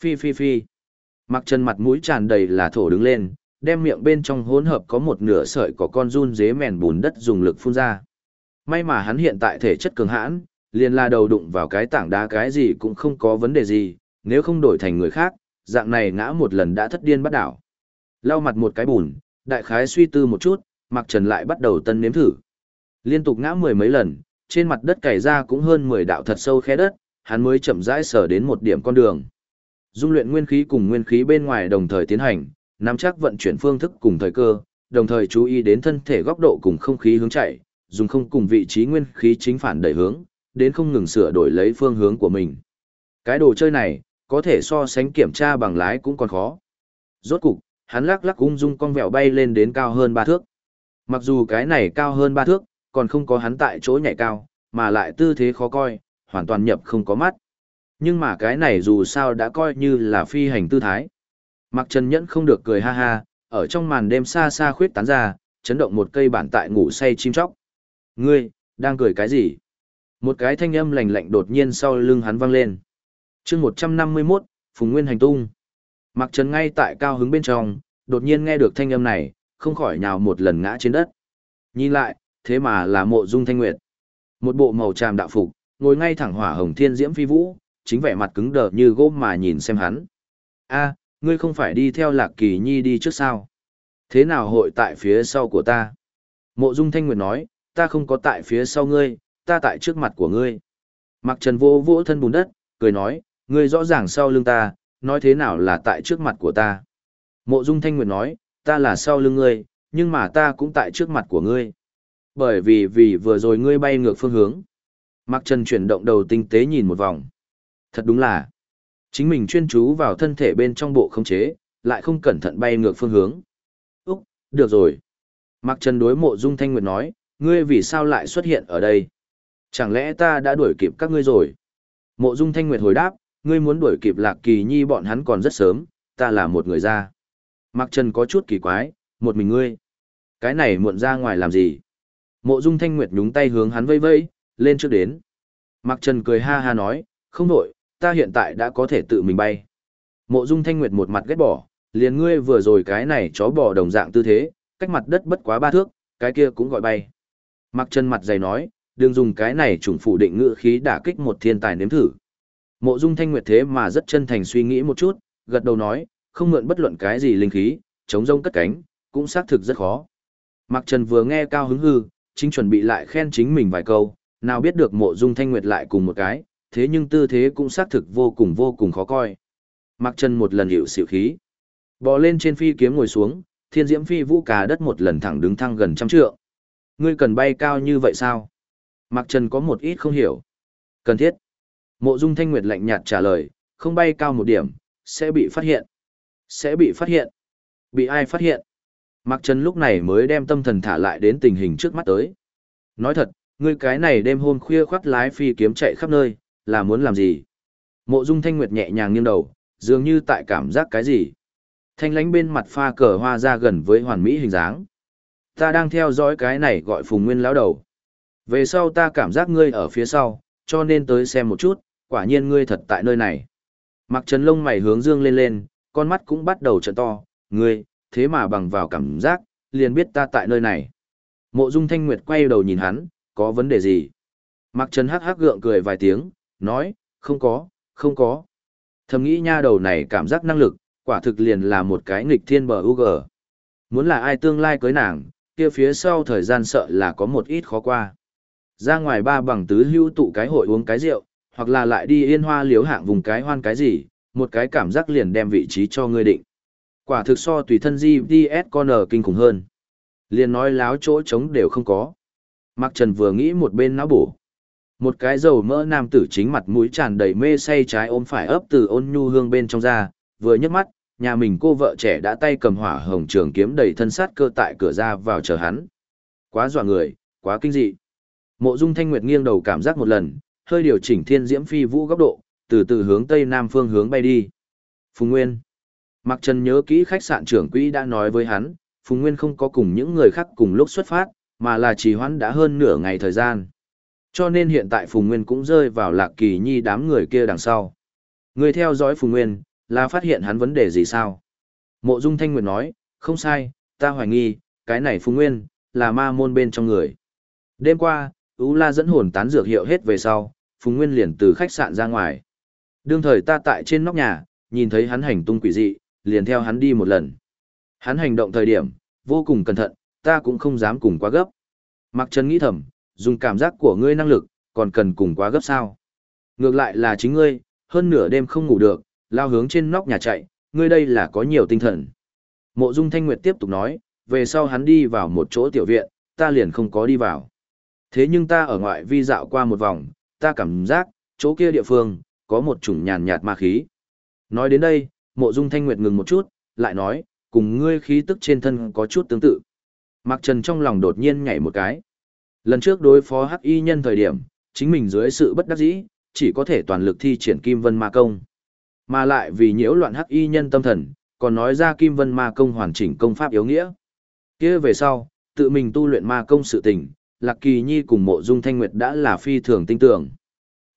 Phi phi phi. Mặc chân mặt mũi tràn đầy là thổ đứng lên, đem miệng bên trong hỗn hợp có một nửa sợi có con run dế mèn bùn đất dùng lực phun ra. May mà hắn hiện tại thể chất cường hãn, liền la đầu đụng vào cái tảng đá cái gì cũng không có vấn đề gì, nếu không đổi thành người khác, dạng này ngã một lần đã thất điên bắt đảo. Lau mặt một cái bùn, đại khái suy tư một chút, Mặc Trần lại bắt đầu tân nếm thử. Liên tục ngã mười mấy lần, trên mặt đất cày ra cũng hơn 10 đạo thật sâu khe đất, hắn mới chậm rãi sở đến một điểm con đường. Dung luyện nguyên khí cùng nguyên khí bên ngoài đồng thời tiến hành, nắm chắc vận chuyển phương thức cùng thời cơ, đồng thời chú ý đến thân thể góc độ cùng không khí hướng chạy, dùng không cùng vị trí nguyên khí chính phản đẩy hướng, đến không ngừng sửa đổi lấy phương hướng của mình. Cái đồ chơi này, có thể so sánh kiểm tra bằng lái cũng còn khó. Rốt cục, hắn lắc lắc ung dung con vẹo bay lên đến cao hơn ba thước. Mặc dù cái này cao hơn ba thước, còn không có hắn tại chỗ nhảy cao, mà lại tư thế khó coi, hoàn toàn nhập không có mắt. Nhưng mà cái này dù sao đã coi như là phi hành tư thái. Mặc Trần Nhẫn không được cười ha ha, ở trong màn đêm xa xa khuyết tán ra, chấn động một cây bản tại ngủ say chim chóc. Ngươi, đang cười cái gì? Một cái thanh âm lạnh lạnh đột nhiên sau lưng hắn vang lên. chương 151, Phùng Nguyên hành tung. Mặc Trần ngay tại cao hứng bên trong, đột nhiên nghe được thanh âm này, không khỏi nhào một lần ngã trên đất. Nhìn lại, thế mà là mộ dung thanh nguyệt. Một bộ màu tràm đạo phục, ngồi ngay thẳng hỏa hồng thiên diễm phi vũ, chính vẻ mặt cứng đờ như gỗ mà nhìn xem hắn. a ngươi không phải đi theo lạc kỳ nhi đi trước sao? Thế nào hội tại phía sau của ta? Mộ Dung Thanh Nguyệt nói, ta không có tại phía sau ngươi, ta tại trước mặt của ngươi. Mặc Trần vô vỗ thân bùn đất, cười nói, ngươi rõ ràng sau lưng ta, nói thế nào là tại trước mặt của ta. Mộ Dung Thanh Nguyệt nói, ta là sau lưng ngươi, nhưng mà ta cũng tại trước mặt của ngươi. Bởi vì vì vừa rồi ngươi bay ngược phương hướng. Mặc Trần chuyển động đầu tinh tế nhìn một vòng. Thật đúng là, chính mình chuyên chú vào thân thể bên trong bộ không chế, lại không cẩn thận bay ngược phương hướng. Úc, được rồi. Mặc Trần đối mộ Dung Thanh Nguyệt nói, ngươi vì sao lại xuất hiện ở đây? Chẳng lẽ ta đã đuổi kịp các ngươi rồi? Mộ Dung Thanh Nguyệt hồi đáp, ngươi muốn đuổi kịp Lạc Kỳ Nhi bọn hắn còn rất sớm, ta là một người ra. Mặc Trần có chút kỳ quái, một mình ngươi. Cái này muộn ra ngoài làm gì? Mộ Dung Thanh Nguyệt nhúng tay hướng hắn vây vây, lên trước đến. Mặc Trần cười ha ha nói, không đổi ta hiện tại đã có thể tự mình bay. Mộ Dung Thanh Nguyệt một mặt ghét bỏ, liền ngươi vừa rồi cái này chó bò đồng dạng tư thế, cách mặt đất bất quá ba thước, cái kia cũng gọi bay. Mặc Trần mặt dày nói, đừng dùng cái này trùng phủ định ngữ khí đả kích một thiên tài nếm thử. Mộ Dung Thanh Nguyệt thế mà rất chân thành suy nghĩ một chút, gật đầu nói, không mượn bất luận cái gì linh khí, chống rông cất cánh, cũng xác thực rất khó. Mặc Trần vừa nghe cao hứng hư, chính chuẩn bị lại khen chính mình vài câu, nào biết được Mộ Dung Thanh Nguyệt lại cùng một cái, thế nhưng tư thế cũng xác thực vô cùng vô cùng khó coi. Mặc Trần một lần hiểu xỉu khí, bò lên trên phi kiếm ngồi xuống, thiên diễm phi vũ cà đất một lần thẳng đứng thăng gần trăm trượng. Ngươi cần bay cao như vậy sao? Mặc Trần có một ít không hiểu. Cần thiết. Mộ Dung Thanh Nguyệt lạnh nhạt trả lời, không bay cao một điểm, sẽ bị phát hiện. Sẽ bị phát hiện. Bị ai phát hiện? Mặc Trần lúc này mới đem tâm thần thả lại đến tình hình trước mắt tới. Nói thật, ngươi cái này đêm hôm khuya khoắt lái phi kiếm chạy khắp nơi, là muốn làm gì? Mộ Dung Thanh Nguyệt nhẹ nhàng nghiêng đầu, dường như tại cảm giác cái gì. Thanh lánh bên mặt pha cờ hoa ra gần với hoàn mỹ hình dáng. Ta đang theo dõi cái này gọi Phùng Nguyên lão đầu. Về sau ta cảm giác ngươi ở phía sau, cho nên tới xem một chút, quả nhiên ngươi thật tại nơi này. Mặc trần lông mày hướng dương lên lên, con mắt cũng bắt đầu trợ to, ngươi, thế mà bằng vào cảm giác, liền biết ta tại nơi này. Mộ Dung Thanh Nguyệt quay đầu nhìn hắn, có vấn đề gì? Mặc trần hắc hắc gượng cười vài tiếng, nói, không có, không có. Thầm nghĩ nha đầu này cảm giác năng lực, quả thực liền là một cái nghịch thiên bờ UG. Muốn là ai tương lai cưới nàng, kia phía sau thời gian sợ là có một ít khó qua. Ra ngoài ba bằng tứ hưu tụ cái hội uống cái rượu, hoặc là lại đi yên hoa liếu hạng vùng cái hoan cái gì, một cái cảm giác liền đem vị trí cho ngươi định. Quả thực so tùy thân GPS con ở kinh khủng hơn. Liền nói láo chỗ trống đều không có. Mạc Trần vừa nghĩ một bên não bổ. Một cái dầu mỡ nam tử chính mặt mũi tràn đầy mê say trái ôm phải ấp từ ôn nhu hương bên trong ra, vừa nhấc mắt, nhà mình cô vợ trẻ đã tay cầm hỏa hồng trường kiếm đầy thân sát cơ tại cửa ra vào chờ hắn. Quá dọa người, quá kinh dị. Mộ Dung Thanh Nguyệt nghiêng đầu cảm giác một lần, hơi điều chỉnh thiên diễm phi vũ góc độ, từ từ hướng tây nam phương hướng bay đi. Phùng Nguyên. Mạc Trần nhớ kỹ khách sạn trưởng quỹ đã nói với hắn, Phùng Nguyên không có cùng những người khác cùng lúc xuất phát, mà là trì hoãn đã hơn nửa ngày thời gian. Cho nên hiện tại Phùng Nguyên cũng rơi vào lạc kỳ nhi đám người kia đằng sau. Người theo dõi Phùng Nguyên, là phát hiện hắn vấn đề gì sao? Mộ Dung Thanh Nguyệt nói, không sai, ta hoài nghi, cái này Phùng Nguyên, là ma môn bên trong người. Đêm qua, Ú La dẫn hồn tán dược hiệu hết về sau, Phùng Nguyên liền từ khách sạn ra ngoài. Đương thời ta tại trên nóc nhà, nhìn thấy hắn hành tung quỷ dị, liền theo hắn đi một lần. Hắn hành động thời điểm, vô cùng cẩn thận, ta cũng không dám cùng quá gấp. Mặc Trần nghĩ thầm, dùng cảm giác của ngươi năng lực, còn cần cùng quá gấp sao. Ngược lại là chính ngươi, hơn nửa đêm không ngủ được, lao hướng trên nóc nhà chạy, ngươi đây là có nhiều tinh thần. Mộ Dung Thanh Nguyệt tiếp tục nói, về sau hắn đi vào một chỗ tiểu viện, ta liền không có đi vào. Thế nhưng ta ở ngoại vi dạo qua một vòng, ta cảm giác, chỗ kia địa phương, có một chủng nhàn nhạt ma khí. Nói đến đây, mộ dung thanh nguyệt ngừng một chút, lại nói, cùng ngươi khí tức trên thân có chút tương tự. Mạc Trần trong lòng đột nhiên nhảy một cái. Lần trước đối phó hắc y nhân thời điểm, chính mình dưới sự bất đắc dĩ, chỉ có thể toàn lực thi triển kim vân ma công. Mà lại vì nhiễu loạn hắc y nhân tâm thần, còn nói ra kim vân ma công hoàn chỉnh công pháp yếu nghĩa. kia về sau, tự mình tu luyện ma công sự tình, Lạc Kỳ Nhi cùng mộ dung thanh nguyệt đã là phi thường tinh tưởng.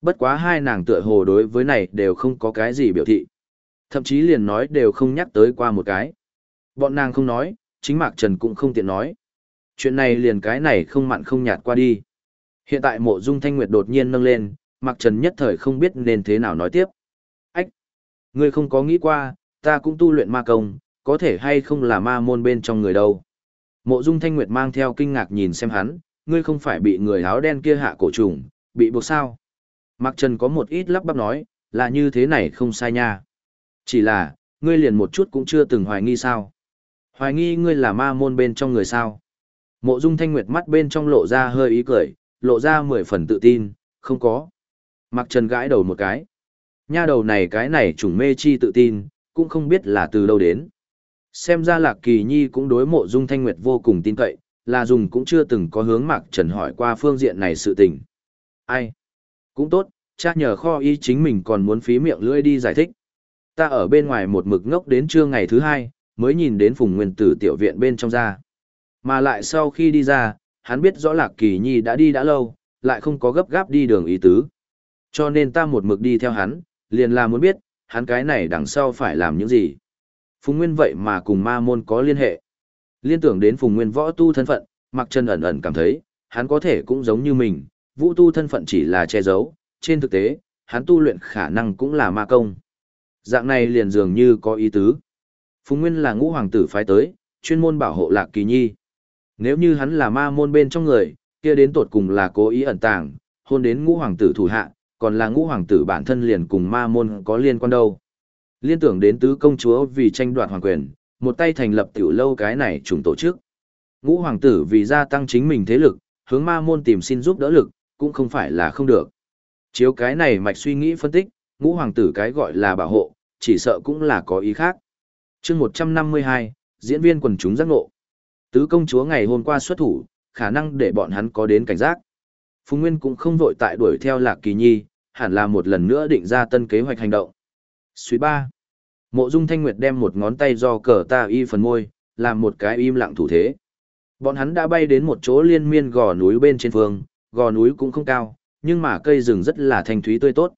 Bất quá hai nàng tựa hồ đối với này đều không có cái gì biểu thị. Thậm chí liền nói đều không nhắc tới qua một cái. Bọn nàng không nói, chính Mạc Trần cũng không tiện nói. Chuyện này liền cái này không mặn không nhạt qua đi. Hiện tại mộ dung thanh nguyệt đột nhiên nâng lên, mặc Trần nhất thời không biết nên thế nào nói tiếp. Ách! Ngươi không có nghĩ qua, ta cũng tu luyện ma công, có thể hay không là ma môn bên trong người đâu. Mộ Dung Thanh Nguyệt mang theo kinh ngạc nhìn xem hắn, ngươi không phải bị người áo đen kia hạ cổ trùng, bị buộc sao? mặc Trần có một ít lắp bắp nói, là như thế này không sai nha. Chỉ là, ngươi liền một chút cũng chưa từng hoài nghi sao. Hoài nghi ngươi là ma môn bên trong người sao. Mộ Dung Thanh Nguyệt mắt bên trong lộ ra hơi ý cười, lộ ra mười phần tự tin, không có. Mạc Trần gãi đầu một cái. Nha đầu này cái này trùng mê chi tự tin, cũng không biết là từ đâu đến. Xem ra Lạc Kỳ Nhi cũng đối mộ dung thanh nguyệt vô cùng tin cậy, là dùng cũng chưa từng có hướng Mạc Trần hỏi qua phương diện này sự tình. Ai? Cũng tốt, chắc nhờ kho y chính mình còn muốn phí miệng lưỡi đi giải thích. Ta ở bên ngoài một mực ngốc đến trưa ngày thứ hai, mới nhìn đến Phùng Nguyên Tử tiểu viện bên trong ra. Mà lại sau khi đi ra, hắn biết rõ Lạc Kỳ Nhi đã đi đã lâu, lại không có gấp gáp đi đường ý tứ. Cho nên ta một mực đi theo hắn, liền là muốn biết, hắn cái này đằng sau phải làm những gì. Phùng Nguyên vậy mà cùng ma môn có liên hệ. Liên tưởng đến Phùng Nguyên võ tu thân phận, Mặc Trần ẩn ẩn cảm thấy, hắn có thể cũng giống như mình, vũ tu thân phận chỉ là che giấu, trên thực tế, hắn tu luyện khả năng cũng là ma công. Dạng này liền dường như có ý tứ. Phùng Nguyên là ngũ hoàng tử phái tới, chuyên môn bảo hộ Lạc Kỳ Nhi. Nếu như hắn là ma môn bên trong người, kia đến tột cùng là cố ý ẩn tàng, hôn đến ngũ hoàng tử thủ hạ, còn là ngũ hoàng tử bản thân liền cùng ma môn có liên quan đâu. Liên tưởng đến tứ công chúa vì tranh đoạt hoàng quyền, một tay thành lập tiểu lâu cái này trùng tổ chức. Ngũ hoàng tử vì gia tăng chính mình thế lực, hướng ma môn tìm xin giúp đỡ lực, cũng không phải là không được. Chiếu cái này mạch suy nghĩ phân tích, ngũ hoàng tử cái gọi là bảo hộ, chỉ sợ cũng là có ý khác. chương 152, diễn viên quần chúng giác ngộ. Tứ công chúa ngày hôm qua xuất thủ, khả năng để bọn hắn có đến cảnh giác. Phùng Nguyên cũng không vội tại đuổi theo Lạc Kỳ Nhi, hẳn là một lần nữa định ra tân kế hoạch hành động. Suy ba. Mộ Dung Thanh Nguyệt đem một ngón tay do cờ ta y phần môi, làm một cái im lặng thủ thế. Bọn hắn đã bay đến một chỗ liên miên gò núi bên trên phương, gò núi cũng không cao, nhưng mà cây rừng rất là thanh thúy tươi tốt.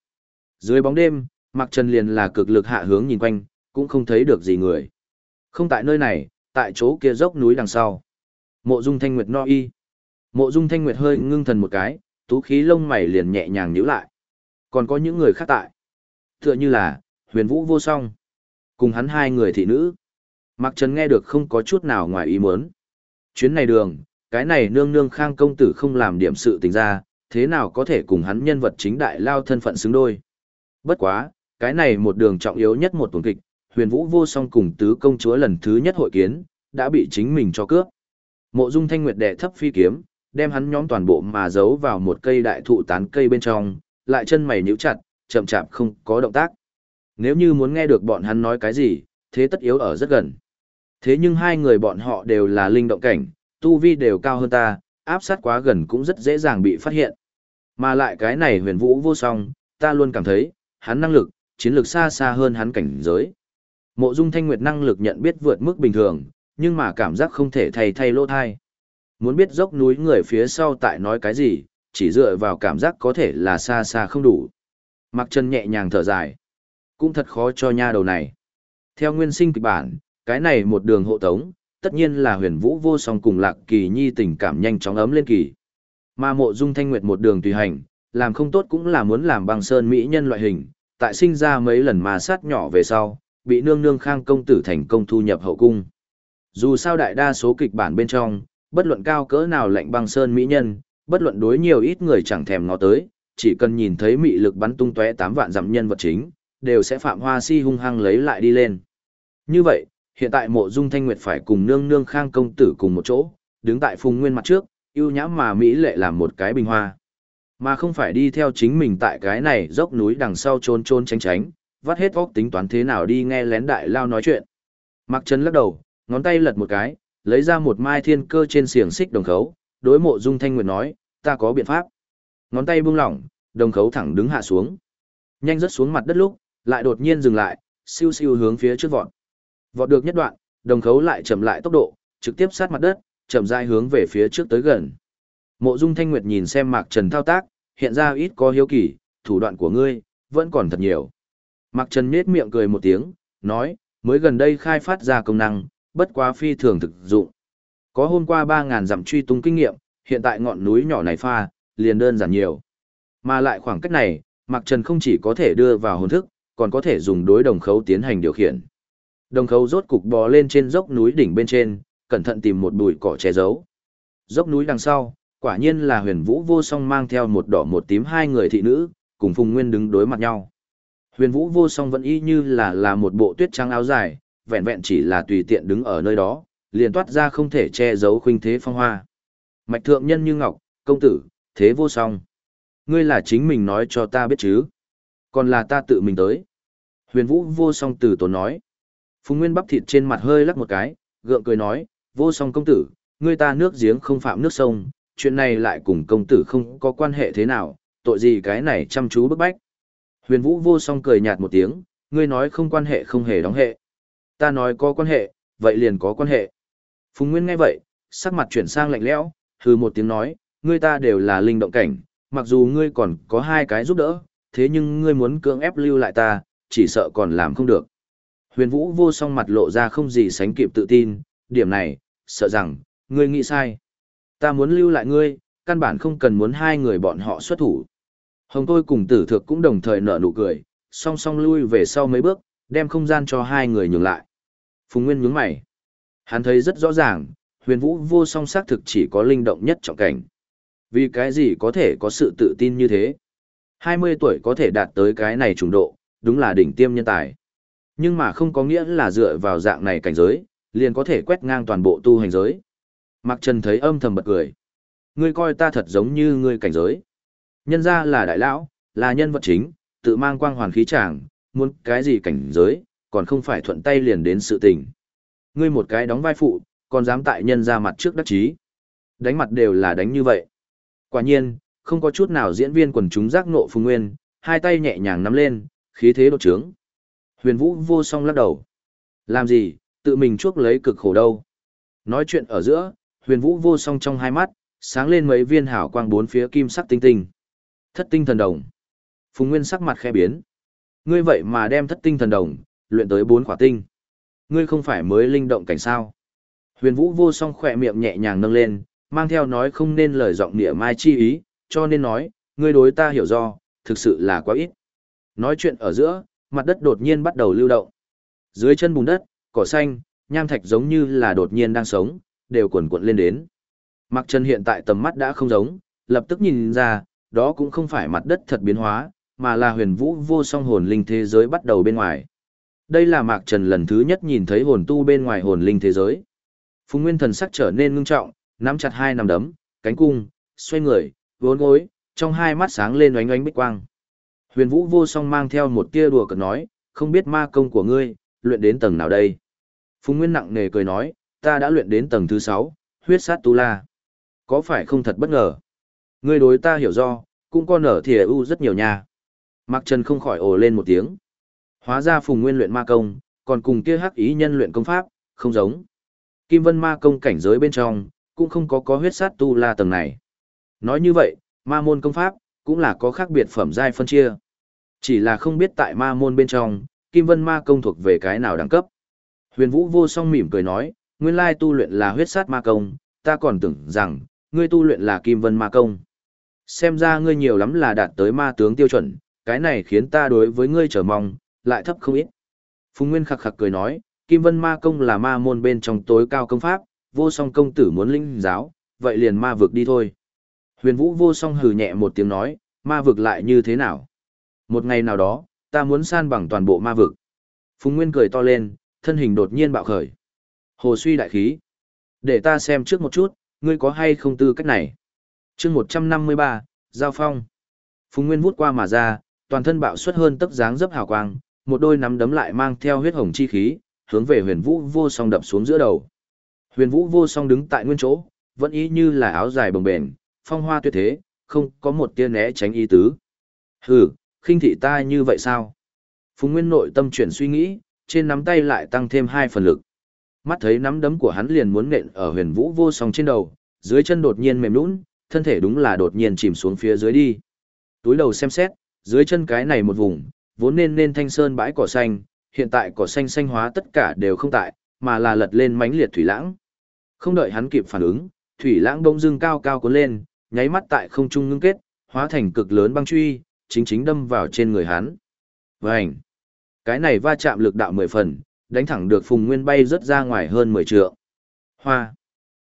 Dưới bóng đêm, Mạc Trần liền là cực lực hạ hướng nhìn quanh, cũng không thấy được gì người. Không tại nơi này, tại chỗ kia dốc núi đằng sau. Mộ Dung Thanh Nguyệt no y. Mộ Dung Thanh Nguyệt hơi ngưng thần một cái, tú khí lông mày liền nhẹ nhàng nhíu lại. Còn có những người khác tại. Tựa như là, huyền vũ vô song. Cùng hắn hai người thị nữ. mặc Trần nghe được không có chút nào ngoài ý muốn. Chuyến này đường, cái này nương nương khang công tử không làm điểm sự tình ra, thế nào có thể cùng hắn nhân vật chính đại lao thân phận xứng đôi. Bất quá, cái này một đường trọng yếu nhất một tuần kịch, huyền vũ vô song cùng tứ công chúa lần thứ nhất hội kiến, đã bị chính mình cho cướp. Mộ dung thanh nguyệt đệ thấp phi kiếm, đem hắn nhóm toàn bộ mà giấu vào một cây đại thụ tán cây bên trong, lại chân mày nhíu chặt, chậm chạp không có động tác. Nếu như muốn nghe được bọn hắn nói cái gì, thế tất yếu ở rất gần. Thế nhưng hai người bọn họ đều là linh động cảnh, tu vi đều cao hơn ta, áp sát quá gần cũng rất dễ dàng bị phát hiện. Mà lại cái này huyền vũ vô song, ta luôn cảm thấy, hắn năng lực, chiến lược xa xa hơn hắn cảnh giới. Mộ dung thanh nguyệt năng lực nhận biết vượt mức bình thường, nhưng mà cảm giác không thể thay thay lỗ thai. Muốn biết dốc núi người phía sau tại nói cái gì, chỉ dựa vào cảm giác có thể là xa xa không đủ. Mặc chân nhẹ nhàng thở dài. Cũng thật khó cho nha đầu này. Theo nguyên sinh kịch bản, cái này một đường hộ tống, tất nhiên là huyền vũ vô song cùng lạc kỳ nhi tình cảm nhanh chóng ấm lên kỳ. Mà mộ dung thanh nguyệt một đường tùy hành, làm không tốt cũng là muốn làm băng sơn mỹ nhân loại hình, tại sinh ra mấy lần mà sát nhỏ về sau, bị nương nương khang công tử thành công thu nhập hậu cung. Dù sao đại đa số kịch bản bên trong, bất luận cao cỡ nào lệnh băng sơn mỹ nhân, bất luận đối nhiều ít người chẳng thèm ngó tới, chỉ cần nhìn thấy mị lực bắn tung tóe tám vạn dặm nhân vật chính, đều sẽ phạm hoa si hung hăng lấy lại đi lên. Như vậy, hiện tại mộ dung thanh nguyệt phải cùng nương nương khang công tử cùng một chỗ, đứng tại phùng nguyên mặt trước, yêu nhã mà Mỹ lệ làm một cái bình hoa. Mà không phải đi theo chính mình tại cái này dốc núi đằng sau trôn trôn tránh tránh, vắt hết óc tính toán thế nào đi nghe lén đại lao nói chuyện. Mặc trần lắc đầu, ngón tay lật một cái, lấy ra một mai thiên cơ trên xiềng xích đồng khấu, đối mộ dung thanh nguyệt nói, ta có biện pháp. Ngón tay buông lỏng, đồng khấu thẳng đứng hạ xuống. Nhanh rớt xuống mặt đất lúc, lại đột nhiên dừng lại, siêu siêu hướng phía trước vọt. Vọt được nhất đoạn, đồng khấu lại chậm lại tốc độ, trực tiếp sát mặt đất, chậm rãi hướng về phía trước tới gần. Mộ Dung Thanh Nguyệt nhìn xem Mạc Trần thao tác, hiện ra ít có hiếu kỳ, thủ đoạn của ngươi vẫn còn thật nhiều. Mạc Trần nhếch miệng cười một tiếng, nói, mới gần đây khai phát ra công năng, bất quá phi thường thực dụng. Có hôm qua 3000 dặm truy tung kinh nghiệm, hiện tại ngọn núi nhỏ này pha, liền đơn giản nhiều. Mà lại khoảng cách này, Mạc Trần không chỉ có thể đưa vào hồn thức, còn có thể dùng đối đồng khấu tiến hành điều khiển. Đồng khấu rốt cục bò lên trên dốc núi đỉnh bên trên, cẩn thận tìm một bụi cỏ che giấu. Dốc núi đằng sau, quả nhiên là huyền vũ vô song mang theo một đỏ một tím hai người thị nữ, cùng Phùng Nguyên đứng đối mặt nhau. Huyền vũ vô song vẫn y như là là một bộ tuyết trắng áo dài, vẹn vẹn chỉ là tùy tiện đứng ở nơi đó, liền toát ra không thể che giấu khuynh thế phong hoa. Mạch thượng nhân như ngọc, công tử, thế vô song. Ngươi là chính mình nói cho ta biết chứ. Còn là ta tự mình tới. Huyền vũ vô song từ tốn nói. Phùng Nguyên bắp thịt trên mặt hơi lắc một cái, gượng cười nói, vô song công tử, ngươi ta nước giếng không phạm nước sông, chuyện này lại cùng công tử không có quan hệ thế nào, tội gì cái này chăm chú bức bách. Huyền vũ vô song cười nhạt một tiếng, ngươi nói không quan hệ không hề đóng hệ. Ta nói có quan hệ, vậy liền có quan hệ. Phùng Nguyên nghe vậy, sắc mặt chuyển sang lạnh lẽo, hừ một tiếng nói, ngươi ta đều là linh động cảnh, mặc dù ngươi còn có hai cái giúp đỡ, thế nhưng ngươi muốn cưỡng ép lưu lại ta, chỉ sợ còn làm không được. Huyền Vũ vô song mặt lộ ra không gì sánh kịp tự tin, điểm này, sợ rằng, ngươi nghĩ sai. Ta muốn lưu lại ngươi, căn bản không cần muốn hai người bọn họ xuất thủ. Hồng tôi cùng tử thược cũng đồng thời nở nụ cười, song song lui về sau mấy bước, đem không gian cho hai người nhường lại. Phùng Nguyên nhướng mày. Hắn thấy rất rõ ràng, huyền vũ vô song xác thực chỉ có linh động nhất trọng cảnh. Vì cái gì có thể có sự tự tin như thế? 20 tuổi có thể đạt tới cái này trùng độ, đúng là đỉnh tiêm nhân tài. Nhưng mà không có nghĩa là dựa vào dạng này cảnh giới, liền có thể quét ngang toàn bộ tu hành giới. Mạc Trần thấy âm thầm bật cười. Ngươi coi ta thật giống như ngươi cảnh giới. Nhân ra là đại lão, là nhân vật chính, tự mang quang hoàn khí tràng, muốn cái gì cảnh giới, còn không phải thuận tay liền đến sự tình. Ngươi một cái đóng vai phụ, còn dám tại nhân ra mặt trước đắc chí. Đánh mặt đều là đánh như vậy. Quả nhiên, không có chút nào diễn viên quần chúng giác nộ phùng nguyên, hai tay nhẹ nhàng nắm lên, khí thế đột trướng. Huyền Vũ vô song lắc đầu. Làm gì, tự mình chuốc lấy cực khổ đâu. Nói chuyện ở giữa, huyền vũ vô song trong hai mắt, sáng lên mấy viên hảo quang bốn phía kim sắc tinh tinh. Thất tinh thần đồng. Phùng Nguyên sắc mặt khẽ biến. Ngươi vậy mà đem thất tinh thần đồng, luyện tới bốn khỏa tinh. Ngươi không phải mới linh động cảnh sao. Huyền vũ vô song khỏe miệng nhẹ nhàng nâng lên, mang theo nói không nên lời giọng nịa mai chi ý, cho nên nói, ngươi đối ta hiểu do, thực sự là quá ít. Nói chuyện ở giữa, mặt đất đột nhiên bắt đầu lưu động. Dưới chân bùn đất, cỏ xanh, nham thạch giống như là đột nhiên đang sống, đều cuộn cuộn lên đến. Mặc chân hiện tại tầm mắt đã không giống, lập tức nhìn ra, đó cũng không phải mặt đất thật biến hóa, mà là huyền vũ vô song hồn linh thế giới bắt đầu bên ngoài. Đây là Mạc Trần lần thứ nhất nhìn thấy hồn tu bên ngoài hồn linh thế giới. Phùng Nguyên thần sắc trở nên ngưng trọng, nắm chặt hai nắm đấm, cánh cung, xoay người, vốn gối, trong hai mắt sáng lên oánh oánh bích quang. Huyền Vũ vô song mang theo một tia đùa cợt nói, không biết ma công của ngươi, luyện đến tầng nào đây? Phùng Nguyên nặng nề cười nói, ta đã luyện đến tầng thứ sáu, huyết sát tu la. Có phải không thật bất ngờ? Ngươi đối ta hiểu do, cũng có nở thìa u rất nhiều nha. Mạc Trần không khỏi ồ lên một tiếng. Hóa ra Phùng Nguyên luyện ma công, còn cùng kia hắc ý nhân luyện công pháp, không giống. Kim Vân ma công cảnh giới bên trong, cũng không có có huyết sát tu la tầng này. Nói như vậy, ma môn công pháp, cũng là có khác biệt phẩm giai phân chia. Chỉ là không biết tại ma môn bên trong, Kim Vân ma công thuộc về cái nào đẳng cấp. Huyền Vũ vô song mỉm cười nói, nguyên lai tu luyện là huyết sát ma công, ta còn tưởng rằng, ngươi tu luyện là Kim Vân ma công. Xem ra ngươi nhiều lắm là đạt tới ma tướng tiêu chuẩn, cái này khiến ta đối với ngươi trở mong, lại thấp không ít. Phùng Nguyên khặc khặc cười nói, Kim Vân ma công là ma môn bên trong tối cao công pháp, vô song công tử muốn linh giáo, vậy liền ma vực đi thôi. Huyền Vũ vô song hừ nhẹ một tiếng nói, ma vực lại như thế nào? Một ngày nào đó, ta muốn san bằng toàn bộ ma vực. Phùng Nguyên cười to lên, thân hình đột nhiên bạo khởi. Hồ suy đại khí. Để ta xem trước một chút, ngươi có hay không tư cách này chương 153, Giao Phong. Phùng Nguyên vút qua mà ra, toàn thân bạo xuất hơn tấc dáng dấp hào quang, một đôi nắm đấm lại mang theo huyết hồng chi khí, hướng về huyền vũ vô song đập xuống giữa đầu. Huyền vũ vô song đứng tại nguyên chỗ, vẫn ý như là áo dài bồng bềnh, phong hoa tuyệt thế, không có một tia né tránh ý tứ. Hừ, khinh thị ta như vậy sao? Phùng Nguyên nội tâm chuyển suy nghĩ, trên nắm tay lại tăng thêm hai phần lực. Mắt thấy nắm đấm của hắn liền muốn nện ở huyền vũ vô song trên đầu, dưới chân đột nhiên mềm nũng, thân thể đúng là đột nhiên chìm xuống phía dưới đi. Túi đầu xem xét, dưới chân cái này một vùng, vốn nên nên thanh sơn bãi cỏ xanh, hiện tại cỏ xanh xanh hóa tất cả đều không tại, mà là lật lên mánh liệt thủy lãng. Không đợi hắn kịp phản ứng, thủy lãng bỗng dưng cao cao cuốn lên, nháy mắt tại không trung ngưng kết, hóa thành cực lớn băng truy, chính chính đâm vào trên người hắn. Vành! Cái này va chạm lực đạo mười phần, đánh thẳng được Phùng Nguyên bay rất ra ngoài hơn 10 trượng. Hoa.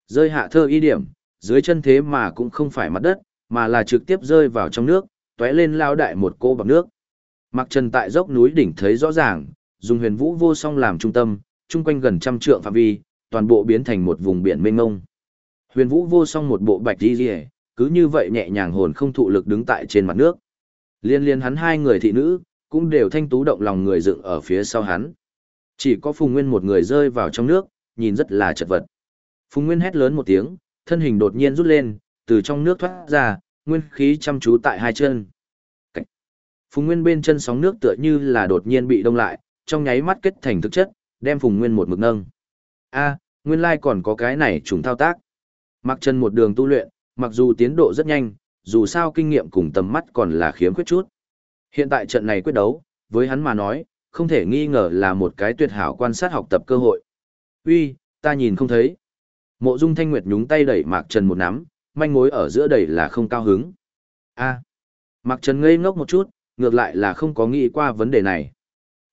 Rơi hạ thơ y điểm, dưới chân thế mà cũng không phải mặt đất, mà là trực tiếp rơi vào trong nước, tóe lên lao đại một cô bằng nước. Mặc trần tại dốc núi đỉnh thấy rõ ràng, dùng huyền vũ vô song làm trung tâm, chung quanh gần trăm trượng phạm vi, toàn bộ biến thành một vùng biển mênh mông. Huyền vũ vô song một bộ bạch đi rìa, cứ như vậy nhẹ nhàng hồn không thụ lực đứng tại trên mặt nước. Liên liên hắn hai người thị nữ, cũng đều thanh tú động lòng người dựng ở phía sau hắn. Chỉ có Phùng Nguyên một người rơi vào trong nước, nhìn rất là chật vật. Phùng Nguyên hét lớn một tiếng, thân hình đột nhiên rút lên, từ trong nước thoát ra, nguyên khí chăm chú tại hai chân. Cách. Phùng Nguyên bên chân sóng nước tựa như là đột nhiên bị đông lại, trong nháy mắt kết thành thực chất, đem Phùng Nguyên một mực nâng. A, nguyên lai còn có cái này trùng thao tác. Mặc chân một đường tu luyện, mặc dù tiến độ rất nhanh, dù sao kinh nghiệm cùng tầm mắt còn là khiếm khuyết chút. Hiện tại trận này quyết đấu, với hắn mà nói, không thể nghi ngờ là một cái tuyệt hảo quan sát học tập cơ hội. Uy, ta nhìn không thấy. Mộ Dung Thanh Nguyệt nhúng tay đẩy Mạc Trần một nắm, manh mối ở giữa đẩy là không cao hứng. A. Mạc Trần ngây ngốc một chút, ngược lại là không có nghĩ qua vấn đề này.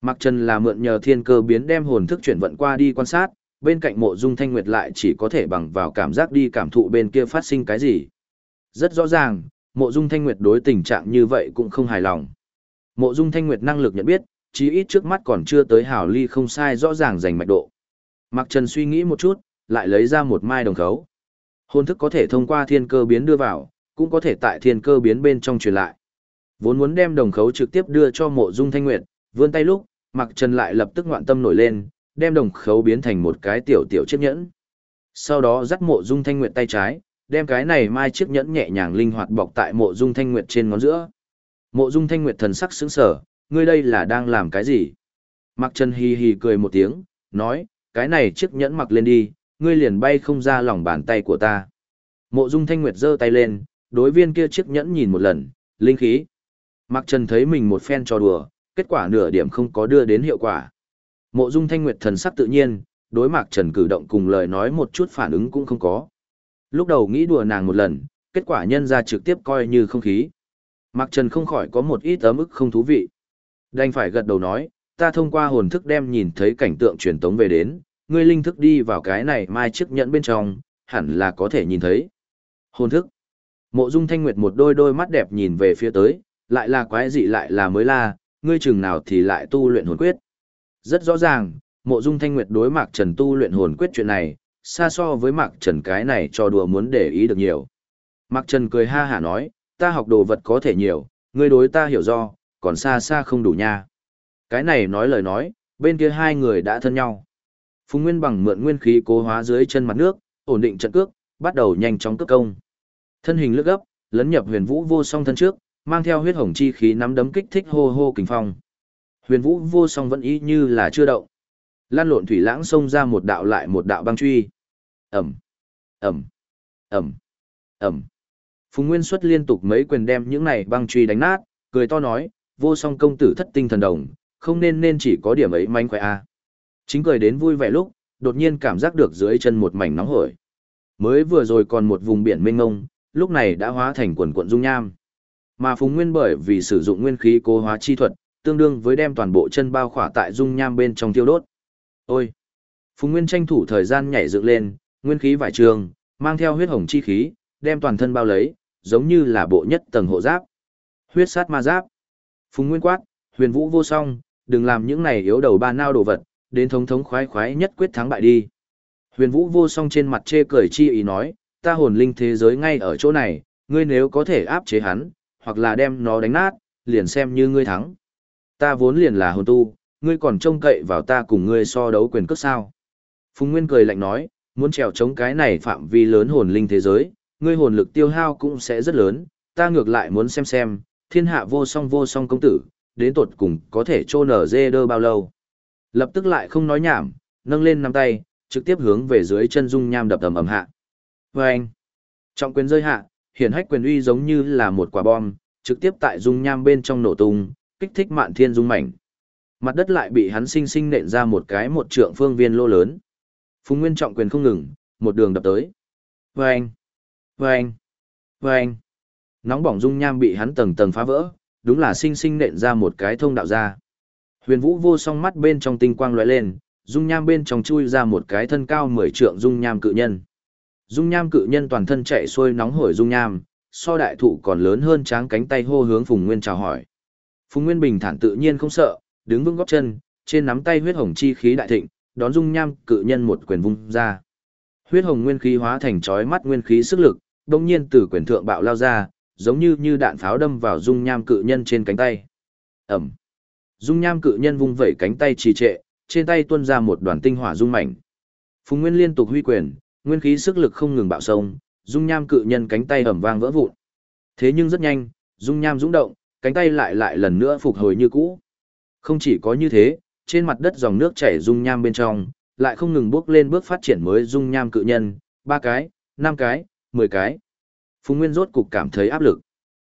Mạc Trần là mượn nhờ thiên cơ biến đem hồn thức chuyển vận qua đi quan sát, bên cạnh Mộ Dung Thanh Nguyệt lại chỉ có thể bằng vào cảm giác đi cảm thụ bên kia phát sinh cái gì. Rất rõ ràng, Mộ Dung Thanh Nguyệt đối tình trạng như vậy cũng không hài lòng. Mộ Dung Thanh Nguyệt năng lực nhận biết, chí ít trước mắt còn chưa tới hào ly không sai rõ ràng giành mạch độ. Mạc Trần suy nghĩ một chút, lại lấy ra một mai đồng khấu. Hồn thức có thể thông qua thiên cơ biến đưa vào, cũng có thể tại thiên cơ biến bên trong truyền lại. Vốn muốn đem đồng khấu trực tiếp đưa cho mộ dung thanh nguyệt, vươn tay lúc, mặc Trần lại lập tức ngoạn tâm nổi lên, đem đồng khấu biến thành một cái tiểu tiểu chiếc nhẫn. Sau đó dắt mộ dung thanh nguyệt tay trái, đem cái này mai chiếc nhẫn nhẹ nhàng linh hoạt bọc tại mộ dung thanh nguyệt trên ngón giữa. Mộ dung thanh nguyệt thần sắc sững sờ, ngươi đây là đang làm cái gì? mặc Trần hì hì cười một tiếng, nói, cái này chiếc nhẫn mặc lên đi, ngươi liền bay không ra lòng bàn tay của ta. Mộ Dung Thanh Nguyệt giơ tay lên, đối viên kia chiếc nhẫn nhìn một lần, linh khí. Mạc Trần thấy mình một phen trò đùa, kết quả nửa điểm không có đưa đến hiệu quả. Mộ Dung Thanh Nguyệt thần sắc tự nhiên, đối Mạc Trần cử động cùng lời nói một chút phản ứng cũng không có. Lúc đầu nghĩ đùa nàng một lần, kết quả nhân ra trực tiếp coi như không khí. Mạc Trần không khỏi có một ít ấm ức không thú vị. Đành phải gật đầu nói, ta thông qua hồn thức đem nhìn thấy cảnh tượng truyền tống về đến, ngươi linh thức đi vào cái này mai chiếc nhẫn bên trong, hẳn là có thể nhìn thấy. Hồn thức. Mộ Dung Thanh Nguyệt một đôi đôi mắt đẹp nhìn về phía tới, lại là quái dị lại là mới la, ngươi chừng nào thì lại tu luyện hồn quyết. Rất rõ ràng, Mộ Dung Thanh Nguyệt đối Mạc Trần tu luyện hồn quyết chuyện này, xa so với Mạc Trần cái này cho đùa muốn để ý được nhiều. Mạc Trần cười ha hả nói, ta học đồ vật có thể nhiều, ngươi đối ta hiểu do, còn xa xa không đủ nha. Cái này nói lời nói, bên kia hai người đã thân nhau. Phùng Nguyên bằng mượn nguyên khí cố hóa dưới chân mặt nước, ổn định trận cước, bắt đầu nhanh chóng cước công. Thân hình lướt gấp, lấn nhập Huyền Vũ vô song thân trước, mang theo huyết hồng chi khí nắm đấm kích thích hô hô kình phong. Huyền Vũ vô song vẫn ý như là chưa động. Lan lộn thủy lãng xông ra một đạo lại một đạo băng truy. Ầm, ầm, ầm, ầm. Phùng Nguyên xuất liên tục mấy quyền đem những này băng truy đánh nát, cười to nói, vô song công tử thất tinh thần đồng, không nên nên chỉ có điểm ấy manh khỏe a. À. Chính cười đến vui vẻ lúc, đột nhiên cảm giác được dưới chân một mảnh nóng hổi. Mới vừa rồi còn một vùng biển mênh mông, lúc này đã hóa thành quần quận dung nham. Mà Phùng Nguyên bởi vì sử dụng nguyên khí cố hóa chi thuật, tương đương với đem toàn bộ chân bao khỏa tại dung nham bên trong tiêu đốt. Ôi! Phùng Nguyên tranh thủ thời gian nhảy dựng lên, nguyên khí vải trường, mang theo huyết hồng chi khí, đem toàn thân bao lấy, giống như là bộ nhất tầng hộ giáp. Huyết sát ma giáp. Phùng Nguyên quát, huyền vũ vô song, đừng làm những này yếu đầu ba nao đồ vật, đến thống thống khoái khoái nhất quyết thắng bại đi. Huyền vũ vô song trên mặt chê cười chi ý nói, ta hồn linh thế giới ngay ở chỗ này, ngươi nếu có thể áp chế hắn, hoặc là đem nó đánh nát, liền xem như ngươi thắng. Ta vốn liền là hồn tu, ngươi còn trông cậy vào ta cùng ngươi so đấu quyền cước sao. Phùng Nguyên cười lạnh nói, muốn trèo chống cái này phạm vi lớn hồn linh thế giới, ngươi hồn lực tiêu hao cũng sẽ rất lớn, ta ngược lại muốn xem xem, thiên hạ vô song vô song công tử, đến tột cùng có thể trô nở dê đơ bao lâu. Lập tức lại không nói nhảm, nâng lên nắm tay, trực tiếp hướng về dưới chân dung nham đập ầm ầm hạ. Và anh, trọng quyền rơi hạ, hiển hách quyền uy giống như là một quả bom, trực tiếp tại dung nham bên trong nổ tung, kích thích mạn thiên dung mảnh. Mặt đất lại bị hắn sinh sinh nện ra một cái một trượng phương viên lô lớn. Phùng Nguyên trọng quyền không ngừng, một đường đập tới. Vâng! Vâng! anh, Nóng bỏng dung nham bị hắn tầng tầng phá vỡ, đúng là sinh sinh nện ra một cái thông đạo ra. Huyền Vũ vô song mắt bên trong tinh quang lóe lên, dung nham bên trong chui ra một cái thân cao 10 trượng dung nham cự nhân. Dung nham cự nhân toàn thân chạy xuôi nóng hổi dung nham, so đại thụ còn lớn hơn tráng cánh tay hô hướng Phùng Nguyên chào hỏi. Phùng Nguyên bình thản tự nhiên không sợ, đứng vững gót chân, trên nắm tay huyết hồng chi khí đại thịnh, đón dung nham cự nhân một quyền vung ra. Huyết hồng nguyên khí hóa thành chói mắt nguyên khí sức lực, đồng nhiên từ quyền thượng bạo lao ra, giống như như đạn pháo đâm vào dung nham cự nhân trên cánh tay. Ẩm. Dung nham cự nhân vung vẩy cánh tay trì trệ, trên tay tuôn ra một đoàn tinh hỏa dung mảnh. Phùng Nguyên liên tục huy quyền, nguyên khí sức lực không ngừng bạo sông, dung nham cự nhân cánh tay ầm vang vỡ vụn. Thế nhưng rất nhanh, dung nham rung động, cánh tay lại lại lần nữa phục hồi như cũ. Không chỉ có như thế, trên mặt đất dòng nước chảy dung nham bên trong, lại không ngừng bước lên bước phát triển mới dung nham cự nhân, ba cái, năm cái, mười cái. Phùng Nguyên rốt cục cảm thấy áp lực.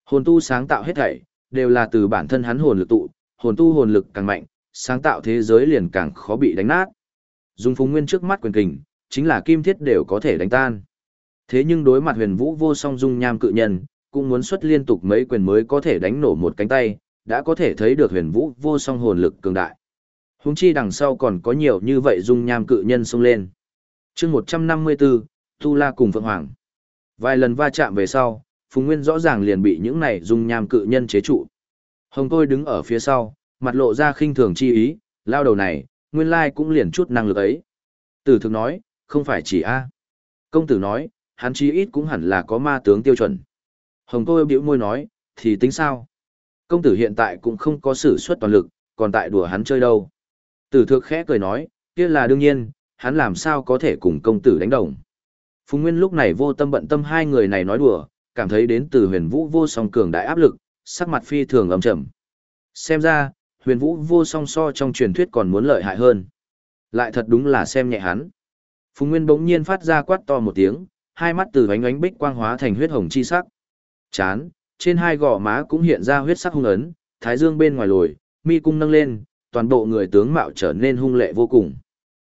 Hồn tu sáng tạo hết thảy, đều là từ bản thân hắn hồn lực tụ, hồn tu hồn lực càng mạnh, sáng tạo thế giới liền càng khó bị đánh nát. Dùng Phùng Nguyên trước mắt quyền kình, chính là kim thiết đều có thể đánh tan. Thế nhưng đối mặt huyền vũ vô song dung nham cự nhân, cũng muốn xuất liên tục mấy quyền mới có thể đánh nổ một cánh tay, đã có thể thấy được huyền vũ vô song hồn lực cường đại. huống chi đằng sau còn có nhiều như vậy dung nham cự nhân xông lên. chương 154, Tu La cùng Phượng Hoàng. Vài lần va chạm về sau, Phùng Nguyên rõ ràng liền bị những này dung nham cự nhân chế trụ. Hồng Tôi đứng ở phía sau, mặt lộ ra khinh thường chi ý, lao đầu này, nguyên lai cũng liền chút năng lực ấy. Tử thực nói, không phải chỉ A. Công tử nói, hắn chí ít cũng hẳn là có ma tướng tiêu chuẩn. Hồng Tôi biểu môi nói, thì tính sao? Công tử hiện tại cũng không có sử xuất toàn lực, còn tại đùa hắn chơi đâu. Tử thực khẽ cười nói, kia là đương nhiên, hắn làm sao có thể cùng công tử đánh đồng. Phùng Nguyên lúc này vô tâm bận tâm hai người này nói đùa, cảm thấy đến từ huyền vũ vô song cường đại áp lực, sắc mặt phi thường ấm trầm. Xem ra, huyền vũ vô song so trong truyền thuyết còn muốn lợi hại hơn. Lại thật đúng là xem nhẹ hắn. Phùng Nguyên bỗng nhiên phát ra quát to một tiếng, hai mắt từ ánh ánh bích quang hóa thành huyết hồng chi sắc. Chán, trên hai gò má cũng hiện ra huyết sắc hung ấn, thái dương bên ngoài lồi, mi cung nâng lên, toàn bộ người tướng mạo trở nên hung lệ vô cùng.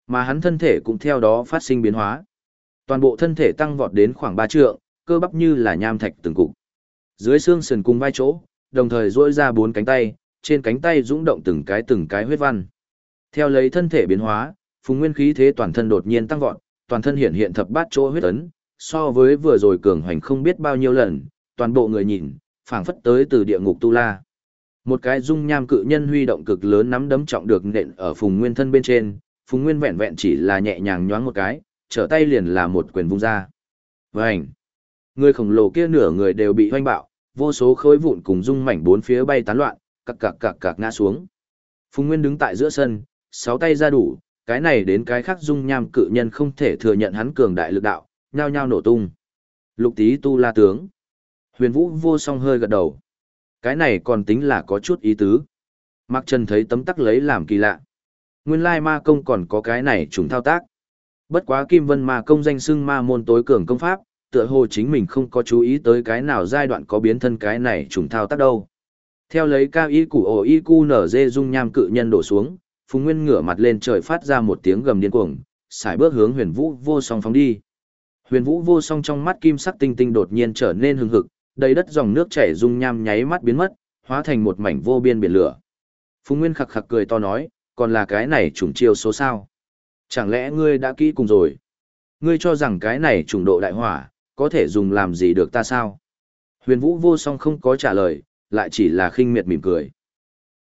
Mà hắn thân thể cũng theo đó phát sinh biến hóa. Toàn bộ thân thể tăng vọt đến khoảng 3 trượng, cơ bắp như là nham thạch từng cục. Dưới xương sườn cùng vai chỗ, đồng thời duỗi ra bốn cánh tay, trên cánh tay dũng động từng cái từng cái huyết văn. Theo lấy thân thể biến hóa, phùng nguyên khí thế toàn thân đột nhiên tăng vọt, toàn thân hiện hiện thập bát chỗ huyết ấn, so với vừa rồi cường hoành không biết bao nhiêu lần, toàn bộ người nhìn, phảng phất tới từ địa ngục tu la. Một cái dung nham cự nhân huy động cực lớn nắm đấm trọng được nện ở phùng nguyên thân bên trên, phùng nguyên vẹn vẹn chỉ là nhẹ nhàng nhoáng một cái, trở tay liền là một quyền vung ra. Vành! Người khổng lồ kia nửa người đều bị hoanh bạo, vô số khối vụn cùng dung mảnh bốn phía bay tán loạn, cặc cặc cặc cặc ngã xuống. Phùng Nguyên đứng tại giữa sân, sáu tay ra đủ, cái này đến cái khác dung nham cự nhân không thể thừa nhận hắn cường đại lực đạo, nhao nhao nổ tung. Lục Tý tu la tướng. Huyền Vũ vô song hơi gật đầu. Cái này còn tính là có chút ý tứ. Mạc Trần thấy tấm tắc lấy làm kỳ lạ. Nguyên lai ma công còn có cái này trùng thao tác. Bất quá Kim Vân ma công danh xưng ma môn tối cường công pháp, tựa hồ chính mình không có chú ý tới cái nào giai đoạn có biến thân cái này trùng thao tác đâu. Theo lấy cao y củ ổ y cu nở dê dung nham cự nhân đổ xuống, Phùng Nguyên ngửa mặt lên trời phát ra một tiếng gầm điên cuồng, xài bước hướng huyền vũ vô song phóng đi. Huyền vũ vô song trong mắt kim sắc tinh tinh đột nhiên trở nên hừng hực, đầy đất dòng nước chảy dung nham nháy mắt biến mất, hóa thành một mảnh vô biên biển lửa. Phùng Nguyên khặc khặc cười to nói, còn là cái này trùng chiêu số sao? Chẳng lẽ ngươi đã kỹ cùng rồi? Ngươi cho rằng cái này trùng độ đại hỏa, có thể dùng làm gì được ta sao? Huyền Vũ vô song không có trả lời, lại chỉ là khinh miệt mỉm cười.